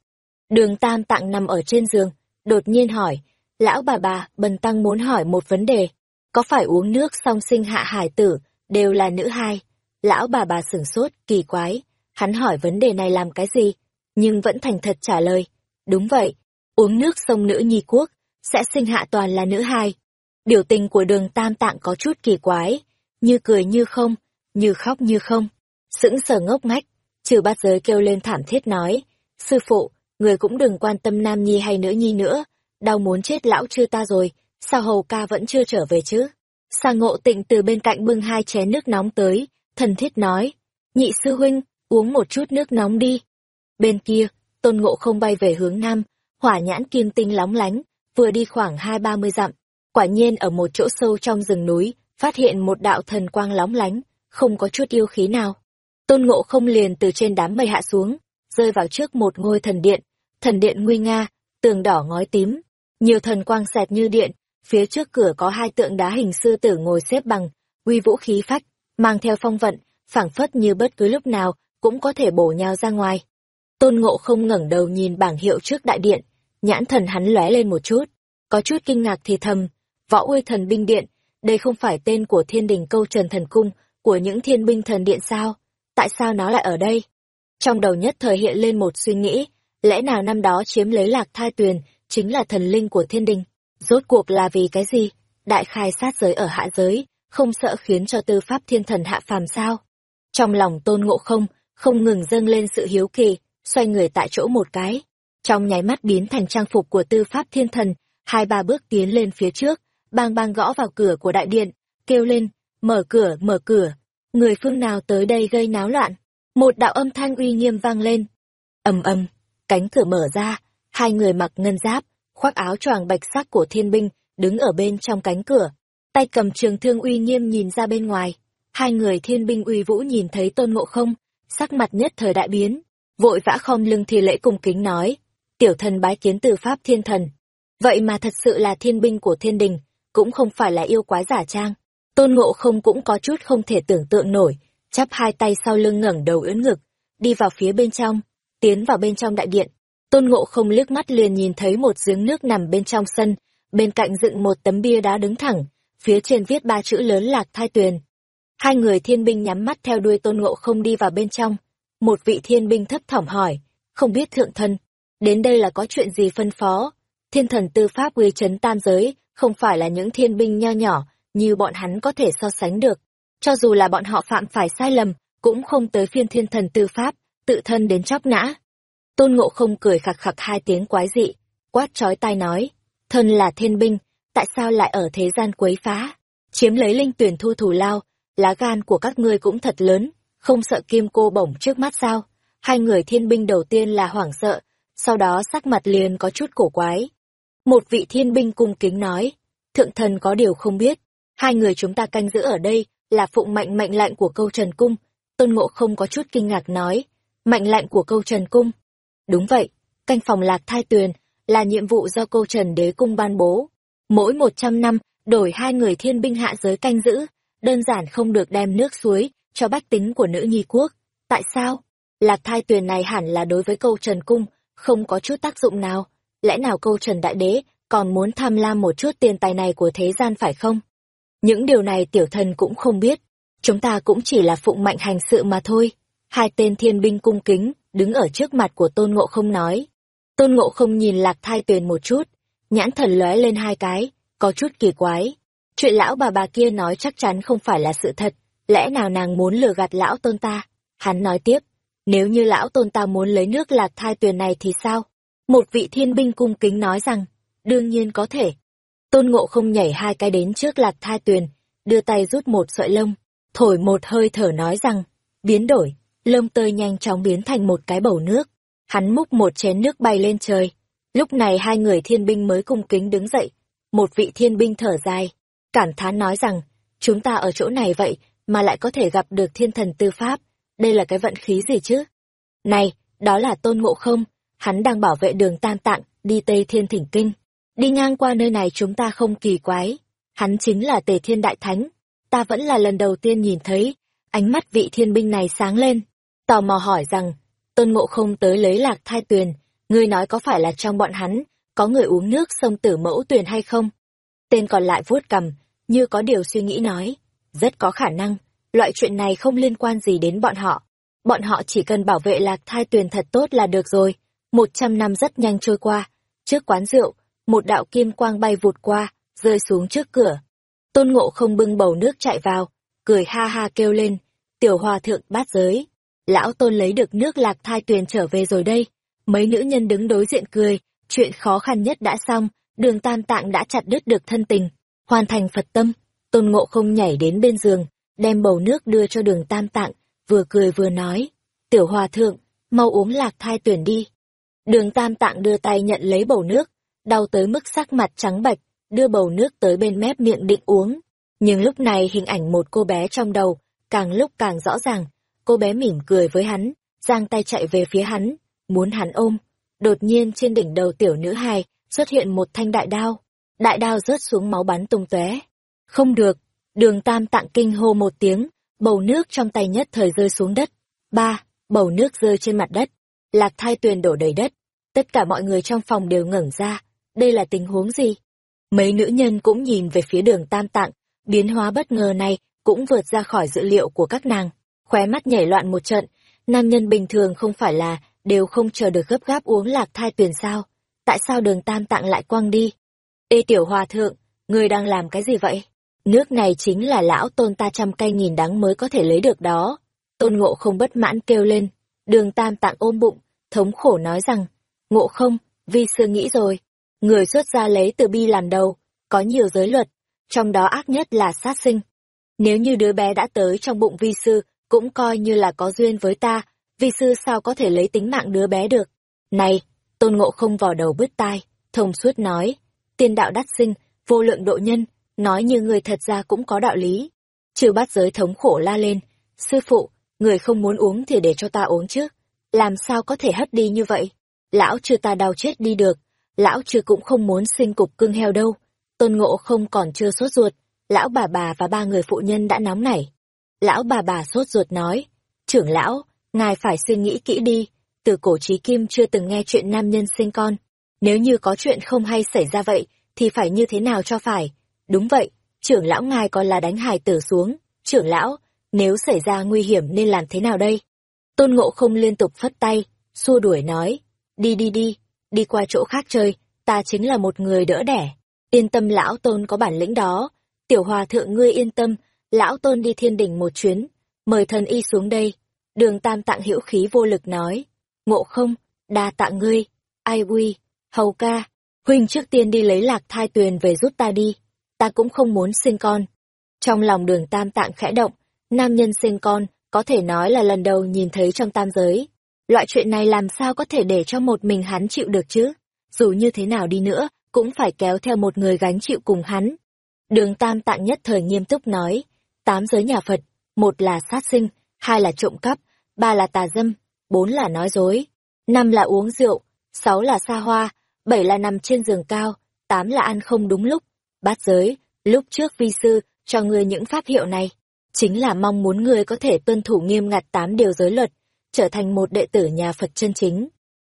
Đường tam tạng nằm ở trên giường, đột nhiên hỏi, lão bà bà, bần tăng muốn hỏi một vấn đề, có phải uống nước song sinh hạ hải tử, đều là nữ hai? Lão bà bà sửng sốt, kỳ quái, hắn hỏi vấn đề này làm cái gì, nhưng vẫn thành thật trả lời, đúng vậy, uống nước sông nữ nhi quốc, sẽ sinh hạ toàn là nữ hai. Biểu tình của đường tam tạng có chút kỳ quái, như cười như không, như khóc như không, sững sờ ngốc ngách, trừ bát giới kêu lên thảm thiết nói, sư phụ, người cũng đừng quan tâm nam nhi hay nữ nhi nữa, đau muốn chết lão chưa ta rồi, sao hầu ca vẫn chưa trở về chứ? Sa ngộ tịnh từ bên cạnh bưng hai chén nước nóng tới, thần thiết nói, nhị sư huynh, uống một chút nước nóng đi. Bên kia, tôn ngộ không bay về hướng nam, hỏa nhãn kim tinh lóng lánh, vừa đi khoảng hai ba mươi dặm, quả nhiên ở một chỗ sâu trong rừng núi, phát hiện một đạo thần quang lóng lánh, không có chút yêu khí nào. Tôn ngộ không liền từ trên đám mây hạ xuống, rơi vào trước một ngôi thần điện, thần điện nguy nga, tường đỏ ngói tím, nhiều thần quang xẹt như điện, phía trước cửa có hai tượng đá hình sư tử ngồi xếp bằng, uy vũ khí phách, mang theo phong vận, phảng phất như bất cứ lúc nào cũng có thể bổ nhào ra ngoài. Tôn Ngộ không ngẩng đầu nhìn bảng hiệu trước đại điện, nhãn thần hắn lóe lên một chút, có chút kinh ngạc thì thầm, võ uy thần binh điện, đây không phải tên của thiên đình câu trần thần cung, của những thiên binh thần điện sao? Tại sao nó lại ở đây? Trong đầu nhất thời hiện lên một suy nghĩ, lẽ nào năm đó chiếm lấy lạc thai tuyền, chính là thần linh của thiên đình? Rốt cuộc là vì cái gì? Đại khai sát giới ở hạ giới, không sợ khiến cho tư pháp thiên thần hạ phàm sao? Trong lòng tôn ngộ không, không ngừng dâng lên sự hiếu kỳ, xoay người tại chỗ một cái. Trong nháy mắt biến thành trang phục của tư pháp thiên thần, hai ba bước tiến lên phía trước, bang bang gõ vào cửa của đại điện, kêu lên, mở cửa, mở cửa, người phương nào tới đây gây náo loạn. Một đạo âm thanh uy nghiêm vang lên. ầm ầm, cánh cửa mở ra, hai người mặc ngân giáp, khoác áo choàng bạch sắc của thiên binh, đứng ở bên trong cánh cửa, tay cầm trường thương uy nghiêm nhìn ra bên ngoài. Hai người thiên binh uy vũ nhìn thấy tôn ngộ không, sắc mặt nhất thời đại biến, vội vã khom lưng thì lễ cung kính nói, tiểu thần bái kiến từ pháp thiên thần. Vậy mà thật sự là thiên binh của thiên đình, cũng không phải là yêu quái giả trang. Tôn ngộ không cũng có chút không thể tưởng tượng nổi, chắp hai tay sau lưng ngẩng đầu ưỡn ngực, đi vào phía bên trong, tiến vào bên trong đại điện. Tôn ngộ không liếc mắt liền nhìn thấy một giếng nước nằm bên trong sân, bên cạnh dựng một tấm bia đá đứng thẳng, phía trên viết ba chữ lớn lạc thai tuyền. Hai người thiên binh nhắm mắt theo đuôi tôn ngộ không đi vào bên trong. Một vị thiên binh thấp thỏm hỏi, không biết thượng thân, đến đây là có chuyện gì phân phó. Thiên thần tư pháp uy chấn tam giới, không phải là những thiên binh nho nhỏ, như bọn hắn có thể so sánh được. Cho dù là bọn họ phạm phải sai lầm, cũng không tới phiên thiên thần tư pháp, tự thân đến chóc nã. Tôn ngộ không cười khặc khặc hai tiếng quái dị, quát chói tai nói, thân là thiên binh, tại sao lại ở thế gian quấy phá, chiếm lấy linh tuyển thu thủ lao, lá gan của các ngươi cũng thật lớn, không sợ kim cô bổng trước mắt sao? Hai người thiên binh đầu tiên là hoảng sợ, sau đó sắc mặt liền có chút cổ quái. Một vị thiên binh cung kính nói, thượng thần có điều không biết, hai người chúng ta canh giữ ở đây là phụng mệnh mệnh lệnh của câu trần cung. Tôn ngộ không có chút kinh ngạc nói, mệnh lệnh của câu trần cung. Đúng vậy, canh phòng lạc thai tuyền là nhiệm vụ do câu trần đế cung ban bố. Mỗi một trăm năm, đổi hai người thiên binh hạ giới canh giữ, đơn giản không được đem nước suối cho bách tính của nữ nhi quốc. Tại sao? lạc thai tuyền này hẳn là đối với câu trần cung, không có chút tác dụng nào. Lẽ nào câu trần đại đế còn muốn tham lam một chút tiền tài này của thế gian phải không? Những điều này tiểu thần cũng không biết. Chúng ta cũng chỉ là phụng mạnh hành sự mà thôi. Hai tên thiên binh cung kính, đứng ở trước mặt của tôn ngộ không nói. Tôn ngộ không nhìn lạc thai tuyền một chút, nhãn thần lóe lên hai cái, có chút kỳ quái. Chuyện lão bà bà kia nói chắc chắn không phải là sự thật, lẽ nào nàng muốn lừa gạt lão tôn ta? Hắn nói tiếp, nếu như lão tôn ta muốn lấy nước lạc thai tuyền này thì sao? Một vị thiên binh cung kính nói rằng, đương nhiên có thể. Tôn ngộ không nhảy hai cái đến trước lạc thai tuyền, đưa tay rút một sợi lông, thổi một hơi thở nói rằng, biến đổi, lông tơi nhanh chóng biến thành một cái bầu nước. Hắn múc một chén nước bay lên trời. Lúc này hai người thiên binh mới cung kính đứng dậy. Một vị thiên binh thở dài, cảm thán nói rằng, chúng ta ở chỗ này vậy mà lại có thể gặp được thiên thần tư pháp, đây là cái vận khí gì chứ? Này, đó là tôn ngộ không, hắn đang bảo vệ đường tam tạng, đi Tây Thiên Thỉnh Kinh. Đi ngang qua nơi này chúng ta không kỳ quái, hắn chính là Tề Thiên Đại Thánh. Ta vẫn là lần đầu tiên nhìn thấy, ánh mắt vị thiên binh này sáng lên, tò mò hỏi rằng, tôn ngộ không tới lấy lạc thai tuyền, ngươi nói có phải là trong bọn hắn, có người uống nước sông tử mẫu tuyền hay không? Tên còn lại vuốt cầm, như có điều suy nghĩ nói, rất có khả năng, loại chuyện này không liên quan gì đến bọn họ. Bọn họ chỉ cần bảo vệ lạc thai tuyền thật tốt là được rồi. Một trăm năm rất nhanh trôi qua. Trước quán rượu, một đạo kim quang bay vụt qua, rơi xuống trước cửa. Tôn ngộ không bưng bầu nước chạy vào, cười ha ha kêu lên, tiểu hòa thượng bát giới. Lão tôn lấy được nước lạc thai tuyền trở về rồi đây. Mấy nữ nhân đứng đối diện cười, chuyện khó khăn nhất đã xong, đường tam tạng đã chặt đứt được thân tình, hoàn thành Phật tâm. Tôn ngộ không nhảy đến bên giường, đem bầu nước đưa cho đường tam tạng, vừa cười vừa nói, tiểu hòa thượng, mau uống lạc thai tuyển đi. Đường tam tạng đưa tay nhận lấy bầu nước, đau tới mức sắc mặt trắng bạch đưa bầu nước tới bên mép miệng định uống. Nhưng lúc này hình ảnh một cô bé trong đầu, càng lúc càng rõ ràng, cô bé mỉm cười với hắn, giang tay chạy về phía hắn, muốn hắn ôm. Đột nhiên trên đỉnh đầu tiểu nữ hài xuất hiện một thanh đại đao, đại đao rớt xuống máu bắn tung tóe. Không được, Đường Tam tạng kinh hô một tiếng, bầu nước trong tay nhất thời rơi xuống đất. Ba, bầu nước rơi trên mặt đất. Lạc thai tuyền đổ đầy đất. Tất cả mọi người trong phòng đều ngẩng ra. Đây là tình huống gì? Mấy nữ nhân cũng nhìn về phía đường Tam tạng. Biến hóa bất ngờ này cũng vượt ra khỏi dự liệu của các nàng. Khóe mắt nhảy loạn một trận. Nam nhân bình thường không phải là đều không chờ được gấp gáp uống lạc thai tuyển sao? Tại sao đường Tam tạng lại quăng đi? Ê tiểu hòa thượng, người đang làm cái gì vậy? Nước này chính là lão tôn ta trăm cây nghìn đắng mới có thể lấy được đó. Tôn ngộ không bất mãn kêu lên. Đường tam tạng ôm bụng, thống khổ nói rằng, ngộ không, vi sư nghĩ rồi. Người xuất gia lấy từ bi làm đầu, có nhiều giới luật, trong đó ác nhất là sát sinh. Nếu như đứa bé đã tới trong bụng vi sư, cũng coi như là có duyên với ta, vi sư sao có thể lấy tính mạng đứa bé được. Này, tôn ngộ không vào đầu bứt tai, thông suốt nói, tiên đạo đắt sinh, vô lượng độ nhân, nói như người thật ra cũng có đạo lý. Chư bát giới thống khổ la lên, sư phụ, người không muốn uống thì để cho ta uống chứ, làm sao có thể hất đi như vậy? Lão chưa ta đau chết đi được, lão chưa cũng không muốn sinh cục cưng heo đâu. Tôn ngộ không còn chưa sốt ruột, lão bà bà và ba người phụ nhân đã nóng nảy. Lão bà bà sốt ruột nói, trưởng lão, ngài phải suy nghĩ kỹ đi, từ cổ trí kim chưa từng nghe chuyện nam nhân sinh con. Nếu như có chuyện không hay xảy ra vậy, thì phải như thế nào cho phải? Đúng vậy, trưởng lão ngài còn là đánh hài tử xuống. Trưởng lão, nếu xảy ra nguy hiểm nên làm thế nào đây? Tôn ngộ không liên tục phất tay, xua đuổi nói. Đi đi đi, đi qua chỗ khác chơi, ta chính là một người đỡ đẻ. Yên tâm lão tôn có bản lĩnh đó. Tiểu hòa thượng ngươi yên tâm, lão tôn đi thiên đỉnh một chuyến, mời thần y xuống đây. Đường tam tạng hữu khí vô lực nói. Ngộ không, đa tạng ngươi, ai uy, hầu ca, huynh trước tiên đi lấy lạc thai tuyền về giúp ta đi ta cũng không muốn sinh con. Trong lòng đường tam tạng khẽ động, nam nhân sinh con, có thể nói là lần đầu nhìn thấy trong tam giới. Loại chuyện này làm sao có thể để cho một mình hắn chịu được chứ? Dù như thế nào đi nữa, cũng phải kéo theo một người gánh chịu cùng hắn. Đường tam tạng nhất thời nghiêm túc nói, tám giới nhà Phật, một là sát sinh, hai là trộm cắp, ba là tà dâm, bốn là nói dối, năm là uống rượu, sáu là xa hoa, bảy là nằm trên giường cao, tám là ăn không đúng lúc, Bát giới, lúc trước vi sư cho ngươi những pháp hiệu này, chính là mong muốn ngươi có thể tuân thủ nghiêm ngặt tám điều giới luật, trở thành một đệ tử nhà Phật chân chính.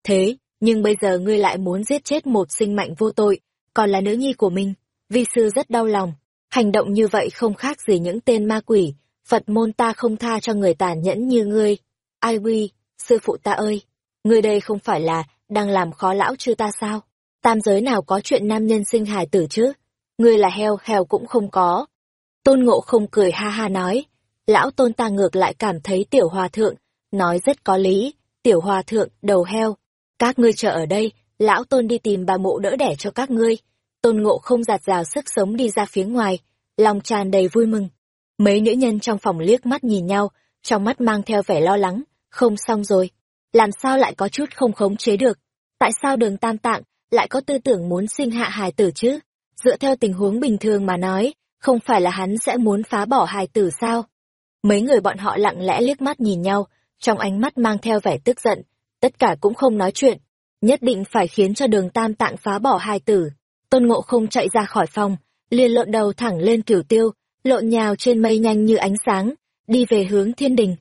Thế, nhưng bây giờ ngươi lại muốn giết chết một sinh mạnh vô tội, còn là nữ nhi của mình. Vi sư rất đau lòng. Hành động như vậy không khác gì những tên ma quỷ. Phật môn ta không tha cho người tàn nhẫn như ngươi. Ai quy, sư phụ ta ơi, ngươi đây không phải là đang làm khó lão chư ta sao? Tam giới nào có chuyện nam nhân sinh hài tử chứ? Ngươi là heo, heo cũng không có. Tôn ngộ không cười ha ha nói. Lão tôn ta ngược lại cảm thấy tiểu hòa thượng, nói rất có lý. Tiểu hòa thượng, đầu heo. Các ngươi chờ ở đây, lão tôn đi tìm bà mụ đỡ đẻ cho các ngươi. Tôn ngộ không giạt rào sức sống đi ra phía ngoài, lòng tràn đầy vui mừng. Mấy nữ nhân trong phòng liếc mắt nhìn nhau, trong mắt mang theo vẻ lo lắng, không xong rồi. Làm sao lại có chút không khống chế được? Tại sao đường tam tạng lại có tư tưởng muốn sinh hạ hài tử chứ? Dựa theo tình huống bình thường mà nói, không phải là hắn sẽ muốn phá bỏ hài tử sao? Mấy người bọn họ lặng lẽ liếc mắt nhìn nhau, trong ánh mắt mang theo vẻ tức giận, tất cả cũng không nói chuyện, nhất định phải khiến cho đường tam tạng phá bỏ hài tử. Tôn ngộ không chạy ra khỏi phòng, liền lộn đầu thẳng lên cửu tiêu, lộn nhào trên mây nhanh như ánh sáng, đi về hướng thiên đình.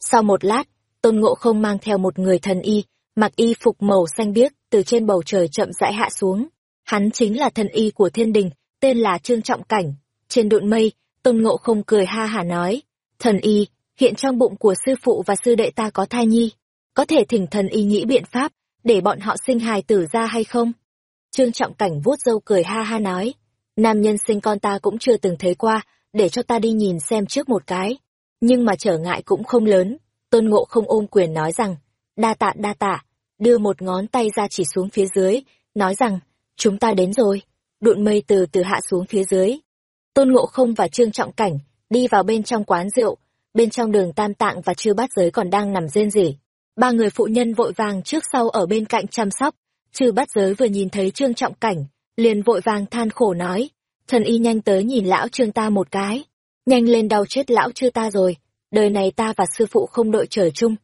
Sau một lát, tôn ngộ không mang theo một người thần y, mặc y phục màu xanh biếc, từ trên bầu trời chậm rãi hạ xuống. Hắn chính là thần y của thiên đình, tên là Trương Trọng Cảnh. Trên đụn mây, tôn ngộ không cười ha hả nói, thần y, hiện trong bụng của sư phụ và sư đệ ta có thai nhi, có thể thỉnh thần y nghĩ biện pháp, để bọn họ sinh hài tử ra hay không? Trương Trọng Cảnh vuốt râu cười ha ha nói, nam nhân sinh con ta cũng chưa từng thấy qua, để cho ta đi nhìn xem trước một cái. Nhưng mà trở ngại cũng không lớn, tôn ngộ không ôm quyền nói rằng, đa tạ đa tạ, đưa một ngón tay ra chỉ xuống phía dưới, nói rằng, chúng ta đến rồi, đụn mây từ từ hạ xuống phía dưới. Tôn ngộ không và Trương Trọng Cảnh đi vào bên trong quán rượu, bên trong đường tam tạng và chư bát giới còn đang nằm rên rỉ. Ba người phụ nhân vội vàng trước sau ở bên cạnh chăm sóc, chư bát giới vừa nhìn thấy Trương Trọng Cảnh, liền vội vàng than khổ nói, thần y nhanh tới nhìn lão trương ta một cái, nhanh lên đau chết lão chưa ta rồi, đời này ta và sư phụ không đội trời chung.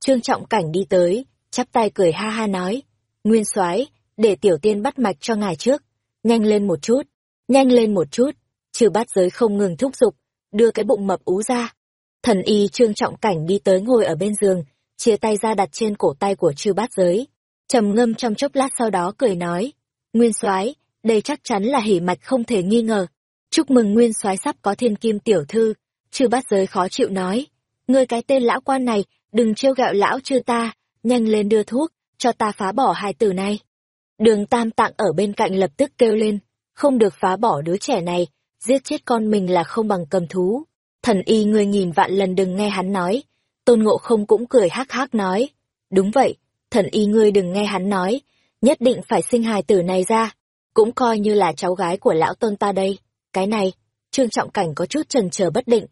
Trương Trọng Cảnh đi tới, chắp tay cười ha ha nói, nguyên soái để tiểu tiên bắt mạch cho ngài trước, nhanh lên một chút, nhanh lên một chút, trừ bát giới không ngừng thúc giục, đưa cái bụng mập ú ra. Thần y Trương Trọng Cảnh đi tới ngồi ở bên giường, chia tay ra đặt trên cổ tay của trừ bát giới, trầm ngâm trong chốc lát sau đó cười nói, nguyên soái đây chắc chắn là hỉ mạch không thể nghi ngờ. Chúc mừng nguyên soái sắp có thiên kim tiểu thư, chư bát giới khó chịu nói, ngươi cái tên lão quan này, đừng trêu gạo lão chư ta, nhanh lên đưa thuốc, cho ta phá bỏ hai tử này. Đường tam tạng ở bên cạnh lập tức kêu lên, không được phá bỏ đứa trẻ này, giết chết con mình là không bằng cầm thú. Thần y người nghìn vạn lần đừng nghe hắn nói, tôn ngộ không cũng cười hắc hắc nói, đúng vậy, thần y ngươi đừng nghe hắn nói, nhất định phải sinh hài tử này ra, cũng coi như là cháu gái của lão tôn ta đây. Cái này, trương trọng cảnh có chút trần chờ bất định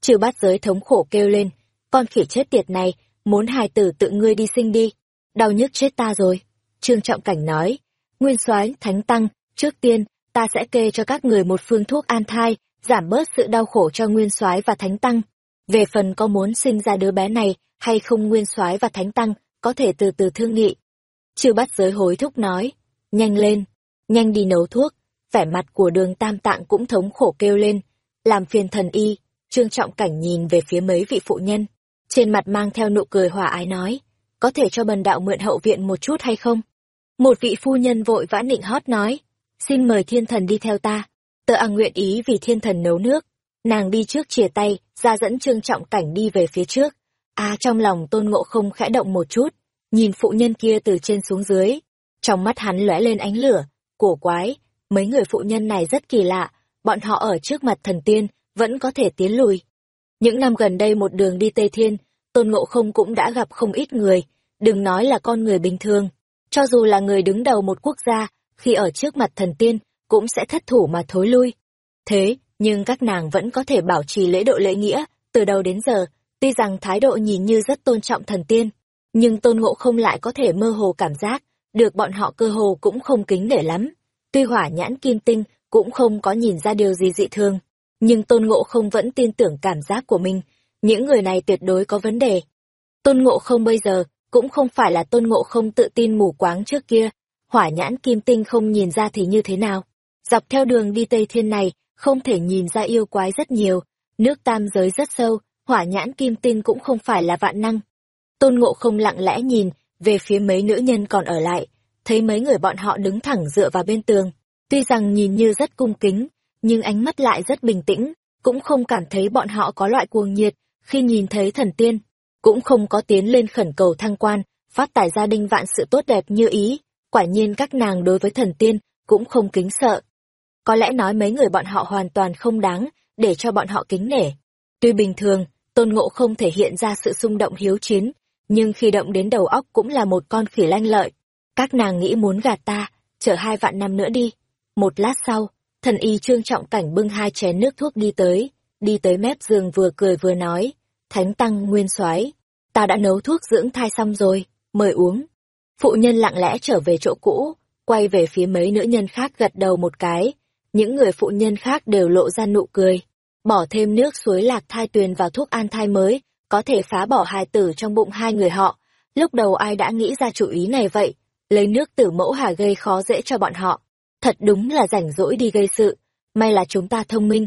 chư bát giới thống khổ kêu lên, con khỉ chết tiệt này, muốn hài tử tự ngươi đi sinh đi, đau nhức chết ta rồi. Trương trọng cảnh nói, nguyên soái thánh tăng, trước tiên, ta sẽ kê cho các người một phương thuốc an thai, giảm bớt sự đau khổ cho nguyên soái và thánh tăng. Về phần có muốn sinh ra đứa bé này hay không nguyên soái và thánh tăng, có thể từ từ thương nghị. Chư bắt giới hối thúc nói, nhanh lên, nhanh đi nấu thuốc, vẻ mặt của đường tam tạng cũng thống khổ kêu lên, làm phiền thần y, trương trọng cảnh nhìn về phía mấy vị phụ nhân, trên mặt mang theo nụ cười hòa ái nói, có thể cho bần đạo mượn hậu viện một chút hay không? Một vị phu nhân vội vã nịnh hót nói, xin mời thiên thần đi theo ta, tớ ăn nguyện ý vì thiên thần nấu nước, nàng đi trước chìa tay, ra dẫn trương trọng cảnh đi về phía trước, à trong lòng tôn ngộ không khẽ động một chút, nhìn phụ nhân kia từ trên xuống dưới, trong mắt hắn lóe lên ánh lửa, cổ quái, mấy người phụ nhân này rất kỳ lạ, bọn họ ở trước mặt thần tiên, vẫn có thể tiến lùi. Những năm gần đây một đường đi Tây Thiên, Tôn Ngộ Không cũng đã gặp không ít người, đừng nói là con người bình thường. Cho dù là người đứng đầu một quốc gia, khi ở trước mặt thần tiên, cũng sẽ thất thủ mà thối lui. Thế, nhưng các nàng vẫn có thể bảo trì lễ độ lễ nghĩa, từ đầu đến giờ, tuy rằng thái độ nhìn như rất tôn trọng thần tiên, nhưng Tôn Ngộ Không lại có thể mơ hồ cảm giác, được bọn họ cơ hồ cũng không kính để lắm. Tuy hỏa nhãn kim tinh cũng không có nhìn ra điều gì dị thường, nhưng Tôn Ngộ không vẫn tin tưởng cảm giác của mình, những người này tuyệt đối có vấn đề. Tôn Ngộ không bây giờ cũng không phải là Tôn Ngộ không tự tin mù quáng trước kia, hỏa nhãn kim tinh không nhìn ra thì như thế nào. Dọc theo đường đi Tây Thiên này, không thể nhìn ra yêu quái rất nhiều, nước tam giới rất sâu, hỏa nhãn kim tinh cũng không phải là vạn năng. Tôn Ngộ không lặng lẽ nhìn về phía mấy nữ nhân còn ở lại, thấy mấy người bọn họ đứng thẳng dựa vào bên tường. Tuy rằng nhìn như rất cung kính, nhưng ánh mắt lại rất bình tĩnh, cũng không cảm thấy bọn họ có loại cuồng nhiệt khi nhìn thấy thần tiên, cũng không có tiến lên khẩn cầu thăng quan, phát tài gia đình vạn sự tốt đẹp như ý. Quả nhiên các nàng đối với thần tiên cũng không kính sợ. Có lẽ nói mấy người bọn họ hoàn toàn không đáng để cho bọn họ kính nể. Tuy bình thường, tôn ngộ không thể hiện ra sự xung động hiếu chiến, nhưng khi động đến đầu óc cũng là một con khỉ lanh lợi. Các nàng nghĩ muốn gạt ta, chờ hai vạn năm nữa đi. Một lát sau, thần y trương trọng cảnh bưng hai chén nước thuốc đi tới, đi tới mép giường vừa cười vừa nói, thánh tăng nguyên soái ta đã nấu thuốc dưỡng thai xong rồi, mời uống. Phụ nhân lặng lẽ trở về chỗ cũ, quay về phía mấy nữ nhân khác gật đầu một cái, những người phụ nhân khác đều lộ ra nụ cười. Bỏ thêm nước suối lạc thai tuyền vào thuốc an thai mới, có thể phá bỏ hài tử trong bụng hai người họ. Lúc đầu ai đã nghĩ ra chủ ý này vậy, lấy nước tử mẫu hà gây khó dễ cho bọn họ. Thật đúng là rảnh rỗi đi gây sự, may là chúng ta thông minh.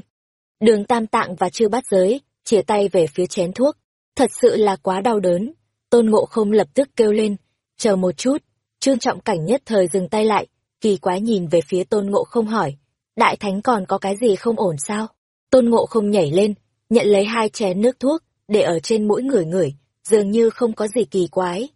Đường tam tạng và chư bát giới, chia tay về phía chén thuốc. Thật sự là quá đau đớn. Tôn ngộ không lập tức kêu lên, chờ một chút. Trương trọng cảnh nhất thời dừng tay lại, kỳ quái nhìn về phía tôn ngộ không hỏi. Đại thánh còn có cái gì không ổn sao? Tôn ngộ không nhảy lên, nhận lấy hai chén nước thuốc, để ở trên mũi người người, dường như không có gì kỳ quái.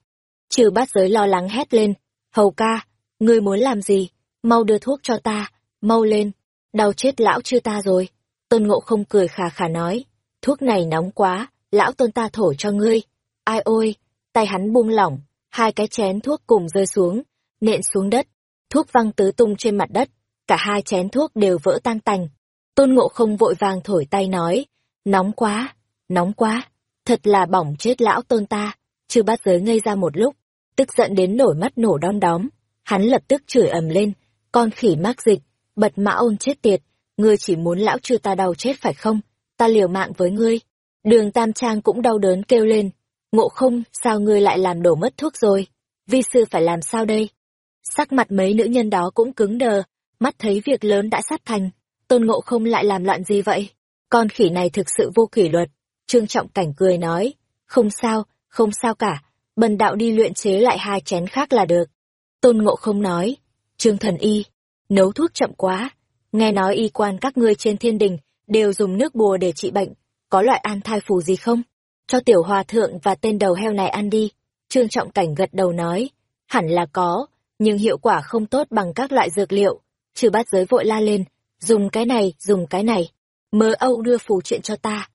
Trừ bát giới lo lắng hét lên, hầu ca, ngươi muốn làm gì? Mau đưa thuốc cho ta, mau lên, đau chết lão chưa ta rồi. Tôn ngộ không cười khà khà nói, thuốc này nóng quá, lão tôn ta thổ cho ngươi. Ai ôi, tay hắn buông lỏng, hai cái chén thuốc cùng rơi xuống, nện xuống đất, thuốc văng tứ tung trên mặt đất, cả hai chén thuốc đều vỡ tan tành. Tôn ngộ không vội vàng thổi tay nói, nóng quá, nóng quá, thật là bỏng chết lão tôn ta, chư bát giới ngây ra một lúc, tức giận đến nổi mắt nổ đom đóm, hắn lập tức chửi ầm lên, con khỉ mắc dịch, bật mã ôn chết tiệt, ngươi chỉ muốn lão chư ta đau chết phải không, ta liều mạng với ngươi. Đường Tam Trang cũng đau đớn kêu lên, ngộ không, sao ngươi lại làm đổ mất thuốc rồi, vi sư phải làm sao đây? Sắc mặt mấy nữ nhân đó cũng cứng đờ, mắt thấy việc lớn đã sát thành, tôn ngộ không lại làm loạn gì vậy? Con khỉ này thực sự vô kỷ luật. Trương Trọng Cảnh cười nói, không sao, không sao cả, bần đạo đi luyện chế lại hai chén khác là được. Tôn Ngộ không nói, Trương Thần Y, nấu thuốc chậm quá, nghe nói y quan các ngươi trên thiên đình đều dùng nước bùa để trị bệnh, có loại an thai phù gì không? Cho tiểu hòa thượng và tên đầu heo này ăn đi. Trương Trọng Cảnh gật đầu nói, hẳn là có, nhưng hiệu quả không tốt bằng các loại dược liệu. Trừ bát giới vội la lên, dùng cái này, dùng cái này. Mơ Âu đưa phù chuyện cho ta.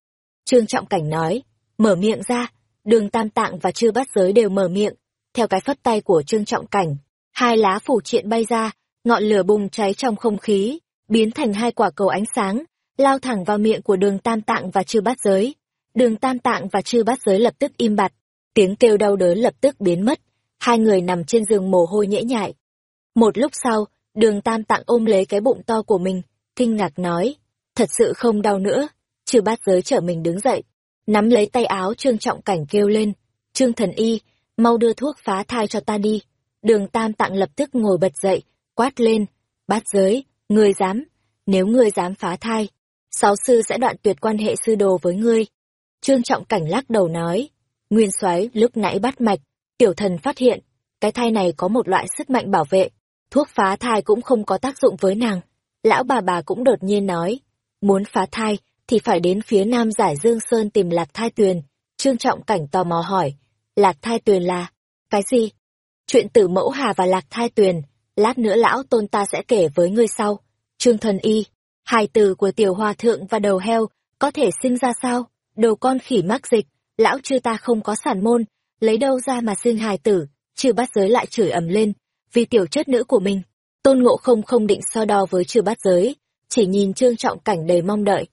Trương Trọng Cảnh nói, mở miệng ra, đường tam tạng và chư bát giới đều mở miệng. Theo cái phất tay của Trương Trọng Cảnh, hai lá phủ triện bay ra, ngọn lửa bùng cháy trong không khí, biến thành hai quả cầu ánh sáng, lao thẳng vào miệng của đường tam tạng và chư bát giới. Đường tam tạng và chư bát giới lập tức im bặt, tiếng kêu đau đớn lập tức biến mất, hai người nằm trên giường mồ hôi nhễ nhại. Một lúc sau, đường tam tạng ôm lấy cái bụng to của mình, kinh ngạc nói, thật sự không đau nữa, chư bát giới trở mình đứng dậy, nắm lấy tay áo trương trọng cảnh kêu lên, trương thần y, mau đưa thuốc phá thai cho ta đi. Đường tam tạng lập tức ngồi bật dậy, quát lên, bát giới, ngươi dám, nếu ngươi dám phá thai, sáu sư sẽ đoạn tuyệt quan hệ sư đồ với ngươi. Trương trọng cảnh lắc đầu nói, nguyên soái lúc nãy bắt mạch, tiểu thần phát hiện, cái thai này có một loại sức mạnh bảo vệ, thuốc phá thai cũng không có tác dụng với nàng. Lão bà bà cũng đột nhiên nói, muốn phá thai thì phải đến phía nam giải Dương Sơn tìm lạc thai tuyền. Trương Trọng Cảnh tò mò hỏi, lạc thai tuyền là, cái gì? Chuyện tử mẫu hà và lạc thai tuyền, lát nữa lão tôn ta sẽ kể với ngươi sau. Trương Thần Y, hài tử của tiểu hòa thượng và đầu heo, có thể sinh ra sao? Đầu con khỉ mắc dịch, lão chư ta không có sản môn, lấy đâu ra mà sinh hài tử, chư bát giới lại chửi ầm lên, vì tiểu chất nữ của mình. Tôn ngộ không không định so đo với chư bát giới, chỉ nhìn trương trọng cảnh đầy mong đợi.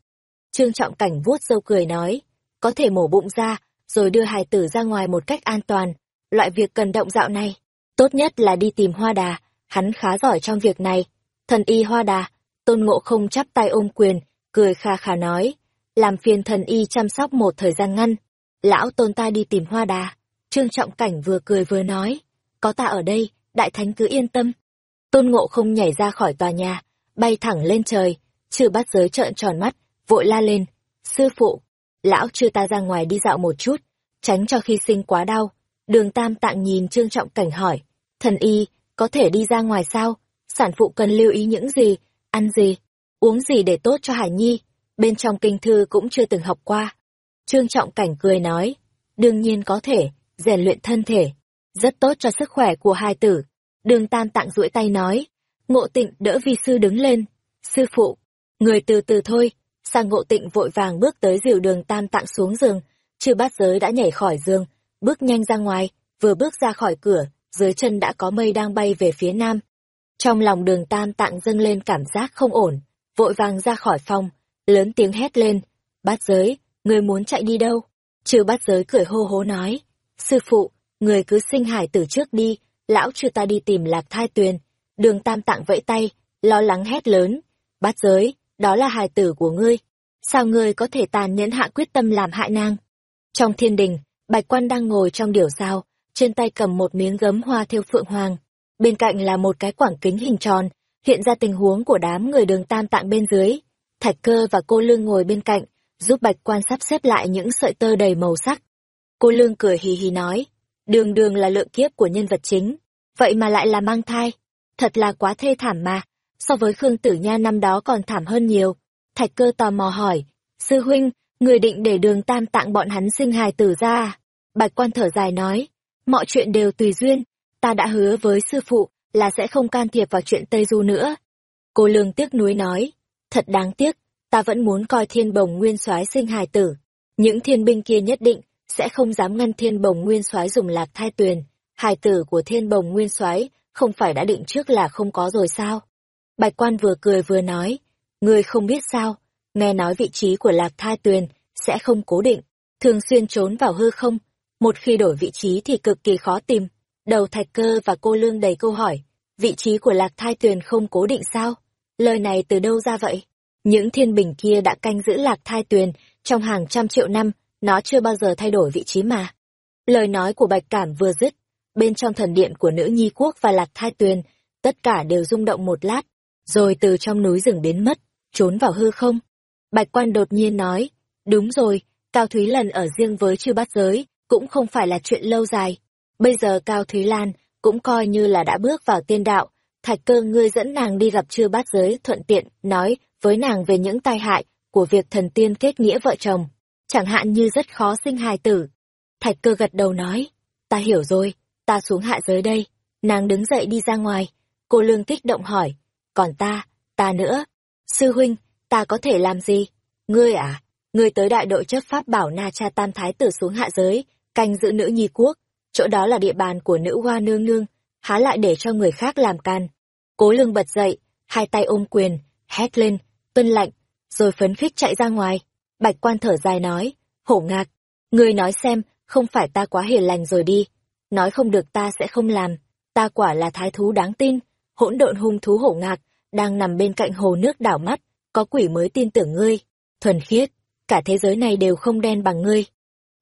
Trương trọng cảnh vuốt râu cười nói, có thể mổ bụng ra, rồi đưa hài tử ra ngoài một cách an toàn. Loại việc cần động dạo này, tốt nhất là đi tìm hoa đà, hắn khá giỏi trong việc này. Thần y hoa đà, tôn ngộ không chắp tay ôm quyền, cười kha khà nói, làm phiền thần y chăm sóc một thời gian ngăn. Lão tôn ta đi tìm hoa đà. Trương trọng cảnh vừa cười vừa nói, có ta ở đây, đại thánh cứ yên tâm. Tôn ngộ không nhảy ra khỏi tòa nhà, bay thẳng lên trời, chư bắt giới trợn tròn mắt, vội la lên, sư phụ, lão chưa ta ra ngoài đi dạo một chút, tránh cho khi sinh quá đau, Đường Tam Tạng nhìn Trương Trọng Cảnh hỏi, thần y, có thể đi ra ngoài sao? Sản phụ cần lưu ý những gì, ăn gì, uống gì để tốt cho Hải Nhi? Bên trong kinh thư cũng chưa từng học qua. Trương Trọng Cảnh cười nói, đương nhiên có thể, rèn luyện thân thể, rất tốt cho sức khỏe của hai tử. Đường Tam Tạng duỗi tay nói, ngộ tịnh đỡ vi sư đứng lên. Sư phụ, người từ từ thôi, sang ngộ tịnh vội vàng bước tới dìu đường Tam Tạng xuống giường, chư bát giới đã nhảy khỏi giường, bước nhanh ra ngoài, vừa bước ra khỏi cửa, dưới chân đã có mây đang bay về phía nam. Trong lòng đường Tam Tạng dâng lên cảm giác không ổn, vội vàng ra khỏi phòng, lớn tiếng hét lên, bát giới, người muốn chạy đi đâu? Trừ bát giới cười hô hố nói, sư phụ, người cứ sinh hải tử trước đi, lão chưa ta đi tìm lạc thai tuyền. Đường tam tạng vẫy tay, lo lắng hét lớn, bát giới, đó là hài tử của ngươi. Sao ngươi có thể tàn nhẫn hạ quyết tâm làm hại nàng? Trong thiên đình, bạch quan đang ngồi trong điểu sao, trên tay cầm một miếng gấm hoa theo phượng hoàng. Bên cạnh là một cái quảng kính hình tròn, hiện ra tình huống của đám người đường tam tạng bên dưới. Thạch cơ và cô lương ngồi bên cạnh, giúp bạch quan sắp xếp lại những sợi tơ đầy màu sắc. Cô lương cười hì hì nói, đường đường là lượng kiếp của nhân vật chính, vậy mà lại là mang thai. Thật là quá thê thảm mà, so với Khương Tử Nha năm đó còn thảm hơn nhiều. Thạch cơ tò mò hỏi, sư huynh, người định để đường tam tạng bọn hắn sinh hài tử ra à? Bạch quan thở dài nói, mọi chuyện đều tùy duyên, ta đã hứa với sư phụ là sẽ không can thiệp vào chuyện Tây Du nữa. Cô lương tiếc nuối nói, thật đáng tiếc, ta vẫn muốn coi thiên bồng nguyên soái sinh hài tử. Những thiên binh kia nhất định sẽ không dám ngăn thiên bồng nguyên soái dùng lạc thai tuyền. Hài tử của thiên bồng nguyên soái không phải đã định trước là không có rồi sao? Bạch quan vừa cười vừa nói, ngươi không biết sao, nghe nói vị trí của lạc thai tuyền sẽ không cố định, thường xuyên trốn vào hư không, một khi đổi vị trí thì cực kỳ khó tìm. Đầu thạch cơ và cô lương đầy câu hỏi, vị trí của lạc thai tuyền không cố định sao? Lời này từ đâu ra vậy? Những thiên bình kia đã canh giữ lạc thai tuyền trong hàng trăm triệu năm, nó chưa bao giờ thay đổi vị trí mà. Lời nói của Bạch Cảm vừa dứt, bên trong thần điện của nữ nhi quốc và lạc thai tuyền, tất cả đều rung động một lát, rồi từ trong núi rừng biến mất, trốn vào hư không. Bạch Quan đột nhiên nói, đúng rồi, Cao Thúy Lần ở riêng với chư bát giới, cũng không phải là chuyện lâu dài. Bây giờ Cao Thúy Lan cũng coi như là đã bước vào tiên đạo, thạch cơ ngươi dẫn nàng đi gặp chư bát giới thuận tiện, nói với nàng về những tai hại của việc thần tiên kết nghĩa vợ chồng, chẳng hạn như rất khó sinh hài tử. Thạch cơ gật đầu nói, ta hiểu rồi, ta xuống hạ giới đây. Nàng đứng dậy đi ra ngoài, cô lương kích động hỏi, còn ta, ta nữa. Sư huynh, ta có thể làm gì? Ngươi à? Ngươi tới đại đội chấp pháp bảo Na Cha Tam Thái tử xuống hạ giới, canh giữ nữ nhi quốc. Chỗ đó là địa bàn của nữ hoa nương nương, há lại để cho người khác làm can. Cố lương bật dậy, hai tay ôm quyền, hét lên, tuân lạnh, rồi phấn khích chạy ra ngoài. Bạch quan thở dài nói, hổ ngạc, ngươi nói xem, không phải ta quá hiền lành rồi đi. Nói không được ta sẽ không làm, ta quả là thái thú đáng tin, hỗn độn hung thú hổ ngạc, đang nằm bên cạnh hồ nước đảo mắt, có quỷ mới tin tưởng ngươi. Thuần khiết, cả thế giới này đều không đen bằng ngươi.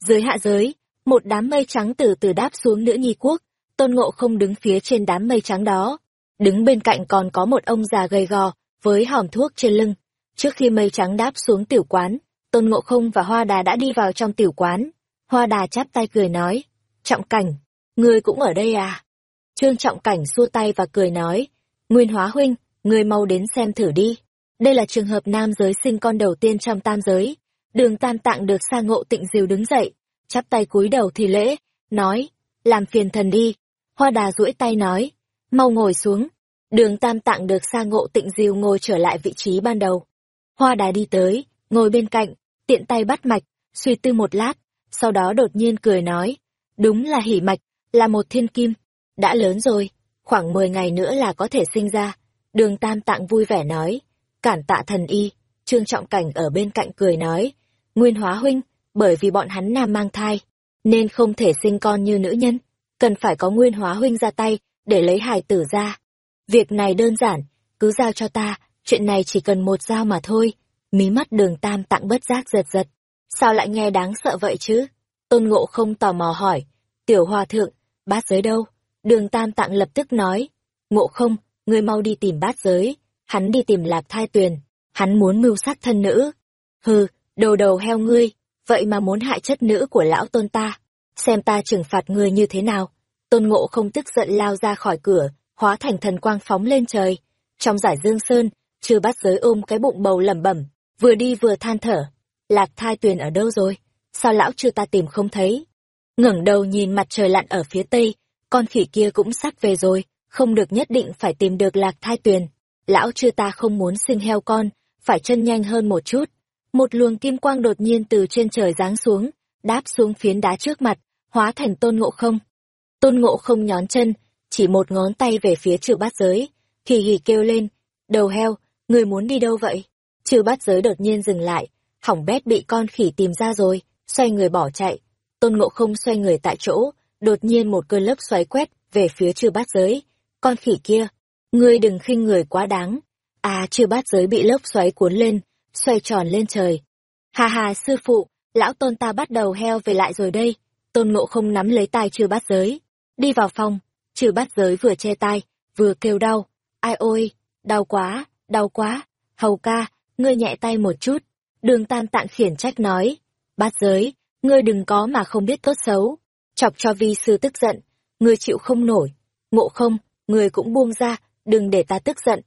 Dưới hạ giới, một đám mây trắng từ từ đáp xuống nữ nhi quốc, tôn ngộ không đứng phía trên đám mây trắng đó. Đứng bên cạnh còn có một ông già gầy gò, với hòm thuốc trên lưng. Trước khi mây trắng đáp xuống tiểu quán, tôn ngộ không và hoa đà đã đi vào trong tiểu quán. Hoa đà chắp tay cười nói, trọng cảnh, ngươi cũng ở đây à? Trương trọng cảnh xua tay và cười nói, nguyên hóa huynh, ngươi mau đến xem thử đi. Đây là trường hợp nam giới sinh con đầu tiên trong tam giới. Đường tam tạng được sa ngộ tịnh diều đứng dậy, chắp tay cúi đầu thì lễ, nói, làm phiền thần đi. Hoa đà duỗi tay nói, mau ngồi xuống. Đường tam tạng được sa ngộ tịnh diều ngồi trở lại vị trí ban đầu. Hoa đà đi tới, ngồi bên cạnh, tiện tay bắt mạch, suy tư một lát, sau đó đột nhiên cười nói, đúng là hỉ mạch, là một thiên kim, đã lớn rồi, khoảng 10 ngày nữa là có thể sinh ra. Đường tam tạng vui vẻ nói, cản tạ thần y, trương trọng cảnh ở bên cạnh cười nói, nguyên hóa huynh, bởi vì bọn hắn nam mang thai, nên không thể sinh con như nữ nhân, cần phải có nguyên hóa huynh ra tay, để lấy hài tử ra. Việc này đơn giản, cứ giao cho ta, chuyện này chỉ cần một dao mà thôi. Mí mắt đường tam tặng bất giác giật giật. Sao lại nghe đáng sợ vậy chứ? Tôn ngộ không tò mò hỏi. Tiểu hòa thượng, bát giới đâu? Đường tam tặng lập tức nói. Ngộ không, ngươi mau đi tìm bát giới. Hắn đi tìm lạc thai tuyền. Hắn muốn mưu sát thân nữ. Hừ, đồ đầu heo ngươi, vậy mà muốn hại chất nữ của lão tôn ta. xem ta trừng phạt ngươi như thế nào. Tôn ngộ không tức giận lao ra khỏi cửa, hóa thành thần quang phóng lên trời. Trong giải dương sơn, chưa bắt giới ôm cái bụng bầu lẩm bẩm, vừa đi vừa than thở. Lạc thai tuyền ở đâu rồi? Sao lão chưa ta tìm không thấy? ngẩng đầu nhìn mặt trời lặn ở phía tây, con khỉ kia cũng sắp về rồi, không được nhất định phải tìm được lạc thai tuyền. Lão chưa ta không muốn sinh heo con, phải chân nhanh hơn một chút. Một luồng kim quang đột nhiên từ trên trời giáng xuống, đáp xuống phiến đá trước mặt, hóa thành tôn ngộ không. Tôn ngộ không nhón chân, chỉ một ngón tay về phía trừ bát giới, hì hì kêu lên, đầu heo, người muốn đi đâu vậy? Trừ bát giới đột nhiên dừng lại, hỏng bét bị con khỉ tìm ra rồi, xoay người bỏ chạy. Tôn ngộ không xoay người tại chỗ, đột nhiên một cơn lốc xoáy quét về phía trừ bát giới. Con khỉ kia, ngươi đừng khinh người quá đáng. À trừ bát giới bị lốc xoáy cuốn lên, xoay tròn lên trời. Hà hà sư phụ, lão tôn ta bắt đầu heo về lại rồi đây. Tôn ngộ không nắm lấy tay trừ bát giới. Đi vào phòng, trừ bát giới vừa che tay, vừa kêu đau. Ai ôi, đau quá, đau quá. Hầu ca, ngươi nhẹ tay một chút. Đường tam tạng khiển trách nói. Bát giới, ngươi đừng có mà không biết tốt xấu. Chọc cho vi sư tức giận, ngươi chịu không nổi. Ngộ không, ngươi cũng buông ra, đừng để ta tức giận.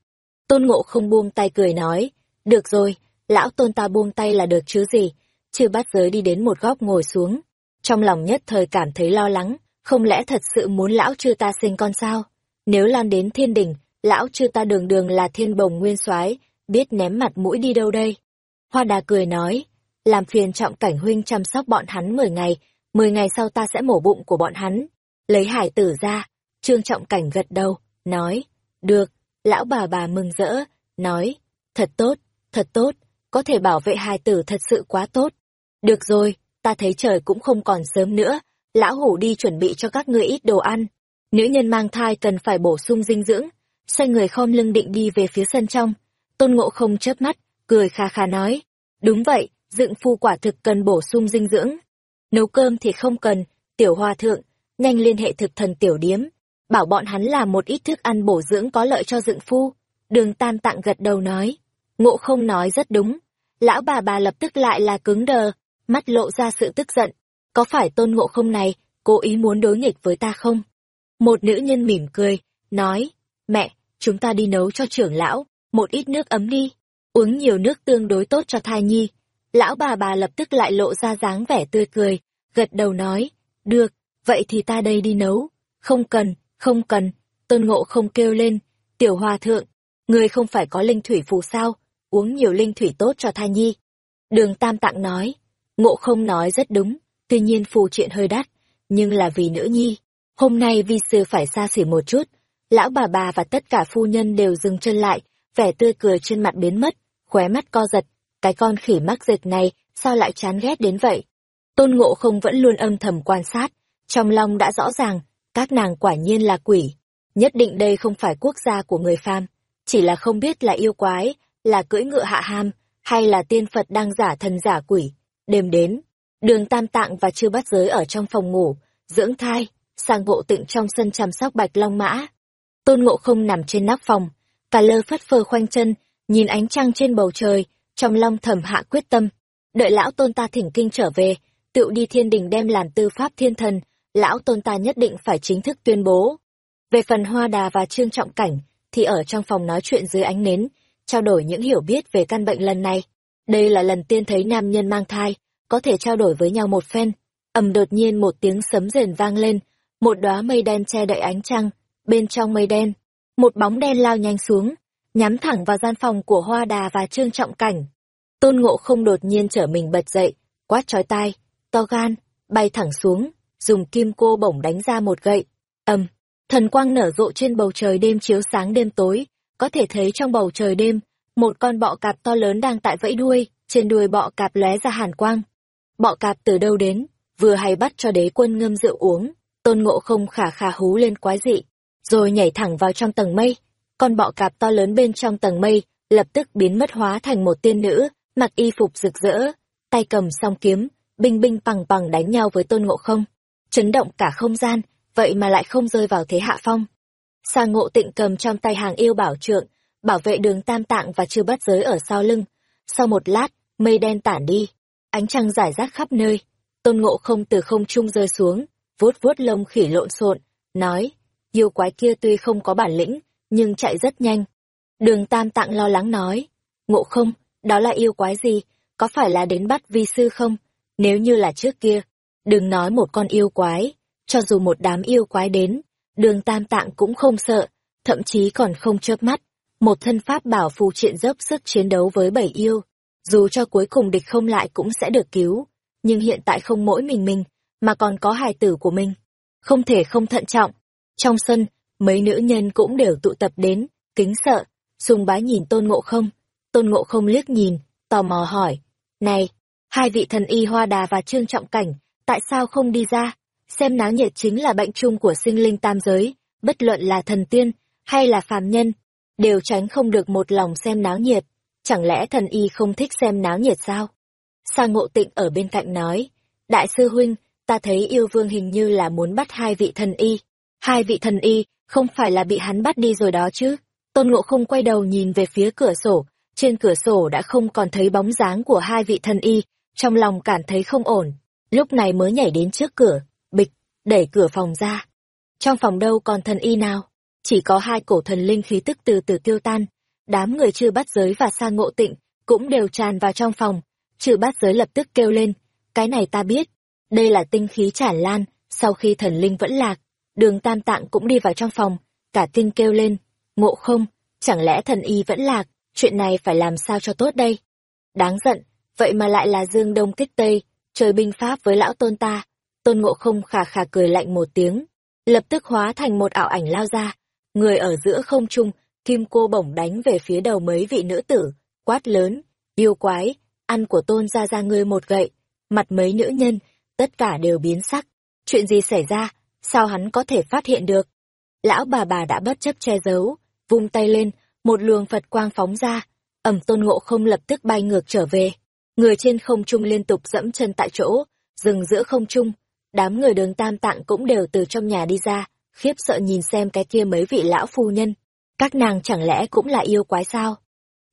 Tôn ngộ không buông tay cười nói. Được rồi, lão tôn ta buông tay là được chứ gì. Chư bát giới đi đến một góc ngồi xuống. Trong lòng nhất thời cảm thấy lo lắng, không lẽ thật sự muốn lão chư ta sinh con sao? Nếu lan đến thiên đình, lão chư ta đường đường là thiên bồng nguyên soái biết ném mặt mũi đi đâu đây? Hoa đà cười nói, làm phiền trọng cảnh huynh chăm sóc bọn hắn mười ngày, mười ngày sau ta sẽ mổ bụng của bọn hắn. Lấy hải tử ra, trương trọng cảnh gật đầu, nói, được, lão bà bà mừng rỡ, nói, thật tốt, thật tốt, có thể bảo vệ hài tử thật sự quá tốt. Được rồi, ta thấy trời cũng không còn sớm nữa, lão hủ đi chuẩn bị cho các ngươi ít đồ ăn. Nữ nhân mang thai cần phải bổ sung dinh dưỡng, xoay người khom lưng định đi về phía sân trong. Tôn ngộ không chớp mắt, cười khà khà nói, đúng vậy, dựng phu quả thực cần bổ sung dinh dưỡng. Nấu cơm thì không cần, tiểu hòa thượng, nhanh liên hệ thực thần tiểu điếm, bảo bọn hắn làm một ít thức ăn bổ dưỡng có lợi cho dựng phu. Đường tam tạng gật đầu nói, ngộ không nói rất đúng. Lão bà bà lập tức lại là cứng đờ, mắt lộ ra sự tức giận. Có phải tôn ngộ không này, cố ý muốn đối nghịch với ta không? Một nữ nhân mỉm cười, nói, mẹ, chúng ta đi nấu cho trưởng lão, một ít nước ấm đi, uống nhiều nước tương đối tốt cho thai nhi. Lão bà bà lập tức lại lộ ra dáng vẻ tươi cười, gật đầu nói, được, vậy thì ta đây đi nấu. Không cần, không cần, tôn ngộ không kêu lên, tiểu hòa thượng, người không phải có linh thủy phù sao, uống nhiều linh thủy tốt cho thai nhi. Đường Tam Tạng nói, ngộ không nói rất đúng, tuy nhiên phù chuyện hơi đắt, nhưng là vì nữ nhi. Hôm nay vi sư phải xa xỉ một chút, lão bà bà và tất cả phu nhân đều dừng chân lại, vẻ tươi cười trên mặt biến mất, khóe mắt co giật, cái con khỉ mắc dịch này sao lại chán ghét đến vậy. Tôn ngộ không vẫn luôn âm thầm quan sát, trong lòng đã rõ ràng, các nàng quả nhiên là quỷ. Nhất định đây không phải quốc gia của người phàm, chỉ là không biết là yêu quái, là cưỡi ngựa hạ ham, hay là tiên Phật đang giả thần giả quỷ. Đêm đến, đường tam tạng và chư bắt giới ở trong phòng ngủ, dưỡng thai, sang bộ tịnh trong sân chăm sóc bạch long mã. Tôn ngộ không nằm trên nóc phòng, cả lơ phất phơ khoanh chân, nhìn ánh trăng trên bầu trời, trong long thầm hạ quyết tâm. Đợi lão tôn ta thỉnh kinh trở về, tự đi thiên đình đem làm tư pháp thiên thần, lão tôn ta nhất định phải chính thức tuyên bố. Về phần hoa đà và trương trọng cảnh, thì ở trong phòng nói chuyện dưới ánh nến, trao đổi những hiểu biết về căn bệnh lần này. Đây là lần tiên thấy nam nhân mang thai, có thể trao đổi với nhau một phen. ầm đột nhiên một tiếng sấm rền vang lên, một đóa mây đen che đậy ánh trăng, bên trong mây đen, một bóng đen lao nhanh xuống, nhắm thẳng vào gian phòng của Hoa Đà và Trương Trọng Cảnh. Tôn Ngộ không đột nhiên trở mình bật dậy, quát chói tai, to gan, bay thẳng xuống, dùng kim cô bổng đánh ra một gậy. ầm, thần quang nở rộ trên bầu trời đêm chiếu sáng đêm tối, có thể thấy trong bầu trời đêm, một con bọ cạp to lớn đang tại vẫy đuôi, trên đuôi bọ cạp lóe ra hàn quang. Bọ cạp từ đâu đến, vừa hay bắt cho đế quân ngâm rượu uống, tôn ngộ không khả khả hú lên quái dị, rồi nhảy thẳng vào trong tầng mây. Con bọ cạp to lớn bên trong tầng mây, lập tức biến mất hóa thành một tiên nữ, mặc y phục rực rỡ, tay cầm song kiếm, binh binh bằng bằng đánh nhau với tôn ngộ không. Chấn động cả không gian, vậy mà lại không rơi vào thế hạ phong. Sa ngộ tịnh cầm trong tay hàng yêu bảo trượng, bảo vệ đường tam tạng và chưa bắt giới ở sau lưng. Sau một lát, mây đen tản đi, ánh trăng rải rác khắp nơi. Tôn ngộ không từ không trung rơi xuống, vuốt vuốt lông khỉ lộn xộn, nói, yêu quái kia tuy không có bản lĩnh, nhưng chạy rất nhanh. Đường Tam Tạng lo lắng nói, ngộ không, đó là yêu quái gì, có phải là đến bắt vi sư không? Nếu như là trước kia, đừng nói một con yêu quái, cho dù một đám yêu quái đến, đường Tam Tạng cũng không sợ, thậm chí còn không chớp mắt. Một thân pháp bảo phù triện dốc sức chiến đấu với bảy yêu, dù cho cuối cùng địch không lại cũng sẽ được cứu, nhưng hiện tại không mỗi mình mình, mà còn có hài tử của mình. Không thể không thận trọng. Trong sân, mấy nữ nhân cũng đều tụ tập đến, kính sợ, sùng bái nhìn tôn ngộ không. Tôn ngộ không liếc nhìn, tò mò hỏi, này, hai vị thần y hoa đà và trương trọng cảnh, tại sao không đi ra? Xem náo nhiệt chính là bệnh chung của sinh linh tam giới, bất luận là thần tiên, hay là phàm nhân, đều tránh không được một lòng xem náo nhiệt. Chẳng lẽ thần y không thích xem náo nhiệt sao? Sa ngộ tịnh ở bên cạnh nói, Đại sư huynh, ta thấy yêu vương hình như là muốn bắt hai vị thần y. Hai vị thần y, không phải là bị hắn bắt đi rồi đó chứ? Tôn ngộ không quay đầu nhìn về phía cửa sổ, trên cửa sổ đã không còn thấy bóng dáng của hai vị thần y, trong lòng cảm thấy không ổn. Lúc này mới nhảy đến trước cửa, đẩy cửa phòng ra. Trong phòng đâu còn thần y nào? Chỉ có hai cổ thần linh khí tức từ từ tiêu tan. Đám người chưa bắt giới và sa ngộ tịnh, cũng đều tràn vào trong phòng. Trừ bát giới lập tức kêu lên, cái này ta biết, đây là tinh khí tràn lan, sau khi thần linh vẫn lạc, đường tam tạng cũng đi vào trong phòng, cả tinh kêu lên, ngộ không, chẳng lẽ thần y vẫn lạc, chuyện này phải làm sao cho tốt đây? Đáng giận, vậy mà lại là dương đông kích tây, trời binh pháp với lão tôn ta, tôn ngộ không khà khà cười lạnh một tiếng, lập tức hóa thành một ảo ảnh lao ra, người ở giữa không trung, kim cô bổng đánh về phía đầu mấy vị nữ tử, quát lớn, yêu quái, ăn của tôn ra ra ngươi một gậy, mặt mấy nữ nhân, tất cả đều biến sắc. Chuyện gì xảy ra, sao hắn có thể phát hiện được? Lão bà bà đã bất chấp che giấu, vung tay lên, một luồng Phật quang phóng ra, ẩm tôn ngộ không lập tức bay ngược trở về. Người trên không trung liên tục dẫm chân tại chỗ, dừng giữa không trung, đám người đường tam tạng cũng đều từ trong nhà đi ra, khiếp sợ nhìn xem cái kia mấy vị lão phu nhân. Các nàng chẳng lẽ cũng là yêu quái sao?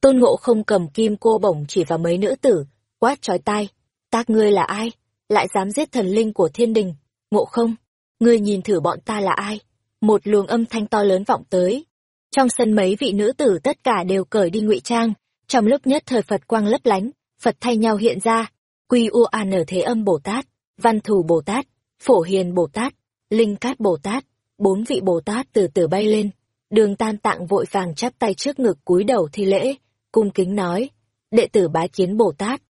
Tôn ngộ không cầm kim cô bổng chỉ vào mấy nữ tử, quát trói tai. Tác ngươi là ai? Lại dám giết thần linh của thiên đình? Ngộ không? Ngươi nhìn thử bọn ta là ai? Một luồng âm thanh to lớn vọng tới. Trong sân mấy vị nữ tử tất cả đều cởi đi ngụy trang. Trong lúc nhất thời Phật quang lấp lánh, Phật thay nhau hiện ra. Quy U An ở Thế Âm Bồ Tát, Văn Thù Bồ Tát, Phổ Hiền Bồ Tát, Linh Cát Bồ Tát. Bốn vị Bồ Tát từ từ bay lên. Đường Tan Tạng vội vàng chắp tay trước ngực cúi đầu thi lễ, cung kính nói, đệ tử bái kiến Bồ Tát.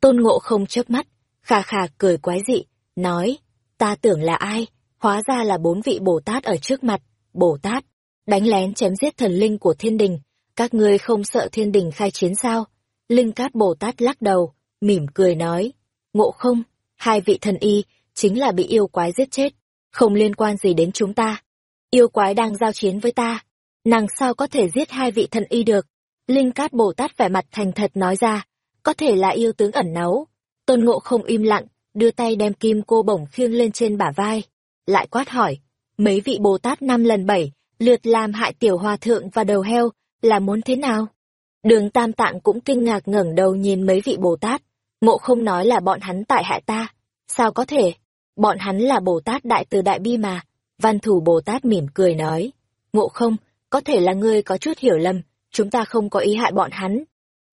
Tôn Ngộ không chớp mắt, khà khà cười quái dị, nói, ta tưởng là ai, hóa ra là bốn vị Bồ Tát ở trước mặt, Bồ Tát, đánh lén chém giết thần linh của thiên đình, các ngươi không sợ thiên đình khai chiến sao? Linh Cát Bồ Tát lắc đầu, mỉm cười nói, ngộ không, hai vị thần y, chính là bị yêu quái giết chết, không liên quan gì đến chúng ta. Yêu quái đang giao chiến với ta, nàng sao có thể giết hai vị thần y được? Linh Cát Bồ Tát vẻ mặt thành thật nói ra, có thể là yêu tướng ẩn náu. Tôn Ngộ không im lặng, đưa tay đem kim cô bổng khiêng lên trên bả vai. Lại quát hỏi, mấy vị Bồ Tát năm lần bảy, lượt làm hại tiểu hòa thượng và đầu heo, là muốn thế nào? Đường Tam Tạng cũng kinh ngạc ngẩng đầu nhìn mấy vị Bồ Tát. Ngộ không nói là bọn hắn tại hại ta. Sao có thể? Bọn hắn là Bồ Tát Đại Từ Đại Bi mà. Văn thủ Bồ Tát mỉm cười nói. Ngộ không, có thể là ngươi có chút hiểu lầm, chúng ta không có ý hại bọn hắn.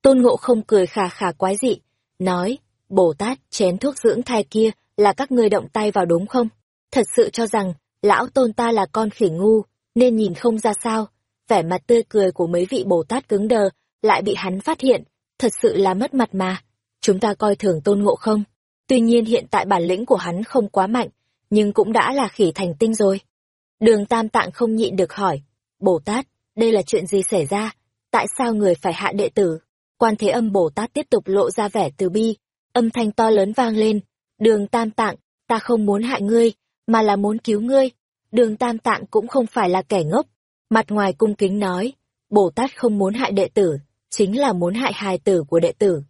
Tôn Ngộ không cười khà khà quái dị, nói, Bồ Tát, chén thuốc dưỡng thai kia là các ngươi động tay vào đúng không? Thật sự cho rằng, lão tôn ta là con khỉ ngu, nên nhìn không ra sao. Vẻ mặt tươi cười của mấy vị Bồ Tát cứng đờ, lại bị hắn phát hiện, thật sự là mất mặt mà. Chúng ta coi thường tôn ngộ không. Tuy nhiên hiện tại bản lĩnh của hắn không quá mạnh, nhưng cũng đã là khỉ thành tinh rồi. Đường Tam Tạng không nhịn được hỏi, Bồ Tát, đây là chuyện gì xảy ra? Tại sao người phải hạ đệ tử? Quan Thế Âm Bồ Tát tiếp tục lộ ra vẻ từ bi, âm thanh to lớn vang lên, đường Tam Tạng, ta không muốn hại ngươi, mà là muốn cứu ngươi. Đường Tam Tạng cũng không phải là kẻ ngốc, mặt ngoài cung kính nói, Bồ Tát không muốn hại đệ tử, chính là muốn hại hài tử của đệ tử.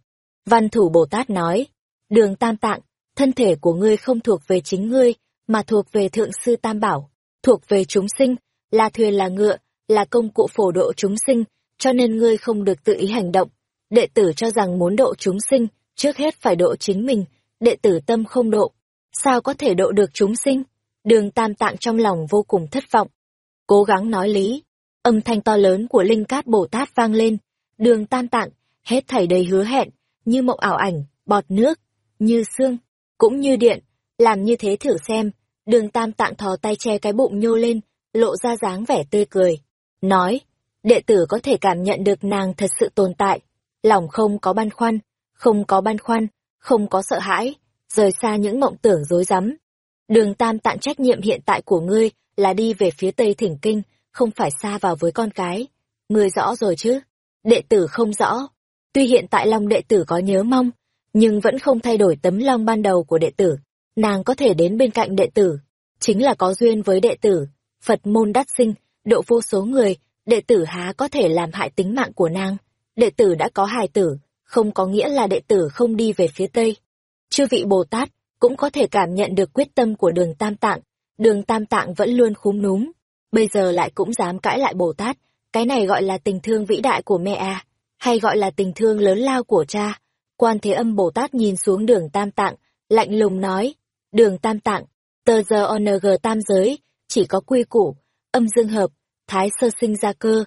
Văn thủ Bồ Tát nói, đường Tam Tạng, thân thể của ngươi không thuộc về chính ngươi, mà thuộc về Thượng Sư Tam Bảo, thuộc về chúng sinh, là thuyền là ngựa, là công cụ phổ độ chúng sinh, cho nên ngươi không được tự ý hành động. Đệ tử cho rằng muốn độ chúng sinh, trước hết phải độ chính mình, đệ tử tâm không độ, sao có thể độ được chúng sinh? Đường tam tạng trong lòng vô cùng thất vọng. Cố gắng nói lý, âm thanh to lớn của Linh Cát Bồ Tát vang lên. Đường tam tạng, hết thảy đầy hứa hẹn, như mộng ảo ảnh, bọt nước, như xương, cũng như điện. Làm như thế thử xem, đường tam tạng thò tay che cái bụng nhô lên, lộ ra dáng vẻ tươi cười. Nói, đệ tử có thể cảm nhận được nàng thật sự tồn tại, lòng không có băn khoăn, không có băn khoăn, không có sợ hãi, rời xa những mộng tưởng dối rắm Đường tam tạng trách nhiệm hiện tại của ngươi là đi về phía tây thỉnh kinh, không phải xa vào với con cái. Ngươi rõ rồi chứ? Đệ tử không rõ. Tuy hiện tại Long đệ tử có nhớ mong, nhưng vẫn không thay đổi tấm lòng ban đầu của đệ tử. Nàng có thể đến bên cạnh đệ tử, chính là có duyên với đệ tử. Phật môn đắc sinh, độ vô số người, đệ tử há có thể làm hại tính mạng của nàng. Đệ tử đã có hài tử, không có nghĩa là đệ tử không đi về phía Tây. Chư vị Bồ Tát cũng có thể cảm nhận được quyết tâm của đường Tam Tạng. Đường Tam Tạng vẫn luôn khúm núm, bây giờ lại cũng dám cãi lại Bồ Tát. Cái này gọi là tình thương vĩ đại của mẹ à, hay gọi là tình thương lớn lao của cha. Quan Thế Âm Bồ Tát nhìn xuống đường Tam Tạng, lạnh lùng nói, đường Tam Tạng, tờ giờ ONG tam giới, chỉ có quy củ, âm dương hợp, thái sơ sinh ra cơ.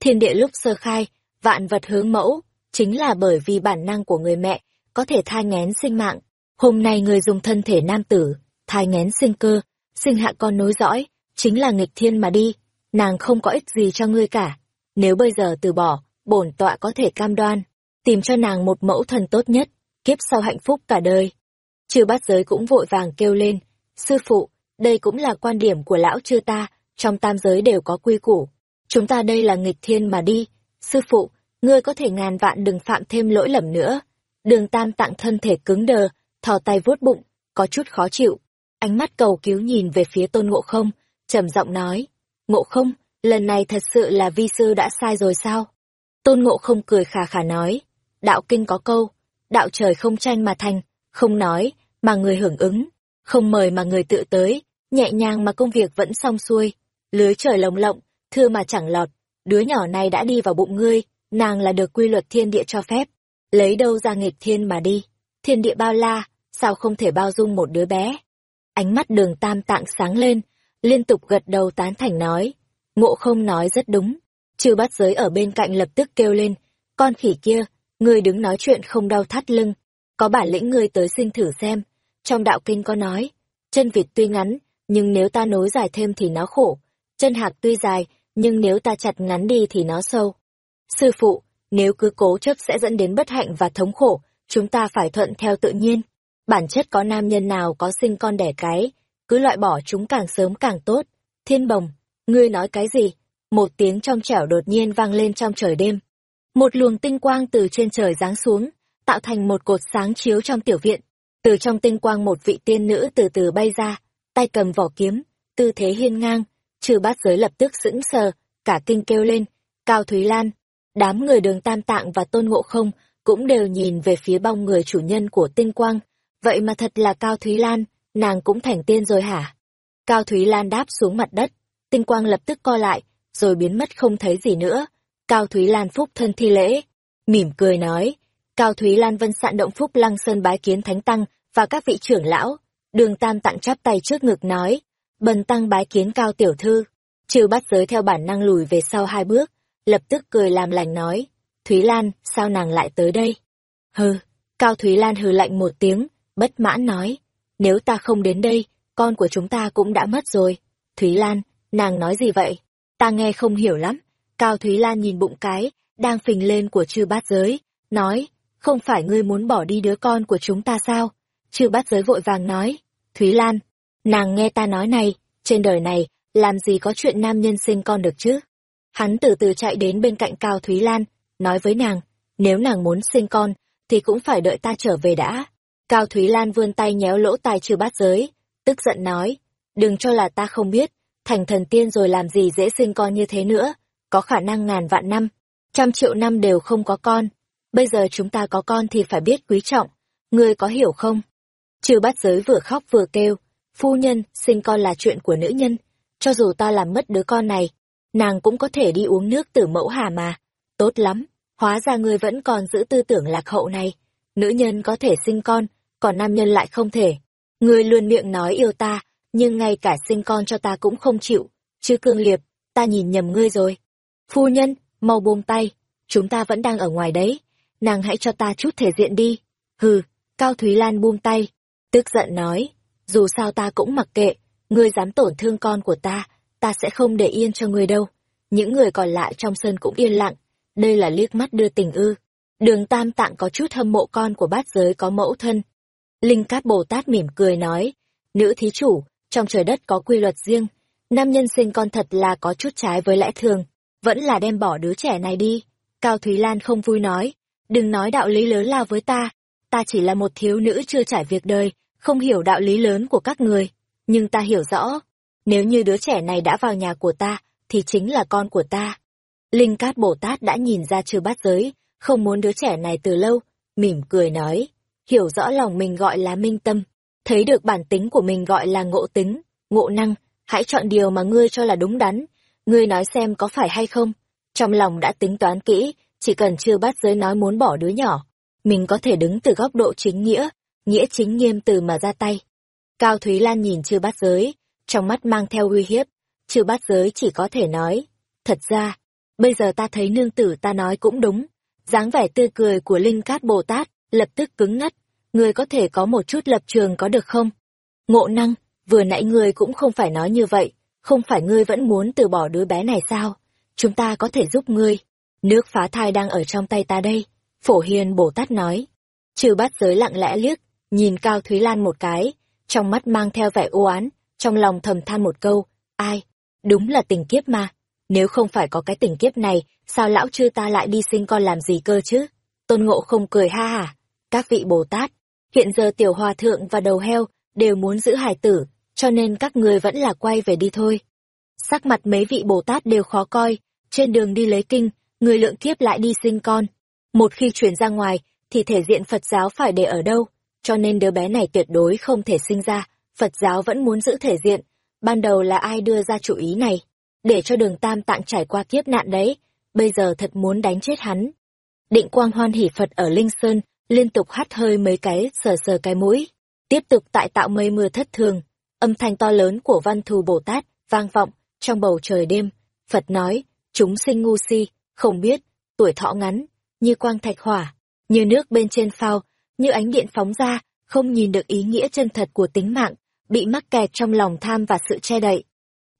Thiên địa lúc sơ khai, vạn vật hướng mẫu, chính là bởi vì bản năng của người mẹ có thể thai ngén sinh mạng. Hôm nay người dùng thân thể nam tử, thai ngén sinh cơ, sinh hạ con nối dõi, chính là nghịch thiên mà đi, nàng không có ích gì cho ngươi cả. Nếu bây giờ từ bỏ, bổn tọa có thể cam đoan, tìm cho nàng một mẫu thần tốt nhất, kiếp sau hạnh phúc cả đời. Chư bát giới cũng vội vàng kêu lên, sư phụ, đây cũng là quan điểm của lão chư ta, trong tam giới đều có quy củ. Chúng ta đây là nghịch thiên mà đi, sư phụ, ngươi có thể ngàn vạn đừng phạm thêm lỗi lầm nữa. Đường tam tạng thân thể cứng đờ, thò tay vuốt bụng, có chút khó chịu. Ánh mắt cầu cứu nhìn về phía tôn ngộ không, trầm giọng nói. Ngộ không, lần này thật sự là vi sư đã sai rồi sao? Tôn ngộ không cười khà khà nói. Đạo kinh có câu, đạo trời không tranh mà thành, không nói, mà người hưởng ứng, không mời mà người tự tới, nhẹ nhàng mà công việc vẫn xong xuôi. Lưới trời lồng lộng, thưa mà chẳng lọt, đứa nhỏ này đã đi vào bụng ngươi, nàng là được quy luật thiên địa cho phép, lấy đâu ra nghịch thiên mà đi, thiên địa bao la, sao không thể bao dung một đứa bé. Ánh mắt đường tam tạng sáng lên, liên tục gật đầu tán thành nói, ngộ không nói rất đúng, chư bắt giới ở bên cạnh lập tức kêu lên, con khỉ kia, ngươi đứng nói chuyện không đau thắt lưng, có bản lĩnh ngươi tới xin thử xem, trong đạo kinh có nói, chân vịt tuy ngắn, nhưng nếu ta nối dài thêm thì nó khổ, chân hạc tuy dài, nhưng nếu ta chặt ngắn đi thì nó sâu. Sư phụ, nếu cứ cố chấp sẽ dẫn đến bất hạnh và thống khổ, chúng ta phải thuận theo tự nhiên. Bản chất có nam nhân nào có sinh con đẻ cái, cứ loại bỏ chúng càng sớm càng tốt. Thiên bồng, ngươi nói cái gì? Một tiếng trong trẻo đột nhiên vang lên trong trời đêm. Một luồng tinh quang từ trên trời giáng xuống, tạo thành một cột sáng chiếu trong tiểu viện. Từ trong tinh quang một vị tiên nữ từ từ bay ra, tay cầm vỏ kiếm, tư thế hiên ngang, trừ bát giới lập tức sững sờ, cả kinh kêu lên, Cao Thúy Lan, đám người đường Tam Tạng và Tôn Ngộ Không cũng đều nhìn về phía bong người chủ nhân của tinh quang, vậy mà thật là Cao Thúy Lan, nàng cũng thành tiên rồi hả? Cao Thúy Lan đáp xuống mặt đất, tinh quang lập tức co lại, rồi biến mất không thấy gì nữa. Cao Thúy Lan phúc thân thi lễ, mỉm cười nói, Cao Thúy Lan vân sạn động phúc lăng sơn bái kiến thánh tăng và các vị trưởng lão, đường tam tặng chắp tay trước ngực nói, bần tăng bái kiến Cao Tiểu Thư. Trừ bắt giới theo bản năng lùi về sau hai bước, lập tức cười làm lành nói, Thúy Lan, sao nàng lại tới đây? Hừ, Cao Thúy Lan hừ lạnh một tiếng, bất mãn nói, nếu ta không đến đây, con của chúng ta cũng đã mất rồi. Thúy Lan, nàng nói gì vậy? Ta nghe không hiểu lắm. Cao Thúy Lan nhìn bụng cái, đang phình lên của chư bát giới, nói, không phải ngươi muốn bỏ đi đứa con của chúng ta sao? Chư bát giới vội vàng nói, Thúy Lan, nàng nghe ta nói này, trên đời này, làm gì có chuyện nam nhân sinh con được chứ? Hắn từ từ chạy đến bên cạnh Cao Thúy Lan, nói với nàng, nếu nàng muốn sinh con, thì cũng phải đợi ta trở về đã. Cao Thúy Lan vươn tay nhéo lỗ tai trừ bát giới, tức giận nói, đừng cho là ta không biết, thành thần tiên rồi làm gì dễ sinh con như thế nữa, có khả năng ngàn vạn năm, trăm triệu năm đều không có con. Bây giờ chúng ta có con thì phải biết quý trọng, ngươi có hiểu không? Trừ bát giới vừa khóc vừa kêu, phu nhân, sinh con là chuyện của nữ nhân, cho dù ta làm mất đứa con này, nàng cũng có thể đi uống nước từ mẫu hà mà. Tốt lắm, hóa ra ngươi vẫn còn giữ tư tưởng lạc hậu này. Nữ nhân có thể sinh con, còn nam nhân lại không thể. Ngươi luôn miệng nói yêu ta, nhưng ngay cả sinh con cho ta cũng không chịu. Chứ cương liệp, ta nhìn nhầm ngươi rồi. Phu nhân, mau buông tay, chúng ta vẫn đang ở ngoài đấy. Nàng hãy cho ta chút thể diện đi. Hừ, Cao Thúy Lan buông tay, tức giận nói, dù sao ta cũng mặc kệ, ngươi dám tổn thương con của ta, ta sẽ không để yên cho ngươi đâu. Những người còn lại trong sân cũng yên lặng, đây là liếc mắt đưa tình ư. Đường Tam Tạng có chút hâm mộ con của bát giới có mẫu thân. Linh Cát Bồ Tát mỉm cười nói, nữ thí chủ, trong trời đất có quy luật riêng, nam nhân sinh con thật là có chút trái với lẽ thường, vẫn là đem bỏ đứa trẻ này đi. Cao Thúy Lan không vui nói, đừng nói đạo lý lớn lao với ta, ta chỉ là một thiếu nữ chưa trải việc đời, không hiểu đạo lý lớn của các người, nhưng ta hiểu rõ, nếu như đứa trẻ này đã vào nhà của ta, thì chính là con của ta. Linh Cát Bồ Tát đã nhìn ra chưa bát giới, không muốn đứa trẻ này từ lâu, mỉm cười nói, hiểu rõ lòng mình gọi là minh tâm, thấy được bản tính của mình gọi là ngộ tính, ngộ năng, hãy chọn điều mà ngươi cho là đúng đắn, ngươi nói xem có phải hay không. Trong lòng đã tính toán kỹ, chỉ cần chưa bát giới nói muốn bỏ đứa nhỏ, mình có thể đứng từ góc độ chính nghĩa, nghĩa chính nghiêm từ mà ra tay. Cao Thúy Lan nhìn chưa bát giới, trong mắt mang theo uy hiếp, chưa bát giới chỉ có thể nói, thật ra, bây giờ ta thấy nương tử ta nói cũng đúng, dáng vẻ tươi cười của Linh Cát Bồ Tát, lập tức cứng ngắt, người có thể có một chút lập trường có được không? Ngộ năng, vừa nãy ngươi cũng không phải nói như vậy, không phải ngươi vẫn muốn từ bỏ đứa bé này sao? Chúng ta có thể giúp ngươi. Nước phá thai đang ở trong tay ta đây. Phổ Hiền Bồ Tát nói. Trừ bát giới lặng lẽ liếc, nhìn Cao Thúy Lan một cái, trong mắt mang theo vẻ u oán, trong lòng thầm than một câu, ai? Đúng là tình kiếp mà. Nếu không phải có cái tình kiếp này, sao lão chư ta lại đi sinh con làm gì cơ chứ? Tôn Ngộ không cười ha hả. Các vị Bồ Tát, hiện giờ tiểu hòa thượng và đầu heo đều muốn giữ hài tử, cho nên các người vẫn là quay về đi thôi. Sắc mặt mấy vị Bồ Tát đều khó coi, trên đường đi lấy kinh, người lượng kiếp lại đi sinh con. Một khi chuyển ra ngoài, thì thể diện Phật giáo phải để ở đâu, cho nên đứa bé này tuyệt đối không thể sinh ra, Phật giáo vẫn muốn giữ thể diện. Ban đầu là ai đưa ra chủ ý này? Để cho đường tam tạng trải qua kiếp nạn đấy, bây giờ thật muốn đánh chết hắn. Định quang hoan hỷ Phật ở Linh Sơn, liên tục hắt hơi mấy cái, sờ sờ cái mũi. Tiếp tục tại tạo mây mưa thất thường, âm thanh to lớn của văn thù Bồ Tát, vang vọng, trong bầu trời đêm. Phật nói, chúng sinh ngu si, không biết, tuổi thọ ngắn, như quang thạch hỏa, như nước bên trên phao, như ánh điện phóng ra, không nhìn được ý nghĩa chân thật của tính mạng, bị mắc kẹt trong lòng tham và sự che đậy.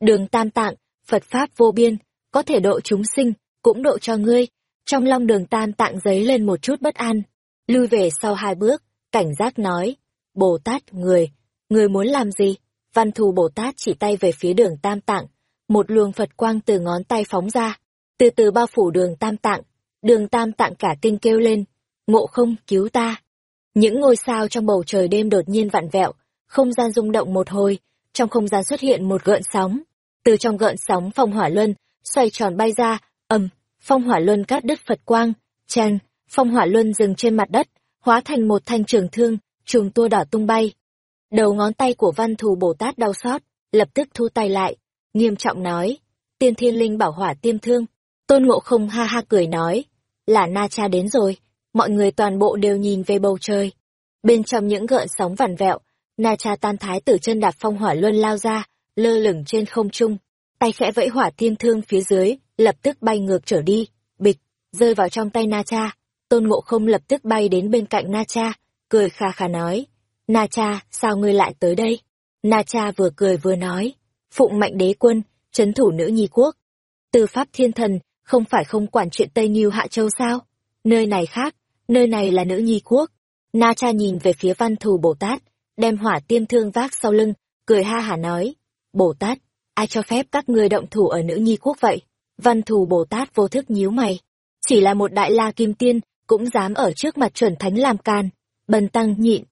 Đường tam tạng, Phật Pháp vô biên, có thể độ chúng sinh, cũng độ cho ngươi. Trong lòng đường tam tạng giấy lên một chút bất an. Lui về sau hai bước, cảnh giác nói, Bồ Tát, người, người muốn làm gì? Văn thù Bồ Tát chỉ tay về phía đường tam tạng, một luồng Phật quang từ ngón tay phóng ra, từ từ bao phủ đường tam tạng, đường tam tạng cả kinh kêu lên, ngộ không cứu ta. Những ngôi sao trong bầu trời đêm đột nhiên vặn vẹo, không gian rung động một hồi, trong không gian xuất hiện một gợn sóng. Từ trong gợn sóng phong hỏa luân, xoay tròn bay ra, ầm, phong hỏa luân cắt đứt Phật quang, chen, phong hỏa luân dừng trên mặt đất, hóa thành một thanh trường thương, trùng tua đỏ tung bay. Đầu ngón tay của văn thù Bồ Tát đau xót, lập tức thu tay lại, nghiêm trọng nói, tiên thiên linh bảo hỏa tiêm thương. Tôn Ngộ không ha ha cười nói, là Na Cha đến rồi, mọi người toàn bộ đều nhìn về bầu trời. Bên trong những gợn sóng vằn vẹo, Na Cha tan thái tử chân đạp phong hỏa luân lao ra, lơ lửng trên không trung, tay khẽ vẫy hỏa tiêm thương phía dưới, lập tức bay ngược trở đi, bịch, rơi vào trong tay Na Cha. Tôn Ngộ không lập tức bay đến bên cạnh Na Cha, cười kha kha nói, Na Cha, sao ngươi lại tới đây? Na Cha vừa cười vừa nói, phụng mạnh đế quân, chấn thủ nữ nhi quốc. Từ pháp thiên thần, không phải không quản chuyện Tây Nhiêu Hạ Châu sao? Nơi này khác, nơi này là nữ nhi quốc. Na cha nhìn về phía văn thù Bồ Tát, đem hỏa tiêm thương vác sau lưng, cười ha hả nói, Bồ Tát, ai cho phép các ngươi động thủ ở nữ nhi quốc vậy? Văn thù Bồ Tát vô thức nhíu mày. Chỉ là một đại la kim tiên, cũng dám ở trước mặt chuẩn thánh làm can. Bần tăng nhịn.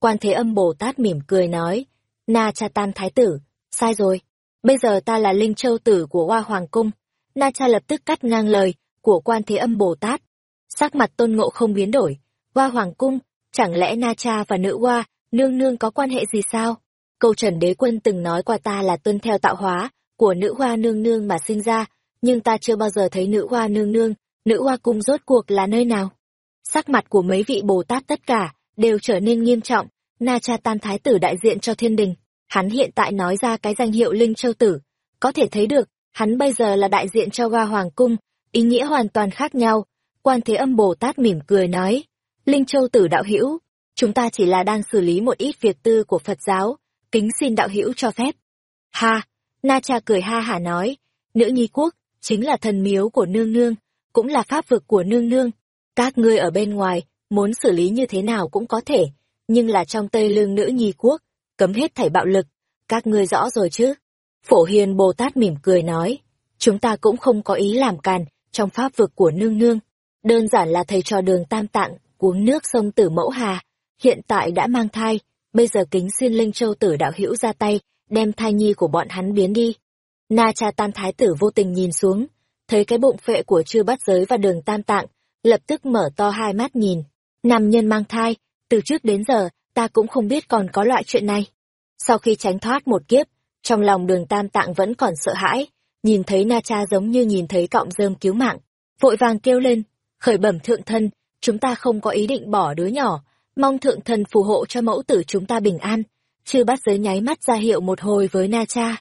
Quan thế âm Bồ Tát mỉm cười nói, Na cha tan thái tử, sai rồi. Bây giờ ta là linh châu tử của Hoa Hoàng Cung, Na Cha lập tức cắt ngang lời của quan thế âm Bồ Tát. Sắc mặt tôn ngộ không biến đổi. Hoa Hoàng Cung, chẳng lẽ Na Cha và nữ Hoa, nương nương có quan hệ gì sao? Câu trần đế quân từng nói qua ta là tuân theo tạo hóa của nữ Hoa nương nương mà sinh ra, nhưng ta chưa bao giờ thấy nữ Hoa nương nương, nữ Hoa Cung rốt cuộc là nơi nào? Sắc mặt của mấy vị Bồ Tát tất cả đều trở nên nghiêm trọng, Na Cha Tan Thái tử đại diện cho thiên đình. Hắn hiện tại nói ra cái danh hiệu Linh Châu Tử. Có thể thấy được, hắn bây giờ là đại diện cho Ga Hoàng Cung, ý nghĩa hoàn toàn khác nhau. Quan Thế Âm Bồ Tát mỉm cười nói, Linh Châu Tử đạo hữu, chúng ta chỉ là đang xử lý một ít việc tư của Phật giáo, kính xin đạo hữu cho phép. Ha, Na Cha cười ha hả nói, nữ nhi quốc, chính là thần miếu của nương nương, cũng là pháp vực của nương nương. Các ngươi ở bên ngoài, muốn xử lý như thế nào cũng có thể, nhưng là trong Tây Lương nữ nhi quốc, cấm hết thảy bạo lực, các ngươi rõ rồi chứ? Phổ Hiền Bồ Tát mỉm cười nói, chúng ta cũng không có ý làm càn trong pháp vực của nương nương, đơn giản là thầy trò đường tam tạng, uống nước sông Tử Mẫu Hà, hiện tại đã mang thai, bây giờ kính xin Linh Châu Tử đạo hữu ra tay, đem thai nhi của bọn hắn biến đi. Na cha tan thái tử vô tình nhìn xuống, thấy cái bụng phệ của chư bắt giới và đường tam tạng, lập tức mở to hai mắt nhìn. Nam nhân mang thai, từ trước đến giờ, ta cũng không biết còn có loại chuyện này. Sau khi tránh thoát một kiếp, trong lòng đường tam tạng vẫn còn sợ hãi, nhìn thấy na cha giống như nhìn thấy cọng rơm cứu mạng, vội vàng kêu lên, khởi bẩm thượng thân, chúng ta không có ý định bỏ đứa nhỏ, mong thượng thần phù hộ cho mẫu tử chúng ta bình an. Chư bắt giới nháy mắt ra hiệu một hồi với na cha.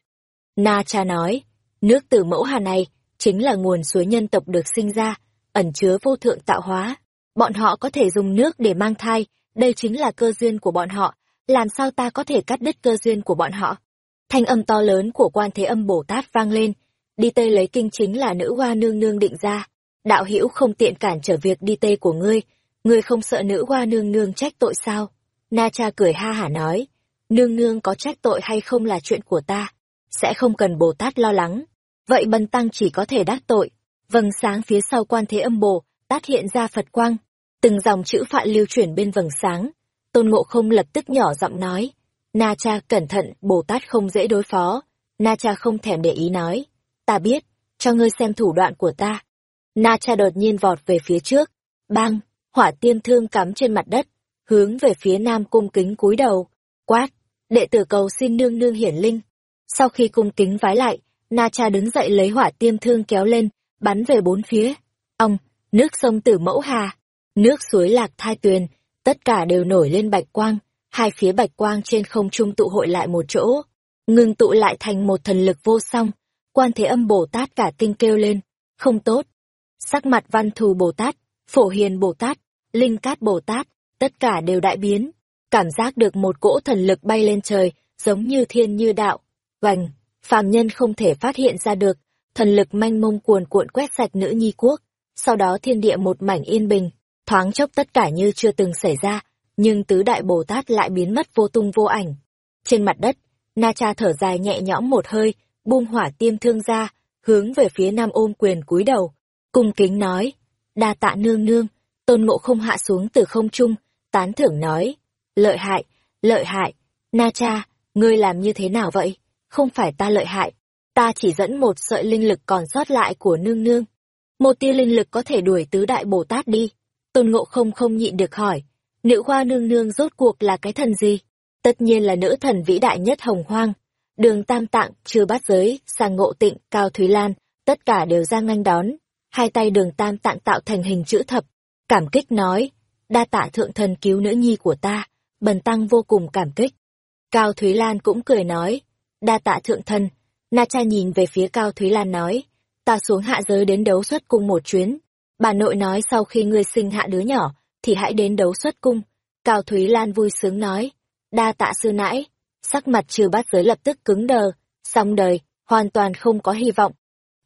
Na cha nói, nước tử mẫu hà này chính là nguồn suối nhân tộc được sinh ra, ẩn chứa vô thượng tạo hóa. Bọn họ có thể dùng nước để mang thai, đây chính là cơ duyên của bọn họ, làm sao ta có thể cắt đứt cơ duyên của bọn họ? Thanh âm to lớn của quan thế âm Bồ Tát vang lên, đi tây lấy kinh chính là nữ hoa nương nương định ra. Đạo hữu không tiện cản trở việc đi tây của ngươi, ngươi không sợ nữ hoa nương nương trách tội sao? Na cha cười ha hả nói, nương nương có trách tội hay không là chuyện của ta, sẽ không cần Bồ Tát lo lắng. Vậy bần tăng chỉ có thể đắc tội. Vầng sáng phía sau quan thế âm Bồ, Tát hiện ra Phật quang, từng dòng chữ phạn lưu chuyển bên vầng sáng. Tôn Ngộ không lập tức nhỏ giọng nói, Na cha cẩn thận, Bồ Tát không dễ đối phó. Na cha không thèm để ý nói, ta biết, cho ngươi xem thủ đoạn của ta. Na cha đột nhiên vọt về phía trước, bang, hỏa tiêm thương cắm trên mặt đất, hướng về phía nam cung kính cúi đầu, quát, đệ tử cầu xin nương nương hiển linh. Sau khi cung kính vái lại, Na cha đứng dậy lấy hỏa tiêm thương kéo lên, bắn về bốn phía. Ông, nước sông tử mẫu hà, nước suối lạc thai tuyền, tất cả đều nổi lên bạch quang, hai phía bạch quang trên không trung tụ hội lại một chỗ, ngừng tụ lại thành một thần lực vô song. Quan Thế Âm Bồ Tát cả kinh kêu lên, không tốt. Sắc mặt Văn Thù Bồ Tát, Phổ Hiền Bồ Tát, Linh Cát Bồ Tát, tất cả đều đại biến, cảm giác được một cỗ thần lực bay lên trời, giống như thiên như đạo. Vành, phàm nhân không thể phát hiện ra được, thần lực manh mông cuồn cuộn quét sạch nữ nhi quốc, sau đó thiên địa một mảnh yên bình, thoáng chốc tất cả như chưa từng xảy ra, nhưng tứ đại Bồ Tát lại biến mất vô tung vô ảnh. Trên mặt đất, Na Cha thở dài nhẹ nhõm một hơi, buông hỏa tiêm thương ra, hướng về phía Nam ôm quyền cúi đầu, cung kính nói, đa tạ nương nương, tôn ngộ không hạ xuống từ không trung, tán thưởng nói, lợi hại, lợi hại, Na Cha, ngươi làm như thế nào vậy? Không phải ta lợi hại, ta chỉ dẫn một sợi linh lực còn sót lại của nương nương. Một tia linh lực có thể đuổi tứ đại Bồ Tát đi. Tôn Ngộ không không nhịn được hỏi, nữ hoa nương nương rốt cuộc là cái thần gì? Tất nhiên là nữ thần vĩ đại nhất hồng hoang. Đường Tam Tạng, chưa bát giới, sang ngộ tịnh, Cao Thúy Lan, tất cả đều ra nganh đón. Hai tay đường Tam Tạng tạo thành hình chữ thập. Cảm kích nói, đa tạ thượng thần cứu nữ nhi của ta, bần tăng vô cùng cảm kích. Cao Thúy Lan cũng cười nói, đa tạ thượng thần. Na cha nhìn về phía Cao Thúy Lan nói, ta xuống hạ giới đến đấu xuất cung một chuyến. Bà nội nói sau khi ngươi sinh hạ đứa nhỏ, thì hãy đến đấu xuất cung. Cao Thúy Lan vui sướng nói, đa tạ sư nãi. Sắc mặt trừ bát giới lập tức cứng đờ, xong đời, hoàn toàn không có hy vọng.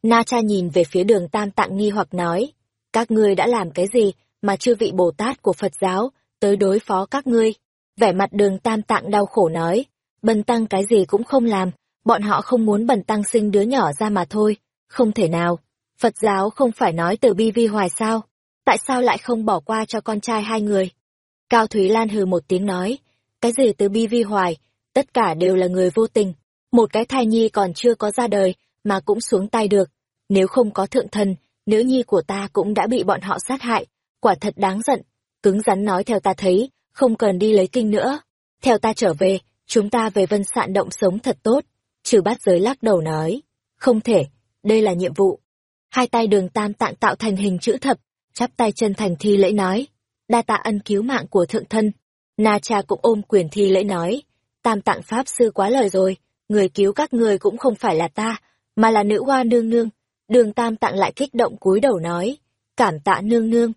Na cha nhìn về phía đường tam tạng nghi hoặc nói, các ngươi đã làm cái gì mà chư vị Bồ Tát của Phật giáo tới đối phó các ngươi? Vẻ mặt đường tam tạng đau khổ nói, bần tăng cái gì cũng không làm, bọn họ không muốn bần tăng sinh đứa nhỏ ra mà thôi, không thể nào. Phật giáo không phải nói từ bi vi hoài sao? Tại sao lại không bỏ qua cho con trai hai người? Cao Thúy Lan hừ một tiếng nói, cái gì từ bi vi hoài, tất cả đều là người vô tình. Một cái thai nhi còn chưa có ra đời, mà cũng xuống tay được. Nếu không có thượng thần, nữ nhi của ta cũng đã bị bọn họ sát hại. Quả thật đáng giận. Cứng rắn nói theo ta thấy, không cần đi lấy kinh nữa. Theo ta trở về, chúng ta về vân sạn động sống thật tốt. Trừ bát giới lắc đầu nói, không thể, đây là nhiệm vụ. Hai tay đường tam tạng tạo thành hình chữ thập, chắp tay chân thành thi lễ nói, đa tạ ân cứu mạng của thượng thân. Na cha cũng ôm quyền thi lễ nói, tam tạng pháp sư quá lời rồi, người cứu các người cũng không phải là ta, mà là nữ hoa nương nương. Đường tam tạng lại kích động cúi đầu nói, cảm tạ nương nương.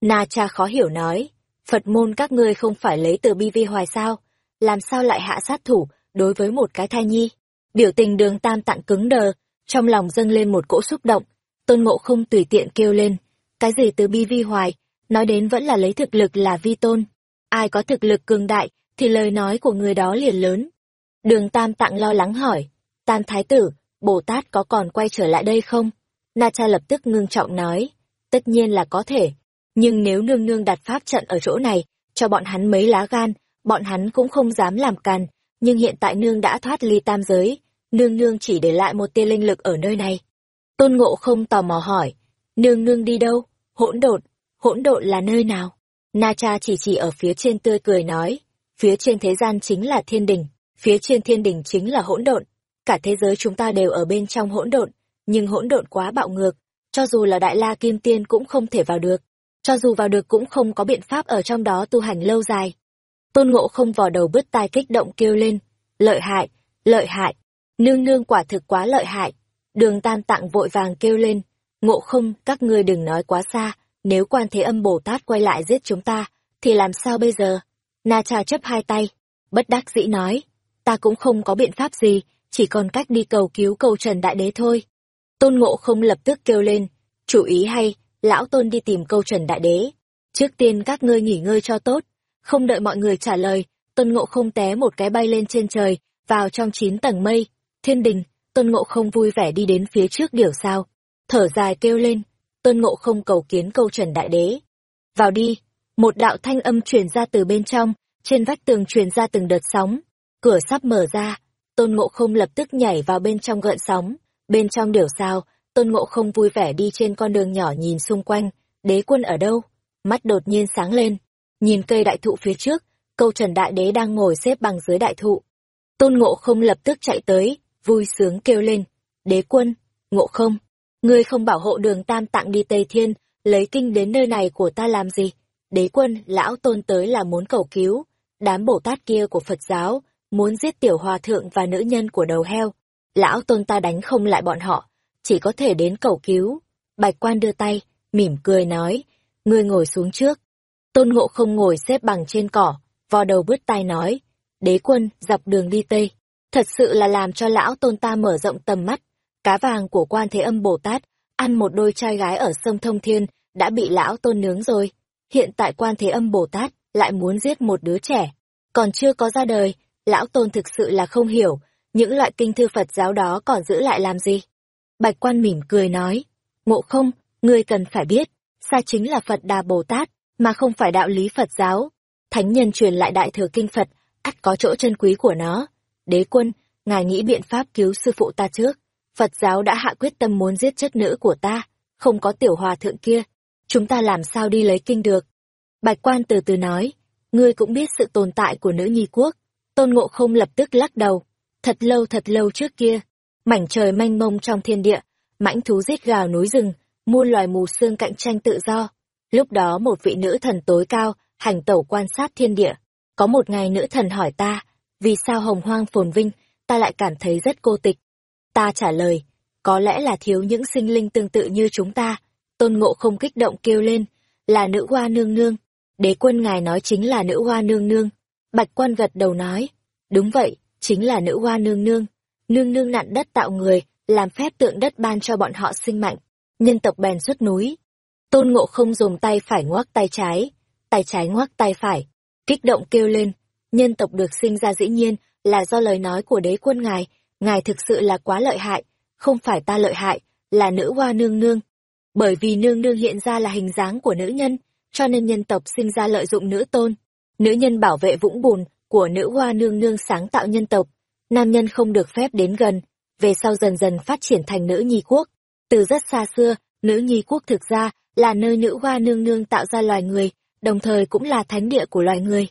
Na cha khó hiểu nói, Phật môn các ngươi không phải lấy từ bi vi hoài sao, làm sao lại hạ sát thủ đối với một cái thai nhi. Biểu tình đường tam tạng cứng đờ, trong lòng dâng lên một cỗ xúc động, tôn ngộ không tùy tiện kêu lên, cái gì từ bi vi hoài, nói đến vẫn là lấy thực lực là vi tôn. Ai có thực lực cường đại, thì lời nói của người đó liền lớn. Đường tam tạng lo lắng hỏi, tam thái tử, Bồ Tát có còn quay trở lại đây không? Na cha lập tức ngưng trọng nói, tất nhiên là có thể, nhưng nếu nương nương đặt pháp trận ở chỗ này, cho bọn hắn mấy lá gan, bọn hắn cũng không dám làm càn, nhưng hiện tại nương đã thoát ly tam giới, nương nương chỉ để lại một tia linh lực ở nơi này. Tôn Ngộ không tò mò hỏi, nương nương đi đâu? Hỗn độn, hỗn độn là nơi nào? Na cha chỉ chỉ ở phía trên tươi cười nói, phía trên thế gian chính là thiên đình, phía trên thiên đình chính là hỗn độn. Cả thế giới chúng ta đều ở bên trong hỗn độn, nhưng hỗn độn quá bạo ngược, cho dù là đại la kim tiên cũng không thể vào được, cho dù vào được cũng không có biện pháp ở trong đó tu hành lâu dài. Tôn ngộ không vò đầu bứt tai kích động kêu lên, lợi hại, lợi hại, nương nương quả thực quá lợi hại. Đường tam tạng vội vàng kêu lên, ngộ không, các ngươi đừng nói quá xa, nếu quan thế âm Bồ Tát quay lại giết chúng ta, thì làm sao bây giờ? Na cha chấp hai tay, bất đắc dĩ nói, ta cũng không có biện pháp gì, chỉ còn cách đi cầu cứu cầu trần đại đế thôi. Tôn ngộ không lập tức kêu lên, chủ ý hay, lão tôn đi tìm câu trần đại đế. Trước tiên các ngươi nghỉ ngơi cho tốt, không đợi mọi người trả lời, tôn ngộ không té một cái bay lên trên trời, vào trong chín tầng mây, thiên đình, tôn ngộ không vui vẻ đi đến phía trước điểu sao, thở dài kêu lên, tôn ngộ không cầu kiến câu trần đại đế. Vào đi, một đạo thanh âm truyền ra từ bên trong, trên vách tường truyền ra từng đợt sóng, cửa sắp mở ra, tôn ngộ không lập tức nhảy vào bên trong gợn sóng, bên trong điểu sao, tôn ngộ không vui vẻ đi trên con đường nhỏ nhìn xung quanh, đế quân ở đâu? Mắt đột nhiên sáng lên, nhìn cây đại thụ phía trước, câu trần đại đế đang ngồi xếp bằng dưới đại thụ. Tôn ngộ không lập tức chạy tới, vui sướng kêu lên, đế quân, ngộ không, ngươi không bảo hộ đường tam tạng đi Tây Thiên, lấy kinh đến nơi này của ta làm gì? Đế quân, lão tôn tới là muốn cầu cứu, đám bổ tát kia của Phật giáo, muốn giết tiểu hòa thượng và nữ nhân của đầu heo. Lão tôn ta đánh không lại bọn họ, chỉ có thể đến cầu cứu. Bạch quan đưa tay, mỉm cười nói, ngươi ngồi xuống trước. Tôn ngộ không ngồi xếp bằng trên cỏ, vò đầu bứt tai nói, đế quân, dọc đường đi Tây. Thật sự là làm cho lão tôn ta mở rộng tầm mắt. Cá vàng của quan thế âm Bồ Tát, ăn một đôi trai gái ở sông Thông Thiên, đã bị lão tôn nướng rồi. Hiện tại quan thế âm Bồ Tát lại muốn giết một đứa trẻ. Còn chưa có ra đời, lão tôn thực sự là không hiểu, những loại kinh thư Phật giáo đó còn giữ lại làm gì. Bạch quan mỉm cười nói, ngộ không, ngươi cần phải biết, xa chính là Phật Đà Bồ Tát, mà không phải đạo lý Phật giáo. Thánh nhân truyền lại đại thừa kinh Phật, ắt có chỗ chân quý của nó. Đế quân, ngài nghĩ biện pháp cứu sư phụ ta trước. Phật giáo đã hạ quyết tâm muốn giết chất nữ của ta, không có tiểu hòa thượng kia. Chúng ta làm sao đi lấy kinh được? Bạch quan từ từ nói, ngươi cũng biết sự tồn tại của nữ nhi quốc. Tôn ngộ không lập tức lắc đầu. Thật lâu thật lâu trước kia, mảnh trời manh mông trong thiên địa, mãnh thú giết gào núi rừng, muôn loài mù xương cạnh tranh tự do. Lúc đó một vị nữ thần tối cao, hành tẩu quan sát thiên địa. Có một ngày nữ thần hỏi ta, vì sao hồng hoang phồn vinh, ta lại cảm thấy rất cô tịch. Ta trả lời, có lẽ là thiếu những sinh linh tương tự như chúng ta. Tôn ngộ không kích động kêu lên, là nữ hoa nương nương. Đế quân ngài nói chính là nữ hoa nương nương. Bạch quan gật đầu nói, đúng vậy, chính là nữ hoa nương nương nương nương nặn đất tạo người, làm phép tượng đất ban cho bọn họ sinh mạnh. Nhân tộc bèn xuất núi. Tôn ngộ không dùng tay phải ngoác tay trái, tay trái ngoác tay phải, kích động kêu lên. Nhân tộc được sinh ra dĩ nhiên là do lời nói của đế quân ngài, ngài thực sự là quá lợi hại, không phải ta lợi hại, là nữ hoa nương nương. Bởi vì nương nương hiện ra là hình dáng của nữ nhân, cho nên nhân tộc sinh ra lợi dụng nữ tôn. Nữ nhân bảo vệ vũng bùn của nữ hoa nương nương sáng tạo nhân tộc, nam nhân không được phép đến gần, về sau dần dần phát triển thành nữ nhi quốc. Từ rất xa xưa, nữ nhi quốc thực ra là nơi nữ hoa nương nương tạo ra loài người, đồng thời cũng là thánh địa của loài người.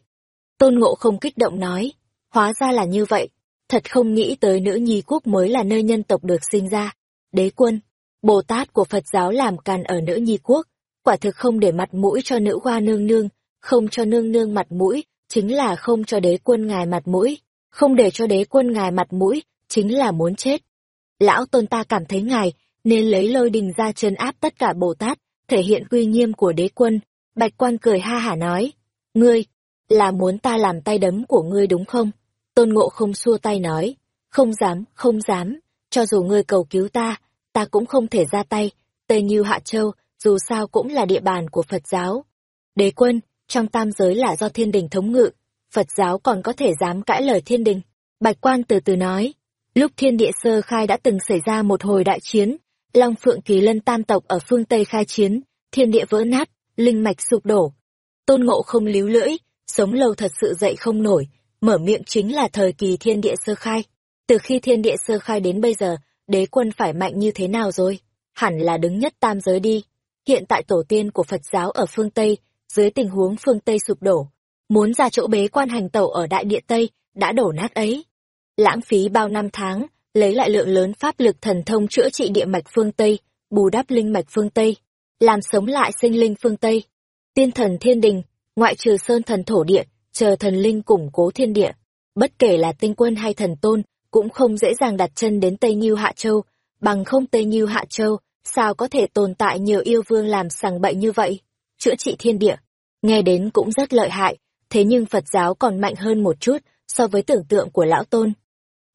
Tôn Ngộ không kích động nói, hóa ra là như vậy, thật không nghĩ tới nữ nhi quốc mới là nơi nhân tộc được sinh ra. Đế quân, Bồ Tát của Phật giáo làm càn ở nữ nhi quốc, quả thực không để mặt mũi cho nữ hoa nương nương, không cho nương nương mặt mũi, chính là không cho đế quân ngài mặt mũi, không để cho đế quân ngài mặt mũi, chính là muốn chết. Lão tôn ta cảm thấy ngài, nên lấy lôi đình ra trấn áp tất cả Bồ Tát, thể hiện quy nghiêm của đế quân. Bạch quan cười ha hả nói, ngươi, là muốn ta làm tay đấm của ngươi đúng không? Tôn ngộ không xua tay nói, không dám, không dám, cho dù ngươi cầu cứu ta, ta cũng không thể ra tay, Tây Như Hạ Châu, dù sao cũng là địa bàn của Phật giáo. Đế quân, trong tam giới là do thiên đình thống ngự, Phật giáo còn có thể dám cãi lời thiên đình. Bạch quan từ từ nói, lúc thiên địa sơ khai đã từng xảy ra một hồi đại chiến, Long Phượng Kỳ Lân tam tộc ở phương Tây khai chiến, thiên địa vỡ nát, linh mạch sụp đổ. Tôn ngộ không líu lưỡi, sống lâu thật sự dậy không nổi, mở miệng chính là thời kỳ thiên địa sơ khai. Từ khi thiên địa sơ khai đến bây giờ, đế quân phải mạnh như thế nào rồi? Hẳn là đứng nhất tam giới đi. Hiện tại tổ tiên của Phật giáo ở phương Tây, dưới tình huống phương Tây sụp đổ, muốn ra chỗ bế quan hành tẩu ở đại địa Tây, đã đổ nát ấy. Lãng phí bao năm tháng, lấy lại lượng lớn pháp lực thần thông chữa trị địa mạch phương Tây, bù đắp linh mạch phương Tây, làm sống lại sinh linh phương Tây. Tiên thần thiên đình, ngoại trừ sơn thần thổ địa, chờ thần linh củng cố thiên địa. Bất kể là tinh quân hay thần tôn, cũng không dễ dàng đặt chân đến Tây Nhiêu Hạ Châu, bằng không Tây Nhiêu Hạ Châu, sao có thể tồn tại nhiều yêu vương làm sằng bậy như vậy? Chữa trị thiên địa, nghe đến cũng rất lợi hại, thế nhưng Phật giáo còn mạnh hơn một chút so với tưởng tượng của lão tôn.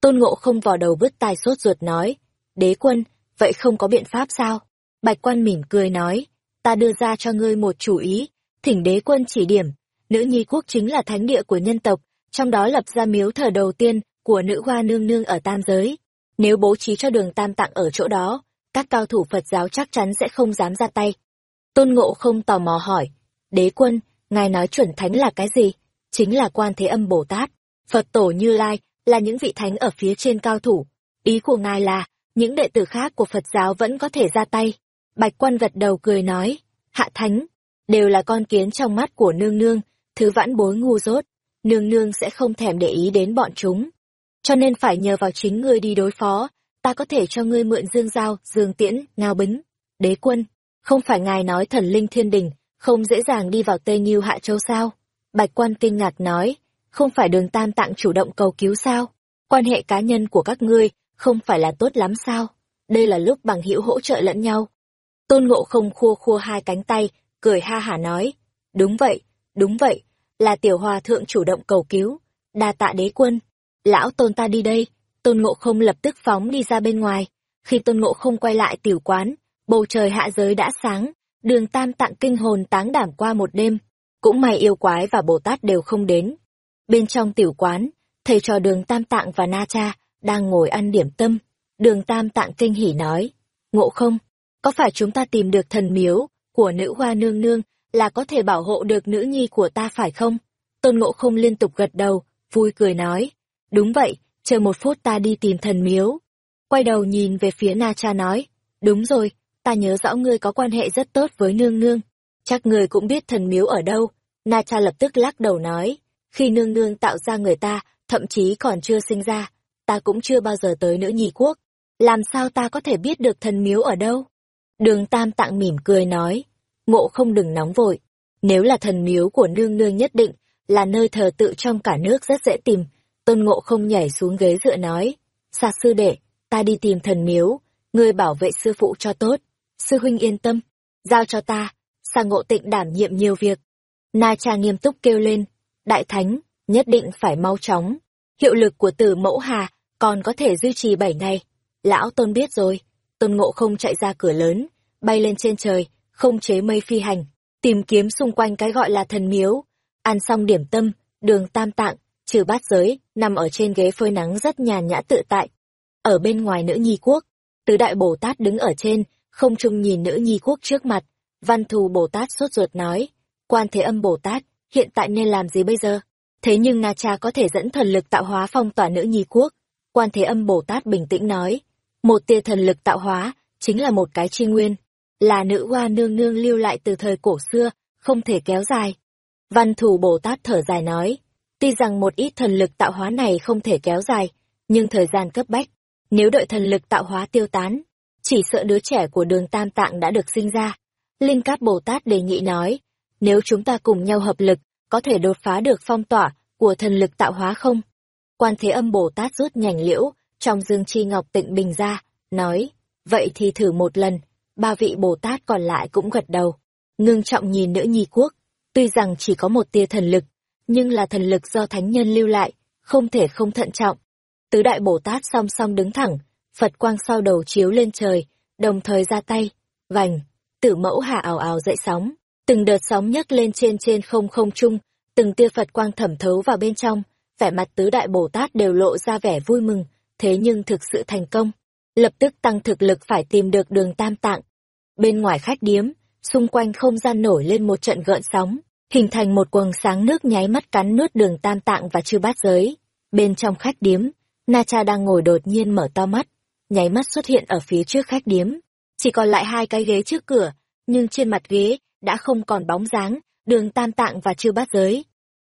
Tôn ngộ không vò đầu bứt tai sốt ruột nói, đế quân, vậy không có biện pháp sao? Bạch quan mỉm cười nói, ta đưa ra cho ngươi một chủ ý, thỉnh đế quân chỉ điểm, nữ nhi quốc chính là thánh địa của nhân tộc, trong đó lập ra miếu thờ đầu tiên của nữ hoa nương nương ở tam giới. Nếu bố trí cho đường tam tạng ở chỗ đó, các cao thủ Phật giáo chắc chắn sẽ không dám ra tay. Tôn ngộ không tò mò hỏi, đế quân, ngài nói chuẩn thánh là cái gì? Chính là quan thế âm Bồ Tát, Phật tổ Như Lai, là những vị thánh ở phía trên cao thủ. Ý của ngài là, những đệ tử khác của Phật giáo vẫn có thể ra tay. Bạch quan gật đầu cười nói, hạ thánh, đều là con kiến trong mắt của nương nương, thứ vãn bối ngu dốt, nương nương sẽ không thèm để ý đến bọn chúng. Cho nên phải nhờ vào chính ngươi đi đối phó, ta có thể cho ngươi mượn dương giao, dương tiễn, ngao bính, đế quân. Không phải ngài nói thần linh thiên đình, không dễ dàng đi vào Tây Nhiêu Hạ Châu sao? Bạch quan kinh ngạc nói, không phải đường tam tạng chủ động cầu cứu sao? Quan hệ cá nhân của các ngươi không phải là tốt lắm sao? Đây là lúc bằng hữu hỗ trợ lẫn nhau. Tôn ngộ không khua khua hai cánh tay, cười ha hả nói, đúng vậy, đúng vậy, là tiểu hòa thượng chủ động cầu cứu, đa tạ đế quân. Lão tôn ta đi đây, tôn ngộ không lập tức phóng đi ra bên ngoài. Khi tôn ngộ không quay lại tiểu quán, bầu trời hạ giới đã sáng, đường tam tạng kinh hồn táng đảm qua một đêm. Cũng may yêu quái và Bồ Tát đều không đến. Bên trong tiểu quán, thầy trò đường tam tạng và na cha đang ngồi ăn điểm tâm. Đường tam tạng kinh hỉ nói, ngộ không, có phải chúng ta tìm được thần miếu của nữ hoa nương nương là có thể bảo hộ được nữ nhi của ta phải không? Tôn ngộ không liên tục gật đầu, vui cười nói, đúng vậy, chờ một phút ta đi tìm thần miếu. Quay đầu nhìn về phía Na Cha nói, đúng rồi, ta nhớ rõ ngươi có quan hệ rất tốt với nương nương, chắc ngươi cũng biết thần miếu ở đâu. Na Cha lập tức lắc đầu nói, khi nương nương tạo ra người ta, thậm chí còn chưa sinh ra, ta cũng chưa bao giờ tới nữ nhi quốc. Làm sao ta có thể biết được thần miếu ở đâu? Đường Tam Tạng mỉm cười nói, ngộ không đừng nóng vội. Nếu là thần miếu của nương nương nhất định, là nơi thờ tự trong cả nước rất dễ tìm. Tôn ngộ không nhảy xuống ghế dựa nói, sạc sư đệ, ta đi tìm thần miếu, ngươi bảo vệ sư phụ cho tốt. Sư huynh yên tâm, giao cho ta, sang ngộ tịnh đảm nhiệm nhiều việc. Na cha nghiêm túc kêu lên, đại thánh, nhất định phải mau chóng. Hiệu lực của tử mẫu hà còn có thể duy trì bảy ngày. Lão tôn biết rồi, tôn ngộ không chạy ra cửa lớn, bay lên trên trời, không chế mây phi hành, tìm kiếm xung quanh cái gọi là thần miếu. Ăn xong điểm tâm, đường tam tạng, trừ bát giới, nằm ở trên ghế phơi nắng rất nhàn nhã tự tại. Ở bên ngoài nữ nhi quốc, tứ đại Bồ Tát đứng ở trên, không trung nhìn nữ nhi quốc trước mặt. Văn thù Bồ Tát sốt ruột nói, quan thế âm Bồ Tát, hiện tại nên làm gì bây giờ? Thế nhưng Na Cha có thể dẫn thần lực tạo hóa phong tỏa nữ nhi quốc. Quan thế âm Bồ Tát bình tĩnh nói, một tia thần lực tạo hóa, chính là một cái chi nguyên, là nữ hoa nương nương lưu lại từ thời cổ xưa, không thể kéo dài. Văn thủ Bồ Tát thở dài nói, tuy rằng một ít thần lực tạo hóa này không thể kéo dài, nhưng thời gian cấp bách, nếu đợi thần lực tạo hóa tiêu tán, chỉ sợ đứa trẻ của đường Tam Tạng đã được sinh ra. Linh Cát Bồ Tát đề nghị nói, nếu chúng ta cùng nhau hợp lực, có thể đột phá được phong tỏa của thần lực tạo hóa không? Quan Thế Âm Bồ Tát rút nhành liễu, trong dương chi ngọc tịnh bình ra, nói, vậy thì thử một lần, ba vị Bồ Tát còn lại cũng gật đầu. Ngưng trọng nhìn nữ nhi quốc, tuy rằng chỉ có một tia thần lực, nhưng là thần lực do thánh nhân lưu lại, không thể không thận trọng. Tứ đại Bồ Tát song song đứng thẳng, Phật quang sau đầu chiếu lên trời, đồng thời ra tay, vành, tử mẫu hạ ảo ảo dậy sóng, từng đợt sóng nhấc lên trên trên không không trung, từng tia Phật quang thẩm thấu vào bên trong, vẻ mặt tứ đại Bồ Tát đều lộ ra vẻ vui mừng, thế nhưng thực sự thành công. Lập tức tăng thực lực phải tìm được đường tam tạng. Bên ngoài khách điếm, xung quanh không gian nổi lên một trận gợn sóng, hình thành một quầng sáng nước nháy mắt cắn nuốt đường tam tạng và chư bát giới. Bên trong khách điếm, Na Cha đang ngồi đột nhiên mở to mắt, nháy mắt xuất hiện ở phía trước khách điếm. Chỉ còn lại hai cái ghế trước cửa, nhưng trên mặt ghế đã không còn bóng dáng, đường tam tạng và chư bát giới.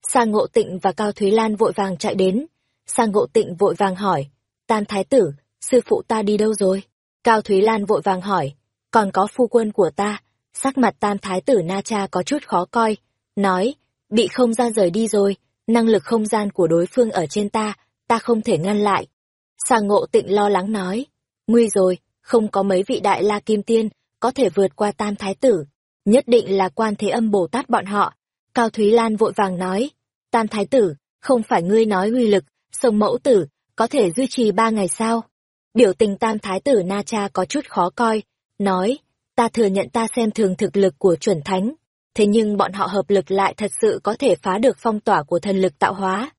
Sang Ngộ Tịnh và Cao Thúy Lan vội vàng chạy đến. Sang Ngộ Tịnh vội vàng hỏi, Tam Thái Tử, sư phụ ta đi đâu rồi? Cao Thúy Lan vội vàng hỏi, còn có phu quân của ta. Sắc mặt Tam Thái Tử Na Cha có chút khó coi, nói, bị không gian rời đi rồi, năng lực không gian của đối phương ở trên ta, ta không thể ngăn lại. Sang Ngộ Tịnh lo lắng nói, nguy rồi, không có mấy vị đại la kim tiên có thể vượt qua Tam Thái Tử, nhất định là quan thế âm Bồ Tát bọn họ Cao Thúy Lan vội vàng nói, Tam Thái Tử, không phải ngươi nói uy lực, sông mẫu tử, có thể duy trì ba ngày sao? Biểu tình Tam Thái Tử Na Cha có chút khó coi, nói, ta thừa nhận ta xem thường thực lực của chuẩn thánh, thế nhưng bọn họ hợp lực lại thật sự có thể phá được phong tỏa của thần lực tạo hóa.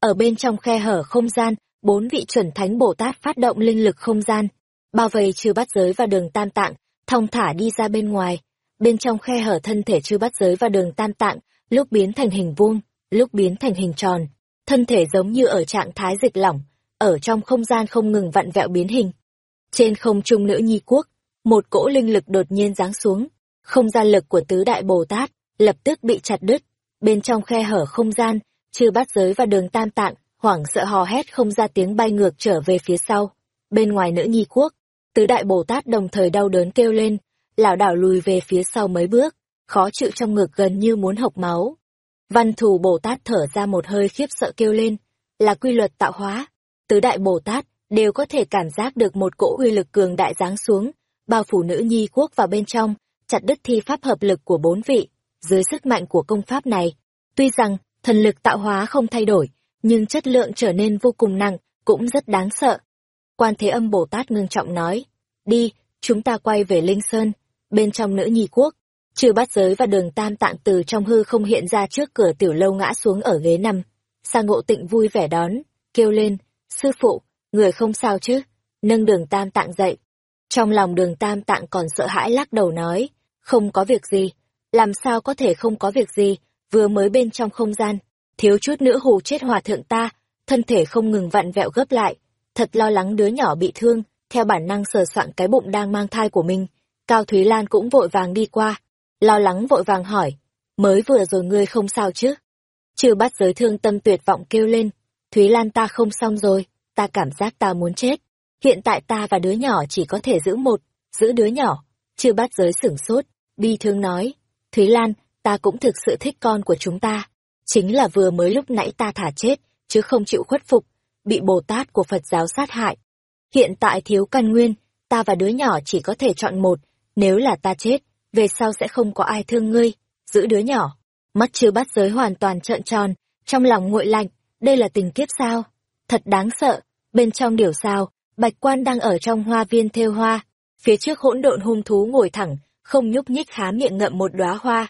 Ở bên trong khe hở không gian, bốn vị chuẩn thánh Bồ Tát phát động linh lực không gian, bao vây chư bắt giới và đường tam tạng, thong thả đi ra bên ngoài. Bên trong khe hở thân thể chư bắt giới và đường tam tạng lúc biến thành hình vuông, lúc biến thành hình tròn, thân thể giống như ở trạng thái dịch lỏng, ở trong không gian không ngừng vặn vẹo biến hình. Trên không trung nữ nhi quốc, một cỗ linh lực đột nhiên giáng xuống, không gian lực của tứ đại Bồ Tát lập tức bị chặt đứt, bên trong khe hở không gian, chư bát giới và đường tam tạng, hoảng sợ hò hét không ra tiếng bay ngược trở về phía sau. Bên ngoài nữ nhi quốc, tứ đại Bồ Tát đồng thời đau đớn kêu lên, lảo đảo lùi về phía sau mấy bước, khó chịu trong ngực gần như muốn hộc máu. Văn thù Bồ Tát thở ra một hơi khiếp sợ kêu lên, là quy luật tạo hóa. Tứ đại Bồ Tát đều có thể cảm giác được một cỗ uy lực cường đại giáng xuống, bao phủ nữ nhi quốc vào bên trong, chặt đứt thi pháp hợp lực của bốn vị. Dưới sức mạnh của công pháp này, tuy rằng thần lực tạo hóa không thay đổi, nhưng chất lượng trở nên vô cùng nặng, cũng rất đáng sợ. Quan Thế Âm Bồ Tát ngưng trọng nói, đi, chúng ta quay về Linh Sơn, bên trong nữ nhi quốc, Chư bát giới và đường tam tạng từ trong hư không hiện ra trước cửa tiểu lâu ngã xuống ở ghế nằm. Sa ngộ tịnh vui vẻ đón, kêu lên, sư phụ, người không sao chứ, nâng đường tam tạng dậy. Trong lòng đường tam tạng còn sợ hãi lắc đầu nói, không có việc gì, làm sao có thể không có việc gì, vừa mới bên trong không gian, thiếu chút nữa hù chết hòa thượng ta, thân thể không ngừng vặn vẹo gấp lại, thật lo lắng đứa nhỏ bị thương, theo bản năng sờ soạn cái bụng đang mang thai của mình. Cao Thúy Lan cũng vội vàng đi qua, lo lắng vội vàng hỏi, mới vừa rồi ngươi không sao chứ? Trừ bắt giới thương tâm tuyệt vọng kêu lên, Thúy Lan ta không xong rồi, ta cảm giác ta muốn chết. Hiện tại ta và đứa nhỏ chỉ có thể giữ một, giữ đứa nhỏ. chưa bắt giới sửng sốt, bi thương nói, Thúy Lan, ta cũng thực sự thích con của chúng ta. Chính là vừa mới lúc nãy ta thả chết, chứ không chịu khuất phục, bị Bồ Tát của Phật giáo sát hại. Hiện tại thiếu căn nguyên, ta và đứa nhỏ chỉ có thể chọn một, nếu là ta chết, về sau sẽ không có ai thương ngươi, giữ đứa nhỏ. Mắt chưa bắt giới hoàn toàn trợn tròn, trong lòng nguội lạnh, đây là tình kiếp sao? Thật đáng sợ, bên trong điều sao, bạch quan đang ở trong hoa viên thêu hoa, phía trước hỗn độn hung thú ngồi thẳng, không nhúc nhích há miệng ngậm một đóa hoa.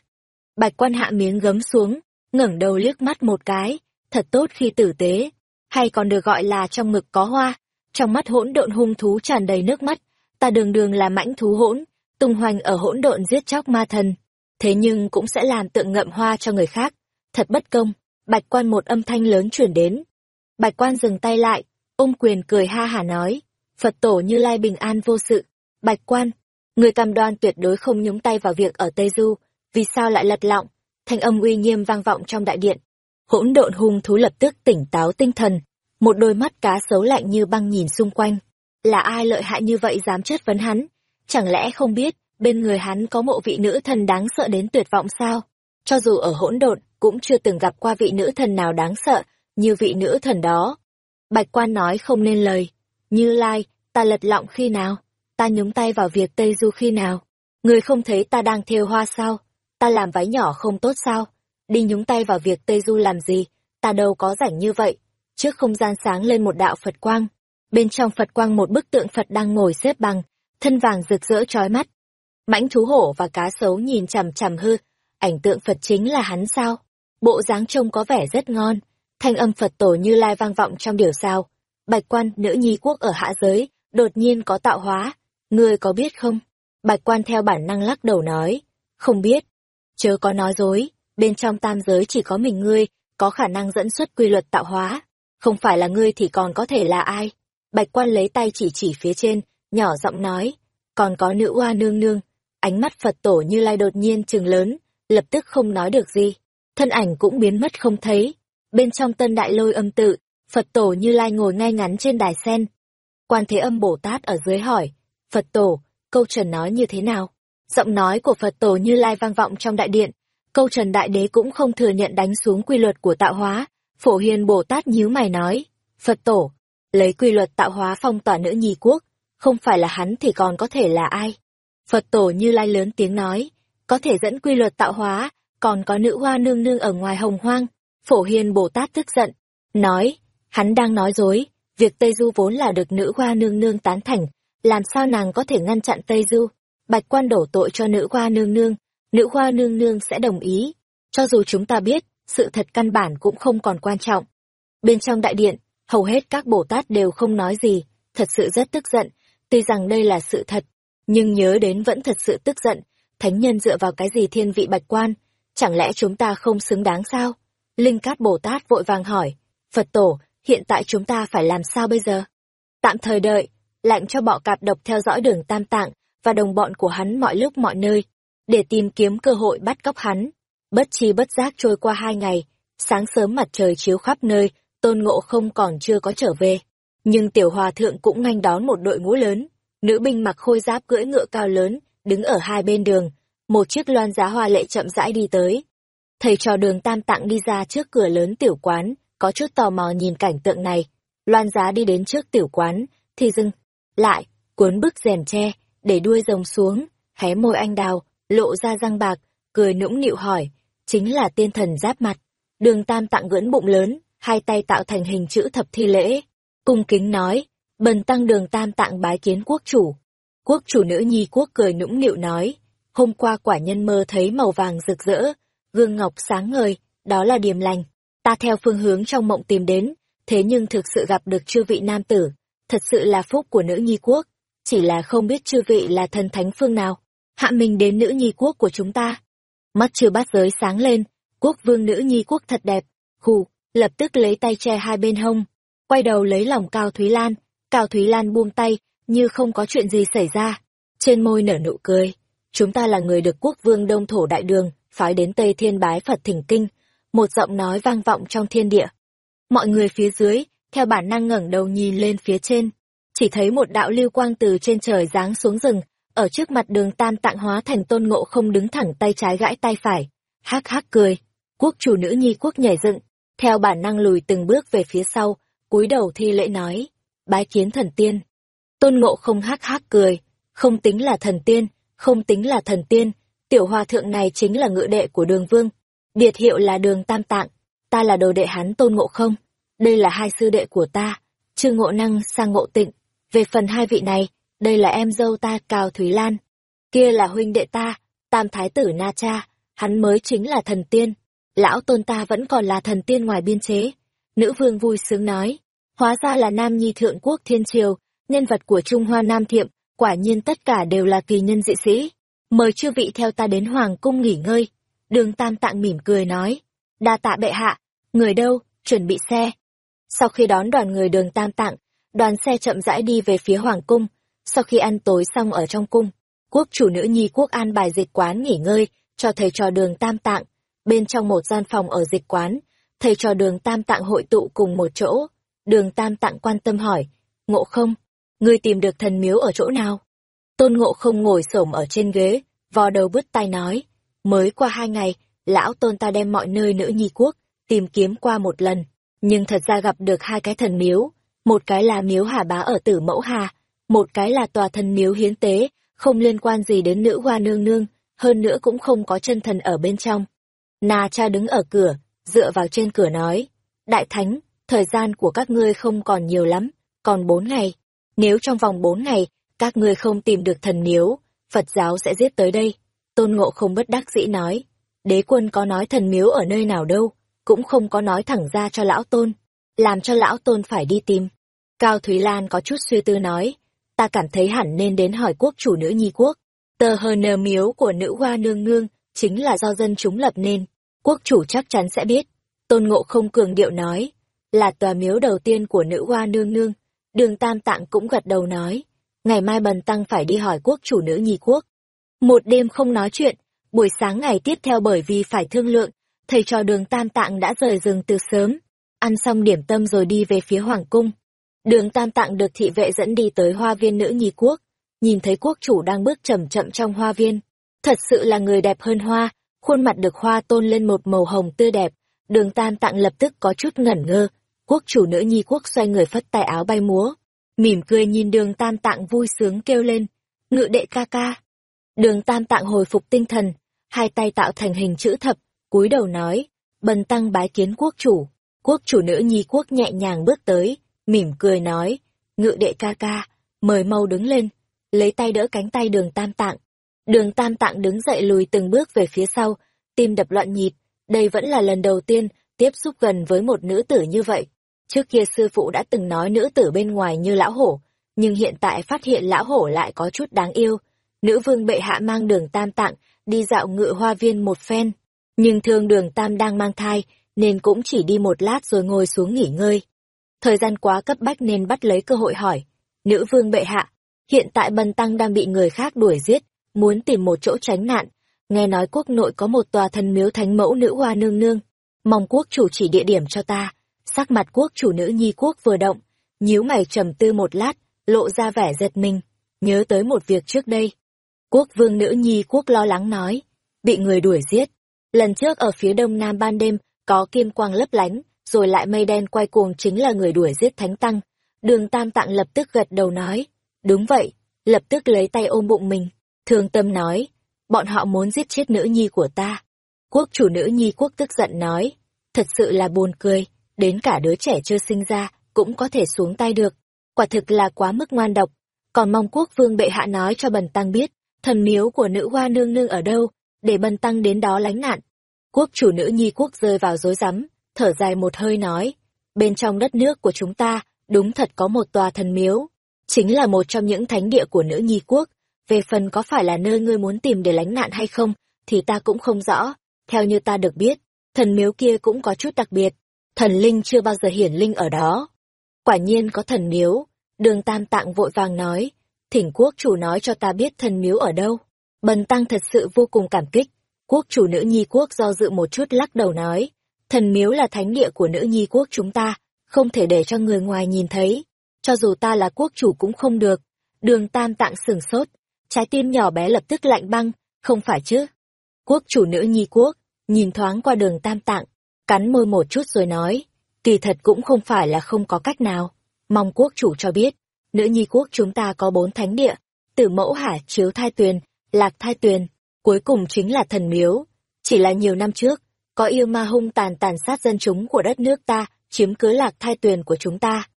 Bạch quan hạ miếng gấm xuống, ngẩng đầu liếc mắt một cái, thật tốt khi tử tế, hay còn được gọi là trong ngực có hoa. Trong mắt hỗn độn hung thú tràn đầy nước mắt, ta đường đường là mãnh thú hỗn, tung hoành ở hỗn độn giết chóc ma thần, thế nhưng cũng sẽ làm tượng ngậm hoa cho người khác. Thật bất công, bạch quan một âm thanh lớn truyền đến. Bạch quan dừng tay lại, ôm quyền cười ha hả nói, Phật tổ như lai bình an vô sự. Bạch quan, người cam đoan tuyệt đối không nhúng tay vào việc ở Tây Du, vì sao lại lật lọng, thanh âm uy nghiêm vang vọng trong đại điện. Hỗn độn hung thú lập tức tỉnh táo tinh thần, một đôi mắt cá sấu lạnh như băng nhìn xung quanh. Là ai lợi hại như vậy dám chất vấn hắn? Chẳng lẽ không biết, bên người hắn có mộ vị nữ thần đáng sợ đến tuyệt vọng sao? cho dù ở hỗn độn cũng chưa từng gặp qua vị nữ thần nào đáng sợ như vị nữ thần đó. Bạch quan nói không nên lời. Như Lai, ta lật lọng khi nào? Ta nhúng tay vào việc Tây Du khi nào? Người không thấy ta đang thêu hoa sao? Ta làm váy nhỏ không tốt sao? Đi nhúng tay vào việc Tây Du làm gì? Ta đâu có rảnh như vậy. Trước không gian sáng lên một đạo Phật quang. Bên trong Phật quang một bức tượng Phật đang ngồi xếp bằng, thân vàng rực rỡ trói mắt. Mãnh thú hổ và cá sấu nhìn chằm chằm hư, ảnh tượng Phật chính là hắn sao? Bộ dáng trông có vẻ rất ngon, thanh âm Phật tổ như lai vang vọng trong điều sao. Bạch quan, nữ nhi quốc ở hạ giới, đột nhiên có tạo hóa, ngươi có biết không? Bạch quan theo bản năng lắc đầu nói, không biết. Chớ có nói dối, bên trong tam giới chỉ có mình ngươi, có khả năng dẫn xuất quy luật tạo hóa. Không phải là ngươi thì còn có thể là ai? Bạch quan lấy tay chỉ chỉ phía trên, nhỏ giọng nói, còn có nữ oa nương nương. Ánh mắt Phật tổ như lai đột nhiên trừng lớn, lập tức không nói được gì. Thân ảnh cũng biến mất không thấy. Bên trong tân đại lôi âm tự, Phật tổ như lai ngồi ngay ngắn trên đài sen. Quan thế âm Bồ Tát ở dưới hỏi, Phật tổ, câu trần nói như thế nào? Giọng nói của Phật tổ như lai vang vọng trong đại điện. Câu trần đại đế cũng không thừa nhận đánh xuống quy luật của tạo hóa. Phổ hiền Bồ Tát nhíu mày nói, Phật tổ, lấy quy luật tạo hóa phong tỏa nữ nhi quốc, không phải là hắn thì còn có thể là ai? Phật tổ như lai lớn tiếng nói, có thể dẫn quy luật tạo hóa, còn có nữ hoa nương nương ở ngoài hồng hoang. Phổ hiền Bồ Tát tức giận, nói, hắn đang nói dối, việc Tây Du vốn là được nữ hoa nương nương tán thành, làm sao nàng có thể ngăn chặn Tây Du? Bạch quan đổ tội cho nữ hoa nương nương, nữ hoa nương nương sẽ đồng ý. Cho dù chúng ta biết, sự thật căn bản cũng không còn quan trọng. Bên trong đại điện, hầu hết các Bồ Tát đều không nói gì, thật sự rất tức giận, tuy rằng đây là sự thật, nhưng nhớ đến vẫn thật sự tức giận, thánh nhân dựa vào cái gì thiên vị bạch quan, chẳng lẽ chúng ta không xứng đáng sao? Linh Cát Bồ Tát vội vàng hỏi, Phật tổ, hiện tại chúng ta phải làm sao bây giờ? Tạm thời đợi, lạnh cho bọ cạp độc theo dõi đường tam tạng và đồng bọn của hắn mọi lúc mọi nơi, để tìm kiếm cơ hội bắt cóc hắn. Bất chi bất giác trôi qua hai ngày, sáng sớm mặt trời chiếu khắp nơi, tôn ngộ không còn chưa có trở về. Nhưng tiểu hòa thượng cũng nhanh đón một đội ngũ lớn, nữ binh mặc khôi giáp cưỡi ngựa cao lớn, đứng ở hai bên đường, một chiếc loan giá hoa lệ chậm rãi đi tới. Thầy trò đường tam tạng đi ra trước cửa lớn tiểu quán, có chút tò mò nhìn cảnh tượng này. Loan giá đi đến trước tiểu quán, thì dưng, lại, cuốn bức rèm tre, để đuôi rồng xuống, hé môi anh đào, lộ ra răng bạc, cười nũng nịu hỏi, chính là tiên thần giáp mặt. Đường tam tạng gưỡn bụng lớn, hai tay tạo thành hình chữ thập thi lễ. Cung kính nói, bần tăng đường tam tạng bái kiến quốc chủ. Quốc chủ nữ nhi quốc cười nũng nịu nói, hôm qua quả nhân mơ thấy màu vàng rực rỡ, gương ngọc sáng ngời, đó là điềm lành. Ta theo phương hướng trong mộng tìm đến, thế nhưng thực sự gặp được chư vị nam tử, thật sự là phúc của nữ nhi quốc, chỉ là không biết chư vị là thần thánh phương nào, hạ mình đến nữ nhi quốc của chúng ta. Mắt chưa bát giới sáng lên, quốc vương nữ nhi quốc thật đẹp, hù, lập tức lấy tay che hai bên hông, quay đầu lấy lòng Cao Thúy Lan, Cao Thúy Lan buông tay, như không có chuyện gì xảy ra, trên môi nở nụ cười. Chúng ta là người được quốc vương đông thổ đại đường, phái đến Tây Thiên bái Phật thỉnh kinh, một giọng nói vang vọng trong thiên địa. Mọi người phía dưới, theo bản năng ngẩng đầu nhìn lên phía trên, chỉ thấy một đạo lưu quang từ trên trời giáng xuống rừng, ở trước mặt đường tam tạng hóa thành tôn ngộ không đứng thẳng tay trái gãi tay phải, hắc hắc cười, quốc chủ nữ nhi quốc nhảy dựng, theo bản năng lùi từng bước về phía sau, cúi đầu thi lễ nói, bái kiến thần tiên. Tôn ngộ không hắc hắc cười, không tính là thần tiên, không tính là thần tiên, tiểu hòa thượng này chính là ngự đệ của đường vương, biệt hiệu là đường tam tạng, ta là đồ đệ hắn tôn ngộ không, đây là hai sư đệ của ta, trương ngộ năng sang ngộ tịnh, về phần hai vị này, đây là em dâu ta Cao Thúy Lan, kia là huynh đệ ta, tam thái tử Na Cha, hắn mới chính là thần tiên, lão tôn ta vẫn còn là thần tiên ngoài biên chế. Nữ vương vui sướng nói, hóa ra là nam nhi thượng quốc thiên triều, nhân vật của Trung Hoa Nam Thiệm, quả nhiên tất cả đều là kỳ nhân dị sĩ. Mời chư vị theo ta đến Hoàng cung nghỉ ngơi. Đường Tam Tạng mỉm cười nói, đa tạ bệ hạ, người đâu, chuẩn bị xe. Sau khi đón đoàn người đường Tam Tạng, đoàn xe chậm rãi đi về phía Hoàng cung. Sau khi ăn tối xong ở trong cung, quốc chủ nữ nhi quốc an bài dịch quán nghỉ ngơi cho thầy trò đường Tam Tạng. Bên trong một gian phòng ở dịch quán, thầy trò đường Tam Tạng hội tụ cùng một chỗ. Đường Tam Tạng quan tâm hỏi, ngộ không, ngươi tìm được thần miếu ở chỗ nào? Tôn ngộ không ngồi xổm ở trên ghế, vò đầu bứt tai nói, mới qua hai ngày, lão tôn ta đem mọi nơi nữ nhi quốc, tìm kiếm qua một lần, nhưng thật ra gặp được hai cái thần miếu, một cái là miếu hà bá ở tử mẫu hà, một cái là tòa thần miếu hiến tế, không liên quan gì đến nữ hoa nương nương, hơn nữa cũng không có chân thần ở bên trong. Nà cha đứng ở cửa, dựa vào trên cửa nói, Đại Thánh, thời gian của các ngươi không còn nhiều lắm, còn bốn ngày. Nếu trong vòng bốn ngày, các ngươi không tìm được thần miếu, Phật giáo sẽ giết tới đây. Tôn Ngộ không bất đắc dĩ nói, đế quân có nói thần miếu ở nơi nào đâu, cũng không có nói thẳng ra cho lão tôn, làm cho lão tôn phải đi tìm. Cao Thúy Lan có chút suy tư nói, ta cảm thấy hẳn nên đến hỏi quốc chủ nữ nhi quốc. Tờ hờ nờ miếu của nữ hoa nương nương chính là do dân chúng lập nên, quốc chủ chắc chắn sẽ biết. Tôn Ngộ không cường điệu nói, là tòa miếu đầu tiên của nữ hoa nương nương. Đường Tam Tạng cũng gật đầu nói, ngày mai bần tăng phải đi hỏi quốc chủ nữ nhi quốc. Một đêm không nói chuyện, buổi sáng ngày tiếp theo bởi vì phải thương lượng, thầy trò đường Tam Tạng đã rời giường từ sớm, ăn xong điểm tâm rồi đi về phía Hoàng Cung. Đường Tam Tạng được thị vệ dẫn đi tới hoa viên nữ nhi quốc, nhìn thấy quốc chủ đang bước chậm chậm trong hoa viên. Thật sự là người đẹp hơn hoa, khuôn mặt được hoa tôn lên một màu hồng tươi đẹp, đường Tam Tạng lập tức có chút ngẩn ngơ, quốc chủ nữ nhi quốc xoay người phất tay áo bay múa, mỉm cười nhìn đường Tam Tạng vui sướng kêu lên, ngự đệ ca ca. Đường Tam Tạng hồi phục tinh thần, hai tay tạo thành hình chữ thập, cúi đầu nói, bần tăng bái kiến quốc chủ. Quốc chủ nữ nhi quốc nhẹ nhàng bước tới, mỉm cười nói, ngự đệ ca ca, mời mau đứng lên, lấy tay đỡ cánh tay đường tam tạng. Đường tam tạng đứng dậy lùi từng bước về phía sau, tim đập loạn nhịp, đây vẫn là lần đầu tiên tiếp xúc gần với một nữ tử như vậy. Trước kia sư phụ đã từng nói nữ tử bên ngoài như lão hổ, nhưng hiện tại phát hiện lão hổ lại có chút đáng yêu. Nữ vương bệ hạ mang đường tam tặng đi dạo ngự hoa viên một phen. Nhưng thương đường tam đang mang thai, nên cũng chỉ đi một lát rồi ngồi xuống nghỉ ngơi. Thời gian quá cấp bách nên bắt lấy cơ hội hỏi. Nữ vương bệ hạ, hiện tại bần tăng đang bị người khác đuổi giết, muốn tìm một chỗ tránh nạn. Nghe nói quốc nội có một tòa thần miếu thánh mẫu nữ hoa nương nương. Mong quốc chủ chỉ địa điểm cho ta. Sắc mặt quốc chủ nữ nhi quốc vừa động, nhíu mày trầm tư một lát, lộ ra vẻ giật mình, nhớ tới một việc trước đây. Quốc vương nữ nhi quốc lo lắng nói, bị người đuổi giết. Lần trước ở phía đông nam ban đêm, có kim quang lấp lánh, rồi lại mây đen quay cuồng chính là người đuổi giết thánh tăng. Đường tam tạng lập tức gật đầu nói, đúng vậy, lập tức lấy tay ôm bụng mình, thương tâm nói, bọn họ muốn giết chết nữ nhi của ta. Quốc chủ nữ nhi quốc tức giận nói, thật sự là buồn cười, đến cả đứa trẻ chưa sinh ra, cũng có thể xuống tay được. Quả thực là quá mức ngoan độc, còn mong quốc vương bệ hạ nói cho bần tăng biết, thần miếu của nữ hoa nương nương ở đâu, để bần tăng đến đó lánh nạn. Quốc chủ nữ nhi quốc rơi vào rối rắm, thở dài một hơi nói, bên trong đất nước của chúng ta, đúng thật có một tòa thần miếu, chính là một trong những thánh địa của nữ nhi quốc, về phần có phải là nơi ngươi muốn tìm để lánh nạn hay không, thì ta cũng không rõ, theo như ta được biết, thần miếu kia cũng có chút đặc biệt, thần linh chưa bao giờ hiển linh ở đó. Quả nhiên có thần miếu, đường tam tạng vội vàng nói, thỉnh quốc chủ nói cho ta biết thần miếu ở đâu. Bần tăng thật sự vô cùng cảm kích, quốc chủ nữ nhi quốc do dự một chút lắc đầu nói, thần miếu là thánh địa của nữ nhi quốc chúng ta, không thể để cho người ngoài nhìn thấy. Cho dù ta là quốc chủ cũng không được. Đường tam tạng sừng sốt, trái tim nhỏ bé lập tức lạnh băng, không phải chứ. Quốc chủ nữ nhi quốc, nhìn thoáng qua đường tam tạng, cắn môi một chút rồi nói, kỳ thật cũng không phải là không có cách nào. Mong quốc chủ cho biết, nữ nhi quốc chúng ta có bốn thánh địa, tử mẫu hả chiếu thai tuyền, lạc thai tuyền, cuối cùng chính là thần miếu. Chỉ là nhiều năm trước, có yêu ma hung tàn tàn sát dân chúng của đất nước ta, chiếm cứ lạc thai tuyền của chúng ta.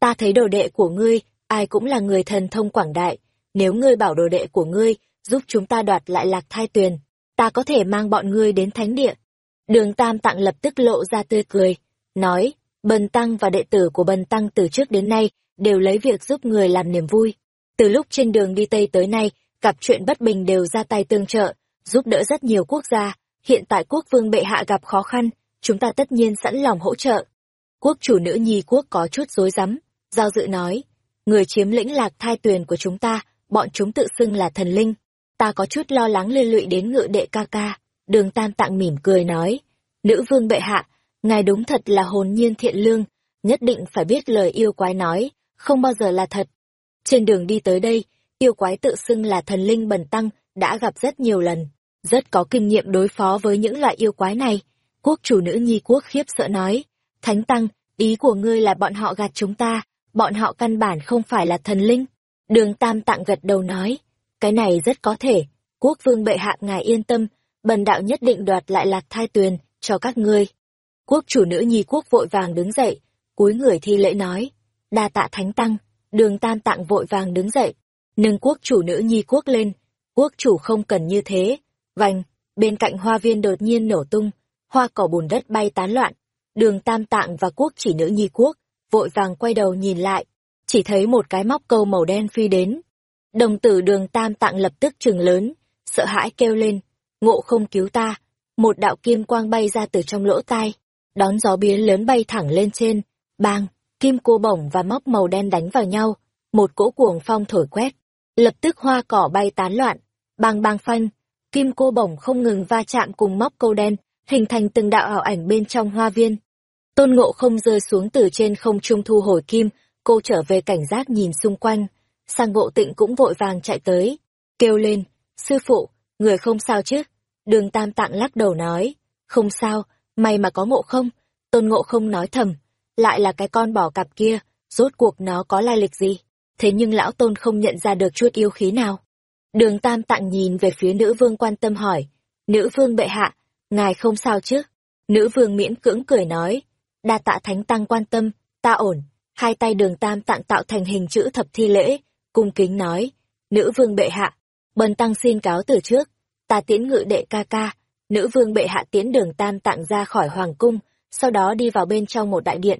Ta thấy đồ đệ của ngươi, ai cũng là người thần thông quảng đại, nếu ngươi bảo đồ đệ của ngươi giúp chúng ta đoạt lại lạc thai tuyền, ta có thể mang bọn ngươi đến thánh địa. Đường Tam Tạng lập tức lộ ra tươi cười, nói, Bần Tăng và đệ tử của Bần Tăng từ trước đến nay đều lấy việc giúp người làm niềm vui. Từ lúc trên đường đi Tây tới nay, gặp chuyện bất bình đều ra tay tương trợ, giúp đỡ rất nhiều quốc gia, hiện tại quốc vương bệ hạ gặp khó khăn, chúng ta tất nhiên sẵn lòng hỗ trợ. Quốc chủ nữ nhi quốc có chút rối rắm, giao dự nói, người chiếm lĩnh lạc thai tuyền của chúng ta, bọn chúng tự xưng là thần linh. Ta có chút lo lắng liên lụy đến ngự đệ ca ca, đường tam tạng mỉm cười nói, nữ vương bệ hạ, ngài đúng thật là hồn nhiên thiện lương, nhất định phải biết lời yêu quái nói, không bao giờ là thật. Trên đường đi tới đây, yêu quái tự xưng là thần linh bần tăng, đã gặp rất nhiều lần, rất có kinh nghiệm đối phó với những loại yêu quái này. Quốc chủ nữ nhi quốc khiếp sợ nói, Thánh Tăng, ý của ngươi là bọn họ gạt chúng ta, bọn họ căn bản không phải là thần linh. Đường Tam Tạng gật đầu nói, cái này rất có thể, quốc vương bệ hạ ngài yên tâm, bần đạo nhất định đoạt lại lạc thai tuyền, cho các ngươi. Quốc chủ nữ nhi quốc vội vàng đứng dậy, cúi người thi lễ nói, đa tạ thánh tăng, đường tam tạng vội vàng đứng dậy, nâng quốc chủ nữ nhi quốc lên, quốc chủ không cần như thế, vành, bên cạnh hoa viên đột nhiên nổ tung, hoa cỏ bùn đất bay tán loạn, đường tam tạng và quốc chỉ nữ nhi quốc, vội vàng quay đầu nhìn lại, chỉ thấy một cái móc câu màu đen phi đến. Đồng tử đường tam tạng lập tức chừng lớn, sợ hãi kêu lên, ngộ không cứu ta, một đạo kim quang bay ra từ trong lỗ tai, đón gió biến lớn bay thẳng lên trên, bang, kim cô bổng và móc màu đen đánh vào nhau, một cỗ cuồng phong thổi quét, lập tức hoa cỏ bay tán loạn, bang bang phanh, kim cô bổng không ngừng va chạm cùng móc câu đen, hình thành từng đạo ảo ảnh bên trong hoa viên. Tôn ngộ không rơi xuống từ trên không trung thu hồi kim, cô trở về cảnh giác nhìn xung quanh, sang ngộ tịnh cũng vội vàng chạy tới, kêu lên, sư phụ, người không sao chứ? Đường Tam Tạng lắc đầu nói, không sao, may mà có ngộ không? Tôn ngộ không nói thầm, lại là cái con bỏ cặp kia, rốt cuộc nó có lai lịch gì? Thế nhưng lão Tôn không nhận ra được chút yêu khí nào. Đường Tam Tạng nhìn về phía nữ vương quan tâm hỏi, nữ vương bệ hạ, ngài không sao chứ? Nữ vương miễn cưỡng cười nói, đa tạ thánh tăng quan tâm, ta ổn. Hai tay đường Tam Tạng tạo thành hình chữ thập thi lễ, cung kính nói, nữ vương bệ hạ, bần tăng xin cáo từ trước, ta tiễn ngự đệ ca ca, nữ vương bệ hạ tiến đường tam tạng ra khỏi hoàng cung, sau đó đi vào bên trong một đại điện.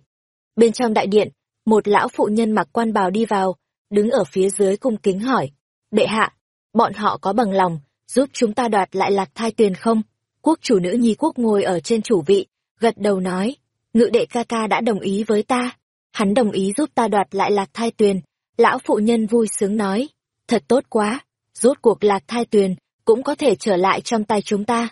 Bên trong đại điện, một lão phụ nhân mặc quan bào đi vào, đứng ở phía dưới cung kính hỏi, bệ hạ, bọn họ có bằng lòng, giúp chúng ta đoạt lại lạc thai tuyền không? Quốc chủ nữ nhi quốc ngồi ở trên chủ vị, gật đầu nói, ngự đệ ca ca đã đồng ý với ta, hắn đồng ý giúp ta đoạt lại lạc thai tuyền. Lão phụ nhân vui sướng nói, thật tốt quá, rốt cuộc lạc thai tuyền cũng có thể trở lại trong tay chúng ta.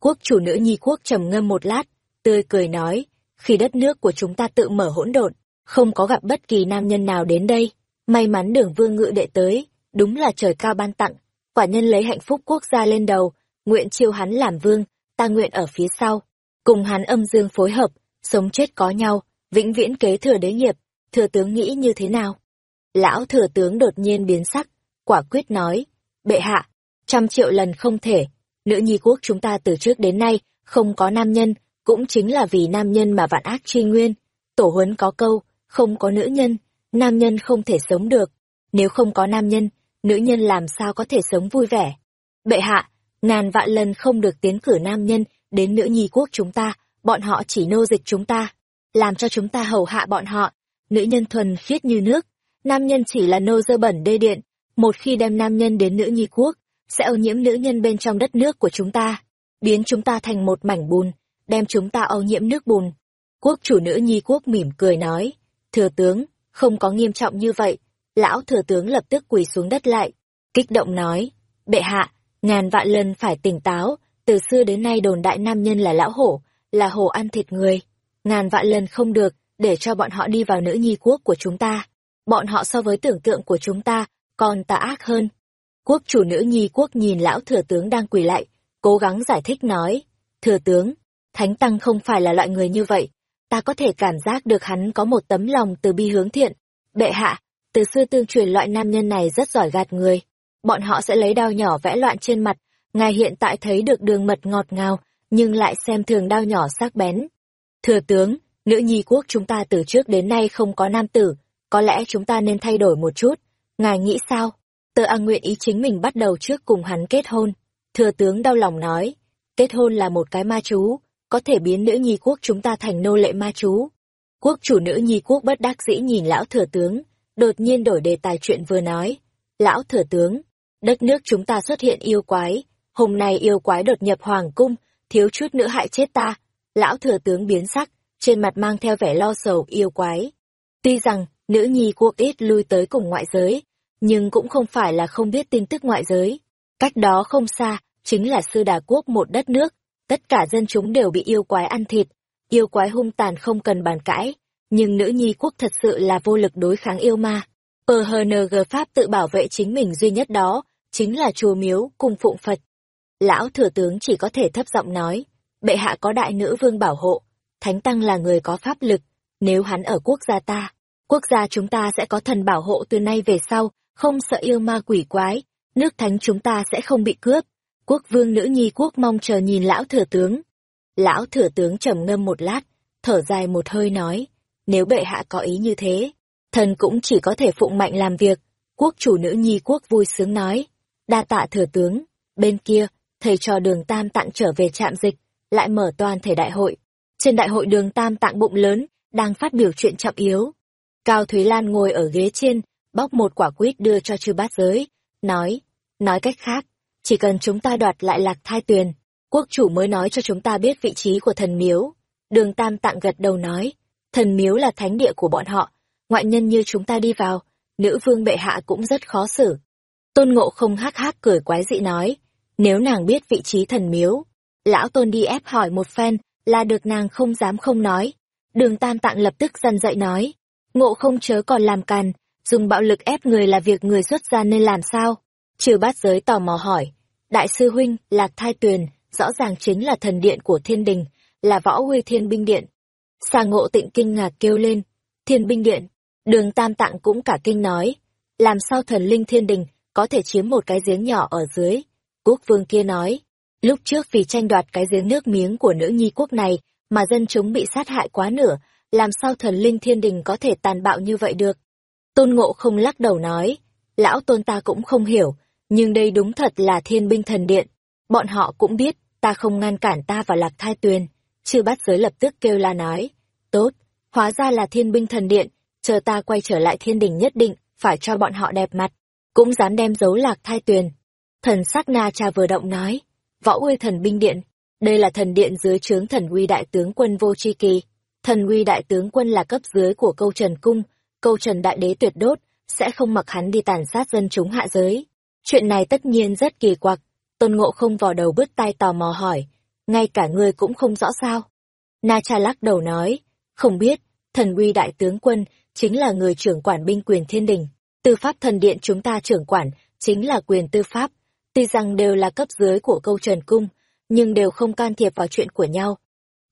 Quốc chủ nữ nhi quốc trầm ngâm một lát, tươi cười nói, khi đất nước của chúng ta tự mở hỗn độn, không có gặp bất kỳ nam nhân nào đến đây, may mắn đường vương ngự đệ tới, đúng là trời cao ban tặng, quả nhân lấy hạnh phúc quốc gia lên đầu, nguyện chiêu hắn làm vương, ta nguyện ở phía sau, cùng hắn âm dương phối hợp, sống chết có nhau, vĩnh viễn kế thừa đế nghiệp, thừa tướng nghĩ như thế nào? Lão thừa tướng đột nhiên biến sắc, quả quyết nói, bệ hạ, trăm triệu lần không thể. Nữ nhi quốc chúng ta từ trước đến nay, không có nam nhân, cũng chính là vì nam nhân mà vạn ác truy nguyên. Tổ huấn có câu, không có nữ nhân, nam nhân không thể sống được. Nếu không có nam nhân, nữ nhân làm sao có thể sống vui vẻ. Bệ hạ, ngàn vạn lần không được tiến cử nam nhân đến nữ nhi quốc chúng ta, bọn họ chỉ nô dịch chúng ta, làm cho chúng ta hầu hạ bọn họ. Nữ nhân thuần khiết như nước, nam nhân chỉ là nô dơ bẩn đê điện. Một khi đem nam nhân đến nữ nhi quốc, sẽ ô nhiễm nữ nhân bên trong đất nước của chúng ta, biến chúng ta thành một mảnh bùn, đem chúng ta ô nhiễm nước bùn. Quốc chủ nữ nhi quốc mỉm cười nói, thừa tướng, không có nghiêm trọng như vậy. Lão thừa tướng lập tức quỳ xuống đất lại, kích động nói, bệ hạ, ngàn vạn lần phải tỉnh táo, từ xưa đến nay đồn đại nam nhân là lão hổ, là hổ ăn thịt người. Ngàn vạn lần không được, để cho bọn họ đi vào nữ nhi quốc của chúng ta. Bọn họ so với tưởng tượng của chúng ta, còn tà ác hơn. Quốc chủ nữ nhi quốc nhìn lão thừa tướng đang quỳ lại, cố gắng giải thích nói, thừa tướng, thánh tăng không phải là loại người như vậy, ta có thể cảm giác được hắn có một tấm lòng từ bi hướng thiện. Bệ hạ, từ xưa tương truyền loại nam nhân này rất giỏi gạt người, bọn họ sẽ lấy đao nhỏ vẽ loạn trên mặt, ngài hiện tại thấy được đường mật ngọt ngào, nhưng lại xem thường đao nhỏ sắc bén. Thừa tướng, nữ nhi quốc chúng ta từ trước đến nay không có nam tử, có lẽ chúng ta nên thay đổi một chút, ngài nghĩ sao? Tơ A nguyện ý chính mình bắt đầu trước cùng hắn kết hôn. Thừa tướng đau lòng nói, kết hôn là một cái ma chú, có thể biến nữ nhi quốc chúng ta thành nô lệ ma chú. Quốc chủ nữ nhi quốc bất đắc dĩ nhìn lão thừa tướng, đột nhiên đổi đề tài chuyện vừa nói. Lão thừa tướng, đất nước chúng ta xuất hiện yêu quái, hôm nay yêu quái đột nhập hoàng cung, thiếu chút nữa hại chết ta. Lão thừa tướng biến sắc, trên mặt mang theo vẻ lo sầu yêu quái. Tuy rằng, nữ nhi quốc ít lui tới cùng ngoại giới, nhưng cũng không phải là không biết tin tức ngoại giới. Cách đó không xa, chính là sư đà quốc một đất nước, tất cả dân chúng đều bị yêu quái ăn thịt, yêu quái hung tàn không cần bàn cãi, nhưng nữ nhi quốc thật sự là vô lực đối kháng yêu ma. PHNG Pháp tự bảo vệ chính mình duy nhất đó, chính là chùa miếu, cùng phụng Phật. Lão thừa tướng chỉ có thể thấp giọng nói, bệ hạ có đại nữ vương bảo hộ, thánh tăng là người có pháp lực, nếu hắn ở quốc gia ta, quốc gia chúng ta sẽ có thần bảo hộ từ nay về sau, không sợ yêu ma quỷ quái, nước thánh chúng ta sẽ không bị cướp. Quốc vương nữ nhi quốc mong chờ nhìn lão thừa tướng. Lão thừa tướng trầm ngâm một lát, thở dài một hơi nói, nếu bệ hạ có ý như thế, thần cũng chỉ có thể phụng mạnh làm việc. Quốc chủ nữ nhi quốc vui sướng nói, đa tạ thừa tướng, bên kia, thầy trò đường tam tặng trở về trạm dịch, lại mở toàn thể đại hội. Trên đại hội đường tam tặng bụng lớn, đang phát biểu chuyện trọng yếu. Cao Thúy Lan ngồi ở ghế trên, bóc một quả quýt đưa cho chư bát giới, nói, nói cách khác, chỉ cần chúng ta đoạt lại lạc thai tuyền, quốc chủ mới nói cho chúng ta biết vị trí của thần miếu. Đường Tam Tạng gật đầu nói, thần miếu là thánh địa của bọn họ, ngoại nhân như chúng ta đi vào, nữ vương bệ hạ cũng rất khó xử. Tôn Ngộ không hắc hắc cười quái dị nói, nếu nàng biết vị trí thần miếu, lão tôn đi ép hỏi một phen, là được nàng không dám không nói. Đường Tam Tạng lập tức dần dậy nói, ngộ không chớ còn làm càn, dùng bạo lực ép người là việc người xuất gia nên làm sao? Trừ bát giới tò mò hỏi, đại sư huynh, lạc thai tuyền, rõ ràng chính là thần điện của thiên đình, là võ huy thiên binh điện. Xà ngộ tịnh kinh ngạc kêu lên, thiên binh điện, đường tam tạng cũng cả kinh nói, làm sao thần linh thiên đình có thể chiếm một cái giếng nhỏ ở dưới. Quốc vương kia nói, lúc trước vì tranh đoạt cái giếng nước miếng của nữ nhi quốc này mà dân chúng bị sát hại quá nửa, làm sao thần linh thiên đình có thể tàn bạo như vậy được. Tôn ngộ không lắc đầu nói, lão tôn ta cũng không hiểu, nhưng đây đúng thật là thiên binh thần điện. Bọn họ cũng biết, ta không ngăn cản ta vào lạc thai tuyền. Chư bát giới lập tức kêu la nói, tốt, hóa ra là thiên binh thần điện, chờ ta quay trở lại thiên đình nhất định, phải cho bọn họ đẹp mặt, cũng dám đem dấu lạc thai tuyền. Thần sắc na cha vừa động nói, võ uy thần binh điện, đây là thần điện dưới trướng thần uy đại tướng quân vô tri kỳ. Thần uy đại tướng quân là cấp dưới của câu trần cung, câu trần đại đế tuyệt đốt, sẽ không mặc hắn đi tàn sát dân chúng hạ giới. Chuyện này tất nhiên rất kỳ quặc, tôn ngộ không vò đầu bứt tai tò mò hỏi, ngay cả ngươi cũng không rõ sao. Na cha lắc đầu nói, không biết, thần uy đại tướng quân chính là người trưởng quản binh quyền thiên đình, tư pháp thần điện chúng ta trưởng quản chính là quyền tư pháp, tuy rằng đều là cấp dưới của câu trần cung, nhưng đều không can thiệp vào chuyện của nhau.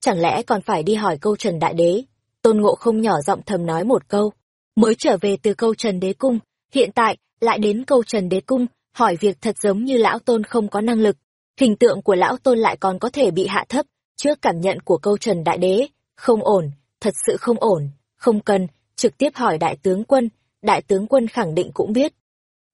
Chẳng lẽ còn phải đi hỏi câu trần đại đế? Tôn ngộ không nhỏ giọng thầm nói một câu, mới trở về từ câu trần đế cung, hiện tại lại đến câu trần đế cung, hỏi việc thật giống như lão tôn không có năng lực, hình tượng của lão tôn lại còn có thể bị hạ thấp, trước cảm nhận của câu trần đại đế, không ổn, thật sự không ổn, không cần, trực tiếp hỏi đại tướng quân, đại tướng quân khẳng định cũng biết.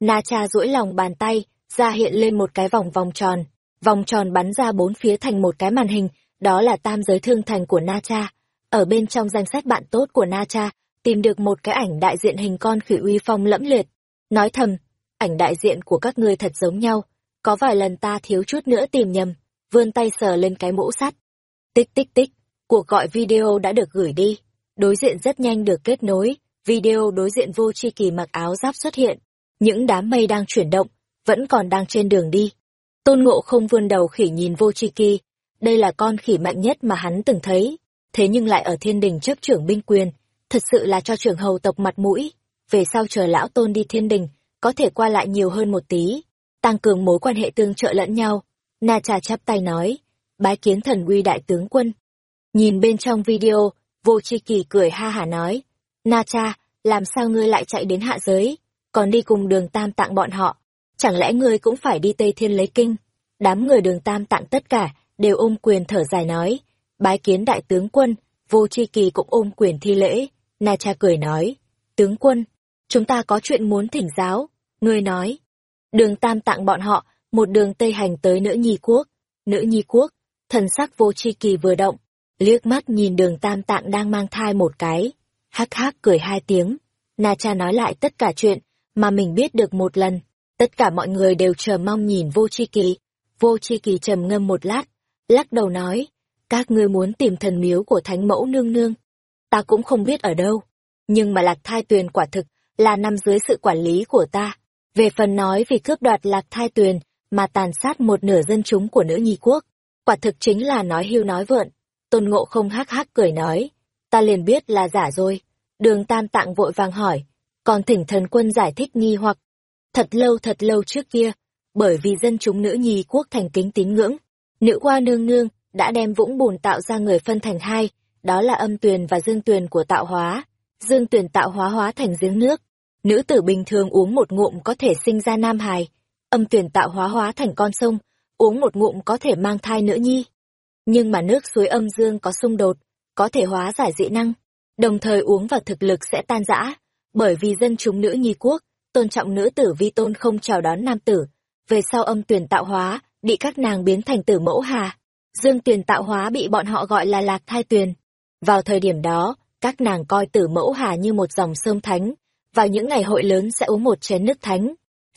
Na cha duỗi lòng bàn tay, ra hiện lên một cái vòng vòng tròn, vòng tròn bắn ra bốn phía thành một cái màn hình, đó là tam giới thương thành của Na cha. Ở bên trong danh sách bạn tốt của Na cha, tìm được một cái ảnh đại diện hình con khỉ uy phong lẫm liệt. Nói thầm, ảnh đại diện của các ngươi thật giống nhau, có vài lần ta thiếu chút nữa tìm nhầm, vươn tay sờ lên cái mũ sắt. Tích tích tích, cuộc gọi video đã được gửi đi, đối diện rất nhanh được kết nối, video đối diện vô tri kỳ mặc áo giáp xuất hiện, những đám mây đang chuyển động, vẫn còn đang trên đường đi. Tôn ngộ không vươn đầu khỉ nhìn vô tri kỳ, đây là con khỉ mạnh nhất mà hắn từng thấy, thế nhưng lại ở thiên đình chấp trưởng binh quyền, thật sự là cho trưởng hầu tộc mặt mũi, về sau chờ lão tôn đi thiên đình, có thể qua lại nhiều hơn một tí, tăng cường mối quan hệ tương trợ lẫn nhau. Na trà chắp tay nói, bái kiến thần uy đại tướng quân. Nhìn bên trong video, vô chi kỳ cười ha hả nói, Na cha, làm sao ngươi lại chạy đến hạ giới, còn đi cùng đường tam tạng bọn họ, chẳng lẽ ngươi cũng phải đi Tây Thiên lấy kinh? Đám người đường tam tạng tất cả, đều ôm quyền thở dài nói, bái kiến đại tướng quân, vô chi kỳ cũng ôm quyền thi lễ, Na cha cười nói, tướng quân, chúng ta có chuyện muốn thỉnh giáo, ngươi nói. Đường tam tặng bọn họ, một đường tây hành tới nữ nhi quốc, nữ nhi quốc, thần sắc vô chi kỳ vừa động, liếc mắt nhìn đường tam tạng đang mang thai một cái, hắc hắc cười hai tiếng, Na cha nói lại tất cả chuyện mà mình biết được một lần, tất cả mọi người đều chờ mong nhìn vô chi kỳ, vô chi kỳ trầm ngâm một lát, lắc đầu nói, các ngươi muốn tìm thần miếu của thánh mẫu nương nương, ta cũng không biết ở đâu, nhưng mà lạc thai tuyền quả thực là nằm dưới sự quản lý của ta. Về phần nói vì cướp đoạt lạc thai tuyền mà tàn sát một nửa dân chúng của nữ nhi quốc, quả thực chính là nói hưu nói vượn. Tôn ngộ không hắc hắc cười nói, ta liền biết là giả rồi. Đường tam tạng vội vàng hỏi, còn thỉnh thần quân giải thích nghi hoặc. Thật lâu thật lâu trước kia, bởi vì dân chúng nữ nhi quốc thành kính tín ngưỡng. Nữ hoa nương nương đã đem vũng bùn tạo ra người phân thành hai, đó là âm tuyền và dương tuyền của tạo hóa. Dương tuyền tạo hóa hóa thành giếng nước. Nữ tử bình thường uống một ngụm có thể sinh ra nam hài. Âm tuyền tạo hóa hóa thành con sông, uống một ngụm có thể mang thai nữ nhi. Nhưng mà nước suối âm dương có xung đột, có thể hóa giải dị năng, đồng thời uống vào thực lực sẽ tan rã, bởi vì dân chúng nữ nhi quốc, tôn trọng nữ tử vi tôn không chào đón nam tử. Về sau âm tuyển tạo hóa, bị các nàng biến thành tử mẫu hà. Dương tuyển tạo hóa bị bọn họ gọi là lạc thai tuyền. Vào thời điểm đó, các nàng coi tử mẫu hà như một dòng sông thánh, vào những ngày hội lớn sẽ uống một chén nước thánh.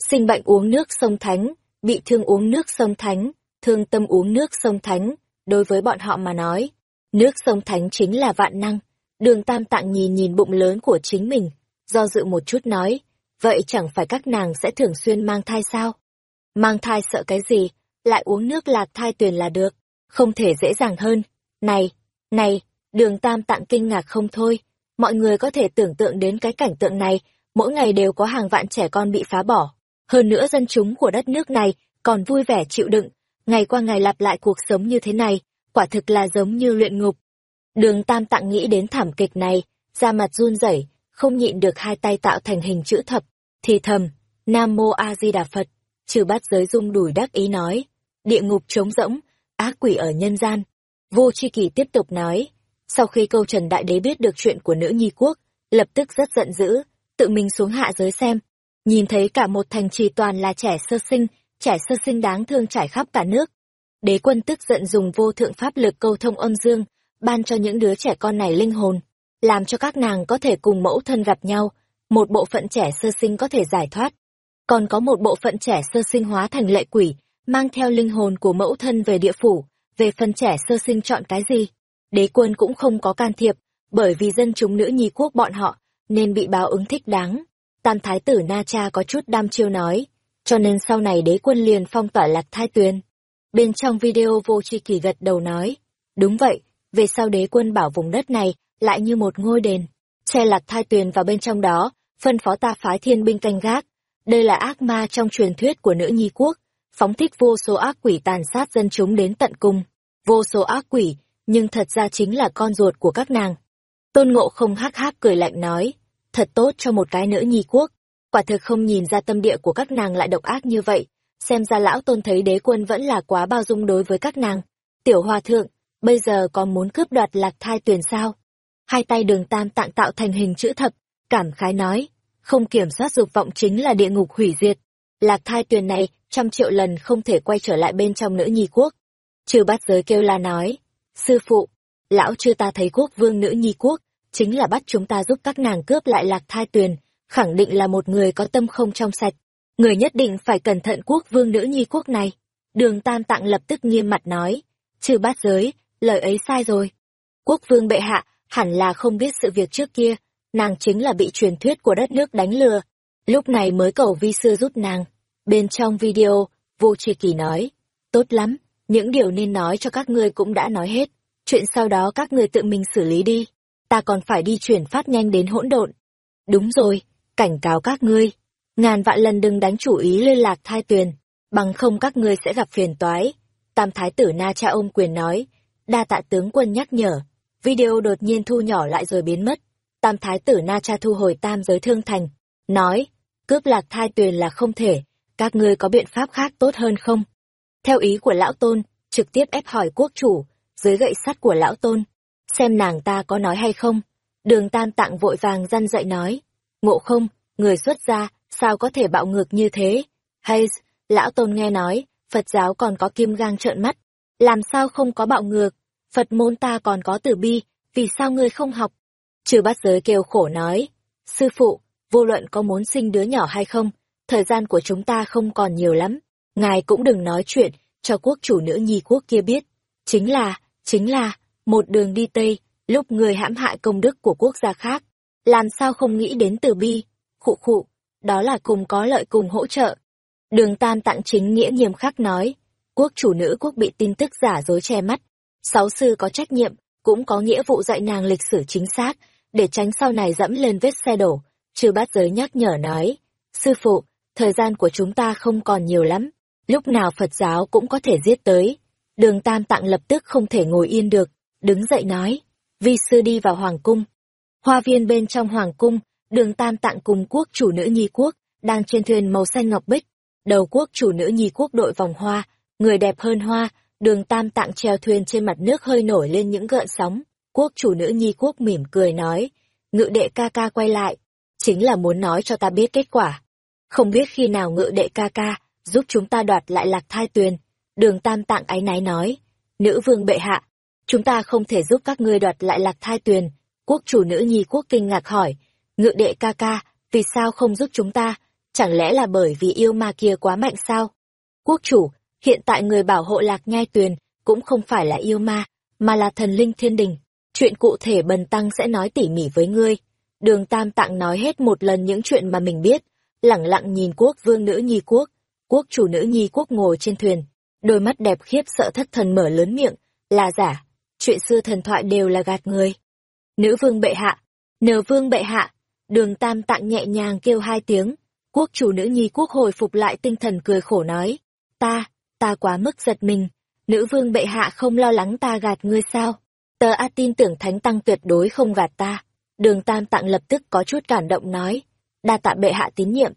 Sinh bệnh uống nước sông thánh, bị thương uống nước sông thánh, thương tâm uống nước sông thánh, đối với bọn họ mà nói, nước sông thánh chính là vạn năng. Đường Tam Tạng nhìn nhìn bụng lớn của chính mình, do dự một chút nói, vậy chẳng phải các nàng sẽ thường xuyên mang thai sao? Mang thai sợ cái gì, lại uống nước lạc thai tuyền là được, không thể dễ dàng hơn. Này, này, đường Tam Tạng kinh ngạc không thôi, mọi người có thể tưởng tượng đến cái cảnh tượng này, mỗi ngày đều có hàng vạn trẻ con bị phá bỏ. Hơn nữa dân chúng của đất nước này còn vui vẻ chịu đựng, ngày qua ngày lặp lại cuộc sống như thế này, quả thực là giống như luyện ngục. Đường Tam Tạng nghĩ đến thảm kịch này, da mặt run rẩy, không nhịn được hai tay tạo thành hình chữ thập, thì thầm, Nam Mô A Di Đà Phật, trừ bát giới dung đùi đắc ý nói, địa ngục trống rỗng, ác quỷ ở nhân gian. Vô Chi Kỳ tiếp tục nói, sau khi câu Trần Đại Đế biết được chuyện của nữ nhi quốc, lập tức rất giận dữ, tự mình xuống hạ giới xem, nhìn thấy cả một thành trì toàn là trẻ sơ sinh, trẻ sơ sinh đáng thương trải khắp cả nước. Đế quân tức giận dùng vô thượng pháp lực câu thông âm dương, ban cho những đứa trẻ con này linh hồn, làm cho các nàng có thể cùng mẫu thân gặp nhau, một bộ phận trẻ sơ sinh có thể giải thoát. Còn có một bộ phận trẻ sơ sinh hóa thành lệ quỷ, mang theo linh hồn của mẫu thân về địa phủ, về phần trẻ sơ sinh chọn cái gì. Đế quân cũng không có can thiệp, bởi vì dân chúng nữ nhi quốc bọn họ, nên bị báo ứng thích đáng. Tam thái tử Na Cha có chút đam chiêu nói, cho nên sau này đế quân liền phong tỏa lạc thai tuyền. Bên trong video vô tri kỳ gật đầu nói, đúng vậy, về sau đế quân bảo vùng đất này lại như một ngôi đền, che lạc thai tuyền vào bên trong đó, phân phó ta phái thiên binh canh gác. Đây là ác ma trong truyền thuyết của nữ nhi quốc, phóng thích vô số ác quỷ tàn sát dân chúng đến tận cùng. Vô số ác quỷ, nhưng thật ra chính là con ruột của các nàng. Tôn ngộ không hắc hắc cười lạnh nói, thật tốt cho một cái nữ nhi quốc. Quả thực không nhìn ra tâm địa của các nàng lại độc ác như vậy, xem ra lão tôn thấy đế quân vẫn là quá bao dung đối với các nàng. Tiểu hòa thượng, bây giờ còn muốn cướp đoạt lạc thai tuyền sao? Hai tay đường tam tạng tạo thành hình chữ thập, cảm khái nói, không kiểm soát dục vọng chính là địa ngục hủy diệt. Lạc thai tuyền này, trăm triệu lần không thể quay trở lại bên trong nữ nhi quốc. Trừ bát giới kêu la nói, sư phụ, lão chưa ta thấy quốc vương nữ nhi quốc, chính là bắt chúng ta giúp các nàng cướp lại lạc thai tuyền, khẳng định là một người có tâm không trong sạch. Người nhất định phải cẩn thận quốc vương nữ nhi quốc này. Đường Tam Tạng lập tức nghiêm mặt nói, trừ bát giới, lời ấy sai rồi. Quốc vương bệ hạ, hẳn là không biết sự việc trước kia, nàng chính là bị truyền thuyết của đất nước đánh lừa. Lúc này mới cầu vi sư giúp nàng. Bên trong video, vô tri kỳ nói, tốt lắm, những điều nên nói cho các ngươi cũng đã nói hết. Chuyện sau đó các ngươi tự mình xử lý đi. Ta còn phải đi chuyển phát nhanh đến hỗn độn. Đúng rồi, cảnh cáo các ngươi. Ngàn vạn lần đừng đánh chủ ý liên lạc thai tuyền, bằng không các ngươi sẽ gặp phiền toái. Tam thái tử Na Cha ôm quyền nói, đa tạ tướng quân nhắc nhở. Video đột nhiên thu nhỏ lại rồi biến mất. Tam thái tử Na Cha thu hồi tam giới thương thành, nói, cướp lạc thai tuyền là không thể, các ngươi có biện pháp khác tốt hơn không? Theo ý của lão tôn, trực tiếp ép hỏi quốc chủ, dưới gậy sắt của lão tôn, xem nàng ta có nói hay không. Đường tam tạng vội vàng răn dậy nói, ngộ không, người xuất gia, sao có thể bạo ngược như thế? Hay, lão tôn nghe nói, Phật giáo còn có kim gang trợn mắt, làm sao không có bạo ngược? Phật môn ta còn có tử bi, vì sao ngươi không học? Chư bát giới kêu khổ nói, sư phụ, vô luận có muốn sinh đứa nhỏ hay không, thời gian của chúng ta không còn nhiều lắm, ngài cũng đừng nói chuyện cho quốc chủ nữ nhi quốc kia biết. Chính là, chính là, một đường đi Tây, lúc người hãm hại công đức của quốc gia khác, làm sao không nghĩ đến từ bi, khụ khụ, đó là cùng có lợi cùng hỗ trợ. Đường Tam tặng chính nghĩa nghiêm khắc nói, quốc chủ nữ quốc bị tin tức giả dối che mắt, sáu sư có trách nhiệm, cũng có nghĩa vụ dạy nàng lịch sử chính xác, để tránh sau này dẫm lên vết xe đổ. Chư bát giới nhắc nhở nói, sư phụ, thời gian của chúng ta không còn nhiều lắm, lúc nào Phật giáo cũng có thể giết tới. Đường Tam Tạng lập tức không thể ngồi yên được, đứng dậy nói, vi sư đi vào Hoàng Cung. Hoa viên bên trong Hoàng Cung, đường Tam Tạng cùng quốc chủ nữ nhi quốc, đang trên thuyền màu xanh ngọc bích. Đầu quốc chủ nữ nhi quốc đội vòng hoa, người đẹp hơn hoa, đường Tam Tạng treo thuyền trên mặt nước hơi nổi lên những gợn sóng. Quốc chủ nữ nhi quốc mỉm cười nói, ngự đệ ca ca quay lại, chính là muốn nói cho ta biết kết quả. Không biết khi nào ngự đệ ca ca, giúp chúng ta đoạt lại lạc thai tuyền. Đường Tam Tạng ái náy nói, nữ vương bệ hạ, chúng ta không thể giúp các ngươi đoạt lại lạc thai tuyền. Quốc chủ nữ nhi quốc kinh ngạc hỏi, ngự đệ ca ca, vì sao không giúp chúng ta? Chẳng lẽ là bởi vì yêu ma kia quá mạnh sao? Quốc chủ, hiện tại người bảo hộ lạc nhai tuyền cũng không phải là yêu ma, mà là thần linh thiên đình. Chuyện cụ thể bần tăng sẽ nói tỉ mỉ với ngươi. Đường Tam Tạng nói hết một lần những chuyện mà mình biết, lẳng lặng nhìn quốc vương nữ nhi quốc, quốc chủ nữ nhi quốc ngồi trên thuyền, đôi mắt đẹp khiếp sợ thất thần mở lớn miệng, là giả, chuyện xưa thần thoại đều là gạt người. Nữ vương bệ hạ, nờ vương bệ hạ, đường tam tạng nhẹ nhàng kêu hai tiếng, quốc chủ nữ nhi quốc hồi phục lại tinh thần cười khổ nói, ta, ta quá mức giật mình, nữ vương bệ hạ không lo lắng ta gạt ngươi sao, tờ A tin tưởng thánh tăng tuyệt đối không gạt ta, đường tam tạng lập tức có chút cảm động nói, đa tạ bệ hạ tín nhiệm.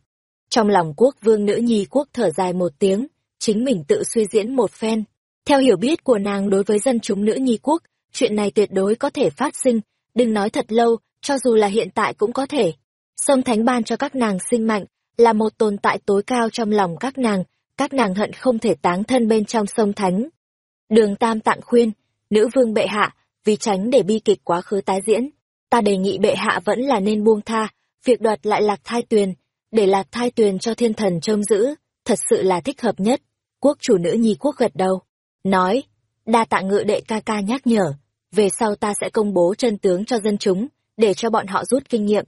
Trong lòng quốc vương nữ nhi quốc thở dài một tiếng, chính mình tự suy diễn một phen. Theo hiểu biết của nàng đối với dân chúng nữ nhi quốc, chuyện này tuyệt đối có thể phát sinh, đừng nói thật lâu, cho dù là hiện tại cũng có thể. Sông Thánh ban cho các nàng sinh mạnh, là một tồn tại tối cao trong lòng các nàng, các nàng hận không thể táng thân bên trong sông Thánh. Đường Tam tặng khuyên, nữ vương bệ hạ, vì tránh để bi kịch quá khứ tái diễn, ta đề nghị bệ hạ vẫn là nên buông tha, việc đoạt lại lạc thai tuyền, để lạc thai tuyền cho thiên thần trông giữ, thật sự là thích hợp nhất. Quốc chủ nữ nhi quốc gật đầu, nói, đa tạ ngự đệ ca ca nhắc nhở, về sau ta sẽ công bố chân tướng cho dân chúng, để cho bọn họ rút kinh nghiệm.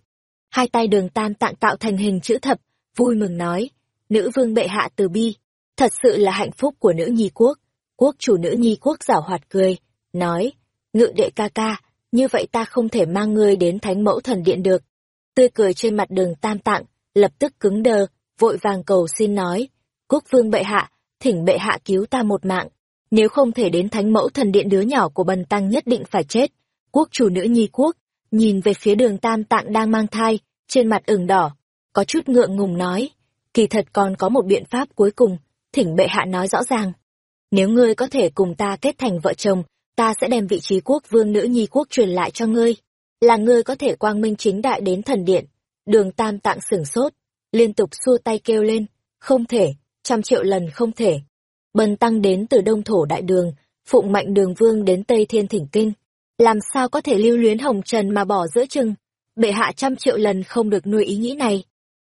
Hai tay đường tam tạng tạo thành hình chữ thập, vui mừng nói, nữ vương bệ hạ từ bi, thật sự là hạnh phúc của nữ nhi quốc. Quốc chủ nữ nhi quốc giảo hoạt cười, nói, ngự đệ ca ca, như vậy ta không thể mang ngươi đến thánh mẫu thần điện được tươi cười trên mặt đường tam tạng, lập tức cứng đờ, vội vàng cầu xin nói, quốc vương bệ hạ, thỉnh bệ hạ cứu ta một mạng, nếu không thể đến thánh mẫu thần điện đứa nhỏ của bần tăng nhất định phải chết. Quốc chủ nữ nhi quốc, nhìn về phía đường tam tạng đang mang thai, trên mặt ửng đỏ, có chút ngượng ngùng nói, kỳ thật còn có một biện pháp cuối cùng, thỉnh bệ hạ nói rõ ràng. Nếu ngươi có thể cùng ta kết thành vợ chồng, ta sẽ đem vị trí quốc vương nữ nhi quốc truyền lại cho ngươi là ngươi có thể quang minh chính đại đến thần điện. Đường tam tạng sửng sốt, liên tục xua tay kêu lên, không thể, trăm triệu lần không thể. Bần tăng đến từ đông thổ đại đường, phụng mạnh đường vương đến Tây Thiên Thỉnh Kinh. Làm sao có thể lưu luyến hồng trần mà bỏ giữa chừng? Bệ hạ trăm triệu lần không được nuôi ý nghĩ này.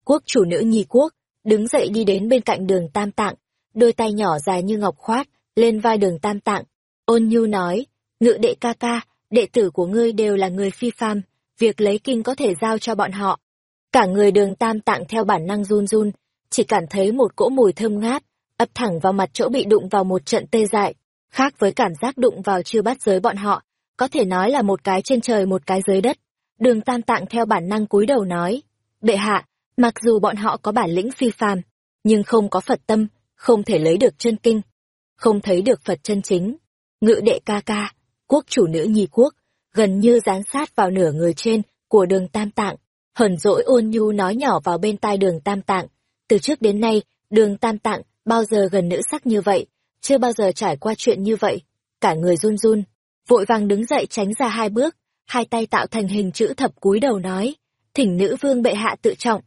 Quốc chủ nữ nhi quốc, đứng dậy đi đến bên cạnh đường tam tạng, đôi tay nhỏ dài như ngọc khoát, lên vai đường tam tạng. Ôn nhu nói, ngự đệ ca ca, đệ tử của ngươi đều là người phi phàm, việc lấy kinh có thể giao cho bọn họ. Cả người đường tam tạng theo bản năng run run, chỉ cảm thấy một cỗ mùi thơm ngát, ập thẳng vào mặt chỗ bị đụng vào một trận tê dại, khác với cảm giác đụng vào chưa bắt giới bọn họ, có thể nói là một cái trên trời một cái dưới đất. Đường tam tạng theo bản năng cúi đầu nói, bệ hạ, mặc dù bọn họ có bản lĩnh phi phàm, nhưng không có Phật tâm, không thể lấy được chân kinh, không thấy được Phật chân chính. Ngự đệ ca ca, quốc chủ nữ nhi quốc, gần như dán sát vào nửa người trên của đường Tam Tạng. Hờn dỗi ôn nhu nói nhỏ vào bên tai đường Tam Tạng. Từ trước đến nay, đường Tam Tạng bao giờ gần nữ sắc như vậy, chưa bao giờ trải qua chuyện như vậy. Cả người run run, vội vàng đứng dậy tránh ra hai bước, hai tay tạo thành hình chữ thập cúi đầu nói, thỉnh nữ vương bệ hạ tự trọng.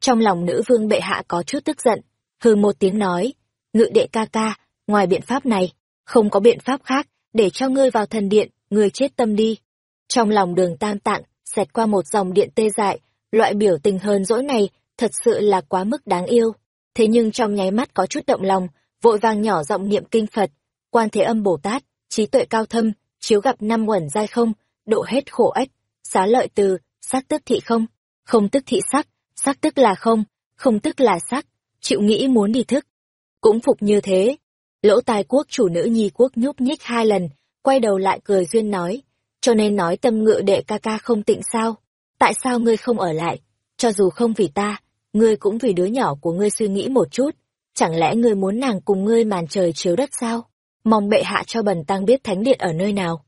Trong lòng nữ vương bệ hạ có chút tức giận, hừ một tiếng nói, ngự đệ ca ca, ngoài biện pháp này, không có biện pháp khác, để cho ngươi vào thần điện, ngươi chết tâm đi. Trong lòng đường tam tạng, xẹt qua một dòng điện tê dại, loại biểu tình hờn dỗi này, thật sự là quá mức đáng yêu. Thế nhưng trong nháy mắt có chút động lòng, vội vàng nhỏ giọng niệm kinh Phật, quan thế âm Bồ Tát, trí tuệ cao thâm, chiếu gặp năm quẩn dai không, độ hết khổ ếch, xá lợi từ, sắc tức thị không, không tức thị sắc, sắc tức là không, không tức là sắc, chịu nghĩ muốn đi thức. Cũng phục như thế, Lỗ tài quốc chủ nữ nhi quốc nhúc nhích hai lần, quay đầu lại cười duyên nói, cho nên nói tâm ngự đệ ca ca không tịnh sao? Tại sao ngươi không ở lại? Cho dù không vì ta, ngươi cũng vì đứa nhỏ của ngươi suy nghĩ một chút. chẳng lẽ ngươi muốn nàng cùng ngươi màn trời chiếu đất sao? Mong bệ hạ cho bần tăng biết thánh điện ở nơi nào.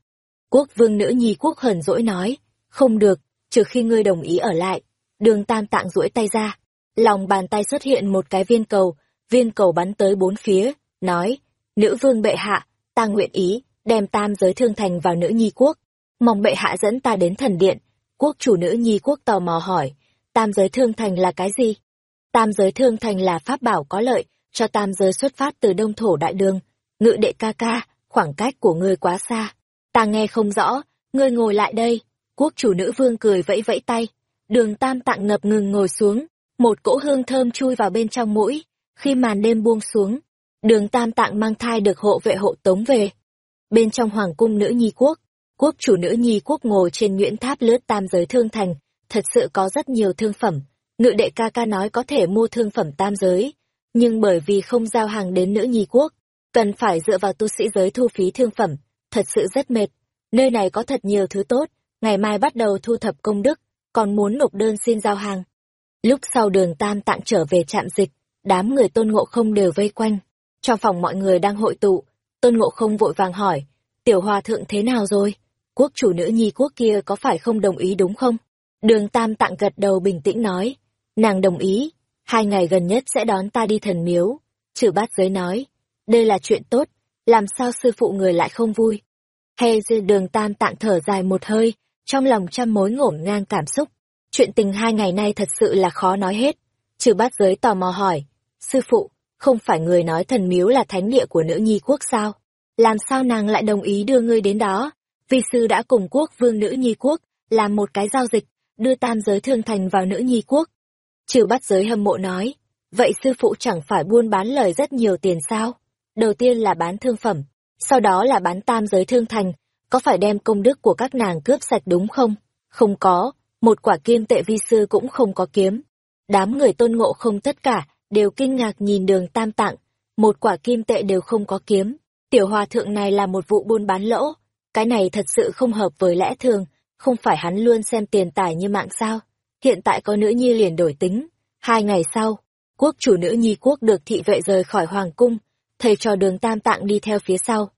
Quốc vương nữ nhi quốc hờn dỗi nói, không được, trừ khi ngươi đồng ý ở lại. Đường tam tạng duỗi tay ra, lòng bàn tay xuất hiện một cái viên cầu, viên cầu bắn tới bốn phía, nói, nữ vương bệ hạ, ta nguyện ý, đem tam giới thương thành vào nữ nhi quốc. Mong bệ hạ dẫn ta đến thần điện. Quốc chủ nữ nhi quốc tò mò hỏi, tam giới thương thành là cái gì? Tam giới thương thành là pháp bảo có lợi, cho tam giới xuất phát từ đông thổ đại đường. Ngự đệ ca ca, khoảng cách của ngươi quá xa. Ta nghe không rõ, ngươi ngồi lại đây. Quốc chủ nữ vương cười vẫy vẫy tay. Đường tam tạng ngập ngừng ngồi xuống, một cỗ hương thơm chui vào bên trong mũi. Khi màn đêm buông xuống, đường tam tạng mang thai được hộ vệ hộ tống về. Bên trong hoàng cung nữ nhi quốc, quốc chủ nữ nhi quốc ngồi trên nguyễn tháp lướt tam giới thương thành, thật sự có rất nhiều thương phẩm. Ngự đệ ca ca nói có thể mua thương phẩm tam giới, nhưng bởi vì không giao hàng đến nữ nhi quốc, cần phải dựa vào tu sĩ giới thu phí thương phẩm, thật sự rất mệt. Nơi này có thật nhiều thứ tốt, ngày mai bắt đầu thu thập công đức, còn muốn nộp đơn xin giao hàng. Lúc sau đường tam tạng trở về trạm dịch, đám người tôn ngộ không đều vây quanh. Trong phòng mọi người đang hội tụ, tôn ngộ không vội vàng hỏi, tiểu hòa thượng thế nào rồi? Quốc chủ nữ nhi quốc kia có phải không đồng ý đúng không? Đường tam tạng gật đầu bình tĩnh nói, nàng đồng ý, hai ngày gần nhất sẽ đón ta đi thần miếu. Trừ bát giới nói, đây là chuyện tốt, làm sao sư phụ người lại không vui. Hề dư đường tam tạng thở dài một hơi, trong lòng trăm mối ngổn ngang cảm xúc. Chuyện tình hai ngày nay thật sự là khó nói hết. Trừ bát giới tò mò hỏi, sư phụ, không phải người nói thần miếu là thánh địa của nữ nhi quốc sao? Làm sao nàng lại đồng ý đưa ngươi đến đó? Vi sư đã cùng quốc vương nữ nhi quốc, làm một cái giao dịch, đưa tam giới thương thành vào nữ nhi quốc. Trừ bắt giới hâm mộ nói, vậy sư phụ chẳng phải buôn bán lời rất nhiều tiền sao? Đầu tiên là bán thương phẩm, sau đó là bán tam giới thương thành, có phải đem công đức của các nàng cướp sạch đúng không? Không có, một quả kim tệ vi sư cũng không có kiếm. Đám người tôn ngộ không tất cả, đều kinh ngạc nhìn đường tam tạng, một quả kim tệ đều không có kiếm. Tiểu hòa thượng này là một vụ buôn bán lỗ, cái này thật sự không hợp với lẽ thường, không phải hắn luôn xem tiền tài như mạng sao. Hiện tại có nữ nhi liền đổi tính. Hai ngày sau, quốc chủ nữ nhi quốc được thị vệ rời khỏi hoàng cung, thầy trò đường tam tạng đi theo phía sau.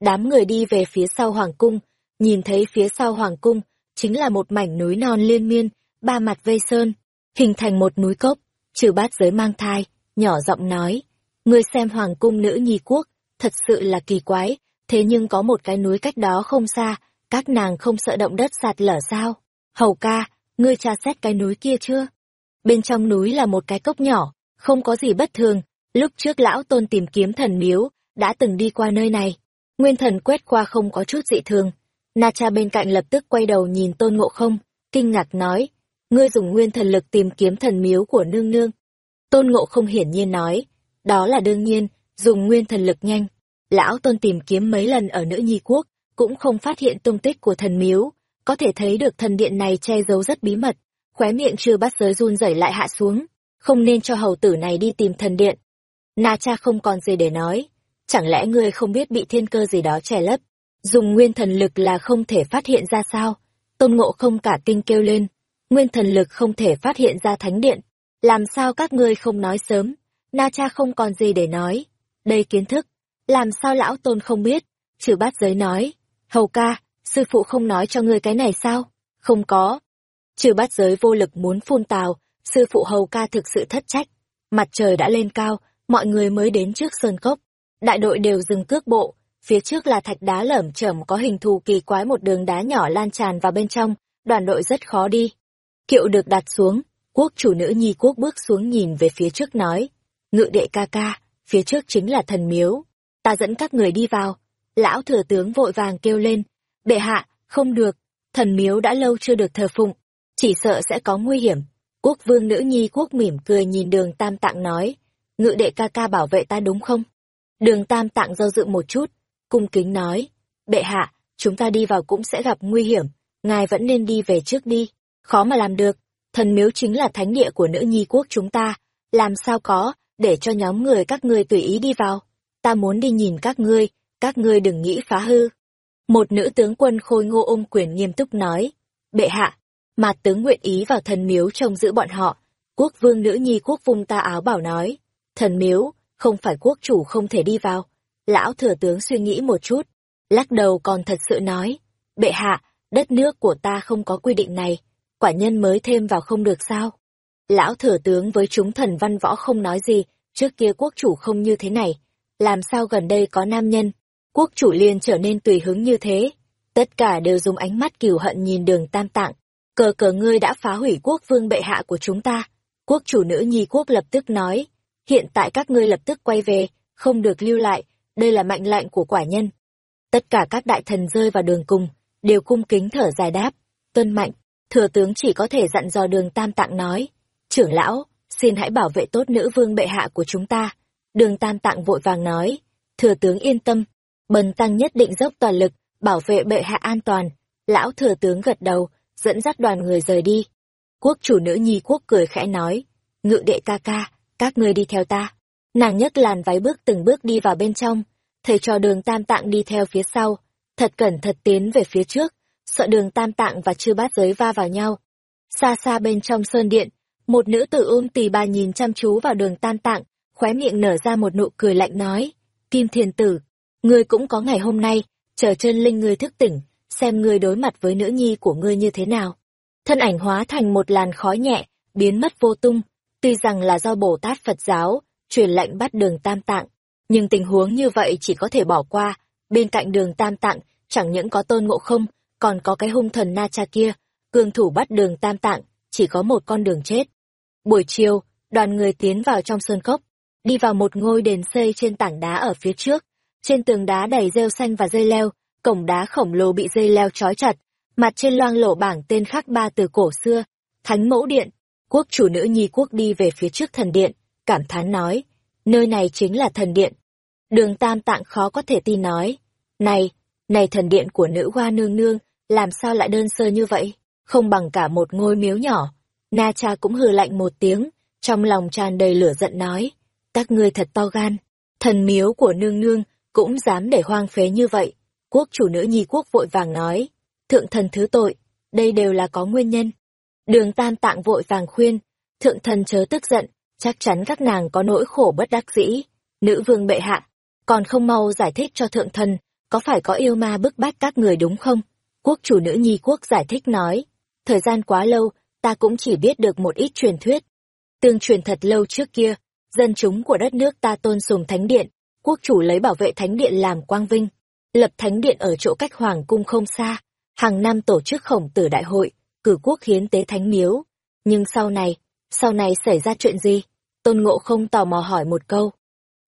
Đám người đi về phía sau hoàng cung, nhìn thấy phía sau hoàng cung, chính là một mảnh núi non liên miên, ba mặt vây sơn, hình thành một núi cốc, trừ bát giới mang thai, nhỏ giọng nói, ngươi xem hoàng cung nữ nhi quốc, thật sự là kỳ quái, thế nhưng có một cái núi cách đó không xa, các nàng không sợ động đất sạt lở sao? Hầu ca, ngươi tra xét cái núi kia chưa? Bên trong núi là một cái cốc nhỏ, không có gì bất thường, lúc trước lão tôn tìm kiếm thần miếu, đã từng đi qua nơi này. Nguyên thần quét qua không có chút dị thường. Na cha bên cạnh lập tức quay đầu nhìn tôn ngộ không, kinh ngạc nói, ngươi dùng nguyên thần lực tìm kiếm thần miếu của nương nương. Tôn ngộ không hiển nhiên nói, đó là đương nhiên, dùng nguyên thần lực nhanh. Lão tôn tìm kiếm mấy lần ở nữ nhi quốc, cũng không phát hiện tung tích của thần miếu, có thể thấy được thần điện này che giấu rất bí mật, khóe miệng chưa bắt giới run rẩy lại hạ xuống, không nên cho hầu tử này đi tìm thần điện. Na cha không còn gì để nói, chẳng lẽ ngươi không biết bị thiên cơ gì đó che lấp, dùng nguyên thần lực là không thể phát hiện ra sao? Tôn ngộ không cả kinh kêu lên, nguyên thần lực không thể phát hiện ra thánh điện, làm sao các ngươi không nói sớm? Na cha không còn gì để nói, đây kiến thức, làm sao lão tôn không biết? Trừ bát giới nói, hầu ca, sư phụ không nói cho ngươi cái này sao? Không có. Trừ bát giới vô lực muốn phun tào, sư phụ hầu ca thực sự thất trách. Mặt trời đã lên cao, mọi người mới đến trước sơn cốc. Đại đội đều dừng cước bộ, phía trước là thạch đá lởm chởm có hình thù kỳ quái một đường đá nhỏ lan tràn vào bên trong, đoàn đội rất khó đi. Kiệu được đặt xuống, quốc chủ nữ nhi quốc bước xuống nhìn về phía trước nói, ngự đệ ca ca, phía trước chính là thần miếu, ta dẫn các người đi vào. Lão thừa tướng vội vàng kêu lên, bệ hạ, không được, thần miếu đã lâu chưa được thờ phụng, chỉ sợ sẽ có nguy hiểm. Quốc vương nữ nhi quốc mỉm cười nhìn đường tam tạng nói, ngự đệ ca ca bảo vệ ta đúng không? Đường tam tạng do dự một chút, cung kính nói, bệ hạ, chúng ta đi vào cũng sẽ gặp nguy hiểm, ngài vẫn nên đi về trước đi, khó mà làm được, thần miếu chính là thánh địa của nữ nhi quốc chúng ta, làm sao có, để cho nhóm người các ngươi tùy ý đi vào, ta muốn đi nhìn các ngươi, các ngươi đừng nghĩ phá hư. Một nữ tướng quân khôi ngô ôm quyền nghiêm túc nói, bệ hạ, mà tướng nguyện ý vào thần miếu trông giữ bọn họ. Quốc vương nữ nhi quốc vung ta áo bảo nói, thần miếu, không phải quốc chủ không thể đi vào. Lão thừa tướng suy nghĩ một chút, lắc đầu còn thật sự nói, bệ hạ, đất nước của ta không có quy định này, quả nhân mới thêm vào không được sao. Lão thừa tướng với chúng thần văn võ không nói gì, trước kia quốc chủ không như thế này, làm sao gần đây có nam nhân, quốc chủ liền trở nên tùy hứng như thế. Tất cả đều dùng ánh mắt kiều hận nhìn đường tam tạng, cờ cờ ngươi đã phá hủy quốc vương bệ hạ của chúng ta. Quốc chủ nữ nhi quốc lập tức nói, hiện tại các ngươi lập tức quay về, không được lưu lại, đây là mệnh lệnh của quả nhân. Tất cả các đại thần rơi vào đường cùng, đều cung kính thở dài đáp, tuân mạnh, thừa tướng chỉ có thể dặn dò đường tam tạng nói, trưởng lão, xin hãy bảo vệ tốt nữ vương bệ hạ của chúng ta. Đường tam tạng vội vàng nói, thừa tướng yên tâm, bần tăng nhất định dốc toàn lực, bảo vệ bệ hạ an toàn. Lão thừa tướng gật đầu, dẫn dắt đoàn người rời đi. Quốc chủ nữ nhi quốc cười khẽ nói, ngự đệ ca ca, các ngươi đi theo ta. Nàng nhấc làn váy bước từng bước đi vào bên trong, thầy trò đường tam tạng đi theo phía sau, thật cẩn thận tiến về phía trước, sợ đường tam tạng và chư bát giới va vào nhau. Xa xa bên trong sơn điện, một nữ tử ôm tỳ bà nhìn chăm chú vào đường tam tạng, khóe miệng nở ra một nụ cười lạnh nói, Kim Thiền Tử, ngươi cũng có ngày hôm nay, chờ chân linh ngươi thức tỉnh, xem ngươi đối mặt với nữ nhi của ngươi như thế nào. Thân ảnh hóa thành một làn khói nhẹ, biến mất vô tung, tuy rằng là do Bồ Tát Phật giáo, truyền lệnh bắt đường tam tạng, nhưng tình huống như vậy chỉ có thể bỏ qua, bên cạnh đường tam tạng, chẳng những có tôn ngộ không, còn có cái hung thần na cha kia, cường thủ bắt đường tam tạng, chỉ có một con đường chết. Buổi chiều, đoàn người tiến vào trong sơn cốc, đi vào một ngôi đền xây trên tảng đá ở phía trước, trên tường đá đầy rêu xanh và dây leo, cổng đá khổng lồ bị dây leo trói chặt, mặt trên loang lổ bảng tên khắc ba từ cổ xưa, Thánh Mẫu Điện, quốc chủ nữ nhi quốc đi về phía trước thần điện, cảm thán nói, nơi này chính là thần điện. Đường Tam Tạng khó có thể tin nói, này, này thần điện của nữ hoa nương nương, làm sao lại đơn sơ như vậy, không bằng cả một ngôi miếu nhỏ. Na cha cũng hừ lạnh một tiếng, trong lòng tràn đầy lửa giận nói, các ngươi thật to gan, thần miếu của nương nương cũng dám để hoang phế như vậy. Quốc chủ nữ nhi quốc vội vàng nói, thượng thần thứ tội, đây đều là có nguyên nhân. Đường tam tạng vội vàng khuyên, thượng thần chớ tức giận, chắc chắn các nàng có nỗi khổ bất đắc dĩ. Nữ vương bệ hạ, còn không mau giải thích cho thượng thần, có phải có yêu ma bức bách các người đúng không? Quốc chủ nữ nhi quốc giải thích nói, thời gian quá lâu, ta cũng chỉ biết được một ít truyền thuyết. Tương truyền thật lâu trước kia, dân chúng của đất nước ta tôn sùng thánh điện, quốc chủ lấy bảo vệ thánh điện làm quang vinh, lập thánh điện ở chỗ cách hoàng cung không xa, hàng năm tổ chức khổng tử đại hội, cử quốc hiến tế thánh miếu. Nhưng sau này, sau này xảy ra chuyện gì? Tôn Ngộ không tò mò hỏi một câu.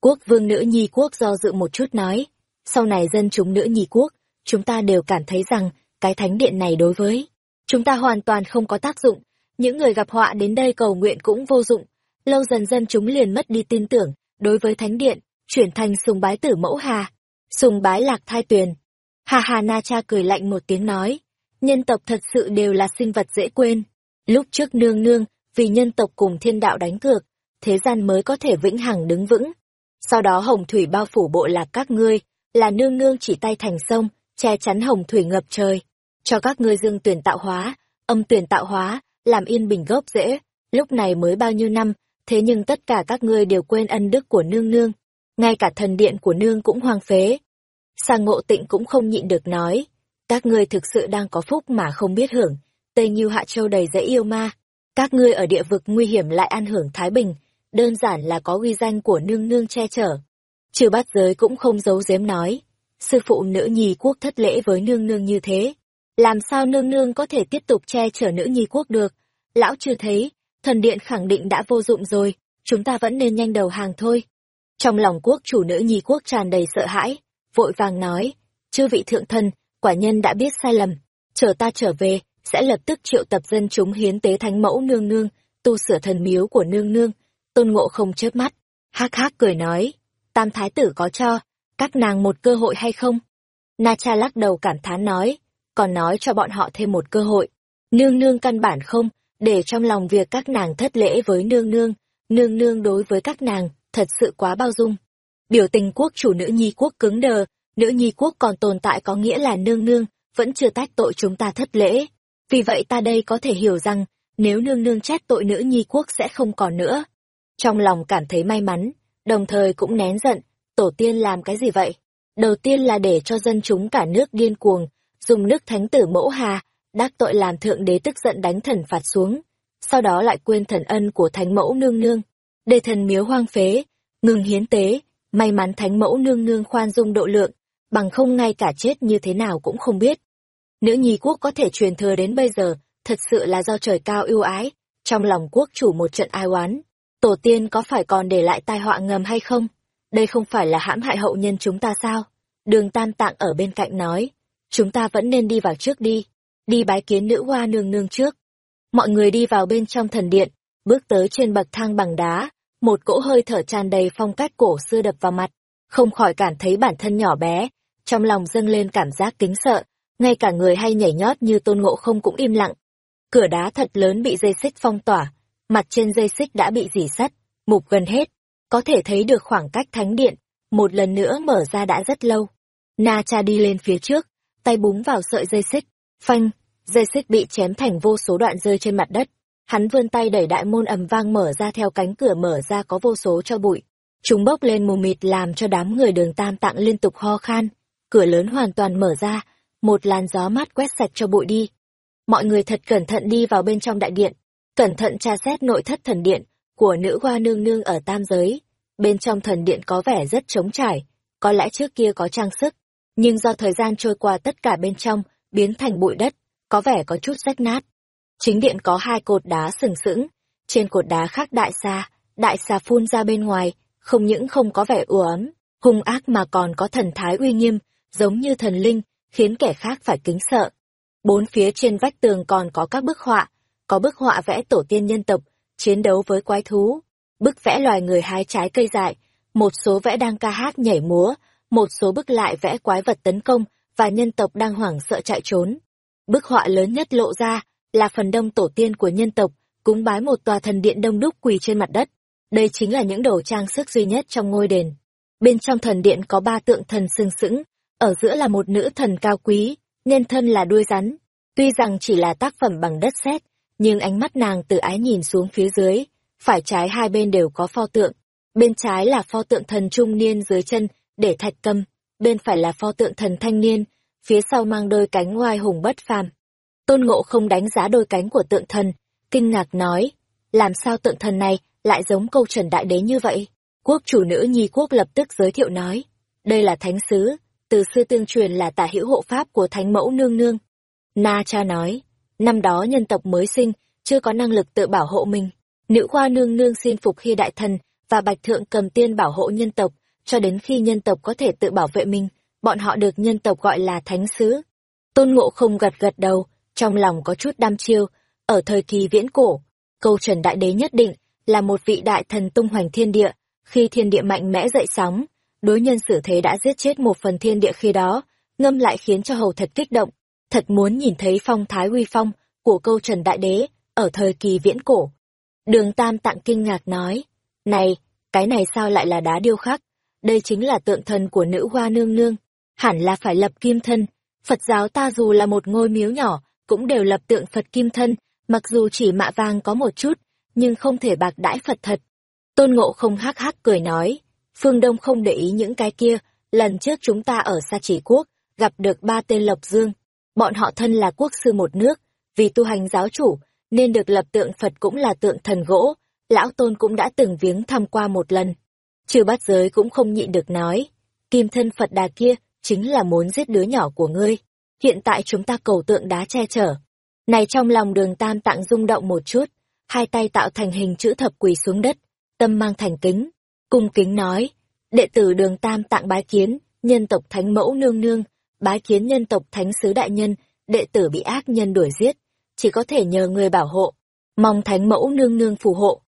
Quốc vương nữ nhi quốc do dự một chút nói, sau này dân chúng nữ nhi quốc, chúng ta đều cảm thấy rằng cái thánh điện này đối với chúng ta hoàn toàn không có tác dụng, những người gặp họa đến đây cầu nguyện cũng vô dụng, lâu dần dân chúng liền mất đi tin tưởng đối với thánh điện, chuyển thành sùng bái tử mẫu hà, sùng bái lạc thai tuyền. Hà hà na cha cười lạnh một tiếng nói, nhân tộc thật sự đều là sinh vật dễ quên. Lúc trước nương nương, vì nhân tộc cùng thiên đạo đánh cược, thế gian mới có thể vĩnh hằng đứng vững. Sau đó hồng thủy bao phủ bộ lạc các ngươi, là nương nương chỉ tay thành sông, che chắn hồng thủy ngập trời. Cho các ngươi dương tuyển tạo hóa, âm tuyển tạo hóa, làm yên bình gốc rễ, lúc này mới bao nhiêu năm, thế nhưng tất cả các ngươi đều quên ân đức của nương nương. Ngay cả thần điện của nương cũng hoang phế. Sang ngộ tịnh cũng không nhịn được nói, các ngươi thực sự đang có phúc mà không biết hưởng, Tây Nhiêu Hạ Châu đầy dễ yêu ma. Các ngươi ở địa vực nguy hiểm lại an hưởng Thái Bình, đơn giản là có uy danh của nương nương che chở. Trừ bát giới cũng không giấu giếm nói, sư phụ nữ nhi quốc thất lễ với nương nương như thế. Làm sao nương nương có thể tiếp tục che chở nữ nhi quốc được? Lão chưa thấy, thần điện khẳng định đã vô dụng rồi, chúng ta vẫn nên nhanh đầu hàng thôi. Trong lòng quốc chủ nữ nhi quốc tràn đầy sợ hãi, vội vàng nói, chư vị thượng thần, quả nhân đã biết sai lầm, chờ ta trở về, sẽ lập tức triệu tập dân chúng hiến tế thánh mẫu nương nương, tu sửa thần miếu của nương nương, tôn ngộ không chớp mắt, hắc hắc cười nói, tam thái tử có cho, các nàng một cơ hội hay không? Na cha lắc đầu cảm thán nói, còn nói cho bọn họ thêm một cơ hội. Nương nương căn bản không, để trong lòng việc các nàng thất lễ với nương nương, nương nương đối với các nàng, thật sự quá bao dung. Biểu tình quốc chủ nữ nhi quốc cứng đờ, nữ nhi quốc còn tồn tại có nghĩa là nương nương, vẫn chưa tách tội chúng ta thất lễ. Vì vậy ta đây có thể hiểu rằng, nếu nương nương trách tội nữ nhi quốc sẽ không còn nữa. Trong lòng cảm thấy may mắn, đồng thời cũng nén giận, tổ tiên làm cái gì vậy? Đầu tiên là để cho dân chúng cả nước điên cuồng, dùng nước thánh tử mẫu hà, đắc tội làm thượng đế tức giận đánh thần phạt xuống. Sau đó lại quên thần ân của thánh mẫu nương nương, để thần miếu hoang phế, ngừng hiến tế, may mắn thánh mẫu nương nương khoan dung độ lượng, bằng không ngay cả chết như thế nào cũng không biết. Nữ nhi quốc có thể truyền thừa đến bây giờ, thật sự là do trời cao ưu ái, trong lòng quốc chủ một trận ai oán. Tổ tiên có phải còn để lại tai họa ngầm hay không? Đây không phải là hãm hại hậu nhân chúng ta sao? Đường Tam Tạng ở bên cạnh nói, chúng ta vẫn nên đi vào trước đi, đi bái kiến nữ hoa nương nương trước. Mọi người đi vào bên trong thần điện, bước tới trên bậc thang bằng đá, một cỗ hơi thở tràn đầy phong cách cổ xưa đập vào mặt, không khỏi cảm thấy bản thân nhỏ bé, trong lòng dâng lên cảm giác kính sợ, ngay cả người hay nhảy nhót như tôn ngộ không cũng im lặng. Cửa đá thật lớn bị dây xích phong tỏa, mặt trên dây xích đã bị dỉ sắt, mục gần hết, có thể thấy được khoảng cách thánh điện, một lần nữa mở ra đã rất lâu. Na cha đi lên phía trước, tay búng vào sợi dây xích, phanh, dây xích bị chém thành vô số đoạn rơi trên mặt đất. Hắn vươn tay đẩy đại môn ầm vang mở ra theo cánh cửa mở ra có vô số cho bụi. Chúng bốc lên mù mịt làm cho đám người đường tam tạng liên tục ho khan. Cửa lớn hoàn toàn mở ra, một làn gió mát quét sạch cho bụi đi. Mọi người thật cẩn thận đi vào bên trong đại điện, cẩn thận tra xét nội thất thần điện của nữ hoa nương nương ở tam giới. Bên trong thần điện có vẻ rất trống trải, có lẽ trước kia có trang sức, nhưng do thời gian trôi qua tất cả bên trong biến thành bụi đất, có vẻ có chút rách nát. Chính điện có hai cột đá sừng sững, trên cột đá khác đại xa, đại xà phun ra bên ngoài, không những không có vẻ ùa ấm, hung ác mà còn có thần thái uy nghiêm, giống như thần linh, khiến kẻ khác phải kính sợ. Bốn phía trên vách tường còn có các bức họa, có bức họa vẽ tổ tiên nhân tộc, chiến đấu với quái thú, bức vẽ loài người hái trái cây dại, một số vẽ đang ca hát nhảy múa, một số bức lại vẽ quái vật tấn công và nhân tộc đang hoảng sợ chạy trốn. Bức họa lớn nhất lộ ra là phần đông tổ tiên của nhân tộc, cúng bái một tòa thần điện đông đúc quỳ trên mặt đất. Đây chính là những đồ trang sức duy nhất trong ngôi đền. Bên trong thần điện có ba tượng thần sừng sững, ở giữa là một nữ thần cao quý, nên thân là đuôi rắn. Tuy rằng chỉ là tác phẩm bằng đất sét, nhưng ánh mắt nàng từ ái nhìn xuống phía dưới, phải trái hai bên đều có pho tượng. Bên trái là pho tượng thần trung niên dưới chân, để thạch cầm, bên phải là pho tượng thần thanh niên, phía sau mang đôi cánh oai hùng bất phàm. Tôn Ngộ không đánh giá đôi cánh của tượng thần, kinh ngạc nói, làm sao tượng thần này lại giống câu trần đại đế như vậy? Quốc chủ nữ nhi quốc lập tức giới thiệu nói, đây là thánh sứ, từ xưa tương truyền là tả hữu hộ pháp của thánh mẫu nương nương. Na cha nói, năm đó nhân tộc mới sinh, chưa có năng lực tự bảo hộ mình. Nữ khoa nương nương xin phục khi đại thần và bạch thượng cầm tiên bảo hộ nhân tộc, cho đến khi nhân tộc có thể tự bảo vệ mình, bọn họ được nhân tộc gọi là thánh sứ. Tôn ngộ không gật gật đầu, trong lòng có chút đam chiêu, ở thời kỳ viễn cổ, câu trần đại đế nhất định là một vị đại thần tung hoành thiên địa, khi thiên địa mạnh mẽ dậy sóng, đối nhân xử thế đã giết chết một phần thiên địa khi đó, ngâm lại khiến cho hầu thật kích động, thật muốn nhìn thấy phong thái uy phong của câu trần đại đế ở thời kỳ viễn cổ. Đường Tam Tạng kinh ngạc nói, này, cái này sao lại là đá điêu khắc? Đây chính là tượng thần của nữ hoa nương nương, hẳn là phải lập kim thân. Phật giáo ta dù là một ngôi miếu nhỏ, cũng đều lập tượng Phật kim thân, mặc dù chỉ mạ vàng có một chút, nhưng không thể bạc đãi Phật thật. Tôn Ngộ không hắc hắc cười nói, Phương Đông không để ý những cái kia, lần trước chúng ta ở Sa Chỉ Quốc, gặp được ba tên Lộc Dương. Bọn họ thân là quốc sư một nước, vì tu hành giáo chủ, nên được lập tượng Phật cũng là tượng thần gỗ, lão tôn cũng đã từng viếng thăm qua một lần. Chư bát giới cũng không nhịn được nói, kim thân Phật đà kia chính là muốn giết đứa nhỏ của ngươi. Hiện tại chúng ta cầu tượng đá che chở. Này trong lòng đường tam tạng rung động một chút, hai tay tạo thành hình chữ thập quỳ xuống đất, tâm mang thành kính, cung kính nói, đệ tử đường tam tạng bái kiến, nhân tộc thánh mẫu nương nương, bái kiến nhân tộc thánh sứ đại nhân, đệ tử bị ác nhân đuổi giết, chỉ có thể nhờ người bảo hộ, mong thánh mẫu nương nương phù hộ.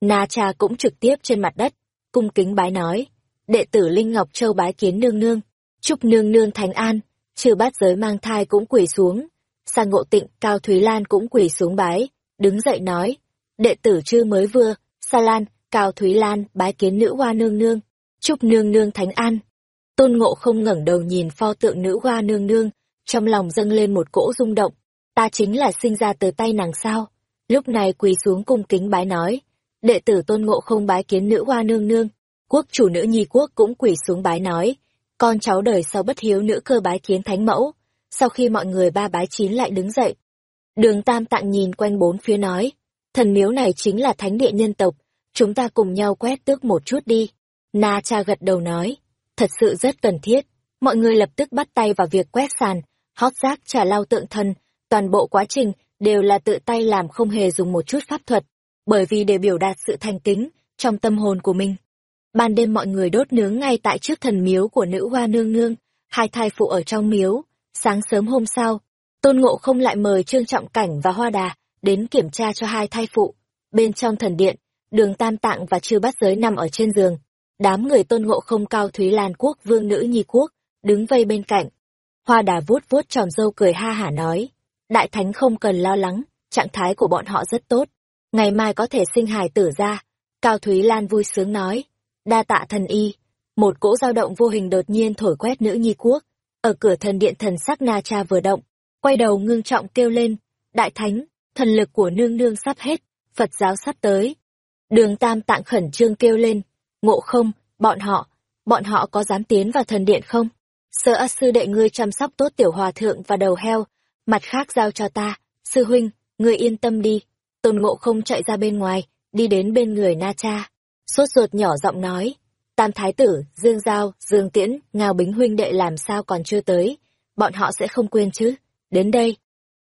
Na cha cũng trực tiếp trên mặt đất, cung kính bái nói, đệ tử Linh Ngọc Châu bái kiến nương nương, chúc nương nương thánh an, trừ bát giới mang thai cũng quỳ xuống, sang ngộ tịnh Cao Thúy Lan cũng quỳ xuống bái, đứng dậy nói, đệ tử chư mới vừa, Sa Lan, Cao Thúy Lan bái kiến nữ hoa nương nương, chúc nương nương thánh an. Tôn ngộ không ngẩng đầu nhìn pho tượng nữ hoa nương nương, trong lòng dâng lên một cỗ rung động, ta chính là sinh ra từ tay nàng sao. Lúc này quỳ xuống cung kính bái nói, đệ tử tôn ngộ không bái kiến nữ hoa nương nương, Quốc chủ nữ nhi quốc cũng quỳ xuống bái nói, con cháu đời sau bất hiếu nữ cơ bái kiến thánh mẫu. Sau khi mọi người ba bái chín lại đứng dậy. Đường Tam Tạng nhìn quanh bốn phía nói, thần miếu này chính là thánh địa nhân tộc, chúng ta cùng nhau quét tước một chút đi. Na cha gật đầu nói, thật sự rất cần thiết. Mọi người lập tức bắt tay vào việc quét sàn, hót rác trả lau tượng thân, toàn bộ quá trình đều là tự tay làm không hề dùng một chút pháp thuật, bởi vì để biểu đạt sự thành kính trong tâm hồn của mình. Ban đêm mọi người đốt nướng ngay tại trước thần miếu của nữ hoa nương nương, hai thai phụ ở trong miếu. Sáng sớm hôm sau, Tôn Ngộ không lại mời Trương Trọng Cảnh và Hoa Đà đến kiểm tra cho hai thai phụ. Bên trong thần điện, đường Tam Tạng và Chư Bát Giới nằm ở trên giường. Đám người Tôn Ngộ không cao Thúy Lan Quốc vương nữ nhi quốc, đứng vây bên cạnh. Hoa Đà vuốt vuốt tròn râu cười ha hả nói, Đại Thánh không cần lo lắng, trạng thái của bọn họ rất tốt. Ngày mai có thể sinh hài tử ra. Cao Thúy Lan vui sướng nói, đa tạ thần y. Một cỗ dao động vô hình đột nhiên thổi quét nữ nhi quốc. Ở cửa thần điện thần sắc Na Cha vừa động, quay đầu ngưng trọng kêu lên, Đại Thánh, thần lực của nương nương sắp hết, Phật giáo sắp tới. Đường Tam Tạng khẩn trương kêu lên, ngộ không, bọn họ, bọn họ có dám tiến vào thần điện không? Sơ ất sư đệ ngươi chăm sóc tốt tiểu hòa thượng và đầu heo, mặt khác giao cho ta, sư huynh, ngươi yên tâm đi. Tôn ngộ không chạy ra bên ngoài, đi đến bên người Na Cha. Sốt ruột nhỏ giọng nói, Tam Thái Tử, Dương Giao, Dương Tiễn, Ngao Bính huynh đệ làm sao còn chưa tới, bọn họ sẽ không quên chứ, đến đây.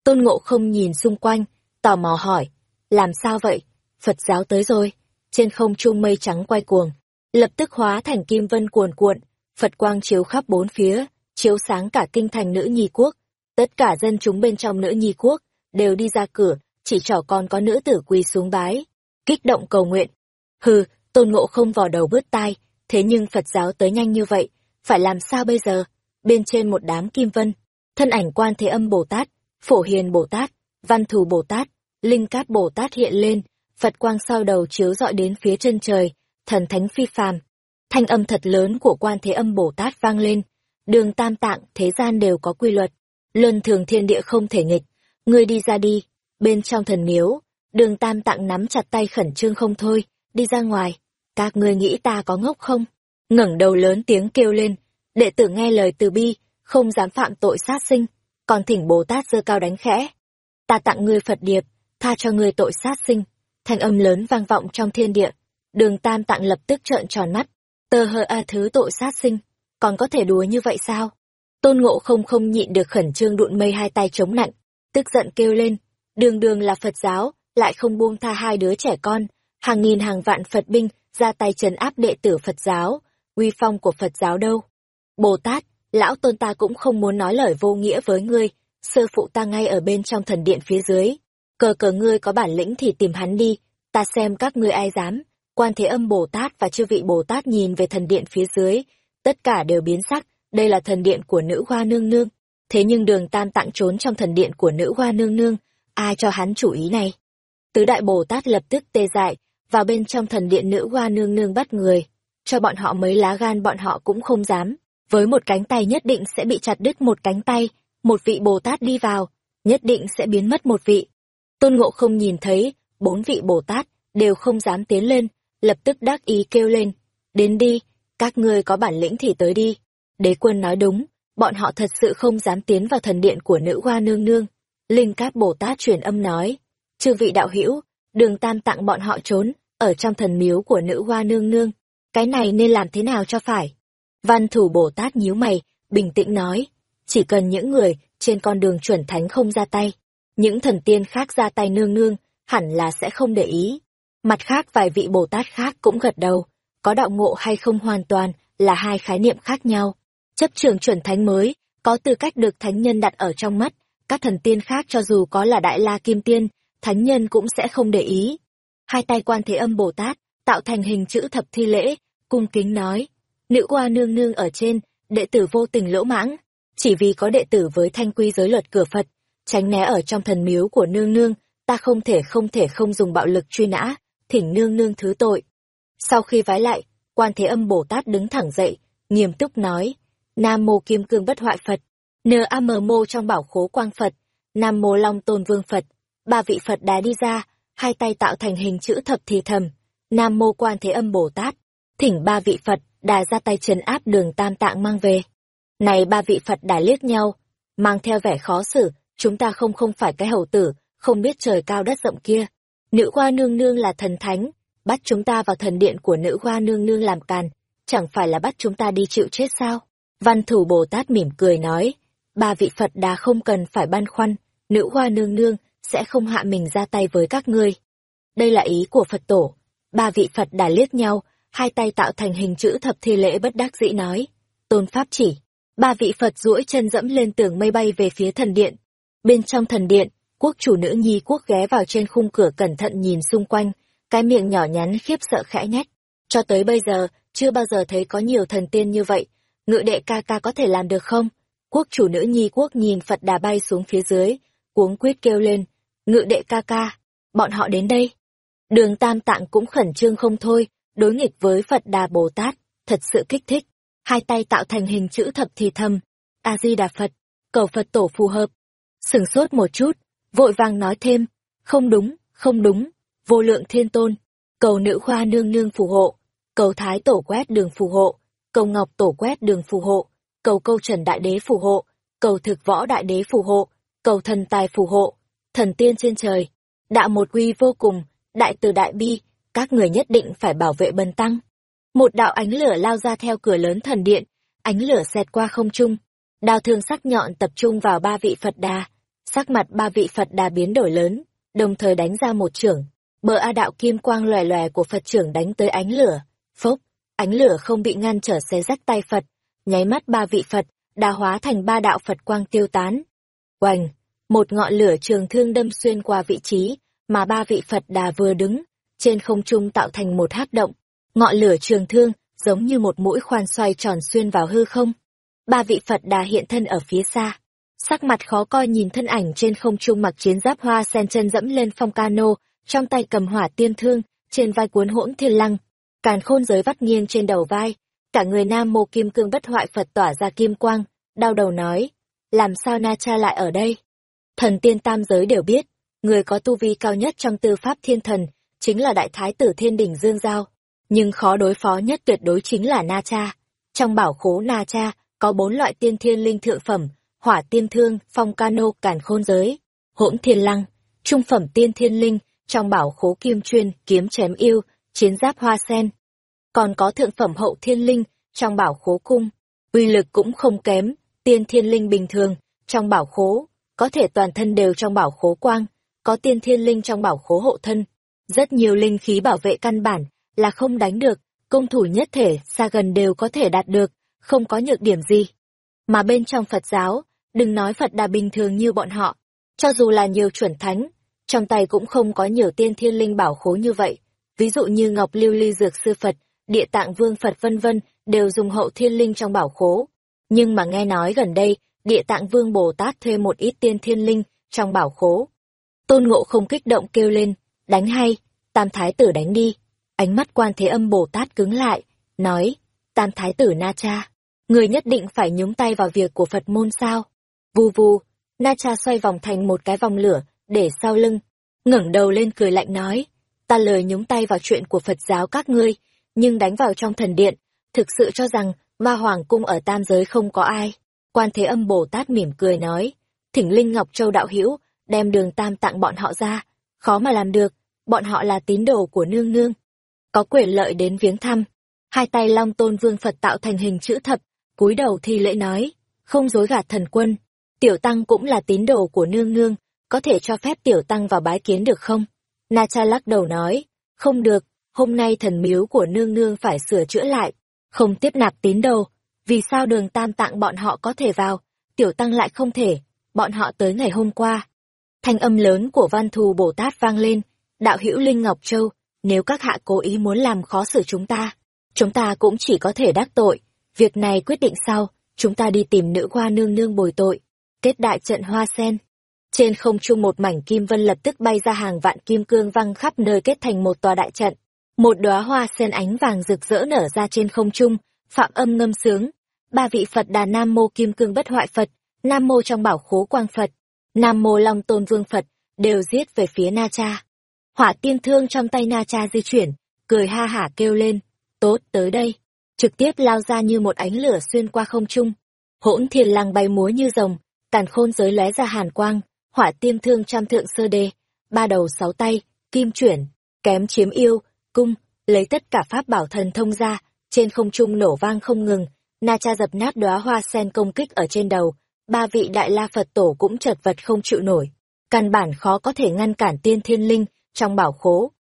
Tôn ngộ không nhìn xung quanh, tò mò hỏi, làm sao vậy, Phật giáo tới rồi, trên không trung mây trắng quay cuồng, lập tức hóa thành kim vân cuồn cuộn, Phật quang chiếu khắp bốn phía, chiếu sáng cả kinh thành nữ nhi quốc. Tất cả dân chúng bên trong nữ nhi quốc đều đi ra cửa, chỉ trỏ còn có nữ tử quỳ xuống bái, kích động cầu nguyện. Hừ, tôn ngộ không vò đầu bứt tai, thế nhưng Phật giáo tới nhanh như vậy, phải làm sao bây giờ? Bên trên một đám kim vân, thân ảnh quan thế âm Bồ Tát, phổ hiền Bồ Tát, văn thù Bồ Tát, linh cát Bồ Tát hiện lên, Phật quang sau đầu chiếu dọi đến phía chân trời, thần thánh phi phàm, thanh âm thật lớn của quan thế âm Bồ Tát vang lên. Đường tam tạng, thế gian đều có quy luật. Luân thường thiên địa không thể nghịch. Ngươi đi ra đi. Bên trong thần miếu, đường tam tạng nắm chặt tay khẩn trương không thôi, đi ra ngoài. Các ngươi nghĩ ta có ngốc không? ngẩng đầu lớn tiếng kêu lên. Đệ tử nghe lời từ bi, không dám phạm tội sát sinh. Còn thỉnh Bồ Tát giơ cao đánh khẽ. Ta tặng ngươi Phật điệp, tha cho ngươi tội sát sinh. Thanh âm lớn vang vọng trong thiên địa. Đường tam tạng lập tức trợn tròn mắt Tờ hờ a thứ tội sát sinh, còn có thể đùa như vậy sao? Tôn ngộ không không nhịn được khẩn trương đụn mây hai tay chống nặng tức giận kêu lên, đường đường là Phật giáo, lại không buông tha hai đứa trẻ con, hàng nghìn hàng vạn Phật binh ra tay trấn áp đệ tử Phật giáo, uy phong của Phật giáo đâu. Bồ Tát, lão tôn ta cũng không muốn nói lời vô nghĩa với ngươi, sơ phụ ta ngay ở bên trong thần điện phía dưới. Cờ cờ ngươi có bản lĩnh thì tìm hắn đi, ta xem các ngươi ai dám. Quan Thế Âm Bồ Tát và chư vị Bồ Tát nhìn về thần điện phía dưới, tất cả đều biến sắc, đây là thần điện của nữ hoa nương nương. Thế nhưng đường tam tạng trốn trong thần điện của nữ hoa nương nương, ai cho hắn chủ ý này? Tứ đại Bồ Tát lập tức tê dại, vào bên trong thần điện nữ hoa nương nương bắt người. Cho bọn họ mấy lá gan bọn họ cũng không dám. Với một cánh tay nhất định sẽ bị chặt đứt một cánh tay, một vị Bồ Tát đi vào, nhất định sẽ biến mất một vị. Tôn Ngộ không nhìn thấy, bốn vị Bồ Tát đều không dám tiến lên, lập tức đắc ý kêu lên, đến đi, các ngươi có bản lĩnh thì tới đi. Đế quân nói đúng, bọn họ thật sự không dám tiến vào thần điện của nữ hoa nương nương. Linh Cát Bồ Tát truyền âm nói, chư vị đạo hữu, đường tam tặng bọn họ trốn, ở trong thần miếu của nữ hoa nương nương. Cái này nên làm thế nào cho phải? Văn thủ Bồ Tát nhíu mày, bình tĩnh nói, chỉ cần những người trên con đường chuẩn thánh không ra tay, những thần tiên khác ra tay nương nương, hẳn là sẽ không để ý. Mặt khác vài vị Bồ Tát khác cũng gật đầu, có đạo ngộ hay không hoàn toàn là hai khái niệm khác nhau. Chấp trường chuẩn thánh mới, có tư cách được thánh nhân đặt ở trong mắt, các thần tiên khác cho dù có là đại la kim tiên, thánh nhân cũng sẽ không để ý. Hai tay quan thế âm Bồ Tát, tạo thành hình chữ thập thi lễ, cung kính nói, nữ hoa nương nương ở trên, đệ tử vô tình lỗ mãng, chỉ vì có đệ tử với thanh quy giới luật cửa Phật, tránh né ở trong thần miếu của nương nương, ta không thể không thể không dùng bạo lực truy nã, thỉnh nương nương thứ tội. Sau khi vái lại, quan thế âm Bồ Tát đứng thẳng dậy, nghiêm túc nói, Nam mô Kim Cương Bất Hoại Phật, N.A.M. mô trong bảo khố quang Phật, Nam mô Long Tôn Vương Phật, ba vị Phật đá đi ra, hai tay tạo thành hình chữ thập thì thầm, Nam mô Quan Thế Âm Bồ Tát, thỉnh ba vị Phật đà ra tay trấn áp đường tam tạng mang về. Này ba vị Phật đà liếc nhau, mang theo vẻ khó xử, chúng ta không không phải cái hầu tử, không biết trời cao đất rộng kia. Nữ hoa nương nương là thần thánh, bắt chúng ta vào thần điện của nữ hoa nương nương làm càn, chẳng phải là bắt chúng ta đi chịu chết sao? Văn thủ Bồ Tát mỉm cười nói, ba vị Phật đà không cần phải băn khoăn, nữ hoa nương nương sẽ không hạ mình ra tay với các ngươi. Đây là ý của Phật tổ. Ba vị Phật đà liếc nhau, hai tay tạo thành hình chữ thập thi lễ bất đắc dĩ nói. Tôn Pháp chỉ. Ba vị Phật duỗi chân dẫm lên tường mây bay về phía thần điện. Bên trong thần điện, quốc chủ nữ nhi quốc ghé vào trên khung cửa cẩn thận nhìn xung quanh, cái miệng nhỏ nhắn khiếp sợ khẽ nhách. Cho tới bây giờ, chưa bao giờ thấy có nhiều thần tiên như vậy. Ngự đệ ca ca có thể làm được không? Quốc chủ nữ nhi quốc nhìn Phật đà bay xuống phía dưới, cuống quýt kêu lên, ngự đệ ca ca, bọn họ đến đây. Đường Tam Tạng cũng khẩn trương không thôi, đối nghịch với Phật Đà Bồ Tát, thật sự kích thích. Hai tay tạo thành hình chữ thập thì thầm, A-di-đà Phật, cầu Phật tổ phù hợp. Sừng sốt một chút, vội vàng nói thêm, không đúng, không đúng, vô lượng thiên tôn, cầu nữ khoa nương nương phù hộ, cầu thái tổ quét đường phù hộ, cầu ngọc tổ quét đường phù hộ, cầu câu trần đại đế phù hộ, cầu thực võ đại đế phù hộ, cầu thần tài phù hộ, thần tiên trên trời, đạo một quy vô cùng, đại từ đại bi, các người nhất định phải bảo vệ bần tăng. Một đạo ánh lửa lao ra theo cửa lớn thần điện, ánh lửa xẹt qua không trung, đao thương sắc nhọn tập trung vào ba vị Phật đà, sắc mặt ba vị Phật đà biến đổi lớn, đồng thời đánh ra một trưởng, bờ A đạo kim quang lòe lòe của Phật trưởng đánh tới ánh lửa, phốc, ánh lửa không bị ngăn trở xé rách tay Phật, nháy mắt ba vị Phật, đa hóa thành ba đạo Phật quang tiêu tán. Oành, một ngọn lửa trường thương đâm xuyên qua vị trí mà ba vị Phật đà vừa đứng, trên không trung tạo thành một hắc động. Ngọn lửa trường thương giống như một mũi khoan xoay tròn xuyên vào hư không. Ba vị Phật đà hiện thân ở phía xa. Sắc mặt khó coi nhìn thân ảnh trên không trung mặc chiến giáp hoa sen chân dẫm lên phong cano, trong tay cầm hỏa tiên thương, trên vai cuốn hỗn thiên lăng. Càn khôn giới vắt nghiêng trên đầu vai, cả người nam mô kim cương bất hoại Phật tỏa ra kim quang, đau đầu nói, làm sao Na Cha lại ở đây? Thần tiên tam giới đều biết, người có tu vi cao nhất trong tư pháp thiên thần, chính là đại thái tử thiên đỉnh Dương Giao. Nhưng khó đối phó nhất tuyệt đối chính là Na Cha. Trong bảo khố Na Cha, có bốn loại tiên thiên linh thượng phẩm, hỏa tiên thương, phong cano, cản khôn giới, hỗn thiên lăng, trung phẩm tiên thiên linh, trong bảo khố kim chuyên, kiếm chém yêu, chiến giáp hoa sen. Còn có thượng phẩm hậu thiên linh, trong bảo khố cung, uy lực cũng không kém, tiên thiên linh bình thường, trong bảo khố, có thể toàn thân đều trong bảo khố quang, có tiên thiên linh trong bảo khố hộ thân. Rất nhiều linh khí bảo vệ căn bản là không đánh được, công thủ nhất thể xa gần đều có thể đạt được, không có nhược điểm gì. Mà bên trong Phật giáo, đừng nói Phật đà bình thường như bọn họ, cho dù là nhiều chuẩn thánh, trong tay cũng không có nhiều tiên thiên linh bảo khố như vậy. Ví dụ như Ngọc Lưu Ly Dược Sư Phật, Địa Tạng Vương Phật vân vân đều dùng hậu thiên linh trong bảo khố. Nhưng mà nghe nói gần đây, Địa Tạng Vương Bồ Tát thuê một ít tiên thiên linh trong bảo khố. Tôn Ngộ không kích động kêu lên, đánh hay, Tam Thái Tử đánh đi. Ánh mắt quan thế âm Bồ Tát cứng lại, nói, Tam Thái Tử Na Cha, người nhất định phải nhúng tay vào việc của Phật môn sao. Vù vù, Na Cha xoay vòng thành một cái vòng lửa, để sau lưng, ngẩng đầu lên cười lạnh nói, ta lời nhúng tay vào chuyện của Phật giáo các ngươi, nhưng đánh vào trong thần điện, thực sự cho rằng ma hoàng cung ở tam giới không có ai. Quan Thế Âm Bồ Tát mỉm cười nói, thỉnh Linh Ngọc Châu đạo hữu đem đường tam tặng bọn họ ra, khó mà làm được, bọn họ là tín đồ của nương nương. Có quyền lợi đến viếng thăm, hai tay long tôn vương Phật tạo thành hình chữ thập, cúi đầu thi lễ nói, không dối gạt thần quân, tiểu tăng cũng là tín đồ của nương nương, có thể cho phép tiểu tăng vào bái kiến được không? Na cha lắc đầu nói, không được, hôm nay thần miếu của nương nương phải sửa chữa lại, không tiếp nạp tín đồ, vì sao đường tam tạng bọn họ có thể vào, tiểu tăng lại không thể, bọn họ tới ngày hôm qua. Thanh âm lớn của văn thù Bồ Tát vang lên, đạo hữu Linh Ngọc Châu, nếu các hạ cố ý muốn làm khó xử chúng ta, chúng ta cũng chỉ có thể đắc tội, việc này quyết định sau, chúng ta đi tìm nữ hoa nương nương bồi tội, kết đại trận hoa sen. Trên không trung một mảnh kim vân lập tức bay ra hàng vạn kim cương văng khắp nơi kết thành một tòa đại trận. Một đóa hoa sen ánh vàng rực rỡ nở ra trên không trung, phạm âm ngâm sướng. Ba vị Phật đà Nam Mô Kim Cương Bất Hoại Phật, Nam Mô trong bảo khố quang Phật, Nam Mô Long Tôn Vương Phật, đều giết về phía Na Cha. Hỏa tiên thương trong tay Na Cha di chuyển, cười ha hả kêu lên, Tốt, tới đây. Trực tiếp lao ra như một ánh lửa xuyên qua không trung. Hỗn thiền lăng bay múa như rồng, càn khôn giới lóe ra hàn quang, hỏa tiên thương trăm thượng sơ đê, ba đầu sáu tay, kim chuyển, kém chiếm yêu, cung, lấy tất cả pháp bảo thần thông ra, trên không trung nổ vang không ngừng, na cha dập nát đóa hoa sen công kích ở trên đầu, ba vị đại la Phật tổ cũng chật vật không chịu nổi. Căn bản khó có thể ngăn cản tiên thiên linh trong bảo khố,